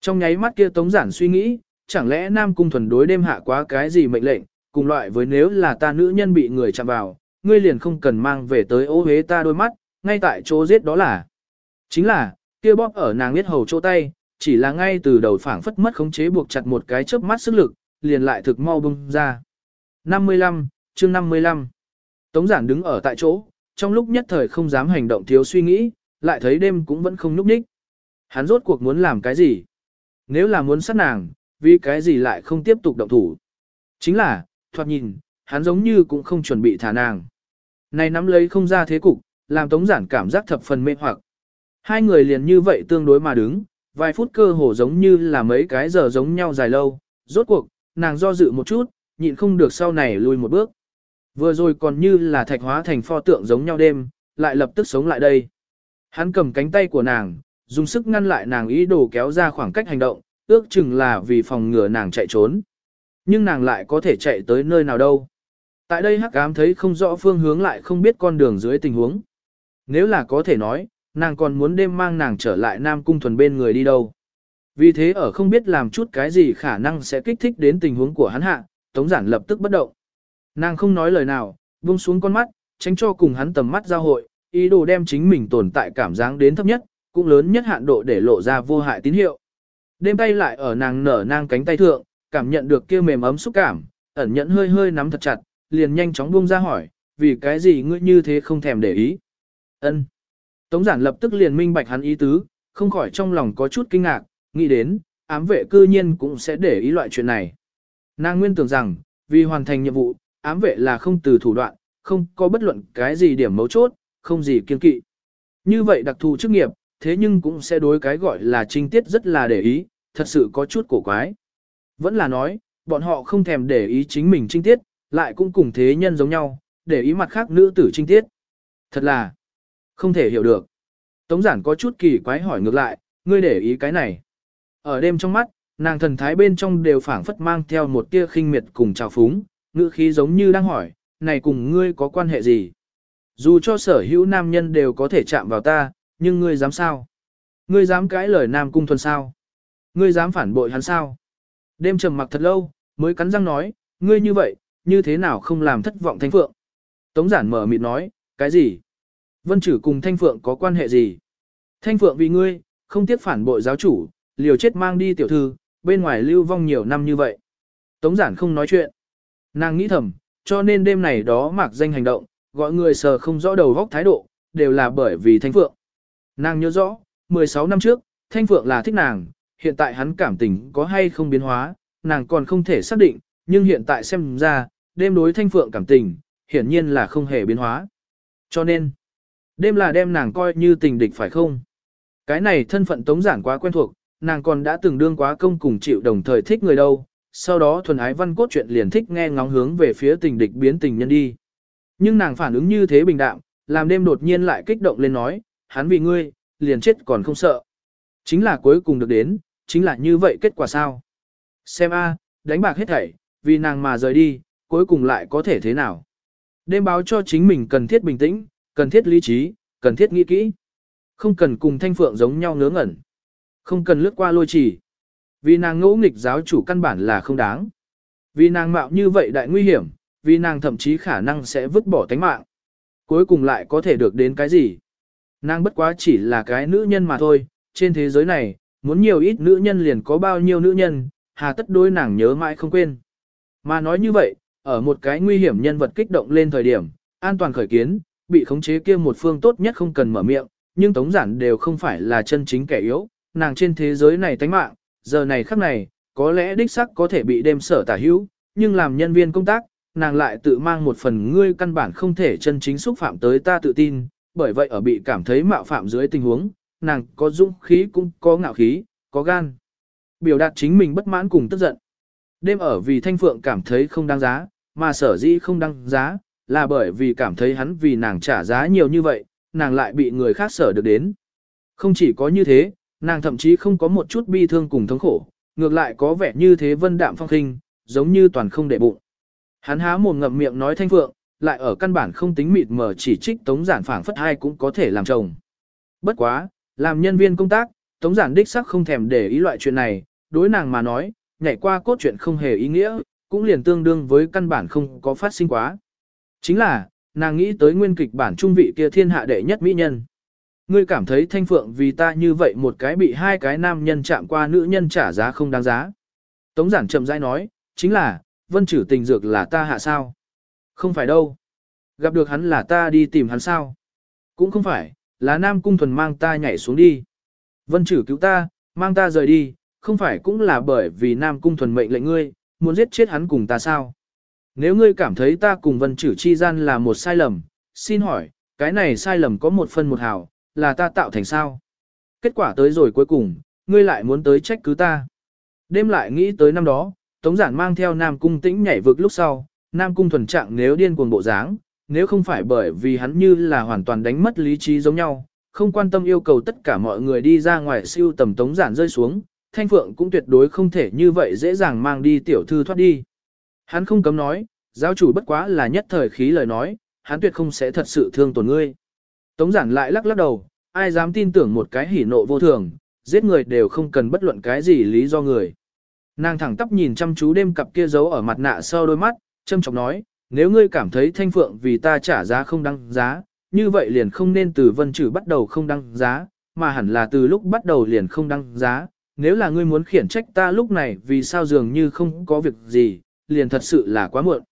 Trong nháy mắt kia Tống Giản suy nghĩ, chẳng lẽ Nam Cung thuần đối đêm hạ quá cái gì mệnh lệnh, cùng loại với nếu là ta nữ nhân bị người chạm vào, ngươi liền không cần mang về tới ô hế ta đôi mắt, ngay tại chỗ giết đó là. Chính là, kia bóp ở nàng biết hầu chỗ tay, chỉ là ngay từ đầu phảng phất mất khống chế buộc chặt một cái chớp mắt sức lực, liền lại thực mau bung ra. 55, chương 55. Tống giản đứng ở tại chỗ, trong lúc nhất thời không dám hành động thiếu suy nghĩ, lại thấy đêm cũng vẫn không núp ních. Hắn rốt cuộc muốn làm cái gì? Nếu là muốn sát nàng, vì cái gì lại không tiếp tục động thủ? Chính là, thoạt nhìn, hắn giống như cũng không chuẩn bị thả nàng. Này nắm lấy không ra thế cục, làm tống giản cảm giác thập phần mê hoặc. Hai người liền như vậy tương đối mà đứng, vài phút cơ hồ giống như là mấy cái giờ giống nhau dài lâu. Rốt cuộc, nàng do dự một chút, nhịn không được sau này lùi một bước. Vừa rồi còn như là thạch hóa thành pho tượng giống nhau đêm, lại lập tức sống lại đây. Hắn cầm cánh tay của nàng, dùng sức ngăn lại nàng ý đồ kéo ra khoảng cách hành động, ước chừng là vì phòng ngừa nàng chạy trốn. Nhưng nàng lại có thể chạy tới nơi nào đâu. Tại đây hắc ám thấy không rõ phương hướng lại không biết con đường dưới tình huống. Nếu là có thể nói, nàng còn muốn đêm mang nàng trở lại Nam Cung Thuần bên người đi đâu. Vì thế ở không biết làm chút cái gì khả năng sẽ kích thích đến tình huống của hắn hạ, Tống Giản lập tức bất động. Nàng không nói lời nào, buông xuống con mắt, tránh cho cùng hắn tầm mắt giao hội, ý đồ đem chính mình tồn tại cảm giác đến thấp nhất, cũng lớn nhất hạn độ để lộ ra vô hại tín hiệu. Đêm tay lại ở nàng nở nang cánh tay thượng, cảm nhận được kia mềm ấm xúc cảm, ẩn nhận hơi hơi nắm thật chặt, liền nhanh chóng buông ra hỏi, vì cái gì ngươi như thế không thèm để ý. Ân. Tống giản lập tức liền minh bạch hắn ý tứ, không khỏi trong lòng có chút kinh ngạc, nghĩ đến, ám vệ cư nhiên cũng sẽ để ý loại chuyện này. Nàng nguyên tưởng rằng, vì hoàn thành nhiệm vụ, ám vệ là không từ thủ đoạn, không có bất luận cái gì điểm mấu chốt, không gì kiên kỵ. Như vậy đặc thù chức nghiệp, thế nhưng cũng sẽ đối cái gọi là trinh tiết rất là để ý, thật sự có chút cổ quái. Vẫn là nói, bọn họ không thèm để ý chính mình trinh tiết, lại cũng cùng thế nhân giống nhau, để ý mặt khác nữ tử trinh tiết. Thật là không thể hiểu được. Tống giản có chút kỳ quái hỏi ngược lại, ngươi để ý cái này. Ở đêm trong mắt, nàng thần thái bên trong đều phảng phất mang theo một tia khinh miệt cùng trào phúng, ngữ khí giống như đang hỏi, này cùng ngươi có quan hệ gì? Dù cho sở hữu nam nhân đều có thể chạm vào ta, nhưng ngươi dám sao? Ngươi dám cãi lời nam cung thuần sao? Ngươi dám phản bội hắn sao? Đêm trầm mặc thật lâu, mới cắn răng nói, ngươi như vậy, như thế nào không làm thất vọng thanh phượng? Tống giản mở mịt nói, cái gì? Vân chử cùng thanh phượng có quan hệ gì? Thanh phượng vì ngươi, không tiếc phản bội giáo chủ, liều chết mang đi tiểu thư, bên ngoài lưu vong nhiều năm như vậy. Tống giản không nói chuyện. Nàng nghĩ thầm, cho nên đêm này đó mạc danh hành động, gọi người sờ không rõ đầu góc thái độ, đều là bởi vì Thanh Phượng. Nàng nhớ rõ, 16 năm trước, Thanh Phượng là thích nàng, hiện tại hắn cảm tình có hay không biến hóa, nàng còn không thể xác định, nhưng hiện tại xem ra, đêm đối Thanh Phượng cảm tình, hiển nhiên là không hề biến hóa. Cho nên, đêm là đem nàng coi như tình địch phải không? Cái này thân phận tống giản quá quen thuộc, nàng còn đã từng đương quá công cùng chịu đồng thời thích người đâu, sau đó thuần ái văn cốt chuyện liền thích nghe ngóng hướng về phía tình địch biến tình nhân đi. Nhưng nàng phản ứng như thế bình đạm, làm đêm đột nhiên lại kích động lên nói, hắn vì ngươi, liền chết còn không sợ. Chính là cuối cùng được đến, chính là như vậy kết quả sao? Xem a, đánh bạc hết thảy, vì nàng mà rời đi, cuối cùng lại có thể thế nào? Đêm báo cho chính mình cần thiết bình tĩnh, cần thiết lý trí, cần thiết nghĩ kỹ. Không cần cùng thanh phượng giống nhau ngớ ngẩn. Không cần lướt qua lôi trì. Vì nàng ngỗ nghịch giáo chủ căn bản là không đáng. Vì nàng mạo như vậy đại nguy hiểm, vì nàng thậm chí khả năng sẽ vứt bỏ tánh mạng. Cuối cùng lại có thể được đến cái gì? Nàng bất quá chỉ là cái nữ nhân mà thôi, trên thế giới này, muốn nhiều ít nữ nhân liền có bao nhiêu nữ nhân, hà tất đối nàng nhớ mãi không quên. Mà nói như vậy, ở một cái nguy hiểm nhân vật kích động lên thời điểm, an toàn khởi kiến, bị khống chế kia một phương tốt nhất không cần mở miệng, nhưng tống giản đều không phải là chân chính kẻ yếu, nàng trên thế giới này tánh mạng, giờ này khắc này, có lẽ đích sắc có thể bị đêm sở tả hữu, nhưng làm nhân viên công tác, nàng lại tự mang một phần ngươi căn bản không thể chân chính xúc phạm tới ta tự tin, bởi vậy ở bị cảm thấy mạo phạm dưới tình huống, nàng có dũng khí cũng có ngạo khí, có gan. Biểu đạt chính mình bất mãn cùng tức giận. Đêm ở vì Thanh Phượng cảm thấy không đáng giá, mà sở dĩ không đăng giá, là bởi vì cảm thấy hắn vì nàng trả giá nhiều như vậy, nàng lại bị người khác sở được đến. Không chỉ có như thế, nàng thậm chí không có một chút bi thương cùng thống khổ, ngược lại có vẻ như thế vân đạm phong khinh, giống như toàn không để bụng. Hắn há mồm ngậm miệng nói thanh phượng, lại ở căn bản không tính mịt mờ chỉ trích tống giản phảng phất hai cũng có thể làm chồng. Bất quá, làm nhân viên công tác, tống giản đích sắc không thèm để ý loại chuyện này, đối nàng mà nói, nhảy qua cốt truyện không hề ý nghĩa, cũng liền tương đương với căn bản không có phát sinh quá. Chính là, nàng nghĩ tới nguyên kịch bản trung vị kia thiên hạ đệ nhất mỹ nhân. Ngươi cảm thấy thanh phượng vì ta như vậy một cái bị hai cái nam nhân chạm qua nữ nhân trả giá không đáng giá. Tống giản chậm rãi nói, chính là, vân chử tình dược là ta hạ sao? Không phải đâu. Gặp được hắn là ta đi tìm hắn sao? Cũng không phải, là nam cung thuần mang ta nhảy xuống đi. Vân chử cứu ta, mang ta rời đi, không phải cũng là bởi vì nam cung thuần mệnh lệnh ngươi, muốn giết chết hắn cùng ta sao? Nếu ngươi cảm thấy ta cùng vân chử chi gian là một sai lầm, xin hỏi, cái này sai lầm có một phân một hào, là ta tạo thành sao? Kết quả tới rồi cuối cùng, ngươi lại muốn tới trách cứ ta. Đêm lại nghĩ tới năm đó, Tống Giản mang theo Nam Cung Tĩnh nhảy vực lúc sau, Nam Cung thuần trạng nếu điên cuồng bộ dáng, nếu không phải bởi vì hắn như là hoàn toàn đánh mất lý trí giống nhau, không quan tâm yêu cầu tất cả mọi người đi ra ngoài siêu tầm Tống Giản rơi xuống, Thanh Phượng cũng tuyệt đối không thể như vậy dễ dàng mang đi tiểu thư thoát đi. Hắn không cấm nói, giáo chủ bất quá là nhất thời khí lời nói, hắn tuyệt không sẽ thật sự thương tổn ngươi. Tống Giản lại lắc lắc đầu, ai dám tin tưởng một cái hỉ nộ vô thường, giết người đều không cần bất luận cái gì lý do người. Nàng thẳng tắp nhìn chăm chú đêm cặp kia giấu ở mặt nạ sau đôi mắt, châm chọc nói, nếu ngươi cảm thấy thanh phượng vì ta trả giá không đăng giá, như vậy liền không nên từ vân trừ bắt đầu không đăng giá, mà hẳn là từ lúc bắt đầu liền không đăng giá. Nếu là ngươi muốn khiển trách ta lúc này vì sao dường như không có việc gì, liền thật sự là quá muộn.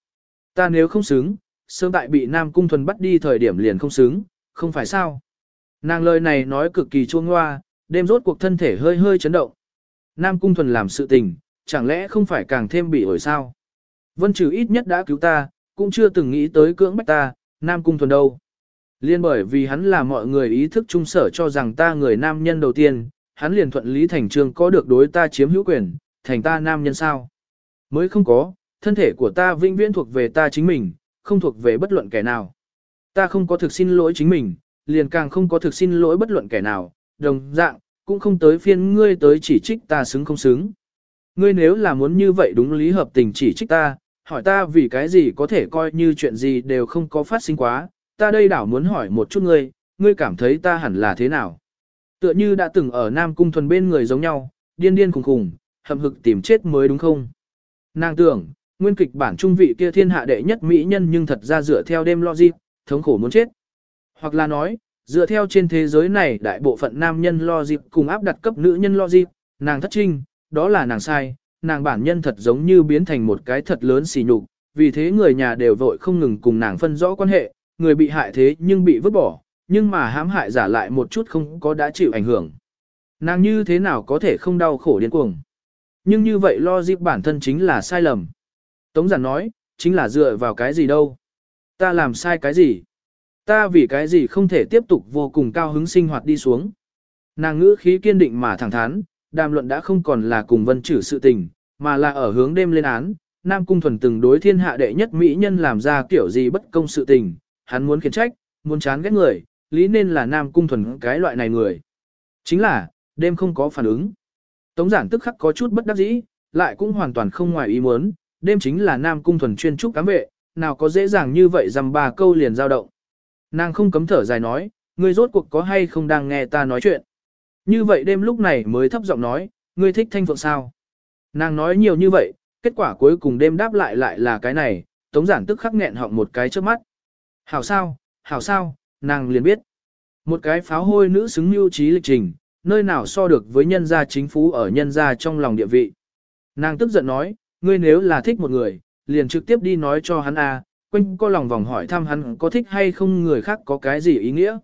Ta nếu không xứng, sớm tại bị Nam Cung Thuần bắt đi thời điểm liền không xứng, không phải sao. Nàng lời này nói cực kỳ chua ngoa, đêm rốt cuộc thân thể hơi hơi chấn động. Nam Cung Thuần làm sự tình, chẳng lẽ không phải càng thêm bị ổi sao? Vân trừ ít nhất đã cứu ta, cũng chưa từng nghĩ tới cưỡng bách ta, Nam Cung Thuần đâu. Liên bởi vì hắn là mọi người ý thức trung sở cho rằng ta người nam nhân đầu tiên, hắn liền thuận lý thành trương có được đối ta chiếm hữu quyền, thành ta nam nhân sao. Mới không có, thân thể của ta vĩnh viễn thuộc về ta chính mình, không thuộc về bất luận kẻ nào. Ta không có thực xin lỗi chính mình, liền càng không có thực xin lỗi bất luận kẻ nào, đồng dạng, cũng không tới phiên ngươi tới chỉ trích ta xứng không xứng. Ngươi nếu là muốn như vậy đúng lý hợp tình chỉ trích ta, hỏi ta vì cái gì có thể coi như chuyện gì đều không có phát sinh quá, ta đây đảo muốn hỏi một chút ngươi, ngươi cảm thấy ta hẳn là thế nào? Tựa như đã từng ở Nam Cung thuần bên người giống nhau, điên điên khùng khùng, hậm hực tìm chết mới đúng không? Nàng tưởng, nguyên kịch bản trung vị kia thiên hạ đệ nhất mỹ nhân nhưng thật ra dựa theo đêm logic, thống khổ muốn chết. Hoặc là nói, dựa theo trên thế giới này đại bộ phận nam nhân logic cùng áp đặt cấp nữ nhân logic, nàng thất trinh, đó là nàng sai, nàng bản nhân thật giống như biến thành một cái thật lớn xỉ nhục, vì thế người nhà đều vội không ngừng cùng nàng phân rõ quan hệ, người bị hại thế nhưng bị vứt bỏ, nhưng mà hãm hại giả lại một chút không có đã chịu ảnh hưởng. Nàng như thế nào có thể không đau khổ điên cuồng. Nhưng như vậy lo dịp bản thân chính là sai lầm. Tống giản nói, chính là dựa vào cái gì đâu. Ta làm sai cái gì? Ta vì cái gì không thể tiếp tục vô cùng cao hứng sinh hoạt đi xuống. Nàng ngữ khí kiên định mà thẳng thắn, đàm luận đã không còn là cùng vân trừ sự tình, mà là ở hướng đêm lên án. Nam Cung Thuần từng đối thiên hạ đệ nhất mỹ nhân làm ra kiểu gì bất công sự tình, hắn muốn khiển trách, muốn chán ghét người, lý nên là Nam Cung Thuần cái loại này người. Chính là, đêm không có phản ứng. Tống giản tức khắc có chút bất đắc dĩ, lại cũng hoàn toàn không ngoài ý muốn, đêm chính là Nam Cung Thuần chuyên trúc cám vệ, nào có dễ dàng như vậy dằm ba câu liền giao động. Nàng không cấm thở dài nói, ngươi rốt cuộc có hay không đang nghe ta nói chuyện. Như vậy đêm lúc này mới thấp giọng nói, ngươi thích thanh phượng sao. Nàng nói nhiều như vậy, kết quả cuối cùng đêm đáp lại lại là cái này, tống giản tức khắc nghẹn họng một cái trước mắt. Hảo sao, hảo sao, nàng liền biết. Một cái pháo hôi nữ xứng mưu trí lịch trình, nơi nào so được với nhân gia chính phú ở nhân gia trong lòng địa vị. Nàng tức giận nói, ngươi nếu là thích một người, liền trực tiếp đi nói cho hắn a, à, quanh co lòng vòng hỏi thăm hắn có thích hay không người khác có cái gì ý nghĩa.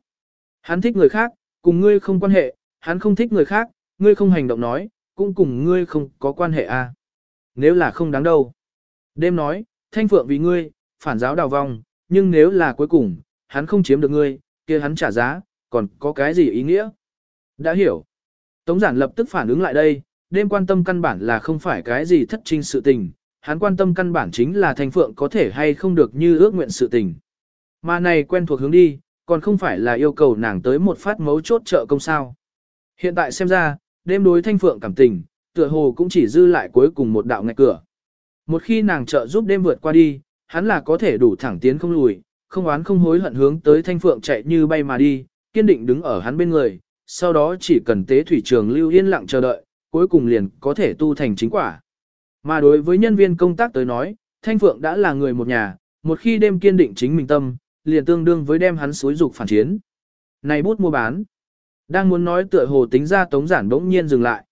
Hắn thích người khác, cùng ngươi không quan hệ, hắn không thích người khác, ngươi không hành động nói, cũng cùng ngươi không có quan hệ a. À. Nếu là không đáng đâu. Đêm nói, thanh phượng vì ngươi, phản giáo đào vong, nhưng nếu là cuối cùng, hắn không chiếm được ngươi, kia hắn trả giá, còn có cái gì ý nghĩa? Đã hiểu. Tống giản lập tức phản ứng lại đây, đêm quan tâm căn bản là không phải cái gì thất trinh sự tình, hắn quan tâm căn bản chính là thanh phượng có thể hay không được như ước nguyện sự tình. Mà này quen thuộc hướng đi, còn không phải là yêu cầu nàng tới một phát mấu chốt trợ công sao. Hiện tại xem ra, đêm đối thanh phượng cảm tình, tựa hồ cũng chỉ dư lại cuối cùng một đạo ngạch cửa. Một khi nàng trợ giúp đêm vượt qua đi, hắn là có thể đủ thẳng tiến không lùi, không oán không hối hận hướng tới thanh phượng chạy như bay mà đi, kiên định đứng ở hắn bên người, sau đó chỉ cần tế thủy trường lưu yên lặng chờ đợi, cuối cùng liền có thể tu thành chính quả. Mà đối với nhân viên công tác tới nói, Thanh Phượng đã là người một nhà, một khi đêm kiên định chính mình tâm, liền tương đương với đem hắn xối dục phản chiến. Này bút mua bán. Đang muốn nói tựa hồ tính ra tống giản đống nhiên dừng lại.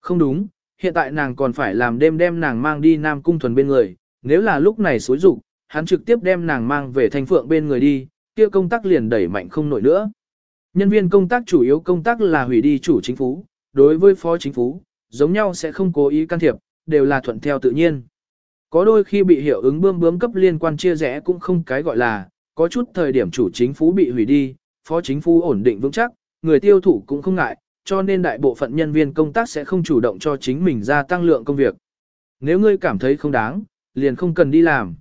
Không đúng, hiện tại nàng còn phải làm đêm đem nàng mang đi Nam Cung Thuần bên người, nếu là lúc này xối dục, hắn trực tiếp đem nàng mang về Thanh Phượng bên người đi, kia công tác liền đẩy mạnh không nổi nữa. Nhân viên công tác chủ yếu công tác là hủy đi chủ chính phủ, đối với phó chính phủ, giống nhau sẽ không cố ý can thiệp, đều là thuận theo tự nhiên. Có đôi khi bị hiệu ứng bươm bướm cấp liên quan chia rẽ cũng không cái gọi là, có chút thời điểm chủ chính phủ bị hủy đi, phó chính phủ ổn định vững chắc, người tiêu thụ cũng không ngại, cho nên đại bộ phận nhân viên công tác sẽ không chủ động cho chính mình gia tăng lượng công việc. Nếu ngươi cảm thấy không đáng, liền không cần đi làm.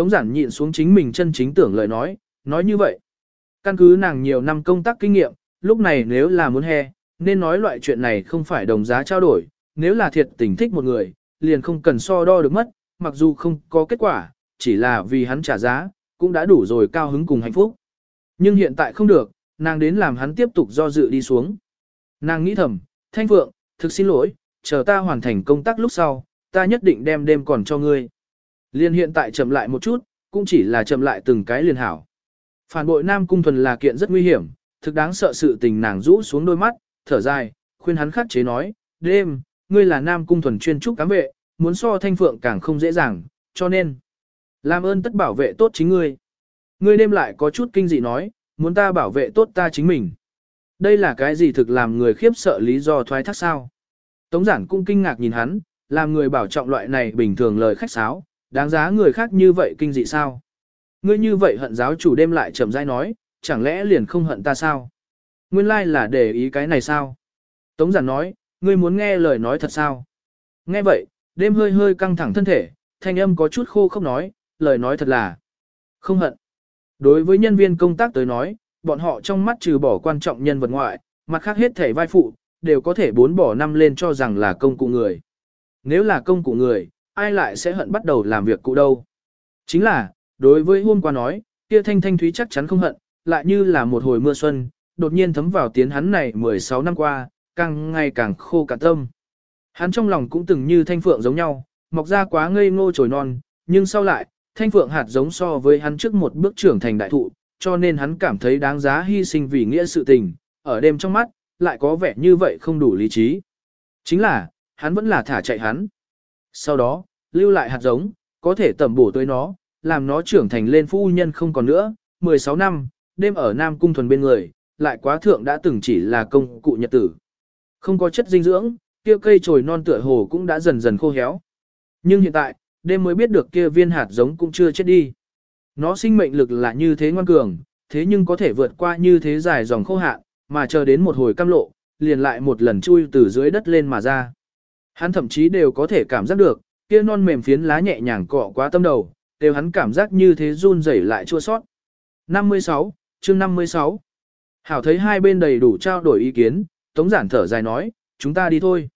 Tống giản nhịn xuống chính mình chân chính tưởng lời nói, nói như vậy. Căn cứ nàng nhiều năm công tác kinh nghiệm, lúc này nếu là muốn he, nên nói loại chuyện này không phải đồng giá trao đổi, nếu là thiệt tình thích một người, liền không cần so đo được mất, mặc dù không có kết quả, chỉ là vì hắn trả giá, cũng đã đủ rồi cao hứng cùng hạnh phúc. Nhưng hiện tại không được, nàng đến làm hắn tiếp tục do dự đi xuống. Nàng nghĩ thầm, Thanh Phượng, thực xin lỗi, chờ ta hoàn thành công tác lúc sau, ta nhất định đem đêm còn cho ngươi. Liên hiện tại chậm lại một chút, cũng chỉ là chậm lại từng cái liền hảo. Phản bội Nam Cung Thuần là kiện rất nguy hiểm, thực đáng sợ sự tình nàng rũ xuống đôi mắt, thở dài, khuyên hắn khắc chế nói, đêm, ngươi là Nam Cung Thuần chuyên trúc cám vệ, muốn so thanh phượng càng không dễ dàng, cho nên, làm ơn tất bảo vệ tốt chính ngươi. Ngươi đêm lại có chút kinh dị nói, muốn ta bảo vệ tốt ta chính mình. Đây là cái gì thực làm người khiếp sợ lý do thoái thác sao? Tống giản cũng kinh ngạc nhìn hắn, làm người bảo trọng loại này bình thường lời khách sáo, đáng giá người khác như vậy kinh dị sao? Ngươi như vậy hận giáo chủ đêm lại chậm rãi nói, chẳng lẽ liền không hận ta sao? Nguyên lai like là để ý cái này sao? Tống giản nói, ngươi muốn nghe lời nói thật sao? Nghe vậy, đêm hơi hơi căng thẳng thân thể, thanh âm có chút khô không nói, lời nói thật là không hận. Đối với nhân viên công tác tới nói, bọn họ trong mắt trừ bỏ quan trọng nhân vật ngoại, mặt khác hết thể vai phụ, đều có thể bốn bỏ năm lên cho rằng là công cụ người. Nếu là công cụ người, ai lại sẽ hận bắt đầu làm việc cụ đâu. Chính là, đối với hôm qua nói, kia thanh thanh thúy chắc chắn không hận, lại như là một hồi mưa xuân, đột nhiên thấm vào tiến hắn này 16 năm qua, càng ngày càng khô cả tâm. Hắn trong lòng cũng từng như thanh phượng giống nhau, mọc ra quá ngây ngô trồi non, nhưng sau lại, thanh phượng hạt giống so với hắn trước một bước trưởng thành đại thụ, cho nên hắn cảm thấy đáng giá hy sinh vì nghĩa sự tình, ở đêm trong mắt, lại có vẻ như vậy không đủ lý trí. Chính là, hắn vẫn là thả chạy hắn. Sau đó, lưu lại hạt giống, có thể tẩm bổ tới nó, làm nó trưởng thành lên phu nhân không còn nữa, 16 năm, đêm ở Nam Cung Thuần bên người, lại quá thượng đã từng chỉ là công cụ nhật tử. Không có chất dinh dưỡng, kia cây trồi non tựa hồ cũng đã dần dần khô héo. Nhưng hiện tại, đêm mới biết được kia viên hạt giống cũng chưa chết đi. Nó sinh mệnh lực là như thế ngoan cường, thế nhưng có thể vượt qua như thế dài dòng khô hạn, mà chờ đến một hồi cam lộ, liền lại một lần chui từ dưới đất lên mà ra. Hắn thậm chí đều có thể cảm giác được, kia non mềm phiến lá nhẹ nhàng cọ quá tâm đầu, đều hắn cảm giác như thế run rẩy lại chua sót. 56, chương 56. Hảo thấy hai bên đầy đủ trao đổi ý kiến, Tống giản thở dài nói, chúng ta đi thôi.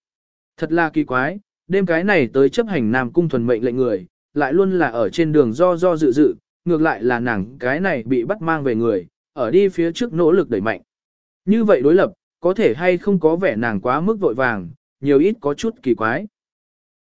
Thật là kỳ quái, đêm cái này tới chấp hành Nam Cung thuần mệnh lệnh người, lại luôn là ở trên đường do do dự dự, ngược lại là nàng cái này bị bắt mang về người, ở đi phía trước nỗ lực đẩy mạnh. Như vậy đối lập, có thể hay không có vẻ nàng quá mức vội vàng, nhiều ít có chút kỳ quái.